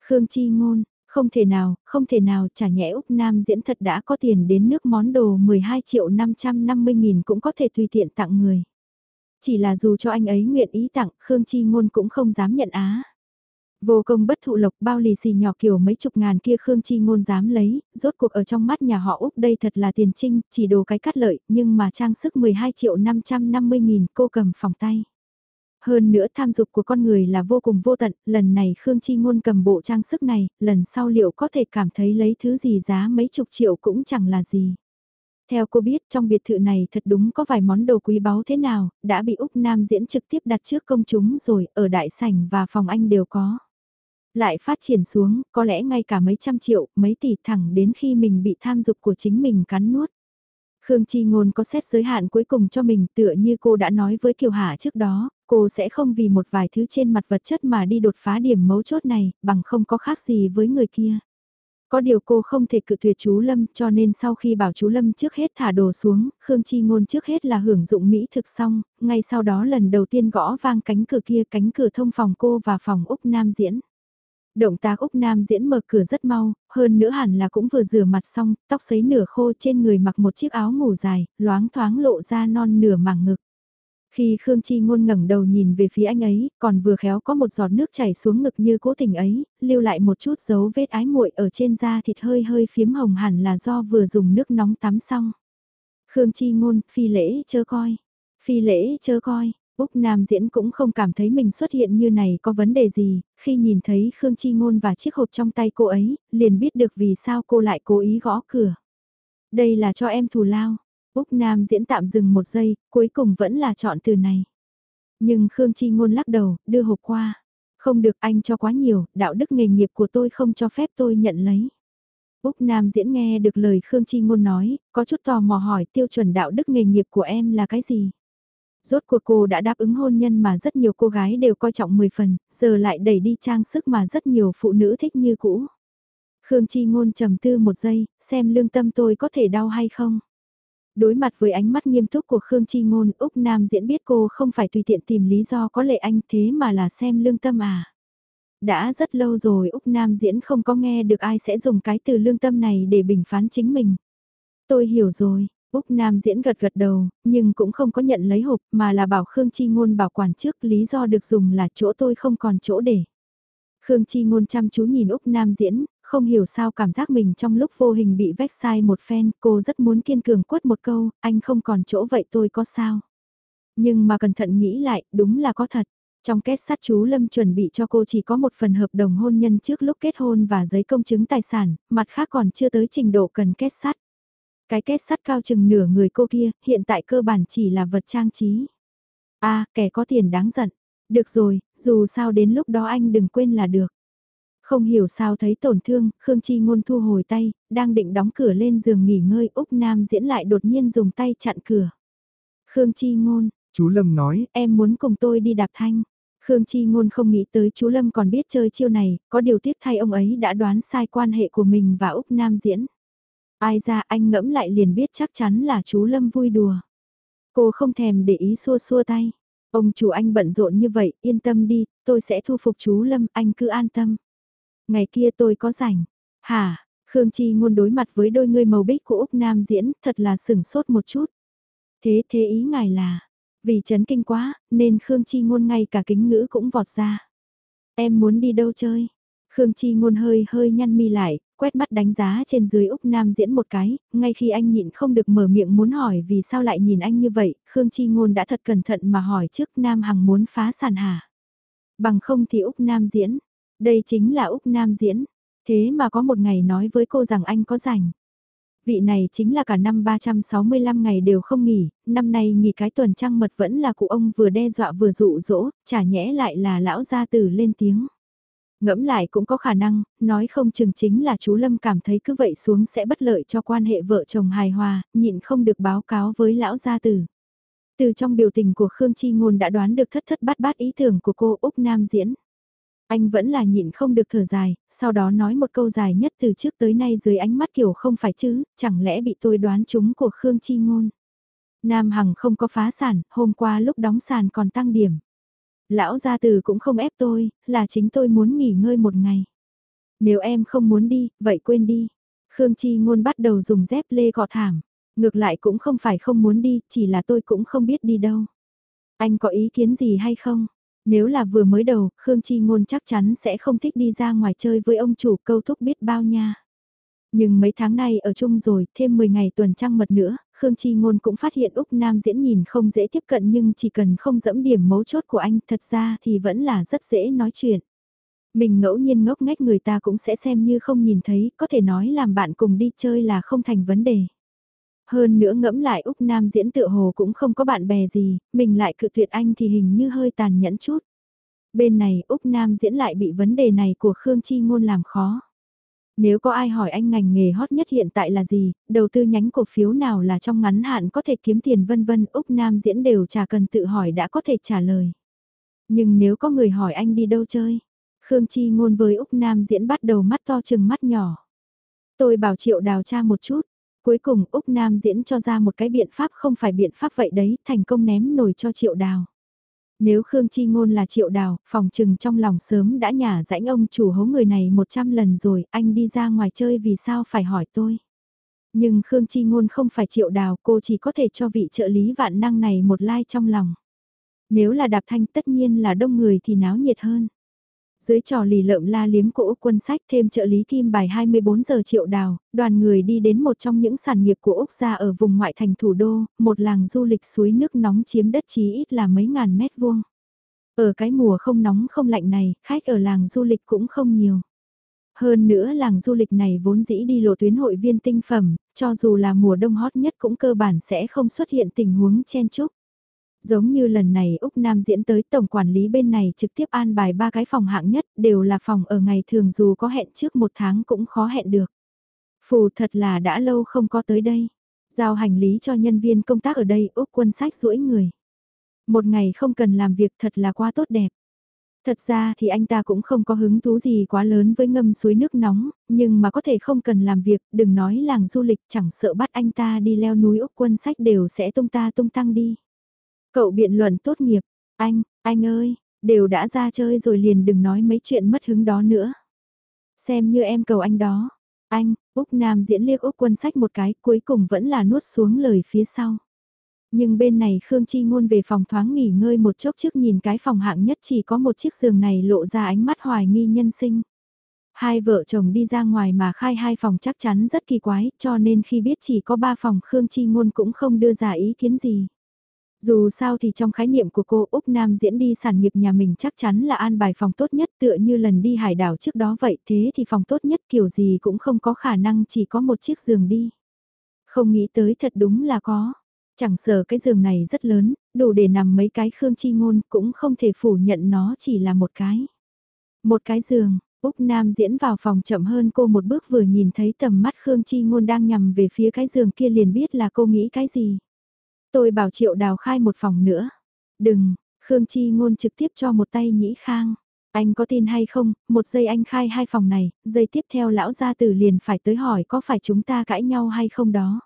Khương Chi Ngôn, không thể nào, không thể nào, chả nhẽ Úc Nam diễn thật đã có tiền đến nước món đồ 12 triệu 550 nghìn cũng có thể tùy tiện tặng người. Chỉ là dù cho anh ấy nguyện ý tặng, Khương Chi Ngôn cũng không dám nhận á. Vô công bất thụ lộc bao lì xì nhỏ kiểu mấy chục ngàn kia Khương Chi Ngôn dám lấy, rốt cuộc ở trong mắt nhà họ Úc đây thật là tiền trinh, chỉ đồ cái cắt lợi, nhưng mà trang sức 12 triệu 550 nghìn cô cầm phòng tay. Hơn nữa tham dục của con người là vô cùng vô tận, lần này Khương Chi Ngôn cầm bộ trang sức này, lần sau liệu có thể cảm thấy lấy thứ gì giá mấy chục triệu cũng chẳng là gì. Theo cô biết trong biệt thự này thật đúng có vài món đồ quý báu thế nào, đã bị Úc Nam diễn trực tiếp đặt trước công chúng rồi, ở đại sảnh và phòng anh đều có. Lại phát triển xuống, có lẽ ngay cả mấy trăm triệu, mấy tỷ thẳng đến khi mình bị tham dục của chính mình cắn nuốt. Khương Chi Ngôn có xét giới hạn cuối cùng cho mình tựa như cô đã nói với Kiều Hạ trước đó, cô sẽ không vì một vài thứ trên mặt vật chất mà đi đột phá điểm mấu chốt này, bằng không có khác gì với người kia. Có điều cô không thể cự tuyệt chú Lâm cho nên sau khi bảo chú Lâm trước hết thả đồ xuống, Khương Chi Ngôn trước hết là hưởng dụng mỹ thực xong, ngay sau đó lần đầu tiên gõ vang cánh cửa kia cánh cửa thông phòng cô và phòng Úc Nam diễn. Động tác Úc Nam diễn mở cửa rất mau, hơn nữa hẳn là cũng vừa rửa mặt xong, tóc sấy nửa khô trên người mặc một chiếc áo ngủ dài, loáng thoáng lộ ra non nửa mảng ngực. Khi Khương Chi Ngôn ngẩng đầu nhìn về phía anh ấy, còn vừa khéo có một giọt nước chảy xuống ngực như cố tình ấy, lưu lại một chút dấu vết ái muội ở trên da thịt hơi hơi phiếm hồng hẳn là do vừa dùng nước nóng tắm xong. Khương Chi Ngôn, phi lễ chớ coi. Phi lễ chớ coi, Úc Nam Diễn cũng không cảm thấy mình xuất hiện như này có vấn đề gì, khi nhìn thấy Khương Chi Ngôn và chiếc hộp trong tay cô ấy, liền biết được vì sao cô lại cố ý gõ cửa. Đây là cho em thù lao. Úc Nam Diễn tạm dừng một giây, cuối cùng vẫn là chọn từ này. Nhưng Khương Chi Ngôn lắc đầu, đưa hộp qua. Không được anh cho quá nhiều, đạo đức nghề nghiệp của tôi không cho phép tôi nhận lấy. Úc Nam Diễn nghe được lời Khương Chi Ngôn nói, có chút tò mò hỏi tiêu chuẩn đạo đức nghề nghiệp của em là cái gì? Rốt cuộc cô đã đáp ứng hôn nhân mà rất nhiều cô gái đều coi trọng 10 phần, giờ lại đẩy đi trang sức mà rất nhiều phụ nữ thích như cũ. Khương Chi Ngôn trầm tư một giây, xem lương tâm tôi có thể đau hay không. Đối mặt với ánh mắt nghiêm túc của Khương Chi Ngôn, Úc Nam diễn biết cô không phải tùy tiện tìm lý do có lệ anh thế mà là xem lương tâm à. Đã rất lâu rồi Úc Nam diễn không có nghe được ai sẽ dùng cái từ lương tâm này để bình phán chính mình. Tôi hiểu rồi, Úc Nam diễn gật gật đầu, nhưng cũng không có nhận lấy hộp mà là bảo Khương Chi Ngôn bảo quản trước lý do được dùng là chỗ tôi không còn chỗ để. Khương Chi Ngôn chăm chú nhìn Úc Nam diễn, không hiểu sao cảm giác mình trong lúc vô hình bị vách sai một phen, cô rất muốn kiên cường quất một câu, anh không còn chỗ vậy tôi có sao. Nhưng mà cẩn thận nghĩ lại, đúng là có thật. Trong kết sắt chú Lâm chuẩn bị cho cô chỉ có một phần hợp đồng hôn nhân trước lúc kết hôn và giấy công chứng tài sản, mặt khác còn chưa tới trình độ cần kết sắt. Cái kết sắt cao chừng nửa người cô kia, hiện tại cơ bản chỉ là vật trang trí. a kẻ có tiền đáng giận. Được rồi, dù sao đến lúc đó anh đừng quên là được. Không hiểu sao thấy tổn thương, Khương Chi Ngôn thu hồi tay, đang định đóng cửa lên giường nghỉ ngơi, Úc Nam diễn lại đột nhiên dùng tay chặn cửa. Khương Chi Ngôn, chú Lâm nói, em muốn cùng tôi đi đạp thanh. Khương Chi Ngôn không nghĩ tới chú Lâm còn biết chơi chiêu này, có điều tiếc thay ông ấy đã đoán sai quan hệ của mình và Úc Nam diễn. Ai ra anh ngẫm lại liền biết chắc chắn là chú Lâm vui đùa. Cô không thèm để ý xua xua tay. Ông chủ anh bận rộn như vậy, yên tâm đi, tôi sẽ thu phục chú Lâm, anh cứ an tâm. Ngày kia tôi có rảnh. Hả, Khương Chi ngôn đối mặt với đôi người màu bích của Úc Nam diễn, thật là sửng sốt một chút. Thế thế ý ngài là, vì chấn kinh quá, nên Khương Chi ngôn ngay cả kính ngữ cũng vọt ra. Em muốn đi đâu chơi? Khương Chi ngôn hơi hơi nhăn mi lại, quét mắt đánh giá trên dưới Úc Nam diễn một cái, ngay khi anh nhịn không được mở miệng muốn hỏi vì sao lại nhìn anh như vậy, Khương Chi ngôn đã thật cẩn thận mà hỏi trước Nam Hằng muốn phá sản hả? Bằng không thì Úc Nam diễn, đây chính là Úc Nam diễn, thế mà có một ngày nói với cô rằng anh có rảnh. Vị này chính là cả năm 365 ngày đều không nghỉ, năm nay nghỉ cái tuần trăng mật vẫn là cụ ông vừa đe dọa vừa dụ dỗ, chả nhẽ lại là lão gia tử lên tiếng. Ngẫm lại cũng có khả năng, nói không chừng chính là chú Lâm cảm thấy cứ vậy xuống sẽ bất lợi cho quan hệ vợ chồng hài hòa, nhịn không được báo cáo với lão gia tử. Từ trong biểu tình của Khương Chi Ngôn đã đoán được thất thất bát bát ý tưởng của cô Úc Nam diễn. Anh vẫn là nhịn không được thở dài, sau đó nói một câu dài nhất từ trước tới nay dưới ánh mắt kiểu không phải chứ, chẳng lẽ bị tôi đoán chúng của Khương Chi Ngôn. Nam Hằng không có phá sản, hôm qua lúc đóng sàn còn tăng điểm. Lão gia từ cũng không ép tôi, là chính tôi muốn nghỉ ngơi một ngày. Nếu em không muốn đi, vậy quên đi. Khương Chi Ngôn bắt đầu dùng dép lê gọt thảm. Ngược lại cũng không phải không muốn đi, chỉ là tôi cũng không biết đi đâu. Anh có ý kiến gì hay không? Nếu là vừa mới đầu, Khương Chi Ngôn chắc chắn sẽ không thích đi ra ngoài chơi với ông chủ câu thúc biết bao nha. Nhưng mấy tháng nay ở chung rồi, thêm 10 ngày tuần trăng mật nữa, Khương Chi Ngôn cũng phát hiện Úc Nam diễn nhìn không dễ tiếp cận nhưng chỉ cần không dẫm điểm mấu chốt của anh thật ra thì vẫn là rất dễ nói chuyện. Mình ngẫu nhiên ngốc nghếch người ta cũng sẽ xem như không nhìn thấy, có thể nói làm bạn cùng đi chơi là không thành vấn đề. Hơn nữa ngẫm lại Úc Nam diễn tựa hồ cũng không có bạn bè gì, mình lại cự tuyệt anh thì hình như hơi tàn nhẫn chút. Bên này Úc Nam diễn lại bị vấn đề này của Khương Chi Ngôn làm khó. Nếu có ai hỏi anh ngành nghề hot nhất hiện tại là gì, đầu tư nhánh cổ phiếu nào là trong ngắn hạn có thể kiếm tiền vân vân, Úc Nam diễn đều chả cần tự hỏi đã có thể trả lời. Nhưng nếu có người hỏi anh đi đâu chơi, Khương Chi ngôn với Úc Nam diễn bắt đầu mắt to chừng mắt nhỏ. Tôi bảo triệu đào tra một chút, cuối cùng Úc Nam diễn cho ra một cái biện pháp không phải biện pháp vậy đấy, thành công ném nổi cho triệu đào. Nếu Khương Chi Ngôn là triệu đào, phòng trừng trong lòng sớm đã nhả rãnh ông chủ hố người này 100 lần rồi, anh đi ra ngoài chơi vì sao phải hỏi tôi. Nhưng Khương Chi Ngôn không phải triệu đào, cô chỉ có thể cho vị trợ lý vạn năng này một like trong lòng. Nếu là đạp thanh tất nhiên là đông người thì náo nhiệt hơn. Dưới trò lì lợm la liếm của Úc quân sách thêm trợ lý kim bài 24 giờ triệu đào, đoàn người đi đến một trong những sản nghiệp của Úc gia ở vùng ngoại thành thủ đô, một làng du lịch suối nước nóng chiếm đất chí ít là mấy ngàn mét vuông. Ở cái mùa không nóng không lạnh này, khách ở làng du lịch cũng không nhiều. Hơn nữa làng du lịch này vốn dĩ đi lộ tuyến hội viên tinh phẩm, cho dù là mùa đông hot nhất cũng cơ bản sẽ không xuất hiện tình huống chen chúc. Giống như lần này Úc Nam diễn tới tổng quản lý bên này trực tiếp an bài ba cái phòng hạng nhất đều là phòng ở ngày thường dù có hẹn trước một tháng cũng khó hẹn được. Phù thật là đã lâu không có tới đây. Giao hành lý cho nhân viên công tác ở đây Úc quân sách rũi người. Một ngày không cần làm việc thật là quá tốt đẹp. Thật ra thì anh ta cũng không có hứng thú gì quá lớn với ngâm suối nước nóng, nhưng mà có thể không cần làm việc, đừng nói làng du lịch chẳng sợ bắt anh ta đi leo núi Úc quân sách đều sẽ tung ta tung tăng đi. Cậu biện luận tốt nghiệp, anh, anh ơi, đều đã ra chơi rồi liền đừng nói mấy chuyện mất hứng đó nữa. Xem như em cầu anh đó. Anh, Úc Nam diễn liếc Úc quân sách một cái cuối cùng vẫn là nuốt xuống lời phía sau. Nhưng bên này Khương Chi Ngôn về phòng thoáng nghỉ ngơi một chốc trước nhìn cái phòng hạng nhất chỉ có một chiếc giường này lộ ra ánh mắt hoài nghi nhân sinh. Hai vợ chồng đi ra ngoài mà khai hai phòng chắc chắn rất kỳ quái cho nên khi biết chỉ có ba phòng Khương Chi Ngôn cũng không đưa ra ý kiến gì. Dù sao thì trong khái niệm của cô Úc Nam diễn đi sản nghiệp nhà mình chắc chắn là an bài phòng tốt nhất tựa như lần đi hải đảo trước đó vậy thế thì phòng tốt nhất kiểu gì cũng không có khả năng chỉ có một chiếc giường đi. Không nghĩ tới thật đúng là có. Chẳng sợ cái giường này rất lớn, đủ để nằm mấy cái khương chi ngôn cũng không thể phủ nhận nó chỉ là một cái. Một cái giường, Úc Nam diễn vào phòng chậm hơn cô một bước vừa nhìn thấy tầm mắt Khương Chi Ngôn đang nhằm về phía cái giường kia liền biết là cô nghĩ cái gì. Tôi bảo Triệu Đào khai một phòng nữa. Đừng, Khương Chi ngôn trực tiếp cho một tay nhĩ khang. Anh có tin hay không, một giây anh khai hai phòng này, giây tiếp theo lão gia tử liền phải tới hỏi có phải chúng ta cãi nhau hay không đó.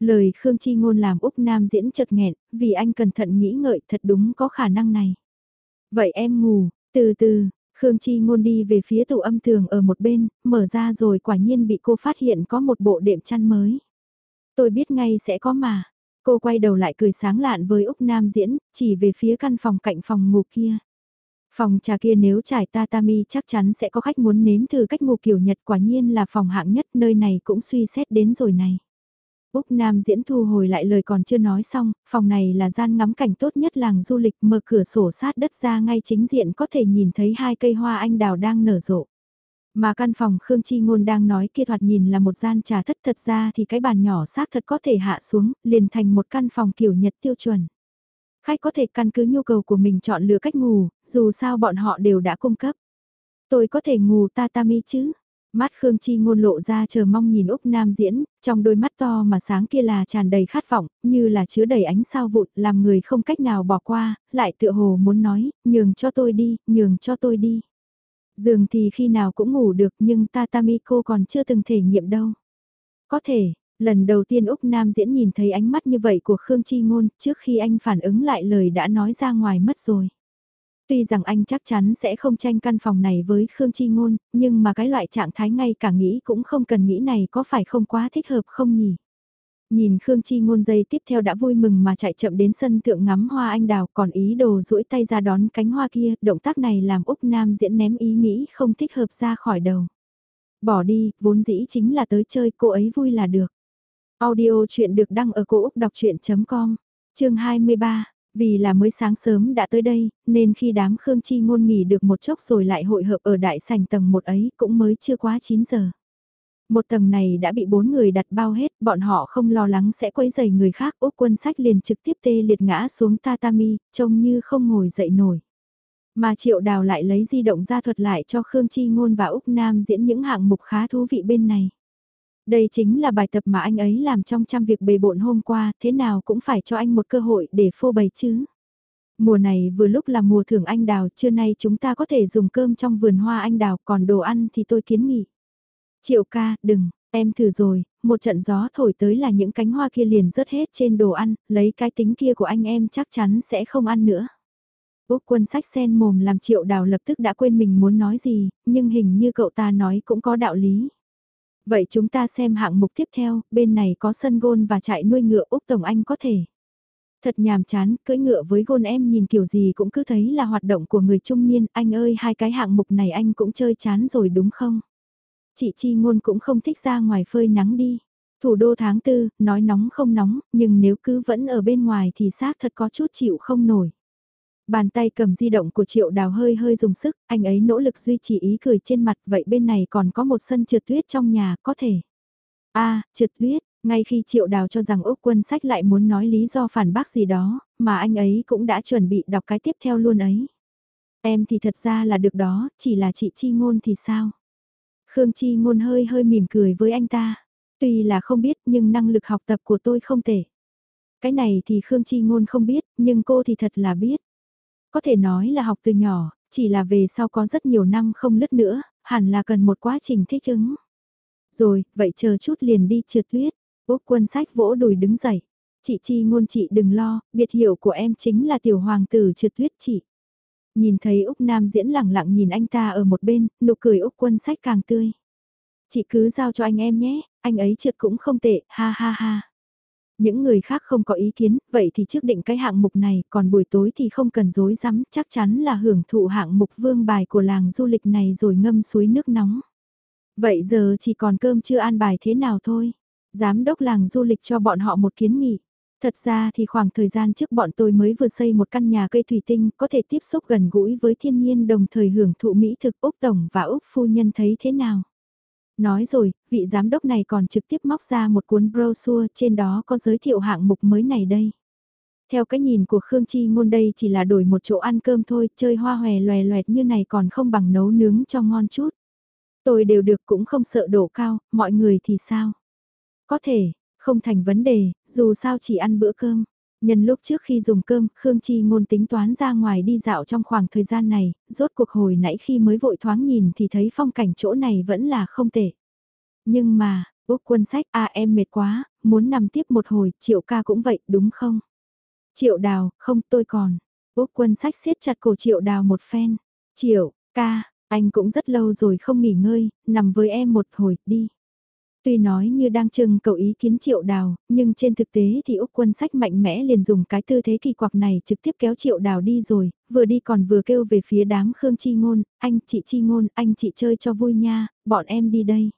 Lời Khương Chi ngôn làm Úc Nam diễn chợt nghẹn, vì anh cẩn thận nghĩ ngợi thật đúng có khả năng này. Vậy em ngủ, từ từ, Khương Chi ngôn đi về phía tủ âm tường ở một bên, mở ra rồi quả nhiên bị cô phát hiện có một bộ đệm chăn mới. Tôi biết ngay sẽ có mà, Cô quay đầu lại cười sáng lạn với Úc Nam diễn, chỉ về phía căn phòng cạnh phòng ngủ kia. Phòng trà kia nếu trải tatami chắc chắn sẽ có khách muốn nếm thử cách ngủ kiểu Nhật quả nhiên là phòng hạng nhất nơi này cũng suy xét đến rồi này. Úc Nam diễn thu hồi lại lời còn chưa nói xong, phòng này là gian ngắm cảnh tốt nhất làng du lịch mở cửa sổ sát đất ra ngay chính diện có thể nhìn thấy hai cây hoa anh đào đang nở rộ. Mà căn phòng Khương Chi Ngôn đang nói kia thoạt nhìn là một gian trà thất thật ra thì cái bàn nhỏ xác thật có thể hạ xuống, liền thành một căn phòng kiểu Nhật tiêu chuẩn. Khách có thể căn cứ nhu cầu của mình chọn lựa cách ngủ, dù sao bọn họ đều đã cung cấp. Tôi có thể ngủ tatami chứ? Mắt Khương Chi ngôn lộ ra chờ mong nhìn Úc Nam diễn, trong đôi mắt to mà sáng kia là tràn đầy khát vọng, như là chứa đầy ánh sao vụt, làm người không cách nào bỏ qua, lại tựa hồ muốn nói, nhường cho tôi đi, nhường cho tôi đi. Giường thì khi nào cũng ngủ được nhưng tatami cô còn chưa từng thể nghiệm đâu. Có thể, lần đầu tiên Úc Nam diễn nhìn thấy ánh mắt như vậy của Khương Chi Ngôn trước khi anh phản ứng lại lời đã nói ra ngoài mất rồi. Tuy rằng anh chắc chắn sẽ không tranh căn phòng này với Khương Chi Ngôn, nhưng mà cái loại trạng thái ngay cả nghĩ cũng không cần nghĩ này có phải không quá thích hợp không nhỉ? Nhìn Khương Chi ngôn dây tiếp theo đã vui mừng mà chạy chậm đến sân thượng ngắm hoa anh đào còn ý đồ duỗi tay ra đón cánh hoa kia, động tác này làm Úc Nam diễn ném ý nghĩ không thích hợp ra khỏi đầu. Bỏ đi, vốn dĩ chính là tới chơi cô ấy vui là được. Audio chuyện được đăng ở cổ Úc đọc chuyện.com, chương 23. Vì là mới sáng sớm đã tới đây, nên khi đám Khương Chi ngôn nghỉ được một chốc rồi lại hội hợp ở đại sảnh tầng một ấy cũng mới chưa quá 9 giờ. Một tầng này đã bị bốn người đặt bao hết, bọn họ không lo lắng sẽ quấy rầy người khác, Úc quân sách liền trực tiếp tê liệt ngã xuống tatami, trông như không ngồi dậy nổi. Mà triệu đào lại lấy di động ra thuật lại cho Khương Chi Ngôn và Úc Nam diễn những hạng mục khá thú vị bên này. Đây chính là bài tập mà anh ấy làm trong trăm việc bề bộn hôm qua, thế nào cũng phải cho anh một cơ hội để phô bày chứ. Mùa này vừa lúc là mùa thưởng anh đào, trưa nay chúng ta có thể dùng cơm trong vườn hoa anh đào, còn đồ ăn thì tôi kiến nghị. Triệu ca, đừng, em thử rồi, một trận gió thổi tới là những cánh hoa kia liền rớt hết trên đồ ăn, lấy cái tính kia của anh em chắc chắn sẽ không ăn nữa. Úc quân sách sen mồm làm triệu đào lập tức đã quên mình muốn nói gì, nhưng hình như cậu ta nói cũng có đạo lý. Vậy chúng ta xem hạng mục tiếp theo, bên này có sân gôn và trại nuôi ngựa Úc Tổng Anh có thể. Thật nhàm chán, cưỡi ngựa với gôn em nhìn kiểu gì cũng cứ thấy là hoạt động của người trung niên, anh ơi hai cái hạng mục này anh cũng chơi chán rồi đúng không? Chị Chi Ngôn cũng không thích ra ngoài phơi nắng đi. Thủ đô tháng tư, nói nóng không nóng, nhưng nếu cứ vẫn ở bên ngoài thì xác thật có chút chịu không nổi. Bàn tay cầm di động của triệu đào hơi hơi dùng sức, anh ấy nỗ lực duy trì ý cười trên mặt, vậy bên này còn có một sân trượt tuyết trong nhà, có thể. a à, trượt tuyết, ngay khi triệu đào cho rằng Úc quân sách lại muốn nói lý do phản bác gì đó, mà anh ấy cũng đã chuẩn bị đọc cái tiếp theo luôn ấy. Em thì thật ra là được đó, chỉ là chị Chi Ngôn thì sao? Khương Chi Ngôn hơi hơi mỉm cười với anh ta. Tuy là không biết nhưng năng lực học tập của tôi không tệ. Cái này thì Khương Chi Ngôn không biết, nhưng cô thì thật là biết. Có thể nói là học từ nhỏ, chỉ là về sau có rất nhiều năm không lứt nữa, hẳn là cần một quá trình thích ứng. Rồi, vậy chờ chút liền đi trượt tuyết. Úc quân sách vỗ đùi đứng dậy. Chị Chi ngôn chị đừng lo, biệt hiệu của em chính là tiểu hoàng tử trượt tuyết chị. Nhìn thấy Úc Nam diễn lẳng lặng nhìn anh ta ở một bên, nụ cười Úc quân sách càng tươi. Chị cứ giao cho anh em nhé, anh ấy trượt cũng không tệ, ha ha ha. Những người khác không có ý kiến, vậy thì trước định cái hạng mục này, còn buổi tối thì không cần dối rắm chắc chắn là hưởng thụ hạng mục vương bài của làng du lịch này rồi ngâm suối nước nóng. Vậy giờ chỉ còn cơm chưa an bài thế nào thôi. Giám đốc làng du lịch cho bọn họ một kiến nghị. Thật ra thì khoảng thời gian trước bọn tôi mới vừa xây một căn nhà cây thủy tinh có thể tiếp xúc gần gũi với thiên nhiên đồng thời hưởng thụ mỹ thực Úc Tổng và Úc Phu Nhân thấy thế nào. Nói rồi, vị giám đốc này còn trực tiếp móc ra một cuốn brochure trên đó có giới thiệu hạng mục mới này đây. Theo cái nhìn của Khương Chi ngôn đây chỉ là đổi một chỗ ăn cơm thôi, chơi hoa hòe loè loẹt như này còn không bằng nấu nướng cho ngon chút. Tôi đều được cũng không sợ độ cao, mọi người thì sao? Có thể, không thành vấn đề, dù sao chỉ ăn bữa cơm. Nhân lúc trước khi dùng cơm, Khương Chi ngôn tính toán ra ngoài đi dạo trong khoảng thời gian này, rốt cuộc hồi nãy khi mới vội thoáng nhìn thì thấy phong cảnh chỗ này vẫn là không tệ. Nhưng mà, Úc quân sách a à, em mệt quá, muốn nằm tiếp một hồi, triệu ca cũng vậy, đúng không? Triệu đào, không tôi còn. Úc quân sách siết chặt cổ triệu đào một phen. Triệu, ca, anh cũng rất lâu rồi không nghỉ ngơi, nằm với em một hồi, đi. Tuy nói như đang trưng cầu ý kiến triệu đào, nhưng trên thực tế thì Úc quân sách mạnh mẽ liền dùng cái tư thế kỳ quặc này trực tiếp kéo triệu đào đi rồi, vừa đi còn vừa kêu về phía đám Khương Chi Ngôn, anh chị Chi Ngôn, anh chị chơi cho vui nha, bọn em đi đây.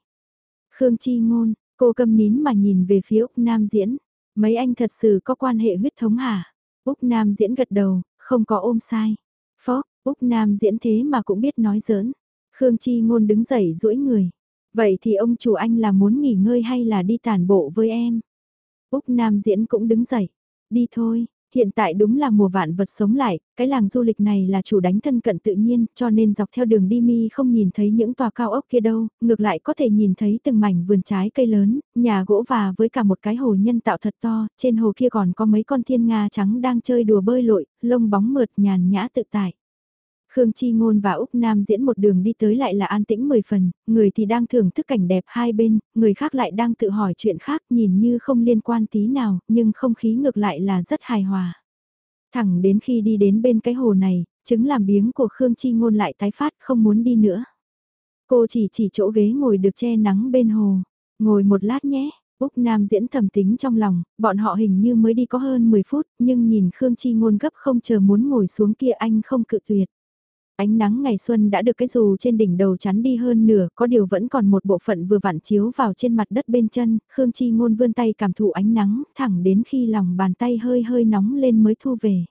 Khương Chi Ngôn, cô câm nín mà nhìn về phía Úc Nam Diễn, mấy anh thật sự có quan hệ huyết thống hả? Úc Nam Diễn gật đầu, không có ôm sai. Phó, Úc Nam Diễn thế mà cũng biết nói giỡn. Khương Chi Ngôn đứng dậy duỗi người. Vậy thì ông chủ anh là muốn nghỉ ngơi hay là đi tàn bộ với em? Úc Nam Diễn cũng đứng dậy. Đi thôi, hiện tại đúng là mùa vạn vật sống lại, cái làng du lịch này là chủ đánh thân cận tự nhiên, cho nên dọc theo đường đi mi không nhìn thấy những tòa cao ốc kia đâu, ngược lại có thể nhìn thấy từng mảnh vườn trái cây lớn, nhà gỗ và với cả một cái hồ nhân tạo thật to, trên hồ kia còn có mấy con thiên nga trắng đang chơi đùa bơi lội, lông bóng mượt nhàn nhã tự tại. Khương Chi Ngôn và Úc Nam diễn một đường đi tới lại là an tĩnh mười phần, người thì đang thưởng thức cảnh đẹp hai bên, người khác lại đang tự hỏi chuyện khác nhìn như không liên quan tí nào, nhưng không khí ngược lại là rất hài hòa. Thẳng đến khi đi đến bên cái hồ này, chứng làm biếng của Khương Chi Ngôn lại tái phát không muốn đi nữa. Cô chỉ chỉ chỗ ghế ngồi được che nắng bên hồ, ngồi một lát nhé. Úc Nam diễn thầm tính trong lòng, bọn họ hình như mới đi có hơn 10 phút, nhưng nhìn Khương Chi Ngôn gấp không chờ muốn ngồi xuống kia anh không cự tuyệt. Ánh nắng ngày xuân đã được cái dù trên đỉnh đầu chắn đi hơn nửa, có điều vẫn còn một bộ phận vừa vặn chiếu vào trên mặt đất bên chân, Khương Chi ngôn vươn tay cảm thụ ánh nắng, thẳng đến khi lòng bàn tay hơi hơi nóng lên mới thu về.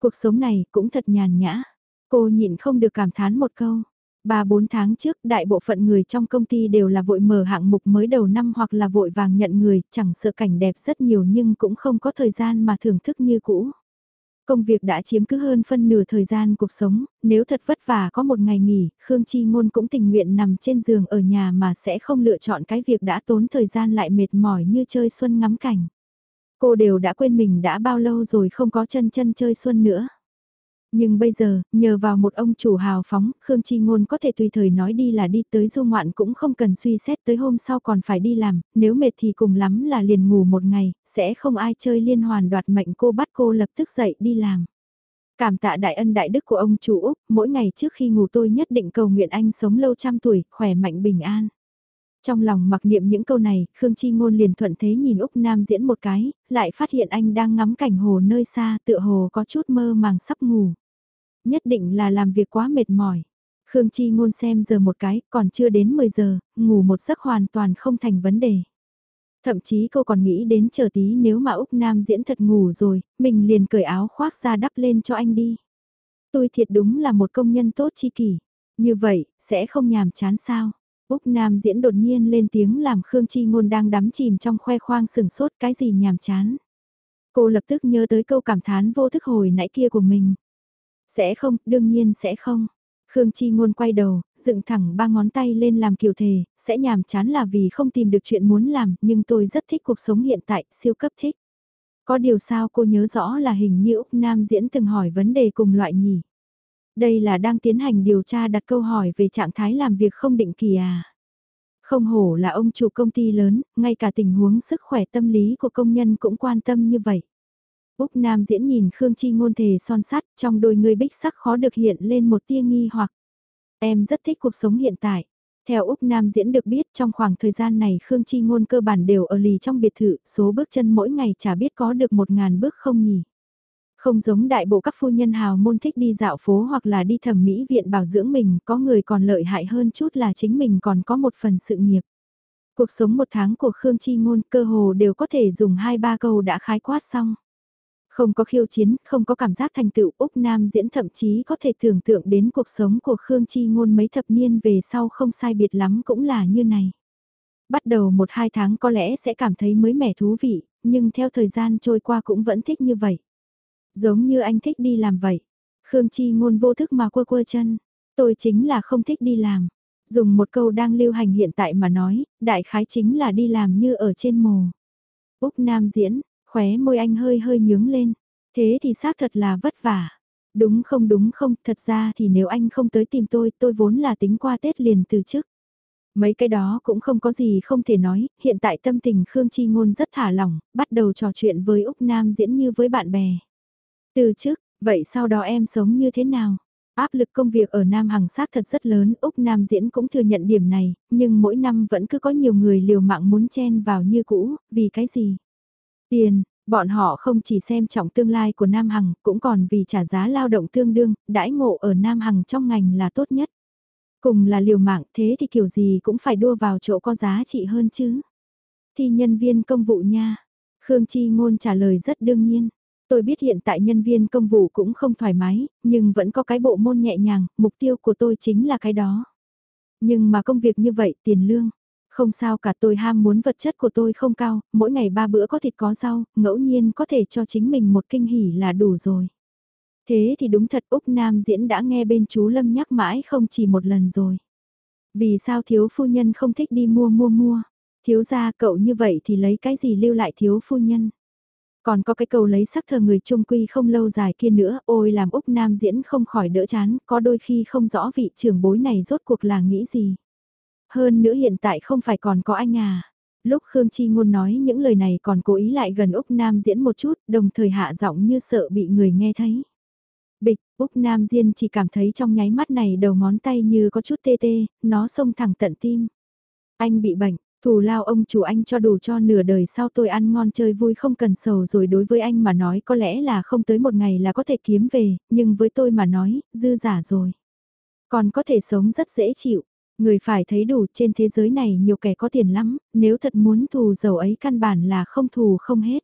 Cuộc sống này cũng thật nhàn nhã. Cô nhịn không được cảm thán một câu. Ba bốn tháng trước, đại bộ phận người trong công ty đều là vội mở hạng mục mới đầu năm hoặc là vội vàng nhận người, chẳng sợ cảnh đẹp rất nhiều nhưng cũng không có thời gian mà thưởng thức như cũ. Công việc đã chiếm cứ hơn phân nửa thời gian cuộc sống, nếu thật vất vả có một ngày nghỉ, Khương Chi Ngôn cũng tình nguyện nằm trên giường ở nhà mà sẽ không lựa chọn cái việc đã tốn thời gian lại mệt mỏi như chơi xuân ngắm cảnh. Cô đều đã quên mình đã bao lâu rồi không có chân chân chơi xuân nữa. Nhưng bây giờ, nhờ vào một ông chủ hào phóng, Khương Chi Ngôn có thể tùy thời nói đi là đi tới du ngoạn cũng không cần suy xét tới hôm sau còn phải đi làm, nếu mệt thì cùng lắm là liền ngủ một ngày, sẽ không ai chơi liên hoàn đoạt mệnh cô bắt cô lập tức dậy đi làm. Cảm tạ đại ân đại đức của ông chủ Úc, mỗi ngày trước khi ngủ tôi nhất định cầu nguyện anh sống lâu trăm tuổi, khỏe mạnh bình an. Trong lòng mặc niệm những câu này, Khương Chi Ngôn liền thuận thế nhìn Úc Nam diễn một cái, lại phát hiện anh đang ngắm cảnh hồ nơi xa tựa hồ có chút mơ màng sắp ngủ. Nhất định là làm việc quá mệt mỏi. Khương Chi Ngôn xem giờ một cái, còn chưa đến 10 giờ, ngủ một giấc hoàn toàn không thành vấn đề. Thậm chí cô còn nghĩ đến chờ tí nếu mà Úc Nam diễn thật ngủ rồi, mình liền cởi áo khoác ra đắp lên cho anh đi. Tôi thiệt đúng là một công nhân tốt chi kỷ. Như vậy, sẽ không nhàm chán sao? Úc Nam diễn đột nhiên lên tiếng làm Khương Chi Ngôn đang đắm chìm trong khoe khoang sừng sốt cái gì nhàm chán. Cô lập tức nhớ tới câu cảm thán vô thức hồi nãy kia của mình. Sẽ không, đương nhiên sẽ không. Khương Chi Ngôn quay đầu, dựng thẳng ba ngón tay lên làm kiều thề, sẽ nhàm chán là vì không tìm được chuyện muốn làm, nhưng tôi rất thích cuộc sống hiện tại, siêu cấp thích. Có điều sao cô nhớ rõ là hình như Úc Nam diễn từng hỏi vấn đề cùng loại nhỉ? Đây là đang tiến hành điều tra đặt câu hỏi về trạng thái làm việc không định kỳ à. Không hổ là ông chủ công ty lớn, ngay cả tình huống sức khỏe tâm lý của công nhân cũng quan tâm như vậy. Úc Nam diễn nhìn Khương Chi ngôn thề son sắt trong đôi người bích sắc khó được hiện lên một tia nghi hoặc. Em rất thích cuộc sống hiện tại. Theo Úc Nam diễn được biết trong khoảng thời gian này Khương Chi ngôn cơ bản đều ở lì trong biệt thự, số bước chân mỗi ngày chả biết có được một ngàn bước không nhỉ. Không giống đại bộ các phu nhân hào môn thích đi dạo phố hoặc là đi thẩm mỹ viện bảo dưỡng mình, có người còn lợi hại hơn chút là chính mình còn có một phần sự nghiệp. Cuộc sống một tháng của Khương Chi Ngôn cơ hồ đều có thể dùng hai ba câu đã khái quát xong. Không có khiêu chiến, không có cảm giác thành tựu Úc Nam diễn thậm chí có thể tưởng tượng đến cuộc sống của Khương Chi Ngôn mấy thập niên về sau không sai biệt lắm cũng là như này. Bắt đầu một hai tháng có lẽ sẽ cảm thấy mới mẻ thú vị, nhưng theo thời gian trôi qua cũng vẫn thích như vậy. Giống như anh thích đi làm vậy. Khương Chi ngôn vô thức mà quơ quơ chân. Tôi chính là không thích đi làm. Dùng một câu đang lưu hành hiện tại mà nói, đại khái chính là đi làm như ở trên mồ. Úc Nam diễn, khóe môi anh hơi hơi nhướng lên. Thế thì xác thật là vất vả. Đúng không đúng không, thật ra thì nếu anh không tới tìm tôi, tôi vốn là tính qua Tết liền từ chức. Mấy cái đó cũng không có gì không thể nói, hiện tại tâm tình Khương Chi Ngôn rất thả lỏng, bắt đầu trò chuyện với Úc Nam diễn như với bạn bè. Từ trước, vậy sau đó em sống như thế nào? Áp lực công việc ở Nam Hằng sát thật rất lớn, Úc Nam Diễn cũng thừa nhận điểm này, nhưng mỗi năm vẫn cứ có nhiều người liều mạng muốn chen vào như cũ, vì cái gì? Tiền, bọn họ không chỉ xem trọng tương lai của Nam Hằng, cũng còn vì trả giá lao động tương đương, đãi ngộ ở Nam Hằng trong ngành là tốt nhất. Cùng là liều mạng thế thì kiểu gì cũng phải đua vào chỗ có giá trị hơn chứ. Thì nhân viên công vụ nha. Khương Chi Ngôn trả lời rất đương nhiên. Tôi biết hiện tại nhân viên công vụ cũng không thoải mái, nhưng vẫn có cái bộ môn nhẹ nhàng, mục tiêu của tôi chính là cái đó. Nhưng mà công việc như vậy, tiền lương. Không sao cả tôi ham muốn vật chất của tôi không cao, mỗi ngày ba bữa có thịt có rau, ngẫu nhiên có thể cho chính mình một kinh hỉ là đủ rồi. Thế thì đúng thật Úc Nam Diễn đã nghe bên chú Lâm nhắc mãi không chỉ một lần rồi. Vì sao thiếu phu nhân không thích đi mua mua mua? Thiếu ra cậu như vậy thì lấy cái gì lưu lại thiếu phu nhân? Còn có cái câu lấy sắc thờ người trung quy không lâu dài kia nữa, ôi làm Úc Nam diễn không khỏi đỡ chán, có đôi khi không rõ vị trưởng bối này rốt cuộc là nghĩ gì. Hơn nữa hiện tại không phải còn có anh à. Lúc Khương Chi Ngôn nói những lời này còn cố ý lại gần Úc Nam diễn một chút, đồng thời hạ giọng như sợ bị người nghe thấy. Bịch, Úc Nam Diên chỉ cảm thấy trong nháy mắt này đầu ngón tay như có chút tê tê, nó xông thẳng tận tim. Anh bị bệnh, Thù lao ông chủ anh cho đủ cho nửa đời sau tôi ăn ngon chơi vui không cần sầu rồi đối với anh mà nói có lẽ là không tới một ngày là có thể kiếm về, nhưng với tôi mà nói, dư giả rồi. Còn có thể sống rất dễ chịu. Người phải thấy đủ trên thế giới này nhiều kẻ có tiền lắm, nếu thật muốn thù giàu ấy căn bản là không thù không hết.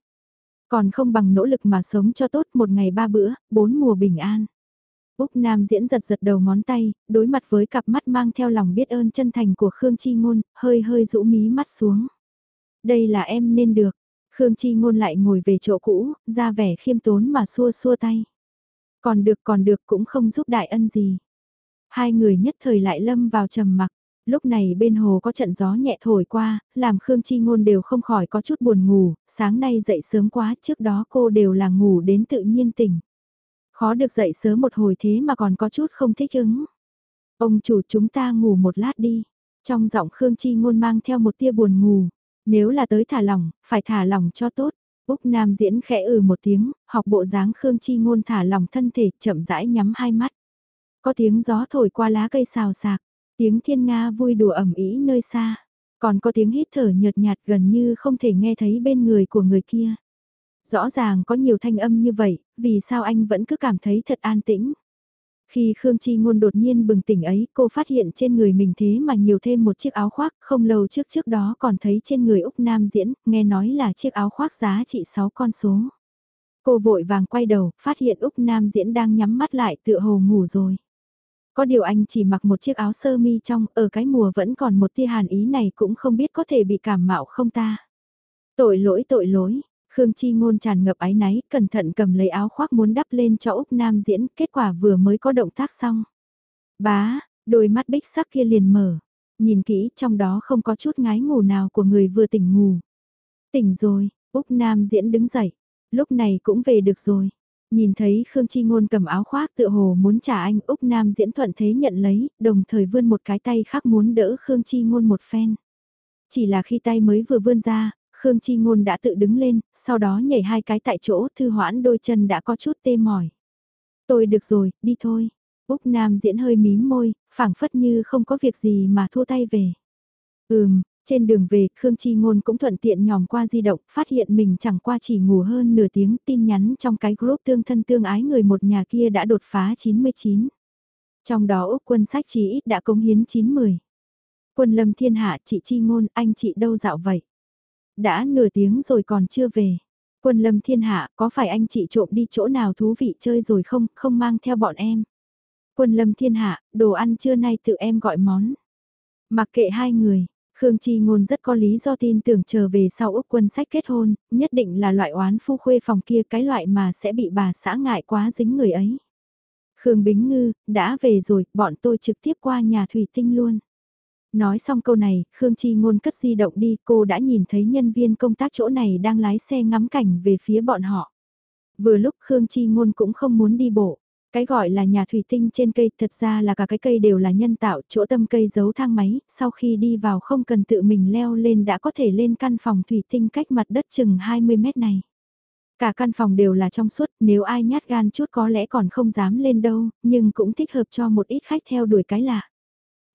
Còn không bằng nỗ lực mà sống cho tốt một ngày ba bữa, bốn mùa bình an. Úc Nam diễn giật giật đầu ngón tay, đối mặt với cặp mắt mang theo lòng biết ơn chân thành của Khương Chi Ngôn, hơi hơi rũ mí mắt xuống. Đây là em nên được. Khương Chi Ngôn lại ngồi về chỗ cũ, ra vẻ khiêm tốn mà xua xua tay. Còn được còn được cũng không giúp đại ân gì. Hai người nhất thời lại lâm vào trầm mặc. Lúc này bên hồ có trận gió nhẹ thổi qua, làm Khương Chi Ngôn đều không khỏi có chút buồn ngủ, sáng nay dậy sớm quá, trước đó cô đều là ngủ đến tự nhiên tỉnh. Khó được dậy sớm một hồi thế mà còn có chút không thích ứng. Ông chủ chúng ta ngủ một lát đi. Trong giọng Khương Chi Ngôn mang theo một tia buồn ngủ. Nếu là tới thả lỏng, phải thả lỏng cho tốt. Úc Nam diễn khẽ ừ một tiếng, học bộ dáng Khương Chi Ngôn thả lỏng thân thể, chậm rãi nhắm hai mắt. Có tiếng gió thổi qua lá cây xào xạc, tiếng thiên nga vui đùa ẩm ý nơi xa. Còn có tiếng hít thở nhợt nhạt gần như không thể nghe thấy bên người của người kia. Rõ ràng có nhiều thanh âm như vậy, vì sao anh vẫn cứ cảm thấy thật an tĩnh. Khi Khương Chi Ngôn đột nhiên bừng tỉnh ấy, cô phát hiện trên người mình thế mà nhiều thêm một chiếc áo khoác, không lâu trước trước đó còn thấy trên người Úc Nam diễn, nghe nói là chiếc áo khoác giá trị 6 con số. Cô vội vàng quay đầu, phát hiện Úc Nam diễn đang nhắm mắt lại tựa hồ ngủ rồi. Có điều anh chỉ mặc một chiếc áo sơ mi trong, ở cái mùa vẫn còn một tia hàn ý này cũng không biết có thể bị cảm mạo không ta. Tội lỗi tội lỗi, Khương Chi Ngôn tràn ngập áy náy, cẩn thận cầm lấy áo khoác muốn đắp lên cho Úc Nam diễn, kết quả vừa mới có động tác xong. Bá, đôi mắt bích sắc kia liền mở, nhìn kỹ trong đó không có chút ngái ngủ nào của người vừa tỉnh ngủ. Tỉnh rồi, Úc Nam diễn đứng dậy, lúc này cũng về được rồi. Nhìn thấy Khương Chi Ngôn cầm áo khoác tựa hồ muốn trả anh Úc Nam diễn thuận thế nhận lấy, đồng thời vươn một cái tay khác muốn đỡ Khương Chi Ngôn một phen. Chỉ là khi tay mới vừa vươn ra, Khương Chi Ngôn đã tự đứng lên, sau đó nhảy hai cái tại chỗ, thư hoãn đôi chân đã có chút tê mỏi. Tôi được rồi, đi thôi. Úc Nam diễn hơi mím môi, phảng phất như không có việc gì mà thua tay về. Ừm, trên đường về, Khương Chi Ngôn cũng thuận tiện nhòm qua di động, phát hiện mình chẳng qua chỉ ngủ hơn nửa tiếng tin nhắn trong cái group tương thân tương ái người một nhà kia đã đột phá 99. Trong đó Úc quân sách chí ít đã công hiến 9-10. Quân lâm thiên hạ chị Chi Ngôn, anh chị đâu dạo vậy? Đã nửa tiếng rồi còn chưa về. Quân lâm thiên hạ, có phải anh chị trộm đi chỗ nào thú vị chơi rồi không, không mang theo bọn em. Quân lâm thiên hạ, đồ ăn trưa nay tự em gọi món. Mặc kệ hai người, Khương Chi Ngôn rất có lý do tin tưởng chờ về sau Úc quân sách kết hôn, nhất định là loại oán phu khuê phòng kia cái loại mà sẽ bị bà xã ngại quá dính người ấy. Khương Bính Ngư, đã về rồi, bọn tôi trực tiếp qua nhà Thủy Tinh luôn. Nói xong câu này, Khương Chi Ngôn cất di động đi, cô đã nhìn thấy nhân viên công tác chỗ này đang lái xe ngắm cảnh về phía bọn họ. Vừa lúc Khương Chi Ngôn cũng không muốn đi bộ. Cái gọi là nhà thủy tinh trên cây thật ra là cả cái cây đều là nhân tạo, chỗ tâm cây giấu thang máy, sau khi đi vào không cần tự mình leo lên đã có thể lên căn phòng thủy tinh cách mặt đất chừng 20 mét này. Cả căn phòng đều là trong suốt, nếu ai nhát gan chút có lẽ còn không dám lên đâu, nhưng cũng thích hợp cho một ít khách theo đuổi cái lạ.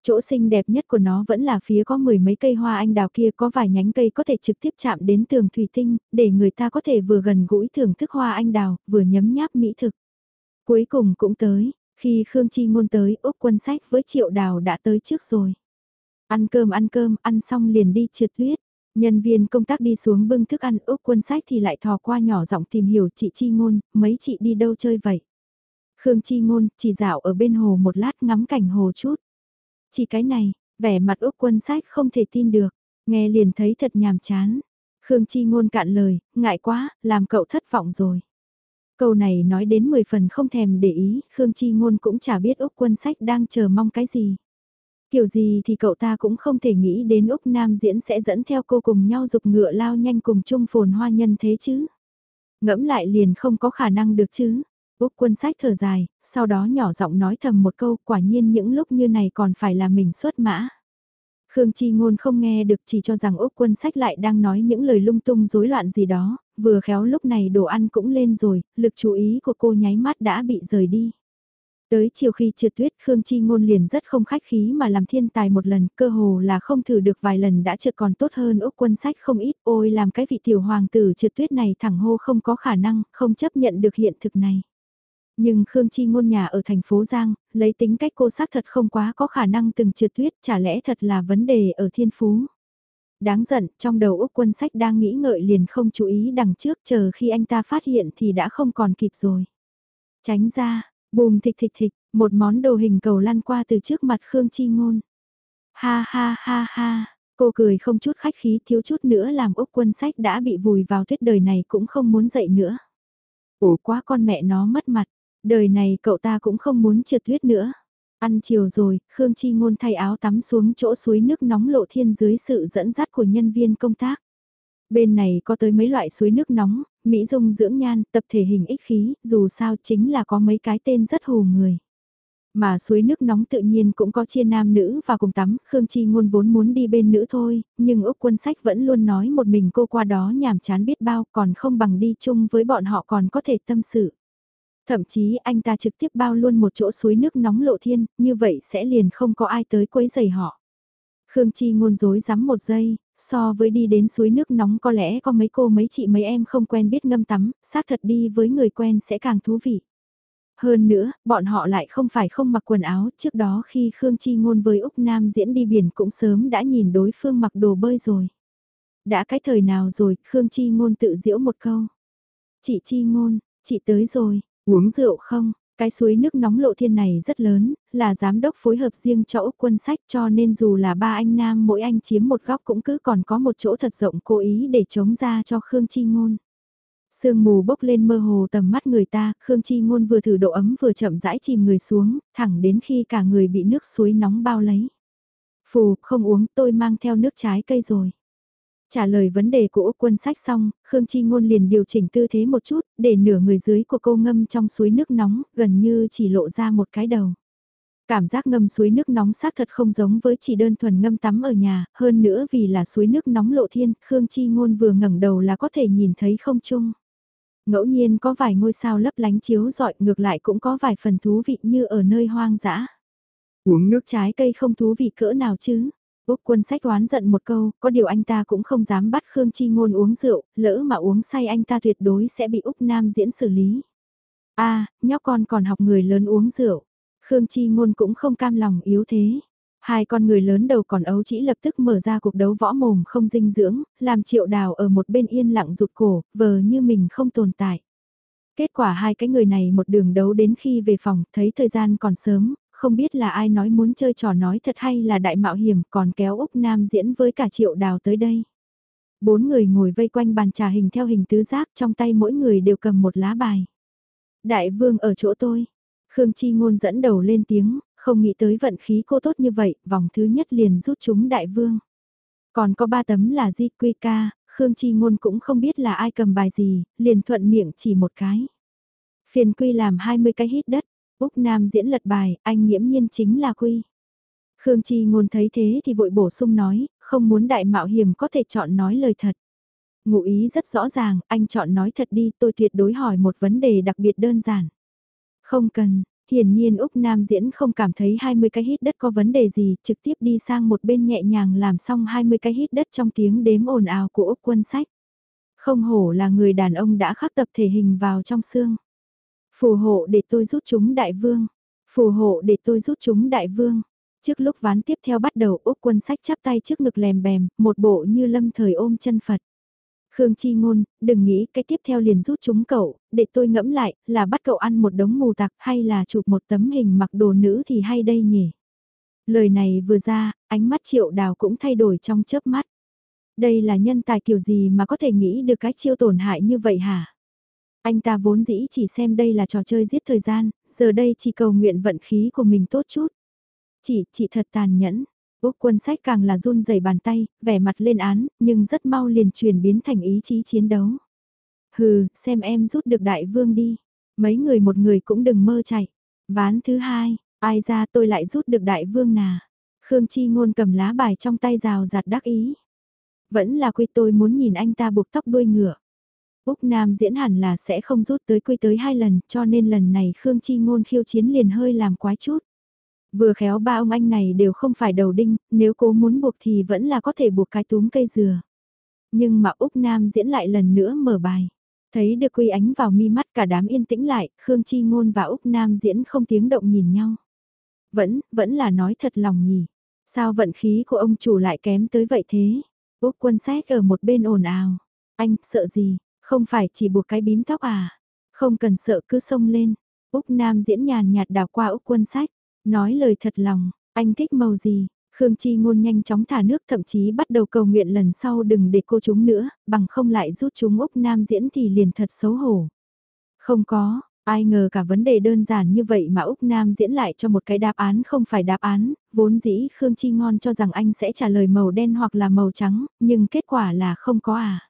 Chỗ xinh đẹp nhất của nó vẫn là phía có mười mấy cây hoa anh đào kia có vài nhánh cây có thể trực tiếp chạm đến tường thủy tinh, để người ta có thể vừa gần gũi thưởng thức hoa anh đào, vừa nhấm nháp mỹ thực. Cuối cùng cũng tới, khi Khương Chi Ngôn tới, Úc quân sách với Triệu Đào đã tới trước rồi. Ăn cơm ăn cơm, ăn xong liền đi trượt tuyết. Nhân viên công tác đi xuống bưng thức ăn Úc quân sách thì lại thò qua nhỏ giọng tìm hiểu chị Chi Ngôn, mấy chị đi đâu chơi vậy? Khương Chi Ngôn chỉ dạo ở bên hồ một lát ngắm cảnh hồ chút. Chỉ cái này, vẻ mặt Úc quân sách không thể tin được, nghe liền thấy thật nhàm chán. Khương Chi ngôn cạn lời, ngại quá, làm cậu thất vọng rồi. Câu này nói đến 10 phần không thèm để ý, Khương Chi ngôn cũng chả biết Úc quân sách đang chờ mong cái gì. Kiểu gì thì cậu ta cũng không thể nghĩ đến Úc Nam diễn sẽ dẫn theo cô cùng nhau dục ngựa lao nhanh cùng chung phồn hoa nhân thế chứ. Ngẫm lại liền không có khả năng được chứ. Úc quân sách thở dài, sau đó nhỏ giọng nói thầm một câu quả nhiên những lúc như này còn phải là mình xuất mã. Khương Chi Ngôn không nghe được chỉ cho rằng Úc quân sách lại đang nói những lời lung tung rối loạn gì đó, vừa khéo lúc này đồ ăn cũng lên rồi, lực chú ý của cô nháy mắt đã bị rời đi. Tới chiều khi trượt tuyết Khương Chi Ngôn liền rất không khách khí mà làm thiên tài một lần, cơ hồ là không thử được vài lần đã trượt còn tốt hơn Úc quân sách không ít, ôi làm cái vị tiểu hoàng tử trượt tuyết này thẳng hô không có khả năng, không chấp nhận được hiện thực này. Nhưng Khương Chi ngôn nhà ở thành phố Giang, lấy tính cách cô xác thật không quá có khả năng từng trượt tuyết, chả lẽ thật là vấn đề ở thiên phú. Đáng giận, trong đầu Úc quân sách đang nghĩ ngợi liền không chú ý đằng trước chờ khi anh ta phát hiện thì đã không còn kịp rồi. Tránh ra, bùm thịch thịch thịch, một món đồ hình cầu lăn qua từ trước mặt Khương Chi ngôn. Ha ha ha ha, cô cười không chút khách khí thiếu chút nữa làm Úc quân sách đã bị vùi vào tuyết đời này cũng không muốn dậy nữa. Ủa quá con mẹ nó mất mặt, đời này cậu ta cũng không muốn trượt tuyết nữa. Ăn chiều rồi, Khương Chi Ngôn thay áo tắm xuống chỗ suối nước nóng lộ thiên dưới sự dẫn dắt của nhân viên công tác. Bên này có tới mấy loại suối nước nóng, Mỹ dung dưỡng nhan, tập thể hình ích khí, dù sao chính là có mấy cái tên rất hù người. Mà suối nước nóng tự nhiên cũng có chia nam nữ và cùng tắm, Khương Chi Ngôn vốn muốn đi bên nữ thôi, nhưng Úc Quân Sách vẫn luôn nói một mình cô qua đó nhàm chán biết bao còn không bằng đi chung với bọn họ còn có thể tâm sự. Thậm chí anh ta trực tiếp bao luôn một chỗ suối nước nóng lộ thiên, như vậy sẽ liền không có ai tới quấy giày họ. Khương Chi ngôn dối rắm một giây, so với đi đến suối nước nóng có lẽ có mấy cô mấy chị mấy em không quen biết ngâm tắm, xác thật đi với người quen sẽ càng thú vị. Hơn nữa, bọn họ lại không phải không mặc quần áo, trước đó khi Khương Chi ngôn với Úc Nam diễn đi biển cũng sớm đã nhìn đối phương mặc đồ bơi rồi. Đã cái thời nào rồi, Khương Chi ngôn tự diễu một câu. Chị Chi ngôn, chị tới rồi, Uống rượu không? Cái suối nước nóng lộ thiên này rất lớn, là giám đốc phối hợp riêng cho Úc quân sách cho nên dù là ba anh nam mỗi anh chiếm một góc cũng cứ còn có một chỗ thật rộng cố ý để chống ra cho Khương Chi Ngôn. Sương mù bốc lên mơ hồ tầm mắt người ta, Khương Chi Ngôn vừa thử độ ấm vừa chậm rãi chìm người xuống, thẳng đến khi cả người bị nước suối nóng bao lấy. Phù, không uống tôi mang theo nước trái cây rồi. Trả lời vấn đề của Úc quân sách xong, Khương Chi Ngôn liền điều chỉnh tư thế một chút, để nửa người dưới của cô ngâm trong suối nước nóng, gần như chỉ lộ ra một cái đầu. Cảm giác ngâm suối nước nóng xác thật không giống với chỉ đơn thuần ngâm tắm ở nhà, hơn nữa vì là suối nước nóng lộ thiên, Khương Chi Ngôn vừa ngẩng đầu là có thể nhìn thấy không chung. Ngẫu nhiên có vài ngôi sao lấp lánh chiếu rọi ngược lại cũng có vài phần thú vị như ở nơi hoang dã. Uống nước trái cây không thú vị cỡ nào chứ? Úc quân sách oán giận một câu, có điều anh ta cũng không dám bắt Khương Chi Ngôn uống rượu, lỡ mà uống say anh ta tuyệt đối sẽ bị Úc Nam diễn xử lý. a nhóc con còn học người lớn uống rượu. Khương Chi Ngôn cũng không cam lòng yếu thế. Hai con người lớn đầu còn ấu chỉ lập tức mở ra cuộc đấu võ mồm không dinh dưỡng, làm triệu đào ở một bên yên lặng rụt cổ, vờ như mình không tồn tại. Kết quả hai cái người này một đường đấu đến khi về phòng, thấy thời gian còn sớm, không biết là ai nói muốn chơi trò nói thật hay là đại mạo hiểm còn kéo Úc Nam diễn với cả triệu đào tới đây. Bốn người ngồi vây quanh bàn trà hình theo hình tứ giác trong tay mỗi người đều cầm một lá bài. Đại vương ở chỗ tôi. Khương Chi Ngôn dẫn đầu lên tiếng, không nghĩ tới vận khí cô tốt như vậy, vòng thứ nhất liền rút chúng đại vương. Còn có ba tấm là Di Quy Ca, Khương Chi Ngôn cũng không biết là ai cầm bài gì, liền thuận miệng chỉ một cái. Phiền Quy làm 20 cái hít đất, Úc Nam diễn lật bài, anh nghiễm nhiên chính là Quy. Khương Chi ngôn thấy thế thì vội bổ sung nói, không muốn đại mạo hiểm có thể chọn nói lời thật. Ngụ ý rất rõ ràng, anh chọn nói thật đi, tôi tuyệt đối hỏi một vấn đề đặc biệt đơn giản. Không cần, hiển nhiên Úc Nam diễn không cảm thấy 20 cái hít đất có vấn đề gì, trực tiếp đi sang một bên nhẹ nhàng làm xong 20 cái hít đất trong tiếng đếm ồn ào của Úc quân sách. Không hổ là người đàn ông đã khắc tập thể hình vào trong xương. Phù hộ để tôi rút chúng đại vương. Phù hộ để tôi rút chúng đại vương. Trước lúc ván tiếp theo bắt đầu Úc quân sách chắp tay trước ngực lèm bèm, một bộ như lâm thời ôm chân Phật. Khương Chi Ngôn, đừng nghĩ cái tiếp theo liền rút chúng cậu, để tôi ngẫm lại, là bắt cậu ăn một đống mù tặc hay là chụp một tấm hình mặc đồ nữ thì hay đây nhỉ? Lời này vừa ra, ánh mắt triệu đào cũng thay đổi trong chớp mắt. Đây là nhân tài kiểu gì mà có thể nghĩ được cái chiêu tổn hại như vậy hả? Anh ta vốn dĩ chỉ xem đây là trò chơi giết thời gian, giờ đây chỉ cầu nguyện vận khí của mình tốt chút. Chị, chị thật tàn nhẫn. Úc quân sách càng là run rẩy bàn tay, vẻ mặt lên án, nhưng rất mau liền chuyển biến thành ý chí chiến đấu. Hừ, xem em rút được đại vương đi. Mấy người một người cũng đừng mơ chạy. Ván thứ hai, ai ra tôi lại rút được đại vương nà. Khương Chi ngôn cầm lá bài trong tay rào giặt đắc ý. Vẫn là quy tôi muốn nhìn anh ta buộc tóc đuôi ngựa. Úc Nam diễn hẳn là sẽ không rút tới quy tới hai lần cho nên lần này Khương Chi Ngôn khiêu chiến liền hơi làm quái chút. Vừa khéo ba ông anh này đều không phải đầu đinh, nếu cố muốn buộc thì vẫn là có thể buộc cái túm cây dừa. Nhưng mà Úc Nam diễn lại lần nữa mở bài. Thấy được quy ánh vào mi mắt cả đám yên tĩnh lại, Khương Chi Ngôn và Úc Nam diễn không tiếng động nhìn nhau. Vẫn, vẫn là nói thật lòng nhỉ. Sao vận khí của ông chủ lại kém tới vậy thế? Úc quân xét ở một bên ồn ào. Anh, sợ gì? Không phải chỉ buộc cái bím tóc à? Không cần sợ cứ xông lên. Úc Nam diễn nhàn nhạt đào qua Úc quân sách. Nói lời thật lòng, anh thích màu gì? Khương Chi ngôn nhanh chóng thả nước thậm chí bắt đầu cầu nguyện lần sau đừng để cô chúng nữa, bằng không lại rút chúng Úc Nam diễn thì liền thật xấu hổ. Không có, ai ngờ cả vấn đề đơn giản như vậy mà Úc Nam diễn lại cho một cái đáp án không phải đáp án, vốn dĩ Khương Chi ngon cho rằng anh sẽ trả lời màu đen hoặc là màu trắng, nhưng kết quả là không có à.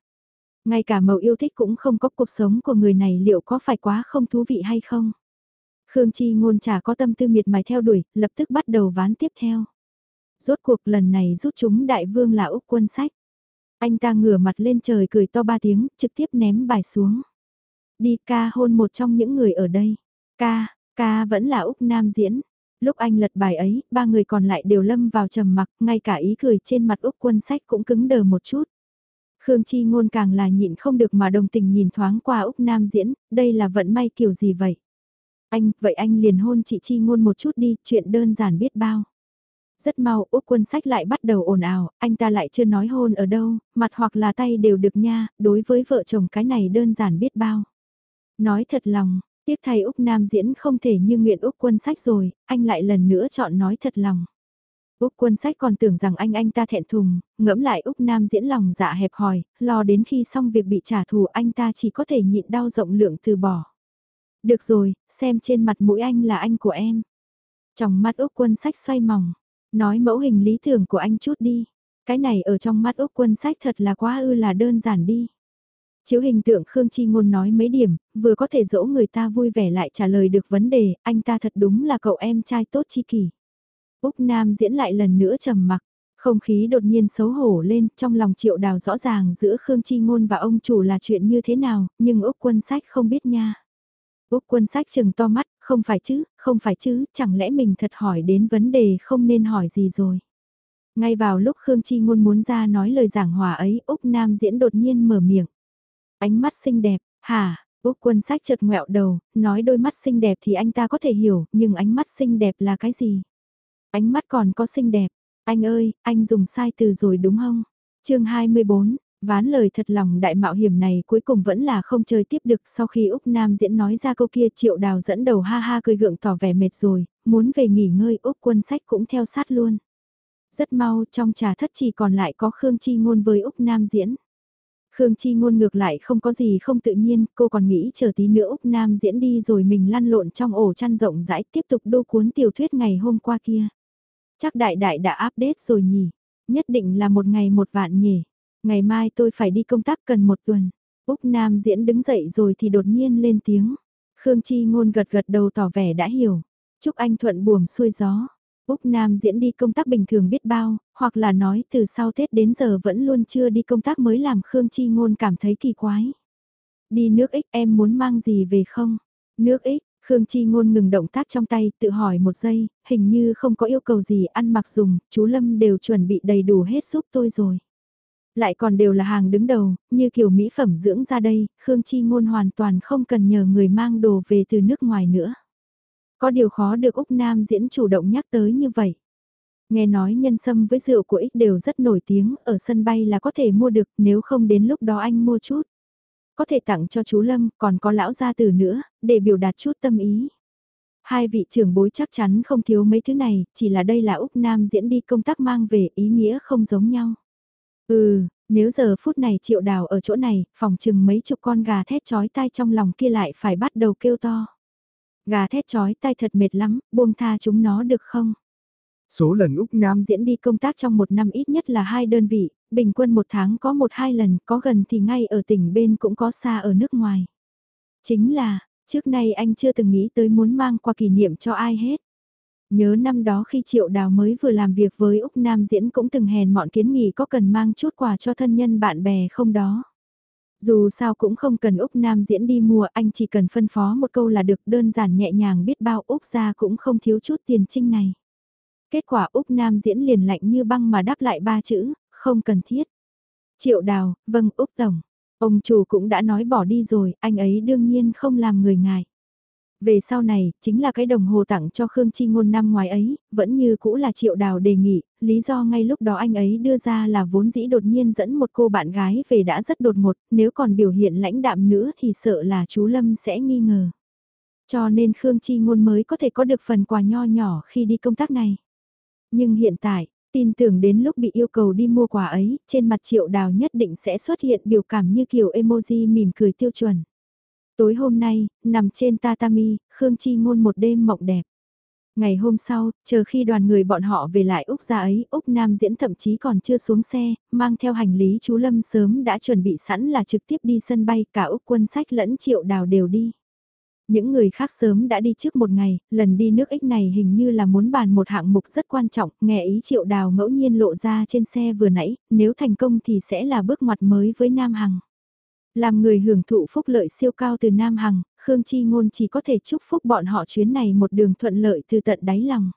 Ngay cả màu yêu thích cũng không có cuộc sống của người này liệu có phải quá không thú vị hay không. Khương Chi ngôn chả có tâm tư miệt mài theo đuổi, lập tức bắt đầu ván tiếp theo. Rốt cuộc lần này rút chúng đại vương là Úc quân sách. Anh ta ngửa mặt lên trời cười to ba tiếng, trực tiếp ném bài xuống. Đi ca hôn một trong những người ở đây. Ca, ca vẫn là Úc Nam diễn. Lúc anh lật bài ấy, ba người còn lại đều lâm vào trầm mặc, ngay cả ý cười trên mặt Úc quân sách cũng cứng đờ một chút. Khương Chi ngôn càng là nhịn không được mà đồng tình nhìn thoáng qua Úc Nam diễn, đây là vận may kiểu gì vậy? Anh, vậy anh liền hôn chị Chi ngôn một chút đi, chuyện đơn giản biết bao. Rất mau Úc quân sách lại bắt đầu ồn ào, anh ta lại chưa nói hôn ở đâu, mặt hoặc là tay đều được nha, đối với vợ chồng cái này đơn giản biết bao. Nói thật lòng, tiếc thay Úc Nam diễn không thể như nguyện Úc quân sách rồi, anh lại lần nữa chọn nói thật lòng. Úc quân sách còn tưởng rằng anh anh ta thẹn thùng, ngẫm lại Úc Nam diễn lòng dạ hẹp hòi, lo đến khi xong việc bị trả thù anh ta chỉ có thể nhịn đau rộng lượng từ bỏ. Được rồi, xem trên mặt mũi anh là anh của em. Trong mắt Úc quân sách xoay mỏng, nói mẫu hình lý tưởng của anh chút đi. Cái này ở trong mắt Úc quân sách thật là quá ư là đơn giản đi. Chiếu hình tượng Khương Chi Ngôn nói mấy điểm, vừa có thể dỗ người ta vui vẻ lại trả lời được vấn đề, anh ta thật đúng là cậu em trai tốt chi kỷ. Úc Nam diễn lại lần nữa trầm mặc, không khí đột nhiên xấu hổ lên, trong lòng triệu đào rõ ràng giữa Khương Chi Ngôn và ông chủ là chuyện như thế nào, nhưng Úc quân sách không biết nha. Úc quân sách chừng to mắt, không phải chứ, không phải chứ, chẳng lẽ mình thật hỏi đến vấn đề không nên hỏi gì rồi. Ngay vào lúc Khương Chi Ngôn muốn ra nói lời giảng hòa ấy, Úc Nam diễn đột nhiên mở miệng. Ánh mắt xinh đẹp, hả, Úc quân sách chợt ngẹo đầu, nói đôi mắt xinh đẹp thì anh ta có thể hiểu, nhưng ánh mắt xinh đẹp là cái gì? Ánh mắt còn có xinh đẹp, anh ơi, anh dùng sai từ rồi đúng không? chương 24, Ván lời thật lòng đại mạo hiểm này cuối cùng vẫn là không chơi tiếp được sau khi Úc Nam diễn nói ra câu kia triệu đào dẫn đầu ha ha cười gượng tỏ vẻ mệt rồi, muốn về nghỉ ngơi Úc quân sách cũng theo sát luôn. Rất mau trong trà thất chỉ còn lại có Khương Chi Ngôn với Úc Nam diễn. Khương Chi Ngôn ngược lại không có gì không tự nhiên, cô còn nghĩ chờ tí nữa Úc Nam diễn đi rồi mình lăn lộn trong ổ chăn rộng rãi tiếp tục đô cuốn tiểu thuyết ngày hôm qua kia. Chắc đại đại đã update rồi nhỉ, nhất định là một ngày một vạn nhỉ. Ngày mai tôi phải đi công tác cần một tuần. Úc Nam diễn đứng dậy rồi thì đột nhiên lên tiếng. Khương Chi ngôn gật gật đầu tỏ vẻ đã hiểu. Chúc anh thuận buồm xuôi gió. Úc Nam diễn đi công tác bình thường biết bao, hoặc là nói từ sau Tết đến giờ vẫn luôn chưa đi công tác mới làm Khương Chi ngôn cảm thấy kỳ quái. Đi nước ích em muốn mang gì về không? Nước ích, Khương Chi ngôn ngừng động tác trong tay, tự hỏi một giây, hình như không có yêu cầu gì ăn mặc dùng, chú Lâm đều chuẩn bị đầy đủ hết giúp tôi rồi. Lại còn đều là hàng đứng đầu, như kiểu mỹ phẩm dưỡng ra đây, Khương Chi Ngôn hoàn toàn không cần nhờ người mang đồ về từ nước ngoài nữa. Có điều khó được Úc Nam diễn chủ động nhắc tới như vậy. Nghe nói nhân sâm với rượu của ích đều rất nổi tiếng, ở sân bay là có thể mua được, nếu không đến lúc đó anh mua chút. Có thể tặng cho chú Lâm, còn có lão gia tử nữa, để biểu đạt chút tâm ý. Hai vị trưởng bối chắc chắn không thiếu mấy thứ này, chỉ là đây là Úc Nam diễn đi công tác mang về ý nghĩa không giống nhau. Ừ, nếu giờ phút này triệu đào ở chỗ này, phòng chừng mấy chục con gà thét chói tai trong lòng kia lại phải bắt đầu kêu to. Gà thét chói tai thật mệt lắm, buông tha chúng nó được không? Số lần Úc Nam diễn đi công tác trong một năm ít nhất là hai đơn vị, bình quân một tháng có một hai lần, có gần thì ngay ở tỉnh bên cũng có xa ở nước ngoài. Chính là, trước nay anh chưa từng nghĩ tới muốn mang qua kỷ niệm cho ai hết. Nhớ năm đó khi Triệu Đào mới vừa làm việc với Úc Nam Diễn cũng từng hèn mọn kiến nghị có cần mang chút quà cho thân nhân bạn bè không đó. Dù sao cũng không cần Úc Nam Diễn đi mua anh chỉ cần phân phó một câu là được đơn giản nhẹ nhàng biết bao Úc ra cũng không thiếu chút tiền trinh này. Kết quả Úc Nam Diễn liền lạnh như băng mà đáp lại ba chữ, không cần thiết. Triệu Đào, vâng Úc Tổng. Ông chủ cũng đã nói bỏ đi rồi, anh ấy đương nhiên không làm người ngại. Về sau này, chính là cái đồng hồ tặng cho Khương Chi Ngôn năm ngoài ấy, vẫn như cũ là triệu đào đề nghị, lý do ngay lúc đó anh ấy đưa ra là vốn dĩ đột nhiên dẫn một cô bạn gái về đã rất đột ngột, nếu còn biểu hiện lãnh đạm nữa thì sợ là chú Lâm sẽ nghi ngờ. Cho nên Khương Chi Ngôn mới có thể có được phần quà nho nhỏ khi đi công tác này. Nhưng hiện tại, tin tưởng đến lúc bị yêu cầu đi mua quà ấy, trên mặt triệu đào nhất định sẽ xuất hiện biểu cảm như kiểu emoji mỉm cười tiêu chuẩn. Tối hôm nay, nằm trên tatami, Khương Chi Ngôn một đêm mộng đẹp. Ngày hôm sau, chờ khi đoàn người bọn họ về lại Úc ra ấy, Úc Nam diễn thậm chí còn chưa xuống xe, mang theo hành lý chú Lâm sớm đã chuẩn bị sẵn là trực tiếp đi sân bay, cả Úc quân sách lẫn triệu đào đều đi. Những người khác sớm đã đi trước một ngày, lần đi nước ích này hình như là muốn bàn một hạng mục rất quan trọng, nghe ý triệu đào ngẫu nhiên lộ ra trên xe vừa nãy, nếu thành công thì sẽ là bước ngoặt mới với Nam Hằng. Làm người hưởng thụ phúc lợi siêu cao từ Nam Hằng, Khương Chi Ngôn chỉ có thể chúc phúc bọn họ chuyến này một đường thuận lợi từ tận đáy lòng.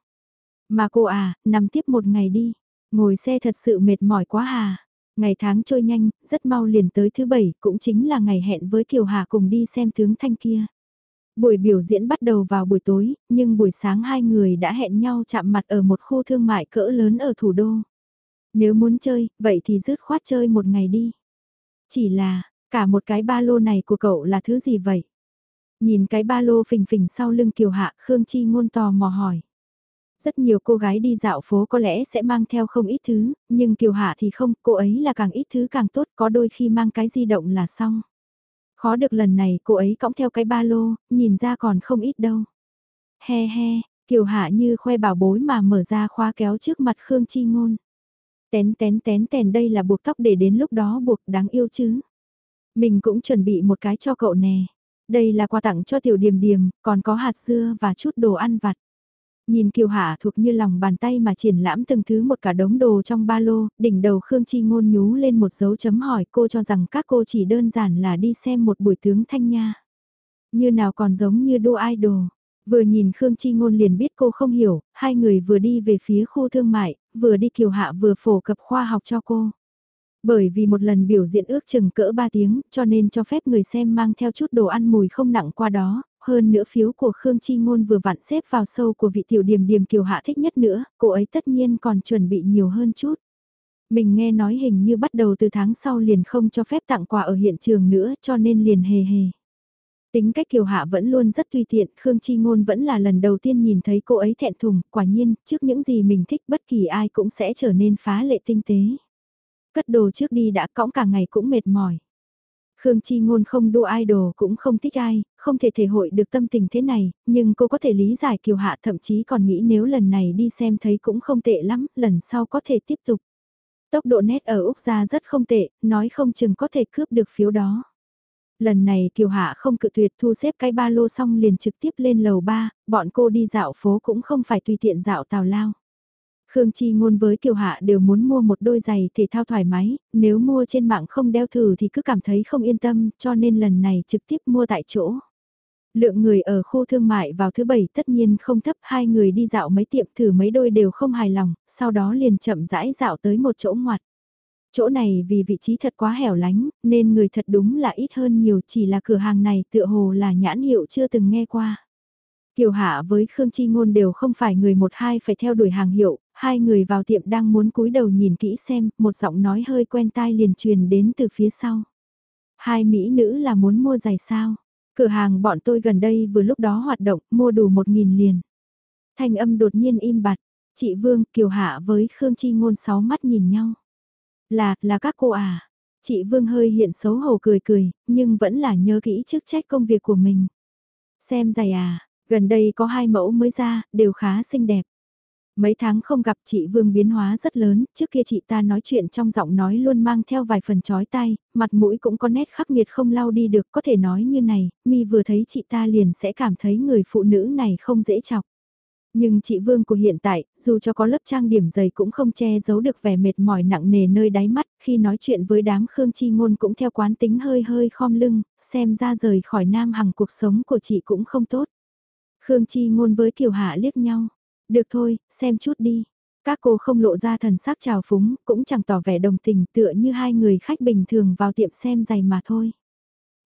Mà cô à, nằm tiếp một ngày đi, ngồi xe thật sự mệt mỏi quá hà. Ngày tháng trôi nhanh, rất mau liền tới thứ bảy, cũng chính là ngày hẹn với Kiều Hà cùng đi xem tướng thanh kia. Buổi biểu diễn bắt đầu vào buổi tối, nhưng buổi sáng hai người đã hẹn nhau chạm mặt ở một khu thương mại cỡ lớn ở thủ đô. Nếu muốn chơi, vậy thì dứt khoát chơi một ngày đi. Chỉ là, cả một cái ba lô này của cậu là thứ gì vậy? Nhìn cái ba lô phình phình sau lưng Kiều Hạ, Khương Chi ngôn tò mò hỏi. Rất nhiều cô gái đi dạo phố có lẽ sẽ mang theo không ít thứ, nhưng Kiều Hạ thì không, cô ấy là càng ít thứ càng tốt, có đôi khi mang cái di động là xong. Khó được lần này cô ấy cõng theo cái ba lô, nhìn ra còn không ít đâu. He he, Kiều Hạ như khoe bảo bối mà mở ra khóa kéo trước mặt Khương Chi Ngôn. Tén tén tén tèn đây là buộc tóc để đến lúc đó buộc đáng yêu chứ. Mình cũng chuẩn bị một cái cho cậu nè. Đây là quà tặng cho tiểu điềm điềm, còn có hạt dưa và chút đồ ăn vặt. Nhìn Kiều Hạ thuộc như lòng bàn tay mà triển lãm từng thứ một cả đống đồ trong ba lô, đỉnh đầu Khương Chi ngôn nhú lên một dấu chấm hỏi cô cho rằng các cô chỉ đơn giản là đi xem một buổi tướng thanh nha. Như nào còn giống như đua idol. Vừa nhìn Khương Chi ngôn liền biết cô không hiểu, hai người vừa đi về phía khu thương mại, vừa đi Kiều Hạ vừa phổ cập khoa học cho cô. Bởi vì một lần biểu diễn ước chừng cỡ 3 tiếng, cho nên cho phép người xem mang theo chút đồ ăn mùi không nặng qua đó, hơn nữa phiếu của Khương Chi Ngôn vừa vặn xếp vào sâu của vị tiểu điểm điểm kiều hạ thích nhất nữa, cô ấy tất nhiên còn chuẩn bị nhiều hơn chút. Mình nghe nói hình như bắt đầu từ tháng sau liền không cho phép tặng quà ở hiện trường nữa cho nên liền hề hề. Tính cách kiều hạ vẫn luôn rất tùy tiện, Khương Chi Ngôn vẫn là lần đầu tiên nhìn thấy cô ấy thẹn thùng, quả nhiên, trước những gì mình thích bất kỳ ai cũng sẽ trở nên phá lệ tinh tế. Cất đồ trước đi đã cõng cả ngày cũng mệt mỏi. Khương Chi Ngôn không đua idol cũng không thích ai, không thể thể hội được tâm tình thế này, nhưng cô có thể lý giải Kiều Hạ thậm chí còn nghĩ nếu lần này đi xem thấy cũng không tệ lắm, lần sau có thể tiếp tục. Tốc độ nét ở Úc ra rất không tệ, nói không chừng có thể cướp được phiếu đó. Lần này Kiều Hạ không cự tuyệt thu xếp cái ba lô xong liền trực tiếp lên lầu ba, bọn cô đi dạo phố cũng không phải tùy tiện dạo tào lao. Khương Chi ngôn với Kiều Hạ đều muốn mua một đôi giày thể thao thoải mái, nếu mua trên mạng không đeo thử thì cứ cảm thấy không yên tâm, cho nên lần này trực tiếp mua tại chỗ. Lượng người ở khu thương mại vào thứ bảy tất nhiên không thấp, hai người đi dạo mấy tiệm thử mấy đôi đều không hài lòng, sau đó liền chậm rãi dạo tới một chỗ ngoặt. Chỗ này vì vị trí thật quá hẻo lánh, nên người thật đúng là ít hơn nhiều chỉ là cửa hàng này tựa hồ là nhãn hiệu chưa từng nghe qua. Kiều Hạ với Khương Chi Ngôn đều không phải người một hai phải theo đuổi hàng hiệu, hai người vào tiệm đang muốn cúi đầu nhìn kỹ xem, một giọng nói hơi quen tai liền truyền đến từ phía sau. Hai mỹ nữ là muốn mua giày sao? Cửa hàng bọn tôi gần đây vừa lúc đó hoạt động, mua đủ một nghìn liền. Thanh âm đột nhiên im bặt, chị Vương Kiều Hạ với Khương Chi Ngôn sáu mắt nhìn nhau. Là, là các cô à? Chị Vương hơi hiện xấu hổ cười cười, nhưng vẫn là nhớ kỹ trước trách công việc của mình. Xem giày à, gần đây có hai mẫu mới ra, đều khá xinh đẹp. Mấy tháng không gặp chị Vương biến hóa rất lớn, trước kia chị ta nói chuyện trong giọng nói luôn mang theo vài phần chói tai, mặt mũi cũng có nét khắc nghiệt không lau đi được, có thể nói như này, mi vừa thấy chị ta liền sẽ cảm thấy người phụ nữ này không dễ chọc. Nhưng chị Vương của hiện tại, dù cho có lớp trang điểm dày cũng không che giấu được vẻ mệt mỏi nặng nề nơi đáy mắt, khi nói chuyện với đám Khương Chi Ngôn cũng theo quán tính hơi hơi khom lưng, xem ra rời khỏi Nam Hằng cuộc sống của chị cũng không tốt. Khương Chi Ngôn với Kiều Hạ liếc nhau, được thôi, xem chút đi. Các cô không lộ ra thần sắc trào phúng, cũng chẳng tỏ vẻ đồng tình tựa như hai người khách bình thường vào tiệm xem giày mà thôi.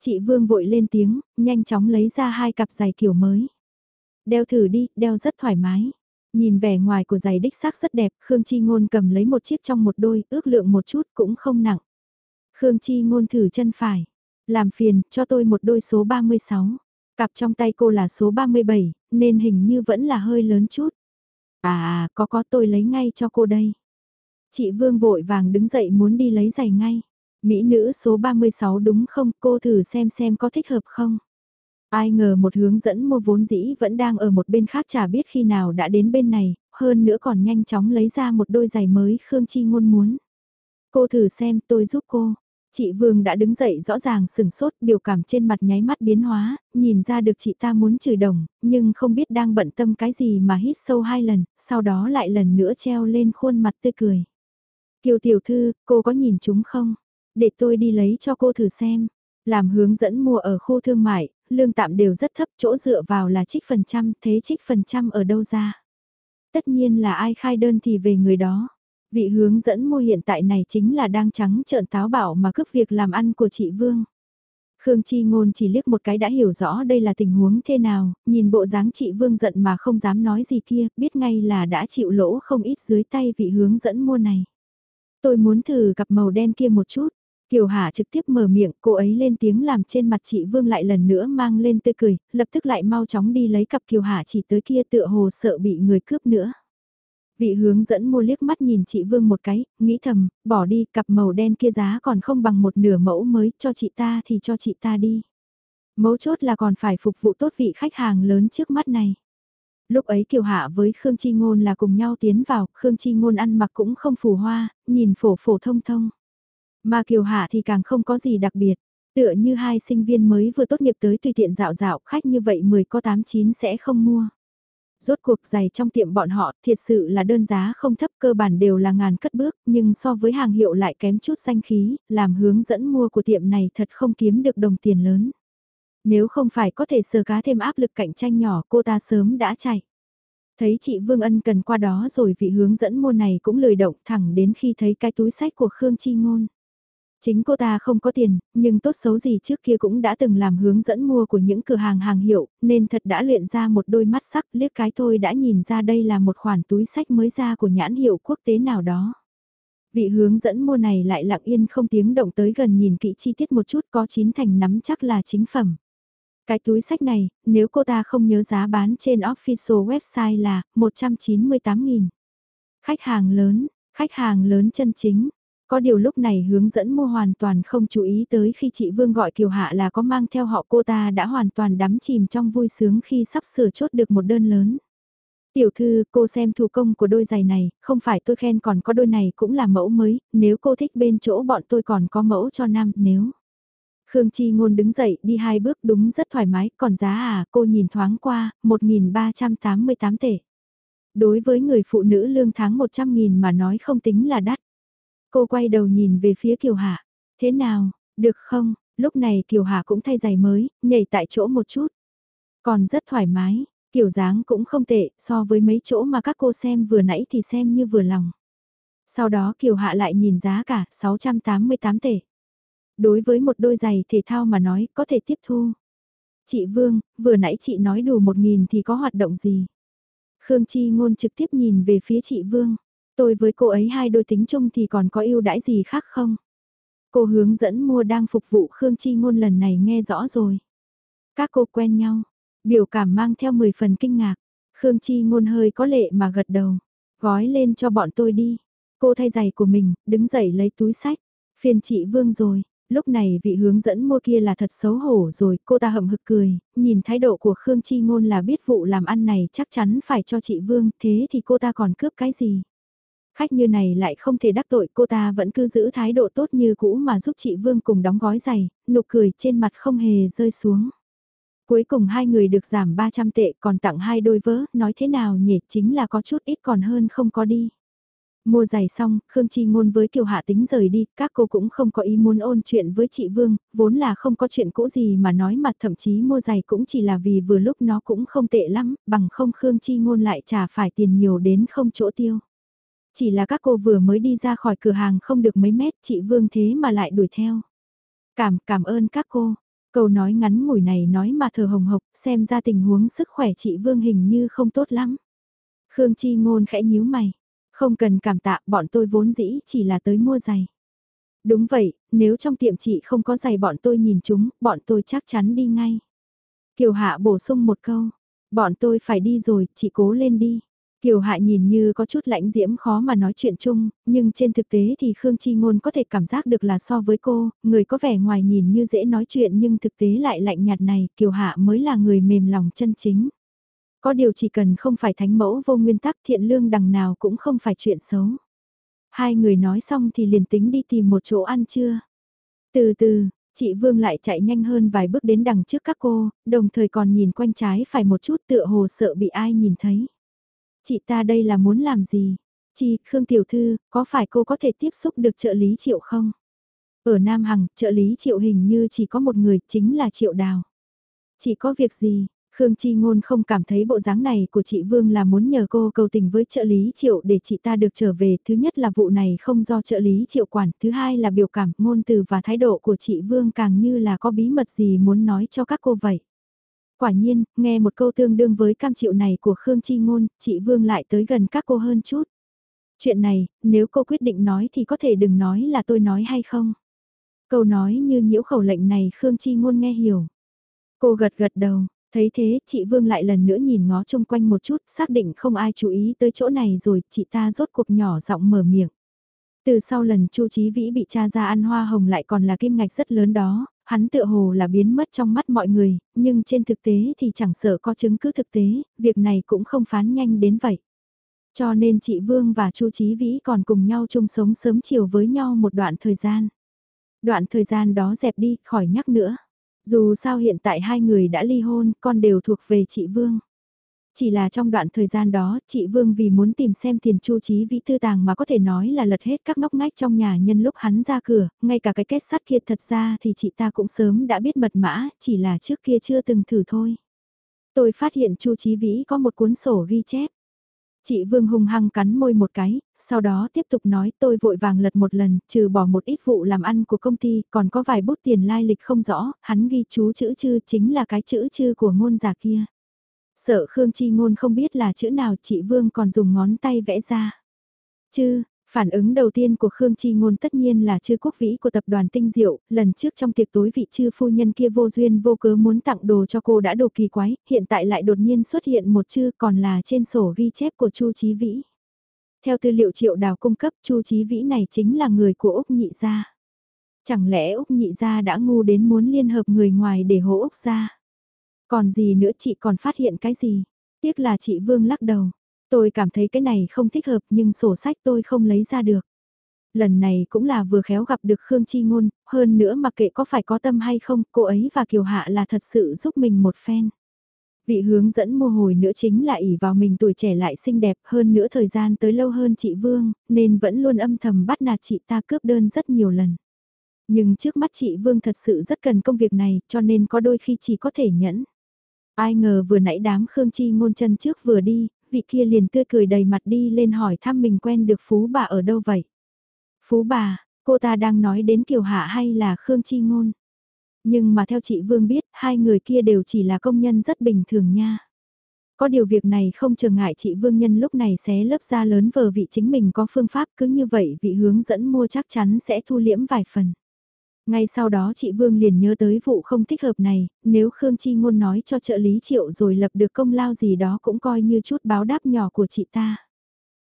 Chị Vương vội lên tiếng, nhanh chóng lấy ra hai cặp giày kiểu mới. Đeo thử đi, đeo rất thoải mái. Nhìn vẻ ngoài của giày đích xác rất đẹp, Khương Chi Ngôn cầm lấy một chiếc trong một đôi, ước lượng một chút cũng không nặng. Khương Chi Ngôn thử chân phải. Làm phiền, cho tôi một đôi số 36. Cặp trong tay cô là số 37, nên hình như vẫn là hơi lớn chút. À, à, có có tôi lấy ngay cho cô đây. Chị Vương vội vàng đứng dậy muốn đi lấy giày ngay. Mỹ nữ số 36 đúng không, cô thử xem xem có thích hợp không. Ai ngờ một hướng dẫn mua vốn dĩ vẫn đang ở một bên khác chả biết khi nào đã đến bên này, hơn nữa còn nhanh chóng lấy ra một đôi giày mới Khương Chi ngôn muốn. Cô thử xem tôi giúp cô. Chị Vương đã đứng dậy rõ ràng sừng sốt, biểu cảm trên mặt nháy mắt biến hóa, nhìn ra được chị ta muốn chửi đồng, nhưng không biết đang bận tâm cái gì mà hít sâu hai lần, sau đó lại lần nữa treo lên khuôn mặt tươi cười. Kiều tiểu thư, cô có nhìn chúng không? Để tôi đi lấy cho cô thử xem. Làm hướng dẫn mua ở khu thương mại, lương tạm đều rất thấp, chỗ dựa vào là trích phần trăm, thế trích phần trăm ở đâu ra? Tất nhiên là ai khai đơn thì về người đó. Vị hướng dẫn mua hiện tại này chính là đang trắng trợn táo bảo mà cướp việc làm ăn của chị Vương. Khương Chi Ngôn chỉ liếc một cái đã hiểu rõ đây là tình huống thế nào, nhìn bộ dáng chị Vương giận mà không dám nói gì kia, biết ngay là đã chịu lỗ không ít dưới tay vị hướng dẫn mua này. Tôi muốn thử cặp màu đen kia một chút. Kiều Hà trực tiếp mở miệng, cô ấy lên tiếng làm trên mặt chị Vương lại lần nữa mang lên tươi cười, lập tức lại mau chóng đi lấy cặp Kiều Hà chỉ tới kia tựa hồ sợ bị người cướp nữa. Vị hướng dẫn mua liếc mắt nhìn chị Vương một cái, nghĩ thầm, bỏ đi, cặp màu đen kia giá còn không bằng một nửa mẫu mới, cho chị ta thì cho chị ta đi. Mấu chốt là còn phải phục vụ tốt vị khách hàng lớn trước mắt này. Lúc ấy Kiều Hạ với Khương Chi Ngôn là cùng nhau tiến vào, Khương Chi Ngôn ăn mặc cũng không phù hoa, nhìn phổ phổ thông thông. Mà Kiều Hạ thì càng không có gì đặc biệt, tựa như hai sinh viên mới vừa tốt nghiệp tới tùy tiện dạo dạo khách như vậy 10 có 8-9 sẽ không mua. Rốt cuộc giày trong tiệm bọn họ thiệt sự là đơn giá không thấp cơ bản đều là ngàn cất bước nhưng so với hàng hiệu lại kém chút danh khí, làm hướng dẫn mua của tiệm này thật không kiếm được đồng tiền lớn. Nếu không phải có thể sờ cá thêm áp lực cạnh tranh nhỏ cô ta sớm đã chạy. Thấy chị Vương Ân cần qua đó rồi vị hướng dẫn mua này cũng lười động thẳng đến khi thấy cái túi sách của Khương Chi Ngôn. Chính cô ta không có tiền, nhưng tốt xấu gì trước kia cũng đã từng làm hướng dẫn mua của những cửa hàng hàng hiệu, nên thật đã luyện ra một đôi mắt sắc liếc cái thôi đã nhìn ra đây là một khoản túi sách mới ra của nhãn hiệu quốc tế nào đó. Vị hướng dẫn mua này lại lặng yên không tiếng động tới gần nhìn kỹ chi tiết một chút có chín thành nắm chắc là chính phẩm. Cái túi sách này, nếu cô ta không nhớ giá bán trên official website là 198.000. Khách hàng lớn, khách hàng lớn chân chính, có điều lúc này hướng dẫn mua hoàn toàn không chú ý tới khi chị Vương gọi Kiều Hạ là có mang theo họ cô ta đã hoàn toàn đắm chìm trong vui sướng khi sắp sửa chốt được một đơn lớn. Tiểu thư, cô xem thủ công của đôi giày này, không phải tôi khen còn có đôi này cũng là mẫu mới, nếu cô thích bên chỗ bọn tôi còn có mẫu cho nam, nếu. Khương Chi Ngôn đứng dậy đi hai bước đúng rất thoải mái, còn giá à, cô nhìn thoáng qua, 1.388 tệ. Đối với người phụ nữ lương tháng 100.000 mà nói không tính là đắt. Cô quay đầu nhìn về phía Kiều Hạ. Thế nào, được không? Lúc này Kiều Hạ cũng thay giày mới, nhảy tại chỗ một chút. Còn rất thoải mái, kiểu dáng cũng không tệ, so với mấy chỗ mà các cô xem vừa nãy thì xem như vừa lòng. Sau đó Kiều Hạ lại nhìn giá cả 688 tệ. Đối với một đôi giày thể thao mà nói có thể tiếp thu. Chị Vương, vừa nãy chị nói đủ một nghìn thì có hoạt động gì? Khương Chi Ngôn trực tiếp nhìn về phía chị Vương. Tôi với cô ấy hai đôi tính chung thì còn có ưu đãi gì khác không? Cô hướng dẫn mua đang phục vụ Khương Chi Ngôn lần này nghe rõ rồi. Các cô quen nhau, biểu cảm mang theo 10 phần kinh ngạc. Khương Chi Ngôn hơi có lệ mà gật đầu. Gói lên cho bọn tôi đi. Cô thay giày của mình, đứng dậy lấy túi sách. Phiền chị Vương rồi. Lúc này vị hướng dẫn mua kia là thật xấu hổ rồi, cô ta hậm hực cười, nhìn thái độ của Khương Chi Ngôn là biết vụ làm ăn này chắc chắn phải cho chị Vương, thế thì cô ta còn cướp cái gì? Khách như này lại không thể đắc tội cô ta vẫn cứ giữ thái độ tốt như cũ mà giúp chị Vương cùng đóng gói giày, nụ cười trên mặt không hề rơi xuống. Cuối cùng hai người được giảm 300 tệ còn tặng hai đôi vớ, nói thế nào nhỉ chính là có chút ít còn hơn không có đi. Mua giày xong, Khương Chi ngôn với Kiều Hạ tính rời đi, các cô cũng không có ý muốn ôn chuyện với chị Vương, vốn là không có chuyện cũ gì mà nói mà thậm chí mua giày cũng chỉ là vì vừa lúc nó cũng không tệ lắm, bằng không Khương Chi ngôn lại trả phải tiền nhiều đến không chỗ tiêu. Chỉ là các cô vừa mới đi ra khỏi cửa hàng không được mấy mét, chị Vương thế mà lại đuổi theo. Cảm, cảm ơn các cô. Câu nói ngắn ngủi này nói mà thở hồng hộc, xem ra tình huống sức khỏe chị Vương hình như không tốt lắm. Khương Chi Ngôn khẽ nhíu mày. Không cần cảm tạ, bọn tôi vốn dĩ chỉ là tới mua giày. Đúng vậy, nếu trong tiệm chị không có giày bọn tôi nhìn chúng, bọn tôi chắc chắn đi ngay. Kiều Hạ bổ sung một câu, bọn tôi phải đi rồi, chị cố lên đi. Kiều Hạ nhìn như có chút lãnh diễm khó mà nói chuyện chung, nhưng trên thực tế thì Khương Chi Ngôn có thể cảm giác được là so với cô, người có vẻ ngoài nhìn như dễ nói chuyện nhưng thực tế lại lạnh nhạt này, Kiều Hạ mới là người mềm lòng chân chính. Có điều chỉ cần không phải thánh mẫu vô nguyên tắc thiện lương đằng nào cũng không phải chuyện xấu. Hai người nói xong thì liền tính đi tìm một chỗ ăn trưa. Từ từ, chị Vương lại chạy nhanh hơn vài bước đến đằng trước các cô, đồng thời còn nhìn quanh trái phải một chút tựa hồ sợ bị ai nhìn thấy. Chị ta đây là muốn làm gì? Chị, Khương Tiểu Thư, có phải cô có thể tiếp xúc được trợ lý Triệu không? Ở Nam Hằng, trợ lý Triệu hình như chỉ có một người, chính là Triệu Đào. Chị có việc gì? Khương Chi Ngôn không cảm thấy bộ dáng này của chị Vương là muốn nhờ cô cầu tình với trợ lý Triệu để chị ta được trở về. Thứ nhất là vụ này không do trợ lý Triệu quản, thứ hai là biểu cảm, ngôn từ và thái độ của chị Vương càng như là có bí mật gì muốn nói cho các cô vậy. Quả nhiên, nghe một câu tương đương với cam chịu này của Khương Chi Ngôn, chị Vương lại tới gần các cô hơn chút. Chuyện này, nếu cô quyết định nói thì có thể đừng nói là tôi nói hay không. Câu nói như nhiễu khẩu lệnh này Khương Chi Ngôn nghe hiểu. Cô gật gật đầu, thấy thế chị Vương lại lần nữa nhìn ngó chung quanh một chút, xác định không ai chú ý tới chỗ này rồi, chị ta rốt cuộc nhỏ giọng mở miệng. Từ sau lần Chu Chí Vĩ bị cha ra ăn hoa hồng lại còn là kim ngạch rất lớn đó, Hắn tựa hồ là biến mất trong mắt mọi người, nhưng trên thực tế thì chẳng sợ có chứng cứ thực tế, việc này cũng không phán nhanh đến vậy. Cho nên chị Vương và Chu Chí Vĩ còn cùng nhau chung sống sớm chiều với nhau một đoạn thời gian. Đoạn thời gian đó dẹp đi, khỏi nhắc nữa. Dù sao hiện tại hai người đã ly hôn, con đều thuộc về chị Vương. Chỉ là trong đoạn thời gian đó, chị Vương vì muốn tìm xem tiền chu trí vĩ tư tàng mà có thể nói là lật hết các ngóc ngách trong nhà nhân lúc hắn ra cửa, ngay cả cái kết sắt kia thật ra thì chị ta cũng sớm đã biết mật mã, chỉ là trước kia chưa từng thử thôi. Tôi phát hiện chu trí vĩ có một cuốn sổ ghi chép. Chị Vương hung hăng cắn môi một cái, sau đó tiếp tục nói tôi vội vàng lật một lần, trừ bỏ một ít vụ làm ăn của công ty, còn có vài bút tiền lai lịch không rõ, hắn ghi chú chữ chư chính là cái chữ chư của ngôn giả kia. Sợ Khương Chi Ngôn không biết là chữ nào chị Vương còn dùng ngón tay vẽ ra. Chứ, phản ứng đầu tiên của Khương Chi Ngôn tất nhiên là chư quốc vĩ của tập đoàn Tinh Diệu, lần trước trong tiệc tối vị chư phu nhân kia vô duyên vô cớ muốn tặng đồ cho cô đã đồ kỳ quái, hiện tại lại đột nhiên xuất hiện một chư còn là trên sổ ghi chép của Chu Chí Vĩ. Theo tư liệu triệu đào cung cấp Chu Chí Vĩ này chính là người của Úc Nhị Gia. Chẳng lẽ Úc Nhị Gia đã ngu đến muốn liên hợp người ngoài để hỗ Úc Gia? Còn gì nữa chị còn phát hiện cái gì? Tiếc là chị Vương lắc đầu. Tôi cảm thấy cái này không thích hợp nhưng sổ sách tôi không lấy ra được. Lần này cũng là vừa khéo gặp được Khương Chi Ngôn, hơn nữa mặc kệ có phải có tâm hay không, cô ấy và Kiều Hạ là thật sự giúp mình một phen. Vị hướng dẫn mua hồi nữa chính là ỉ vào mình tuổi trẻ lại xinh đẹp hơn nữa thời gian tới lâu hơn chị Vương, nên vẫn luôn âm thầm bắt nạt chị ta cướp đơn rất nhiều lần. Nhưng trước mắt chị Vương thật sự rất cần công việc này cho nên có đôi khi chỉ có thể nhẫn. Ai ngờ vừa nãy đám Khương Chi ngôn chân trước vừa đi, vị kia liền tươi cười đầy mặt đi lên hỏi thăm mình quen được Phú bà ở đâu vậy. Phú bà, cô ta đang nói đến Kiều Hạ hay là Khương Chi ngôn. Nhưng mà theo chị Vương biết, hai người kia đều chỉ là công nhân rất bình thường nha. Có điều việc này không trở ngại chị Vương Nhân lúc này xé lớp da lớn vờ vị chính mình có phương pháp cứ như vậy vị hướng dẫn mua chắc chắn sẽ thu liễm vài phần. Ngay sau đó chị Vương liền nhớ tới vụ không thích hợp này, nếu Khương Chi Ngôn nói cho trợ lý triệu rồi lập được công lao gì đó cũng coi như chút báo đáp nhỏ của chị ta.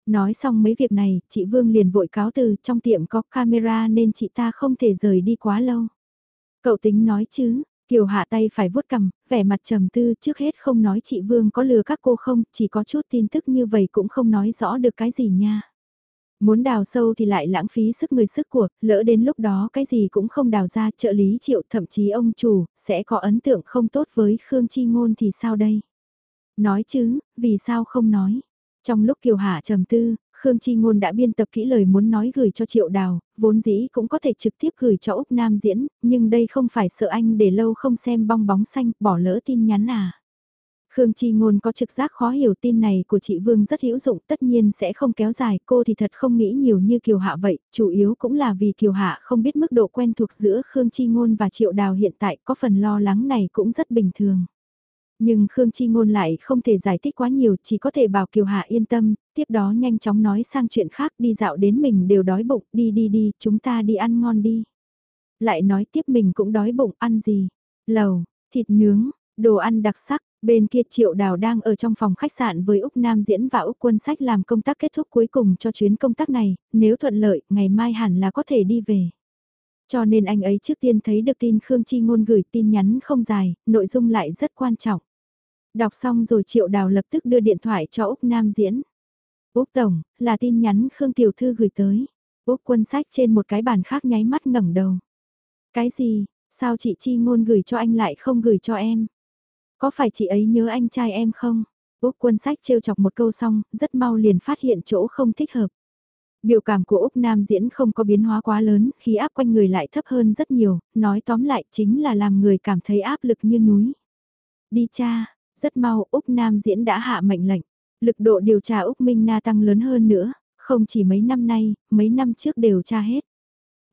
Nói xong mấy việc này, chị Vương liền vội cáo từ trong tiệm có camera nên chị ta không thể rời đi quá lâu. Cậu tính nói chứ, Kiều hạ tay phải vuốt cầm, vẻ mặt trầm tư trước hết không nói chị Vương có lừa các cô không, chỉ có chút tin tức như vậy cũng không nói rõ được cái gì nha. Muốn đào sâu thì lại lãng phí sức người sức của, lỡ đến lúc đó cái gì cũng không đào ra trợ lý triệu thậm chí ông chủ, sẽ có ấn tượng không tốt với Khương Chi Ngôn thì sao đây? Nói chứ, vì sao không nói? Trong lúc Kiều Hạ trầm tư, Khương Chi Ngôn đã biên tập kỹ lời muốn nói gửi cho Triệu Đào, vốn dĩ cũng có thể trực tiếp gửi cho Úc Nam diễn, nhưng đây không phải sợ anh để lâu không xem bong bóng xanh, bỏ lỡ tin nhắn à. Khương Chi Ngôn có trực giác khó hiểu tin này của chị Vương rất hữu dụng tất nhiên sẽ không kéo dài cô thì thật không nghĩ nhiều như Kiều Hạ vậy, chủ yếu cũng là vì Kiều Hạ không biết mức độ quen thuộc giữa Khương Chi Ngôn và Triệu Đào hiện tại có phần lo lắng này cũng rất bình thường. Nhưng Khương Chi Ngôn lại không thể giải thích quá nhiều, chỉ có thể bảo Kiều Hạ yên tâm, tiếp đó nhanh chóng nói sang chuyện khác đi dạo đến mình đều đói bụng, đi đi đi, chúng ta đi ăn ngon đi. Lại nói tiếp mình cũng đói bụng, ăn gì? Lầu, thịt nướng, đồ ăn đặc sắc, bên kia Triệu Đào đang ở trong phòng khách sạn với Úc Nam Diễn và Úc Quân Sách làm công tác kết thúc cuối cùng cho chuyến công tác này, nếu thuận lợi, ngày mai hẳn là có thể đi về. Cho nên anh ấy trước tiên thấy được tin Khương Chi Ngôn gửi tin nhắn không dài, nội dung lại rất quan trọng. Đọc xong rồi Triệu Đào lập tức đưa điện thoại cho Úc Nam Diễn. Úc Tổng, là tin nhắn Khương Tiểu Thư gửi tới. Úc quân sách trên một cái bàn khác nháy mắt ngẩng đầu. Cái gì, sao chị Chi Ngôn gửi cho anh lại không gửi cho em? Có phải chị ấy nhớ anh trai em không? Úc quân sách trêu chọc một câu xong, rất mau liền phát hiện chỗ không thích hợp. Biểu cảm của Úc Nam diễn không có biến hóa quá lớn, khí áp quanh người lại thấp hơn rất nhiều, nói tóm lại chính là làm người cảm thấy áp lực như núi. Đi cha, rất mau Úc Nam diễn đã hạ mệnh lệnh, lực độ điều tra Úc Minh Na tăng lớn hơn nữa, không chỉ mấy năm nay, mấy năm trước đều tra hết.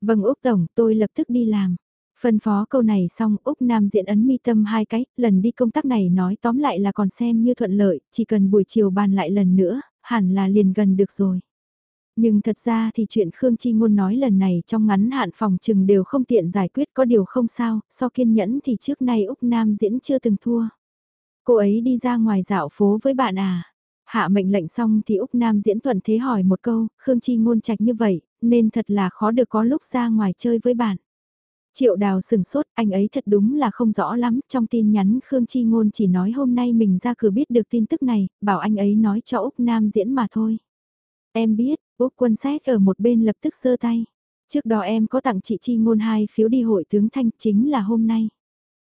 Vâng Úc Tổng, tôi lập tức đi làm. Phân phó câu này xong Úc Nam diễn ấn mi tâm hai cái, lần đi công tác này nói tóm lại là còn xem như thuận lợi, chỉ cần buổi chiều bàn lại lần nữa, hẳn là liền gần được rồi. Nhưng thật ra thì chuyện Khương Chi Ngôn nói lần này trong ngắn hạn phòng trừng đều không tiện giải quyết có điều không sao, so kiên nhẫn thì trước nay Úc Nam diễn chưa từng thua. Cô ấy đi ra ngoài dạo phố với bạn à? Hạ mệnh lệnh xong thì Úc Nam diễn thuận thế hỏi một câu, Khương Chi Ngôn trạch như vậy, nên thật là khó được có lúc ra ngoài chơi với bạn. Triệu đào sừng sốt, anh ấy thật đúng là không rõ lắm, trong tin nhắn Khương Chi Ngôn chỉ nói hôm nay mình ra cửa biết được tin tức này, bảo anh ấy nói cho Úc Nam diễn mà thôi. Em biết, Úc quân xét ở một bên lập tức giơ tay. Trước đó em có tặng chị Chi Ngôn hai phiếu đi hội tướng Thanh chính là hôm nay.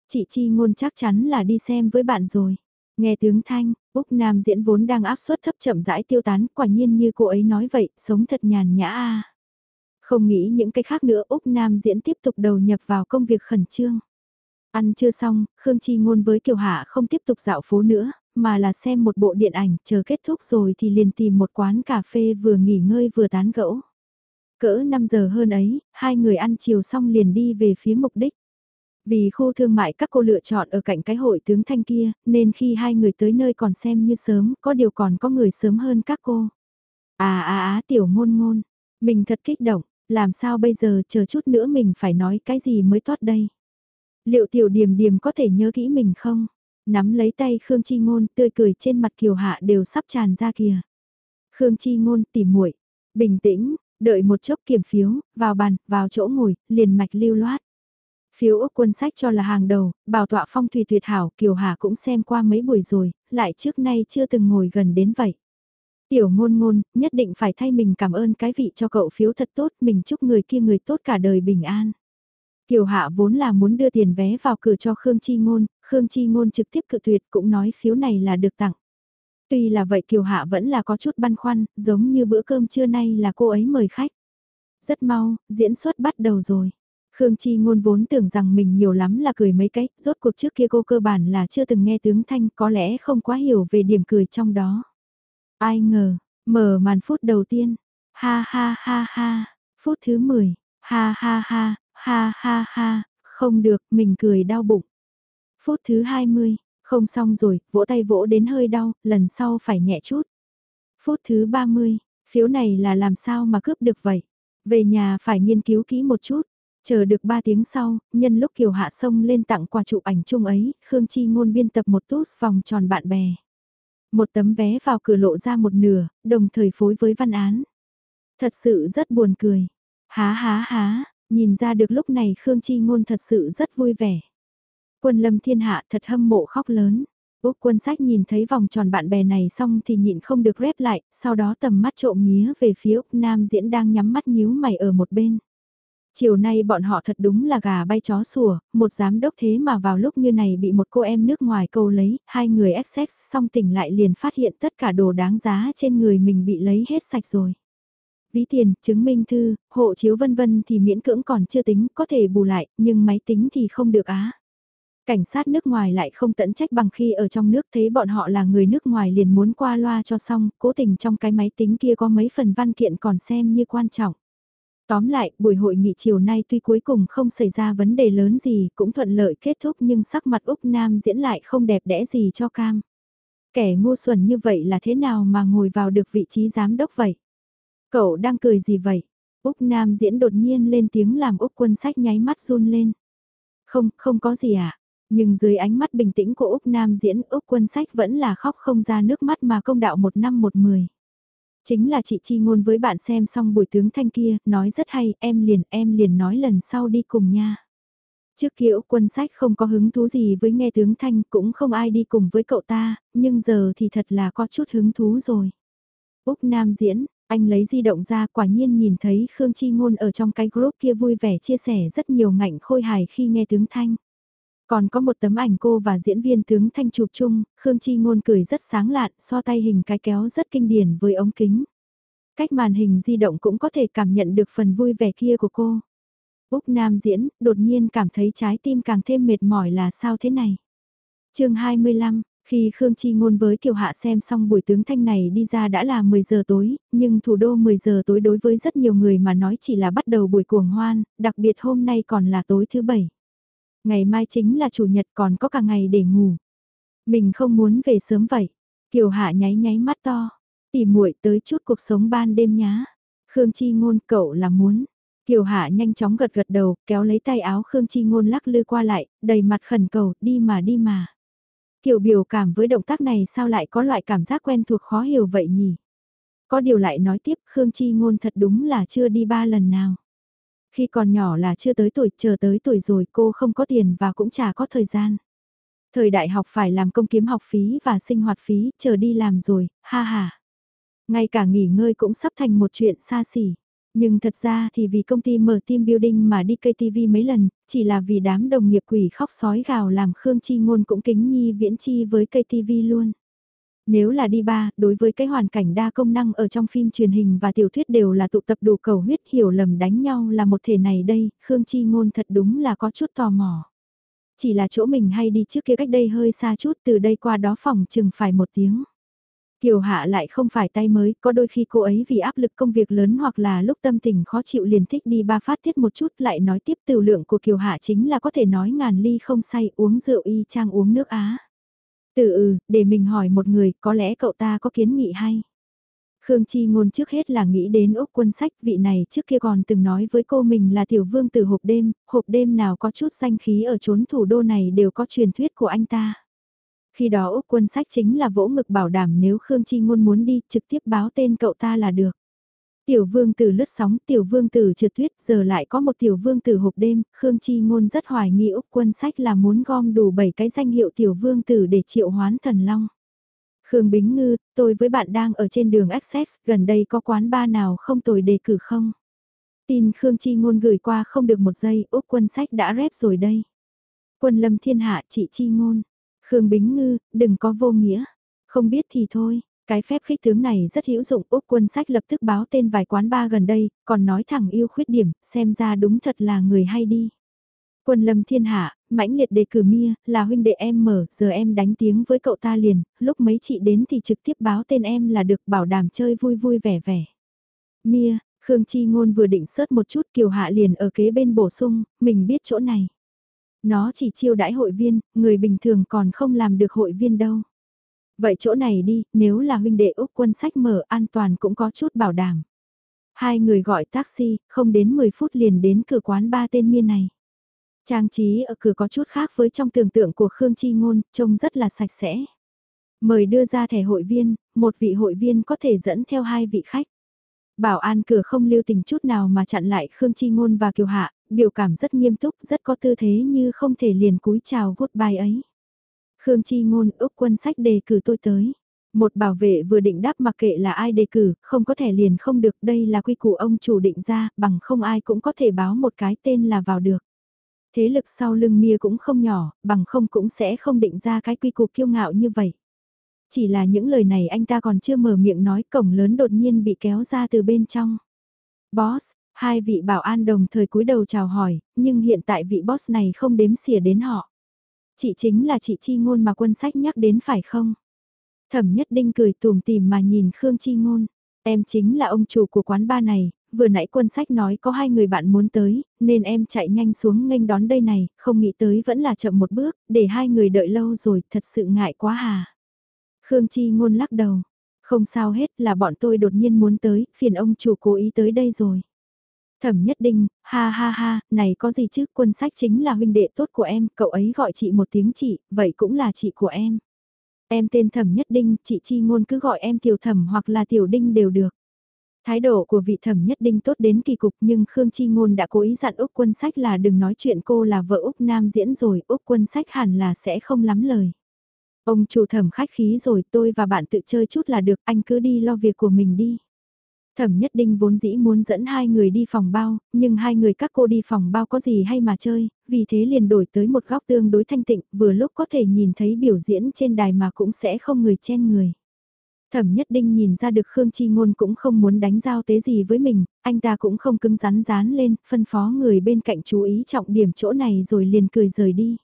Chị Chi Ngôn chắc chắn là đi xem với bạn rồi. Nghe tướng Thanh, Úc Nam diễn vốn đang áp suất thấp chậm rãi tiêu tán, quả nhiên như cô ấy nói vậy, sống thật nhàn nhã a. Không nghĩ những cái khác nữa Úc Nam diễn tiếp tục đầu nhập vào công việc khẩn trương. Ăn chưa xong, Khương Chi Ngôn với Kiều Hạ không tiếp tục dạo phố nữa, mà là xem một bộ điện ảnh, chờ kết thúc rồi thì liền tìm một quán cà phê vừa nghỉ ngơi vừa tán gẫu. Cỡ 5 giờ hơn ấy, hai người ăn chiều xong liền đi về phía mục đích. Vì khu thương mại các cô lựa chọn ở cạnh cái hội tướng thanh kia, nên khi hai người tới nơi còn xem như sớm, có điều còn có người sớm hơn các cô. À à à tiểu ngôn ngôn, mình thật kích động, làm sao bây giờ chờ chút nữa mình phải nói cái gì mới tốt đây? Liệu tiểu điềm điềm có thể nhớ kỹ mình không? Nắm lấy tay Khương Chi Ngôn tươi cười trên mặt Kiều Hạ đều sắp tràn ra kìa. Khương Chi Ngôn tỉ muội bình tĩnh, đợi một chốc kiểm phiếu, vào bàn, vào chỗ ngồi, liền mạch lưu loát. Phiếu Úc quân sách cho là hàng đầu, bảo tọa phong thủy tuyệt hảo, Kiều Hà cũng xem qua mấy buổi rồi, lại trước nay chưa từng ngồi gần đến vậy. Tiểu ngôn ngôn, nhất định phải thay mình cảm ơn cái vị cho cậu phiếu thật tốt, mình chúc người kia người tốt cả đời bình an. Kiều Hạ vốn là muốn đưa tiền vé vào cửa cho Khương Chi Ngôn, Khương Chi Ngôn trực tiếp cự tuyệt cũng nói phiếu này là được tặng. Tuy là vậy Kiều Hạ vẫn là có chút băn khoăn, giống như bữa cơm trưa nay là cô ấy mời khách. Rất mau, diễn xuất bắt đầu rồi. Khương Chi Ngôn vốn tưởng rằng mình nhiều lắm là cười mấy cách, rốt cuộc trước kia cô cơ bản là chưa từng nghe tướng thanh có lẽ không quá hiểu về điểm cười trong đó. Ai ngờ, mở màn phút đầu tiên, ha ha ha ha, phút thứ 10, ha ha ha, ha ha ha, không được, mình cười đau bụng. Phút thứ 20, không xong rồi, vỗ tay vỗ đến hơi đau, lần sau phải nhẹ chút. Phút thứ 30, phiếu này là làm sao mà cướp được vậy? Về nhà phải nghiên cứu kỹ một chút. Chờ được 3 tiếng sau, nhân lúc Kiều Hạ sông lên tặng quà chụp ảnh chung ấy, Khương Chi ngôn biên tập một tút vòng tròn bạn bè. Một tấm vé vào cửa lộ ra một nửa, đồng thời phối với văn án. Thật sự rất buồn cười. Há há há, nhìn ra được lúc này Khương Chi ngôn thật sự rất vui vẻ. Quân lâm thiên hạ thật hâm mộ khóc lớn. Úc quân sách nhìn thấy vòng tròn bạn bè này xong thì nhịn không được rép lại, sau đó tầm mắt trộm nghía về phía Úc Nam diễn đang nhắm mắt nhíu mày ở một bên. Chiều nay bọn họ thật đúng là gà bay chó sủa, một giám đốc thế mà vào lúc như này bị một cô em nước ngoài câu lấy, hai người XX xong tỉnh lại liền phát hiện tất cả đồ đáng giá trên người mình bị lấy hết sạch rồi. Ví tiền, chứng minh thư, hộ chiếu vân vân thì miễn cưỡng còn chưa tính, có thể bù lại, nhưng máy tính thì không được á. Cảnh sát nước ngoài lại không tận trách bằng khi ở trong nước thấy bọn họ là người nước ngoài liền muốn qua loa cho xong, cố tình trong cái máy tính kia có mấy phần văn kiện còn xem như quan trọng. Tóm lại, buổi hội nghị chiều nay tuy cuối cùng không xảy ra vấn đề lớn gì, cũng thuận lợi kết thúc nhưng sắc mặt Úc Nam diễn lại không đẹp đẽ gì cho cam. Kẻ ngu xuẩn như vậy là thế nào mà ngồi vào được vị trí giám đốc vậy? Cậu đang cười gì vậy? Úc Nam diễn đột nhiên lên tiếng làm Úc quân sách nháy mắt run lên. Không, không có gì ạ. À? Nhưng dưới ánh mắt bình tĩnh của Úc Nam diễn Úc quân sách vẫn là khóc không ra nước mắt mà công đạo một năm một mười. Chính là chị chi ngôn với bạn xem xong buổi tướng thanh kia, nói rất hay, em liền, em liền nói lần sau đi cùng nha. Trước kia Úc quân sách không có hứng thú gì với nghe tướng thanh, cũng không ai đi cùng với cậu ta, nhưng giờ thì thật là có chút hứng thú rồi. Úc Nam diễn, anh lấy di động ra quả nhiên nhìn thấy Khương Chi Ngôn ở trong cái group kia vui vẻ chia sẻ rất nhiều ngạnh khôi hài khi nghe tướng thanh. Còn có một tấm ảnh cô và diễn viên tướng thanh chụp chung, Khương Chi Ngôn cười rất sáng lạn, so tay hình cái kéo rất kinh điển với ống kính. Cách màn hình di động cũng có thể cảm nhận được phần vui vẻ kia của cô. Úc Nam diễn, đột nhiên cảm thấy trái tim càng thêm mệt mỏi là sao thế này. chương 25, khi Khương Chi Ngôn với Kiều Hạ xem xong buổi tướng thanh này đi ra đã là 10 giờ tối, nhưng thủ đô 10 giờ tối đối với rất nhiều người mà nói chỉ là bắt đầu buổi cuồng hoan, đặc biệt hôm nay còn là tối thứ bảy. Ngày mai chính là chủ nhật còn có cả ngày để ngủ. Mình không muốn về sớm vậy. Kiều Hạ nháy nháy mắt to. Tỉ muội tới chút cuộc sống ban đêm nhá. Khương Chi Ngôn cậu là muốn. Kiều Hạ nhanh chóng gật gật đầu, kéo lấy tay áo Khương Chi Ngôn lắc lư qua lại, đầy mặt khẩn cầu, đi mà đi mà. Kiều biểu cảm với động tác này sao lại có loại cảm giác quen thuộc khó hiểu vậy nhỉ? Có điều lại nói tiếp Khương Chi Ngôn thật đúng là chưa đi ba lần nào. Khi còn nhỏ là chưa tới tuổi, chờ tới tuổi rồi cô không có tiền và cũng chả có thời gian. Thời đại học phải làm công kiếm học phí và sinh hoạt phí, chờ đi làm rồi, ha ha. Ngay cả nghỉ ngơi cũng sắp thành một chuyện xa xỉ. Nhưng thật ra thì vì công ty mở team building mà đi KTV mấy lần, chỉ là vì đám đồng nghiệp quỷ khóc sói gào làm Khương Chi Ngôn cũng kính nhi viễn chi với KTV luôn. Nếu là đi ba, đối với cái hoàn cảnh đa công năng ở trong phim truyền hình và tiểu thuyết đều là tụ tập đủ cầu huyết hiểu lầm đánh nhau là một thể này đây, Khương Chi Ngôn thật đúng là có chút tò mò. Chỉ là chỗ mình hay đi trước kia cách đây hơi xa chút từ đây qua đó phòng chừng phải một tiếng. Kiều Hạ lại không phải tay mới, có đôi khi cô ấy vì áp lực công việc lớn hoặc là lúc tâm tình khó chịu liền thích đi ba phát tiết một chút lại nói tiếp tiểu lượng của Kiều Hạ chính là có thể nói ngàn ly không say uống rượu y chang uống nước Á. Từ ừ, để mình hỏi một người, có lẽ cậu ta có kiến nghị hay. Khương Chi ngôn trước hết là nghĩ đến Úc quân sách vị này trước kia còn từng nói với cô mình là tiểu vương từ hộp đêm, hộp đêm nào có chút danh khí ở chốn thủ đô này đều có truyền thuyết của anh ta. Khi đó Úc quân sách chính là vỗ ngực bảo đảm nếu Khương Chi ngôn muốn đi trực tiếp báo tên cậu ta là được. Tiểu vương tử lướt sóng, tiểu vương tử trượt tuyết, giờ lại có một tiểu vương tử hộp đêm, Khương Chi Ngôn rất hoài nghi Úc quân sách là muốn gom đủ 7 cái danh hiệu tiểu vương tử để triệu hoán thần long. Khương Bính Ngư, tôi với bạn đang ở trên đường Access, gần đây có quán ba nào không tồi đề cử không? Tin Khương Chi Ngôn gửi qua không được một giây, Úc quân sách đã rép rồi đây. Quân lâm thiên hạ chị Chi Ngôn. Khương Bính Ngư, đừng có vô nghĩa. Không biết thì thôi. Cái phép khích tướng này rất hữu dụng, Úc quân sách lập tức báo tên vài quán ba gần đây, còn nói thẳng yêu khuyết điểm, xem ra đúng thật là người hay đi. Quân lâm thiên hạ, mãnh liệt đề cử Mia, là huynh đệ em mở, giờ em đánh tiếng với cậu ta liền, lúc mấy chị đến thì trực tiếp báo tên em là được bảo đảm chơi vui vui vẻ vẻ. Mia, Khương Chi Ngôn vừa định sớt một chút kiều hạ liền ở kế bên bổ sung, mình biết chỗ này. Nó chỉ chiêu đãi hội viên, người bình thường còn không làm được hội viên đâu. Vậy chỗ này đi, nếu là huynh đệ Úc quân sách mở an toàn cũng có chút bảo đảm. Hai người gọi taxi, không đến 10 phút liền đến cửa quán ba tên miên này. Trang trí ở cửa có chút khác với trong tưởng tượng của Khương Chi Ngôn, trông rất là sạch sẽ. Mời đưa ra thẻ hội viên, một vị hội viên có thể dẫn theo hai vị khách. Bảo an cửa không lưu tình chút nào mà chặn lại Khương Chi Ngôn và Kiều Hạ, biểu cảm rất nghiêm túc, rất có tư thế như không thể liền cúi chào goodbye ấy. Khương Chi Ngôn Úc quân sách đề cử tôi tới. Một bảo vệ vừa định đáp mặc kệ là ai đề cử, không có thể liền không được, đây là quy củ ông chủ định ra, bằng không ai cũng có thể báo một cái tên là vào được. Thế lực sau lưng mia cũng không nhỏ, bằng không cũng sẽ không định ra cái quy củ kiêu ngạo như vậy. Chỉ là những lời này anh ta còn chưa mở miệng nói cổng lớn đột nhiên bị kéo ra từ bên trong. Boss, hai vị bảo an đồng thời cúi đầu chào hỏi, nhưng hiện tại vị boss này không đếm xỉa đến họ. Chị chính là chị Chi Ngôn mà quân sách nhắc đến phải không? Thẩm Nhất Đinh cười tùm tìm mà nhìn Khương Chi Ngôn. Em chính là ông chủ của quán ba này, vừa nãy quân sách nói có hai người bạn muốn tới, nên em chạy nhanh xuống nghênh đón đây này, không nghĩ tới vẫn là chậm một bước, để hai người đợi lâu rồi, thật sự ngại quá hà. Khương Chi Ngôn lắc đầu, không sao hết là bọn tôi đột nhiên muốn tới, phiền ông chủ cố ý tới đây rồi. Thẩm Nhất Đinh, ha ha ha, này có gì chứ, quân sách chính là huynh đệ tốt của em, cậu ấy gọi chị một tiếng chị, vậy cũng là chị của em. Em tên Thẩm Nhất Đinh, chị Chi Ngôn cứ gọi em Tiểu Thẩm hoặc là Tiểu Đinh đều được. Thái độ của vị thẩm nhất đinh tốt đến kỳ cục nhưng Khương Chi Ngôn đã cố ý dặn Úc quân sách là đừng nói chuyện cô là vợ Úc Nam diễn rồi, Úc quân sách hẳn là sẽ không lắm lời. Ông chủ thẩm khách khí rồi tôi và bạn tự chơi chút là được anh cứ đi lo việc của mình đi. Thẩm Nhất Đinh vốn dĩ muốn dẫn hai người đi phòng bao, nhưng hai người các cô đi phòng bao có gì hay mà chơi, vì thế liền đổi tới một góc tương đối thanh tịnh, vừa lúc có thể nhìn thấy biểu diễn trên đài mà cũng sẽ không người chen người. Thẩm Nhất Đinh nhìn ra được Khương Chi Ngôn cũng không muốn đánh giao tế gì với mình, anh ta cũng không cứng rắn rán lên, phân phó người bên cạnh chú ý trọng điểm chỗ này rồi liền cười rời đi.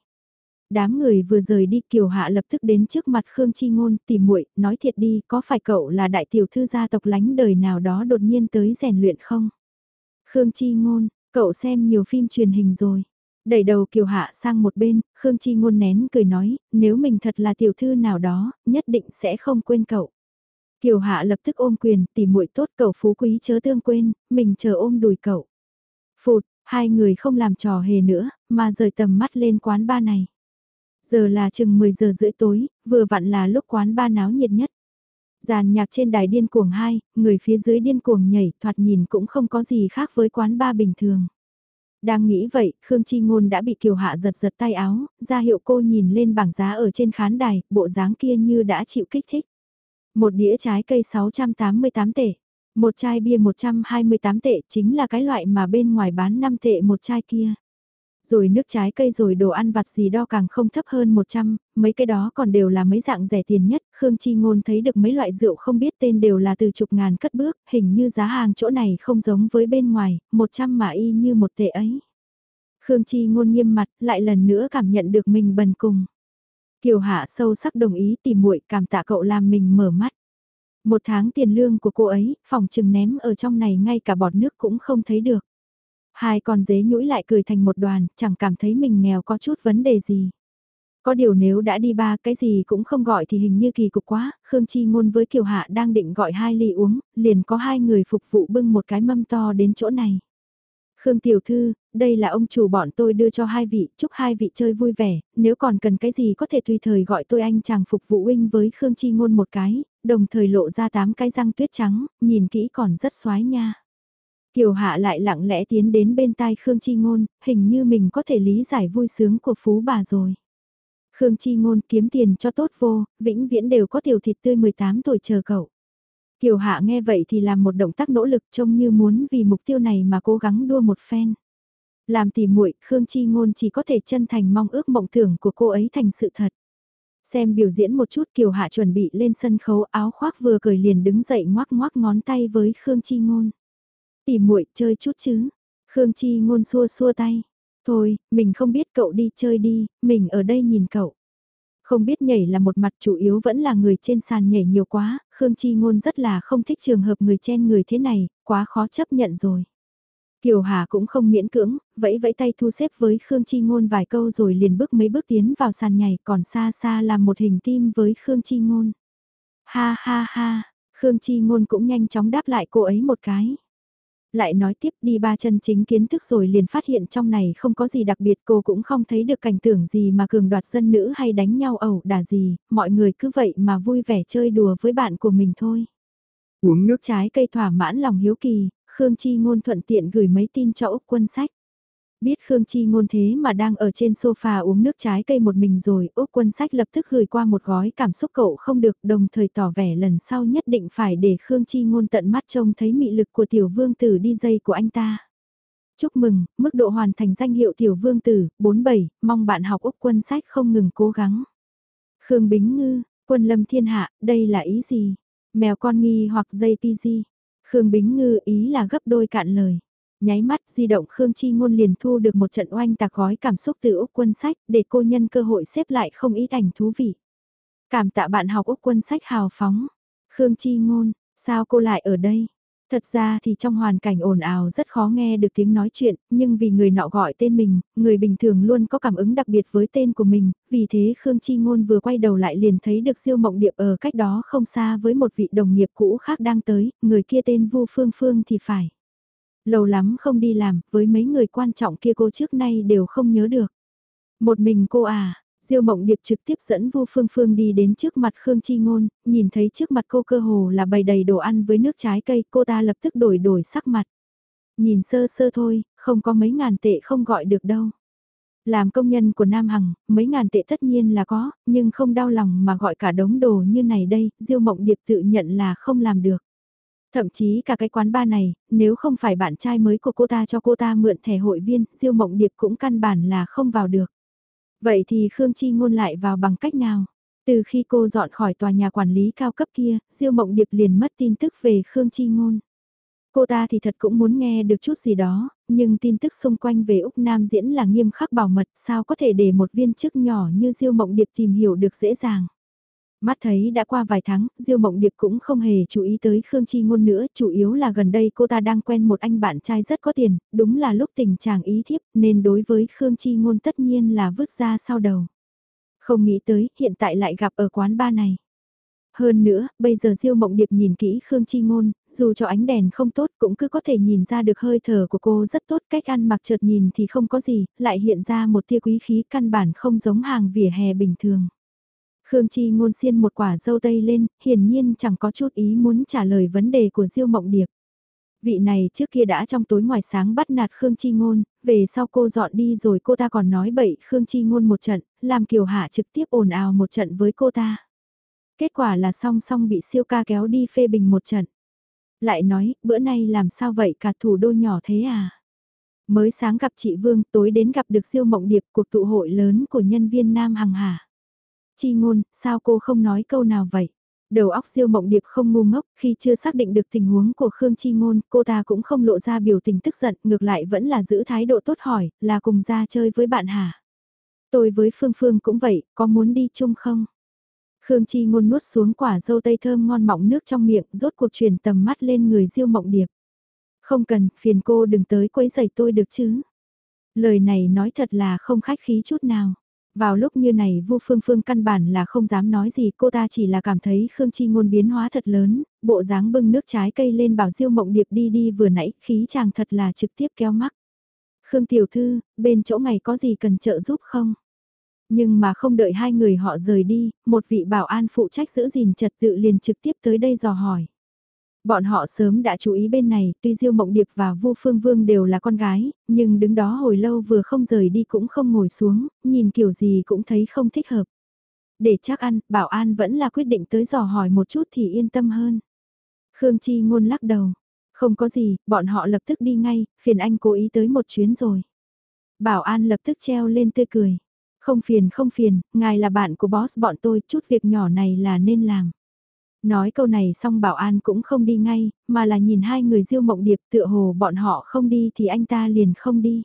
Đám người vừa rời đi Kiều Hạ lập tức đến trước mặt Khương Chi Ngôn tìm muội nói thiệt đi, có phải cậu là đại tiểu thư gia tộc lánh đời nào đó đột nhiên tới rèn luyện không? Khương Chi Ngôn, cậu xem nhiều phim truyền hình rồi. Đẩy đầu Kiều Hạ sang một bên, Khương Chi Ngôn nén cười nói, nếu mình thật là tiểu thư nào đó, nhất định sẽ không quên cậu. Kiều Hạ lập tức ôm quyền, tỉ muội tốt cậu phú quý chớ tương quên, mình chờ ôm đùi cậu. Phụt, hai người không làm trò hề nữa, mà rời tầm mắt lên quán ba này. Giờ là chừng 10 giờ rưỡi tối, vừa vặn là lúc quán ba náo nhiệt nhất. Giàn nhạc trên đài điên cuồng hai, người phía dưới điên cuồng nhảy, thoạt nhìn cũng không có gì khác với quán ba bình thường. Đang nghĩ vậy, Khương Chi Ngôn đã bị Kiều Hạ giật giật tay áo, ra hiệu cô nhìn lên bảng giá ở trên khán đài, bộ dáng kia như đã chịu kích thích. Một đĩa trái cây 688 tệ, một chai bia 128 tệ chính là cái loại mà bên ngoài bán 5 tệ một chai kia. Rồi nước trái cây rồi đồ ăn vặt gì đo càng không thấp hơn 100, mấy cái đó còn đều là mấy dạng rẻ tiền nhất. Khương Chi Ngôn thấy được mấy loại rượu không biết tên đều là từ chục ngàn cất bước, hình như giá hàng chỗ này không giống với bên ngoài, 100 mà y như một tệ ấy. Khương Chi Ngôn nghiêm mặt, lại lần nữa cảm nhận được mình bần cùng. Kiều Hạ sâu sắc đồng ý tìm muội cảm tạ cậu làm mình mở mắt. Một tháng tiền lương của cô ấy, phòng trừng ném ở trong này ngay cả bọt nước cũng không thấy được. Hai con dế nhũi lại cười thành một đoàn, chẳng cảm thấy mình nghèo có chút vấn đề gì. Có điều nếu đã đi ba cái gì cũng không gọi thì hình như kỳ cục quá, Khương Chi ngôn với Kiều Hạ đang định gọi hai ly uống, liền có hai người phục vụ bưng một cái mâm to đến chỗ này. Khương Tiểu Thư, đây là ông chủ bọn tôi đưa cho hai vị, chúc hai vị chơi vui vẻ, nếu còn cần cái gì có thể tùy thời gọi tôi anh chàng phục vụ huynh với Khương Chi Ngôn một cái, đồng thời lộ ra tám cái răng tuyết trắng, nhìn kỹ còn rất xoái nha. Kiều Hạ lại lặng lẽ tiến đến bên tai Khương Chi Ngôn, hình như mình có thể lý giải vui sướng của phú bà rồi. Khương Chi Ngôn kiếm tiền cho tốt vô, vĩnh viễn đều có tiểu thịt tươi 18 tuổi chờ cậu. Kiều Hạ nghe vậy thì làm một động tác nỗ lực trông như muốn vì mục tiêu này mà cố gắng đua một phen. Làm tỉ muội Khương Chi Ngôn chỉ có thể chân thành mong ước mộng tưởng của cô ấy thành sự thật. Xem biểu diễn một chút Kiều Hạ chuẩn bị lên sân khấu áo khoác vừa cởi liền đứng dậy ngoác ngoác ngón tay với Khương Chi Ngôn. Tỉ muội chơi chút chứ. Khương Chi Ngôn xua xua tay. Thôi, mình không biết cậu đi chơi đi, mình ở đây nhìn cậu. Không biết nhảy là một mặt chủ yếu vẫn là người trên sàn nhảy nhiều quá, Khương Chi Ngôn rất là không thích trường hợp người chen người thế này, quá khó chấp nhận rồi. Kiều Hà cũng không miễn cưỡng, vẫy vẫy tay thu xếp với Khương Chi Ngôn vài câu rồi liền bước mấy bước tiến vào sàn nhảy còn xa xa làm một hình tim với Khương Chi Ngôn. Ha ha ha, Khương Chi Ngôn cũng nhanh chóng đáp lại cô ấy một cái. Lại nói tiếp đi ba chân chính kiến thức rồi liền phát hiện trong này không có gì đặc biệt cô cũng không thấy được cảnh tưởng gì mà cường đoạt dân nữ hay đánh nhau ẩu đả gì, mọi người cứ vậy mà vui vẻ chơi đùa với bạn của mình thôi. Uống nước trái cây thỏa mãn lòng hiếu kỳ, Khương Chi ngôn thuận tiện gửi mấy tin cho Úc quân sách. Biết Khương Chi ngôn thế mà đang ở trên sofa uống nước trái cây một mình rồi, Úc quân sách lập tức gửi qua một gói cảm xúc cậu không được đồng thời tỏ vẻ lần sau nhất định phải để Khương Chi ngôn tận mắt trông thấy mị lực của tiểu vương tử đi dây của anh ta. Chúc mừng, mức độ hoàn thành danh hiệu tiểu vương tử, 47, mong bạn học Úc quân sách không ngừng cố gắng. Khương Bính Ngư, quân lâm thiên hạ, đây là ý gì? Mèo con nghi hoặc dây PG. Khương Bính Ngư ý là gấp đôi cạn lời. Nháy mắt di động Khương Chi Ngôn liền thu được một trận oanh tạc gói cảm xúc từ Úc quân sách để cô nhân cơ hội xếp lại không ít ảnh thú vị. Cảm tạ bạn học Úc quân sách hào phóng. Khương Chi Ngôn, sao cô lại ở đây? Thật ra thì trong hoàn cảnh ồn ào rất khó nghe được tiếng nói chuyện, nhưng vì người nọ gọi tên mình, người bình thường luôn có cảm ứng đặc biệt với tên của mình, vì thế Khương Chi Ngôn vừa quay đầu lại liền thấy được Diêu Mộng Điệp ở cách đó không xa với một vị đồng nghiệp cũ khác đang tới, người kia tên Vu Phương Phương thì phải. Lâu lắm không đi làm, với mấy người quan trọng kia cô trước nay đều không nhớ được. Một mình cô à, Diêu Mộng Điệp trực tiếp dẫn Vu Phương Phương đi đến trước mặt Khương Chi Ngôn, nhìn thấy trước mặt cô cơ hồ là bày đầy đồ ăn với nước trái cây, cô ta lập tức đổi đổi sắc mặt. Nhìn sơ sơ thôi, không có mấy ngàn tệ không gọi được đâu. Làm công nhân của Nam Hằng, mấy ngàn tệ tất nhiên là có, nhưng không đau lòng mà gọi cả đống đồ như này đây, Diêu Mộng Điệp tự nhận là không làm được. Thậm chí cả cái quán bar này, nếu không phải bạn trai mới của cô ta cho cô ta mượn thẻ hội viên, Diêu Mộng Điệp cũng căn bản là không vào được. Vậy thì Khương Chi Ngôn lại vào bằng cách nào? Từ khi cô dọn khỏi tòa nhà quản lý cao cấp kia, Diêu Mộng Điệp liền mất tin tức về Khương Chi Ngôn. Cô ta thì thật cũng muốn nghe được chút gì đó, nhưng tin tức xung quanh về Úc Nam diễn là nghiêm khắc bảo mật sao có thể để một viên chức nhỏ như Diêu Mộng Điệp tìm hiểu được dễ dàng. Mắt thấy đã qua vài tháng, Diêu Mộng Điệp cũng không hề chú ý tới Khương Chi Ngôn nữa, chủ yếu là gần đây cô ta đang quen một anh bạn trai rất có tiền, đúng là lúc tình chàng ý thiếp nên đối với Khương Chi Ngôn tất nhiên là vứt ra sau đầu. Không nghĩ tới, hiện tại lại gặp ở quán ba này. Hơn nữa, bây giờ Diêu Mộng Điệp nhìn kỹ Khương Chi Ngôn, dù cho ánh đèn không tốt cũng cứ có thể nhìn ra được hơi thở của cô rất tốt, cách ăn mặc chợt nhìn thì không có gì, lại hiện ra một tia quý khí căn bản không giống hàng vỉa hè bình thường. Khương Chi ngôn xiên một quả dâu tây lên, hiển nhiên chẳng có chút ý muốn trả lời vấn đề của Diêu Mộng Điệp. Vị này trước kia đã trong tối ngoài sáng bắt nạt Khương Chi ngôn, về sau cô dọn đi rồi cô ta còn nói bậy Khương Chi ngôn một trận, làm Kiều Hạ trực tiếp ồn ào một trận với cô ta. Kết quả là song song bị siêu ca kéo đi phê bình một trận. Lại nói, bữa nay làm sao vậy cả thủ đô nhỏ thế à? Mới sáng gặp chị Vương, tối đến gặp được siêu mộng điệp cuộc tụ hội lớn của nhân viên Nam Hằng Hà. Chi ngôn, sao cô không nói câu nào vậy? Đầu óc siêu mộng điệp không ngu ngốc, khi chưa xác định được tình huống của Khương Chi Ngôn, cô ta cũng không lộ ra biểu tình tức giận, ngược lại vẫn là giữ thái độ tốt hỏi, là cùng ra chơi với bạn hả? Tôi với Phương Phương cũng vậy, có muốn đi chung không? Khương Chi Ngôn nuốt xuống quả dâu tây thơm ngon mọng nước trong miệng, rốt cuộc chuyển tầm mắt lên người diêu mộng điệp. Không cần, phiền cô đừng tới quấy giày tôi được chứ. Lời này nói thật là không khách khí chút nào. Vào lúc như này Vu Phương Phương căn bản là không dám nói gì, cô ta chỉ là cảm thấy Khương Chi ngôn biến hóa thật lớn, bộ dáng bưng nước trái cây lên bảo Diêu Mộng Điệp đi đi vừa nãy, khí chàng thật là trực tiếp kéo mắt. Khương tiểu thư, bên chỗ ngày có gì cần trợ giúp không? Nhưng mà không đợi hai người họ rời đi, một vị bảo an phụ trách giữ gìn trật tự liền trực tiếp tới đây dò hỏi. Bọn họ sớm đã chú ý bên này, tuy Diêu Mộng Điệp và Vu Phương Vương đều là con gái, nhưng đứng đó hồi lâu vừa không rời đi cũng không ngồi xuống, nhìn kiểu gì cũng thấy không thích hợp. Để chắc ăn, bảo an vẫn là quyết định tới dò hỏi một chút thì yên tâm hơn. Khương Chi ngôn lắc đầu. Không có gì, bọn họ lập tức đi ngay, phiền anh cố ý tới một chuyến rồi. Bảo an lập tức treo lên tươi cười. Không phiền không phiền, ngài là bạn của boss bọn tôi, chút việc nhỏ này là nên làm. Nói câu này xong bảo an cũng không đi ngay, mà là nhìn hai người diêu mộng điệp tựa hồ bọn họ không đi thì anh ta liền không đi.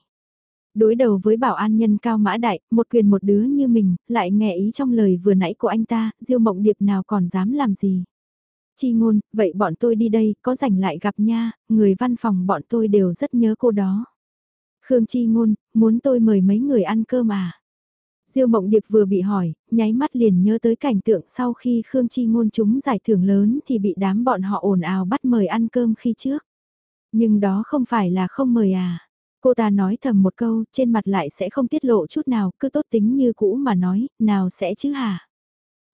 Đối đầu với bảo an nhân cao mã đại, một quyền một đứa như mình, lại nghe ý trong lời vừa nãy của anh ta, diêu mộng điệp nào còn dám làm gì. Chi ngôn, vậy bọn tôi đi đây, có rảnh lại gặp nha, người văn phòng bọn tôi đều rất nhớ cô đó. Khương Chi ngôn, muốn tôi mời mấy người ăn cơm à? Diêu Mộng Điệp vừa bị hỏi, nháy mắt liền nhớ tới cảnh tượng sau khi Khương Chi ngôn chúng giải thưởng lớn thì bị đám bọn họ ồn ào bắt mời ăn cơm khi trước. Nhưng đó không phải là không mời à. Cô ta nói thầm một câu, trên mặt lại sẽ không tiết lộ chút nào, cứ tốt tính như cũ mà nói, nào sẽ chứ hả?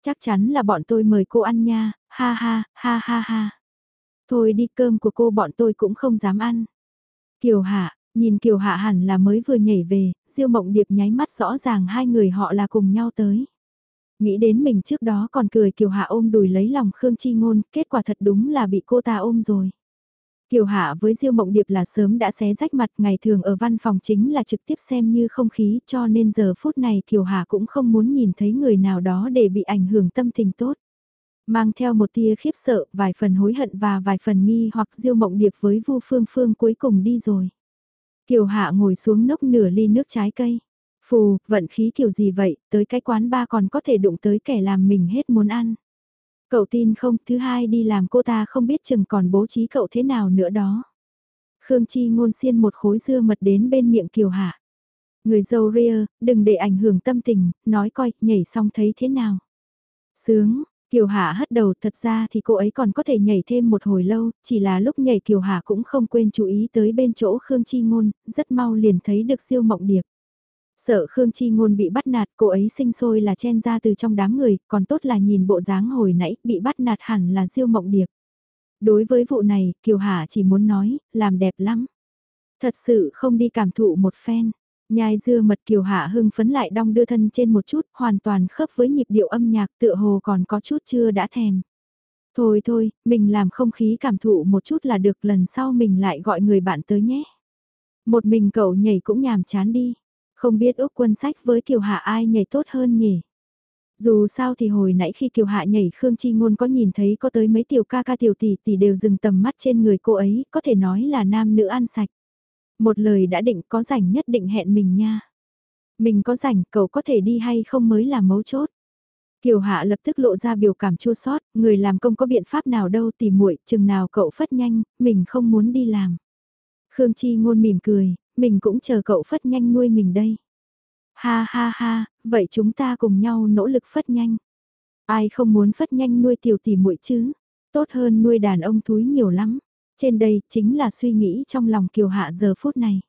Chắc chắn là bọn tôi mời cô ăn nha, ha ha, ha ha ha. Thôi đi cơm của cô bọn tôi cũng không dám ăn. Kiều Hạ, Nhìn Kiều Hạ hẳn là mới vừa nhảy về, Diêu Mộng Điệp nháy mắt rõ ràng hai người họ là cùng nhau tới. Nghĩ đến mình trước đó còn cười Kiều Hạ ôm đùi lấy lòng Khương Chi Ngôn, kết quả thật đúng là bị cô ta ôm rồi. Kiều Hạ với Diêu Mộng Điệp là sớm đã xé rách mặt ngày thường ở văn phòng chính là trực tiếp xem như không khí cho nên giờ phút này Kiều Hạ cũng không muốn nhìn thấy người nào đó để bị ảnh hưởng tâm tình tốt. Mang theo một tia khiếp sợ, vài phần hối hận và vài phần nghi hoặc Diêu Mộng Điệp với Vu Phương Phương cuối cùng đi rồi. Kiều Hạ ngồi xuống nốc nửa ly nước trái cây. Phù, vận khí kiểu gì vậy, tới cái quán ba còn có thể đụng tới kẻ làm mình hết muốn ăn. Cậu tin không, thứ hai đi làm cô ta không biết chừng còn bố trí cậu thế nào nữa đó. Khương Chi ngôn xiên một khối dưa mật đến bên miệng Kiều Hạ. Người dâu ria, đừng để ảnh hưởng tâm tình, nói coi, nhảy xong thấy thế nào. Sướng, Kiều hà hất đầu thật ra thì cô ấy còn có thể nhảy thêm một hồi lâu, chỉ là lúc nhảy Kiều hà cũng không quên chú ý tới bên chỗ Khương Chi Ngôn, rất mau liền thấy được siêu mộng điệp. Sợ Khương Chi Ngôn bị bắt nạt, cô ấy sinh sôi là chen ra từ trong đám người, còn tốt là nhìn bộ dáng hồi nãy, bị bắt nạt hẳn là siêu mộng điệp. Đối với vụ này, Kiều hà chỉ muốn nói, làm đẹp lắm. Thật sự không đi cảm thụ một phen. Nhai dưa mật kiều hạ hưng phấn lại đong đưa thân trên một chút, hoàn toàn khớp với nhịp điệu âm nhạc tựa hồ còn có chút chưa đã thèm. Thôi thôi, mình làm không khí cảm thụ một chút là được lần sau mình lại gọi người bạn tới nhé. Một mình cậu nhảy cũng nhàm chán đi. Không biết Úc quân sách với Kiều Hạ ai nhảy tốt hơn nhỉ? Dù sao thì hồi nãy khi Kiều Hạ nhảy Khương Chi Ngôn có nhìn thấy có tới mấy tiểu ca ca tiểu tỷ tỷ đều dừng tầm mắt trên người cô ấy, có thể nói là nam nữ ăn sạch. Một lời đã định có rảnh nhất định hẹn mình nha. Mình có rảnh, cậu có thể đi hay không mới là mấu chốt. Kiều Hạ lập tức lộ ra biểu cảm chua sót, người làm công có biện pháp nào đâu tìm muội, chừng nào cậu phất nhanh, mình không muốn đi làm. Khương Chi ngôn mỉm cười, mình cũng chờ cậu phất nhanh nuôi mình đây. Ha ha ha, vậy chúng ta cùng nhau nỗ lực phất nhanh. Ai không muốn phất nhanh nuôi tiểu tỷ muội chứ? Tốt hơn nuôi đàn ông thúi nhiều lắm. Trên đây chính là suy nghĩ trong lòng Kiều Hạ giờ phút này.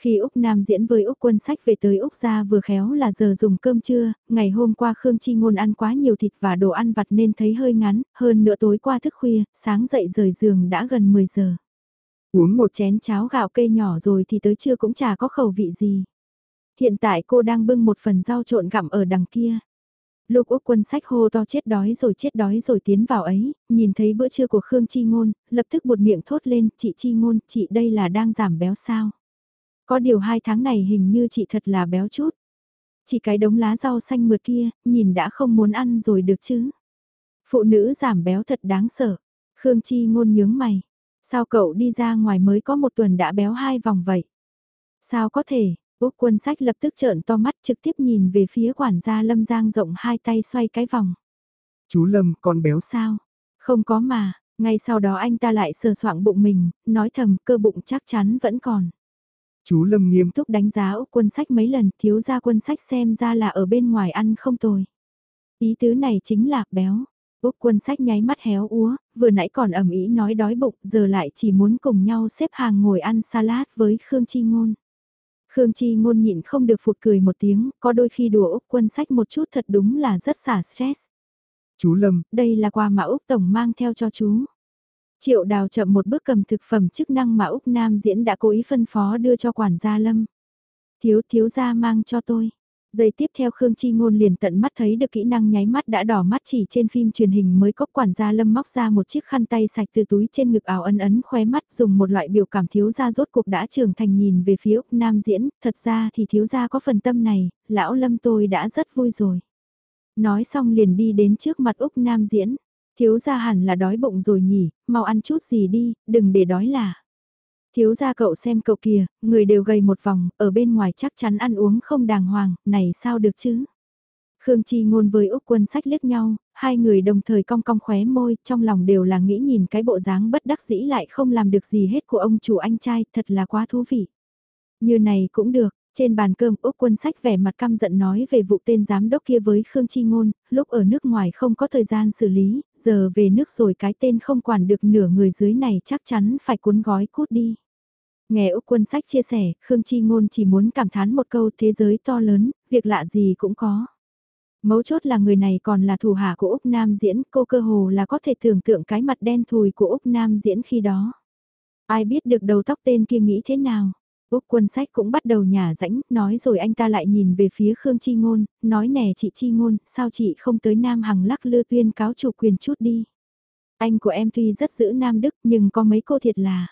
Khi Úc Nam diễn với Úc quân sách về tới Úc gia vừa khéo là giờ dùng cơm trưa, ngày hôm qua Khương Chi Ngôn ăn quá nhiều thịt và đồ ăn vặt nên thấy hơi ngắn, hơn nữa tối qua thức khuya, sáng dậy rời giường đã gần 10 giờ. Uống một chén cháo gạo cây nhỏ rồi thì tới trưa cũng chả có khẩu vị gì. Hiện tại cô đang bưng một phần rau trộn gặm ở đằng kia. Lúc Úc quân sách hô to chết đói rồi chết đói rồi tiến vào ấy, nhìn thấy bữa trưa của Khương Chi Ngôn, lập tức buột miệng thốt lên, chị Chi Ngôn, chị đây là đang giảm béo sao? Có điều hai tháng này hình như chị thật là béo chút. Chỉ cái đống lá rau xanh mượt kia, nhìn đã không muốn ăn rồi được chứ. Phụ nữ giảm béo thật đáng sợ. Khương Chi Ngôn nhướng mày. Sao cậu đi ra ngoài mới có một tuần đã béo hai vòng vậy? Sao có thể, Úc quân sách lập tức trợn to mắt trực tiếp nhìn về phía quản gia Lâm Giang rộng hai tay xoay cái vòng. Chú Lâm, con béo sao? Không có mà, ngay sau đó anh ta lại sờ soạng bụng mình, nói thầm cơ bụng chắc chắn vẫn còn. Chú Lâm nghiêm túc đánh giá Úc quân sách mấy lần thiếu ra quân sách xem ra là ở bên ngoài ăn không tồi. Ý tứ này chính là béo. Úc quân sách nháy mắt héo úa, vừa nãy còn ẩm ý nói đói bụng, giờ lại chỉ muốn cùng nhau xếp hàng ngồi ăn salad với Khương Chi Ngôn. Khương Chi ngôn nhịn không được phụt cười một tiếng, có đôi khi đùa Úc quân sách một chút thật đúng là rất xả stress. Chú Lâm, đây là quà mà Úc Tổng mang theo cho chú. Triệu đào chậm một bước cầm thực phẩm chức năng mà Úc Nam diễn đã cố ý phân phó đưa cho quản gia Lâm. Thiếu thiếu gia mang cho tôi. Giây tiếp theo Khương Chi Ngôn liền tận mắt thấy được kỹ năng nháy mắt đã đỏ mắt chỉ trên phim truyền hình mới có quản gia lâm móc ra một chiếc khăn tay sạch từ túi trên ngực áo ấn ấn khóe mắt dùng một loại biểu cảm thiếu gia rốt cuộc đã trưởng thành nhìn về phía Úc Nam diễn, thật ra thì thiếu gia có phần tâm này, lão lâm tôi đã rất vui rồi. Nói xong liền đi đến trước mặt Úc Nam diễn, thiếu gia hẳn là đói bụng rồi nhỉ, mau ăn chút gì đi, đừng để đói là. Thiếu gia cậu xem cậu kìa, người đều gầy một vòng, ở bên ngoài chắc chắn ăn uống không đàng hoàng, này sao được chứ? Khương Chi ngôn với Úc Quân sách liếc nhau, hai người đồng thời cong cong khóe môi, trong lòng đều là nghĩ nhìn cái bộ dáng bất đắc dĩ lại không làm được gì hết của ông chủ anh trai, thật là quá thú vị. Như này cũng được, trên bàn cơm Úc Quân sách vẻ mặt căm giận nói về vụ tên giám đốc kia với Khương Chi ngôn, lúc ở nước ngoài không có thời gian xử lý, giờ về nước rồi cái tên không quản được nửa người dưới này chắc chắn phải cuốn gói cút đi. Nghe Úc Quân Sách chia sẻ, Khương Chi Ngôn chỉ muốn cảm thán một câu thế giới to lớn, việc lạ gì cũng có. Mấu chốt là người này còn là thủ hạ của Úc Nam diễn, cô cơ hồ là có thể tưởng tượng cái mặt đen thùi của Úc Nam diễn khi đó. Ai biết được đầu tóc tên kia nghĩ thế nào. Úc quân sách cũng bắt đầu nhả rãnh, nói rồi anh ta lại nhìn về phía Khương Chi Ngôn, nói nè chị Chi Ngôn, sao chị không tới Nam Hằng lắc lư tuyên cáo chủ quyền chút đi. Anh của em tuy rất giữ Nam Đức nhưng có mấy cô thiệt là.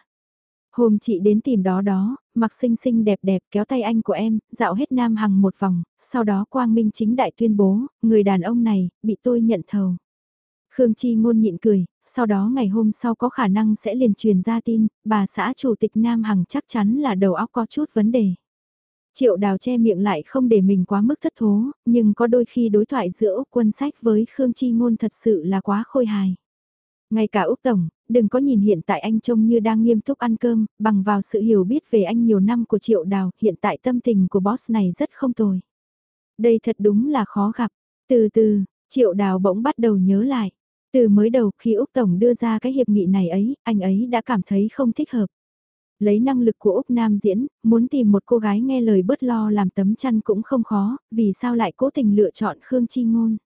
Hôm chị đến tìm đó đó, mặc xinh xinh đẹp đẹp kéo tay anh của em, dạo hết Nam Hằng một vòng, sau đó Quang Minh chính đại tuyên bố, người đàn ông này, bị tôi nhận thầu. Khương Chi ngôn nhịn cười, sau đó ngày hôm sau có khả năng sẽ liền truyền ra tin, bà xã chủ tịch Nam Hằng chắc chắn là đầu óc có chút vấn đề. Triệu đào che miệng lại không để mình quá mức thất thố, nhưng có đôi khi đối thoại giữa Úc quân sách với Khương Chi Ngôn thật sự là quá khôi hài. Ngay cả Úc Tổng, đừng có nhìn hiện tại anh trông như đang nghiêm túc ăn cơm, bằng vào sự hiểu biết về anh nhiều năm của Triệu Đào, hiện tại tâm tình của boss này rất không tồi. Đây thật đúng là khó gặp. Từ từ, Triệu Đào bỗng bắt đầu nhớ lại. Từ mới đầu khi Úc Tổng đưa ra cái hiệp nghị này ấy, anh ấy đã cảm thấy không thích hợp. Lấy năng lực của Úc Nam diễn, muốn tìm một cô gái nghe lời bớt lo làm tấm chăn cũng không khó, vì sao lại cố tình lựa chọn Khương Chi Ngôn.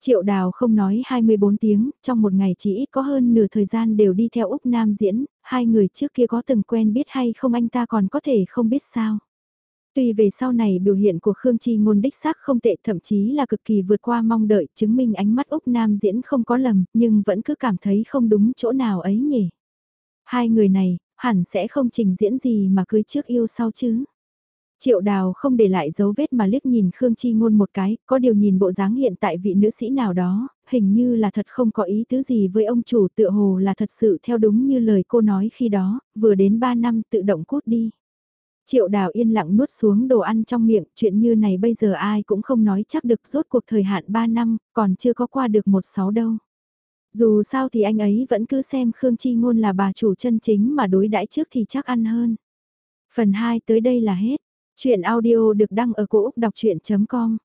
Triệu Đào không nói 24 tiếng, trong một ngày chỉ ít có hơn nửa thời gian đều đi theo Úc Nam diễn, hai người trước kia có từng quen biết hay không anh ta còn có thể không biết sao. Tuy về sau này biểu hiện của Khương Chi ngôn đích xác không tệ thậm chí là cực kỳ vượt qua mong đợi chứng minh ánh mắt Úc Nam diễn không có lầm nhưng vẫn cứ cảm thấy không đúng chỗ nào ấy nhỉ. Hai người này, hẳn sẽ không trình diễn gì mà cưới trước yêu sau chứ. Triệu đào không để lại dấu vết mà liếc nhìn Khương Chi Ngôn một cái, có điều nhìn bộ dáng hiện tại vị nữ sĩ nào đó, hình như là thật không có ý tứ gì với ông chủ tựa hồ là thật sự theo đúng như lời cô nói khi đó, vừa đến 3 năm tự động cút đi. Triệu đào yên lặng nuốt xuống đồ ăn trong miệng, chuyện như này bây giờ ai cũng không nói chắc được rốt cuộc thời hạn 3 năm, còn chưa có qua được một sáu đâu. Dù sao thì anh ấy vẫn cứ xem Khương Chi Ngôn là bà chủ chân chính mà đối đãi trước thì chắc ăn hơn. Phần 2 tới đây là hết. Chuyện audio được đăng ở cổ Úc đọc chuyện.com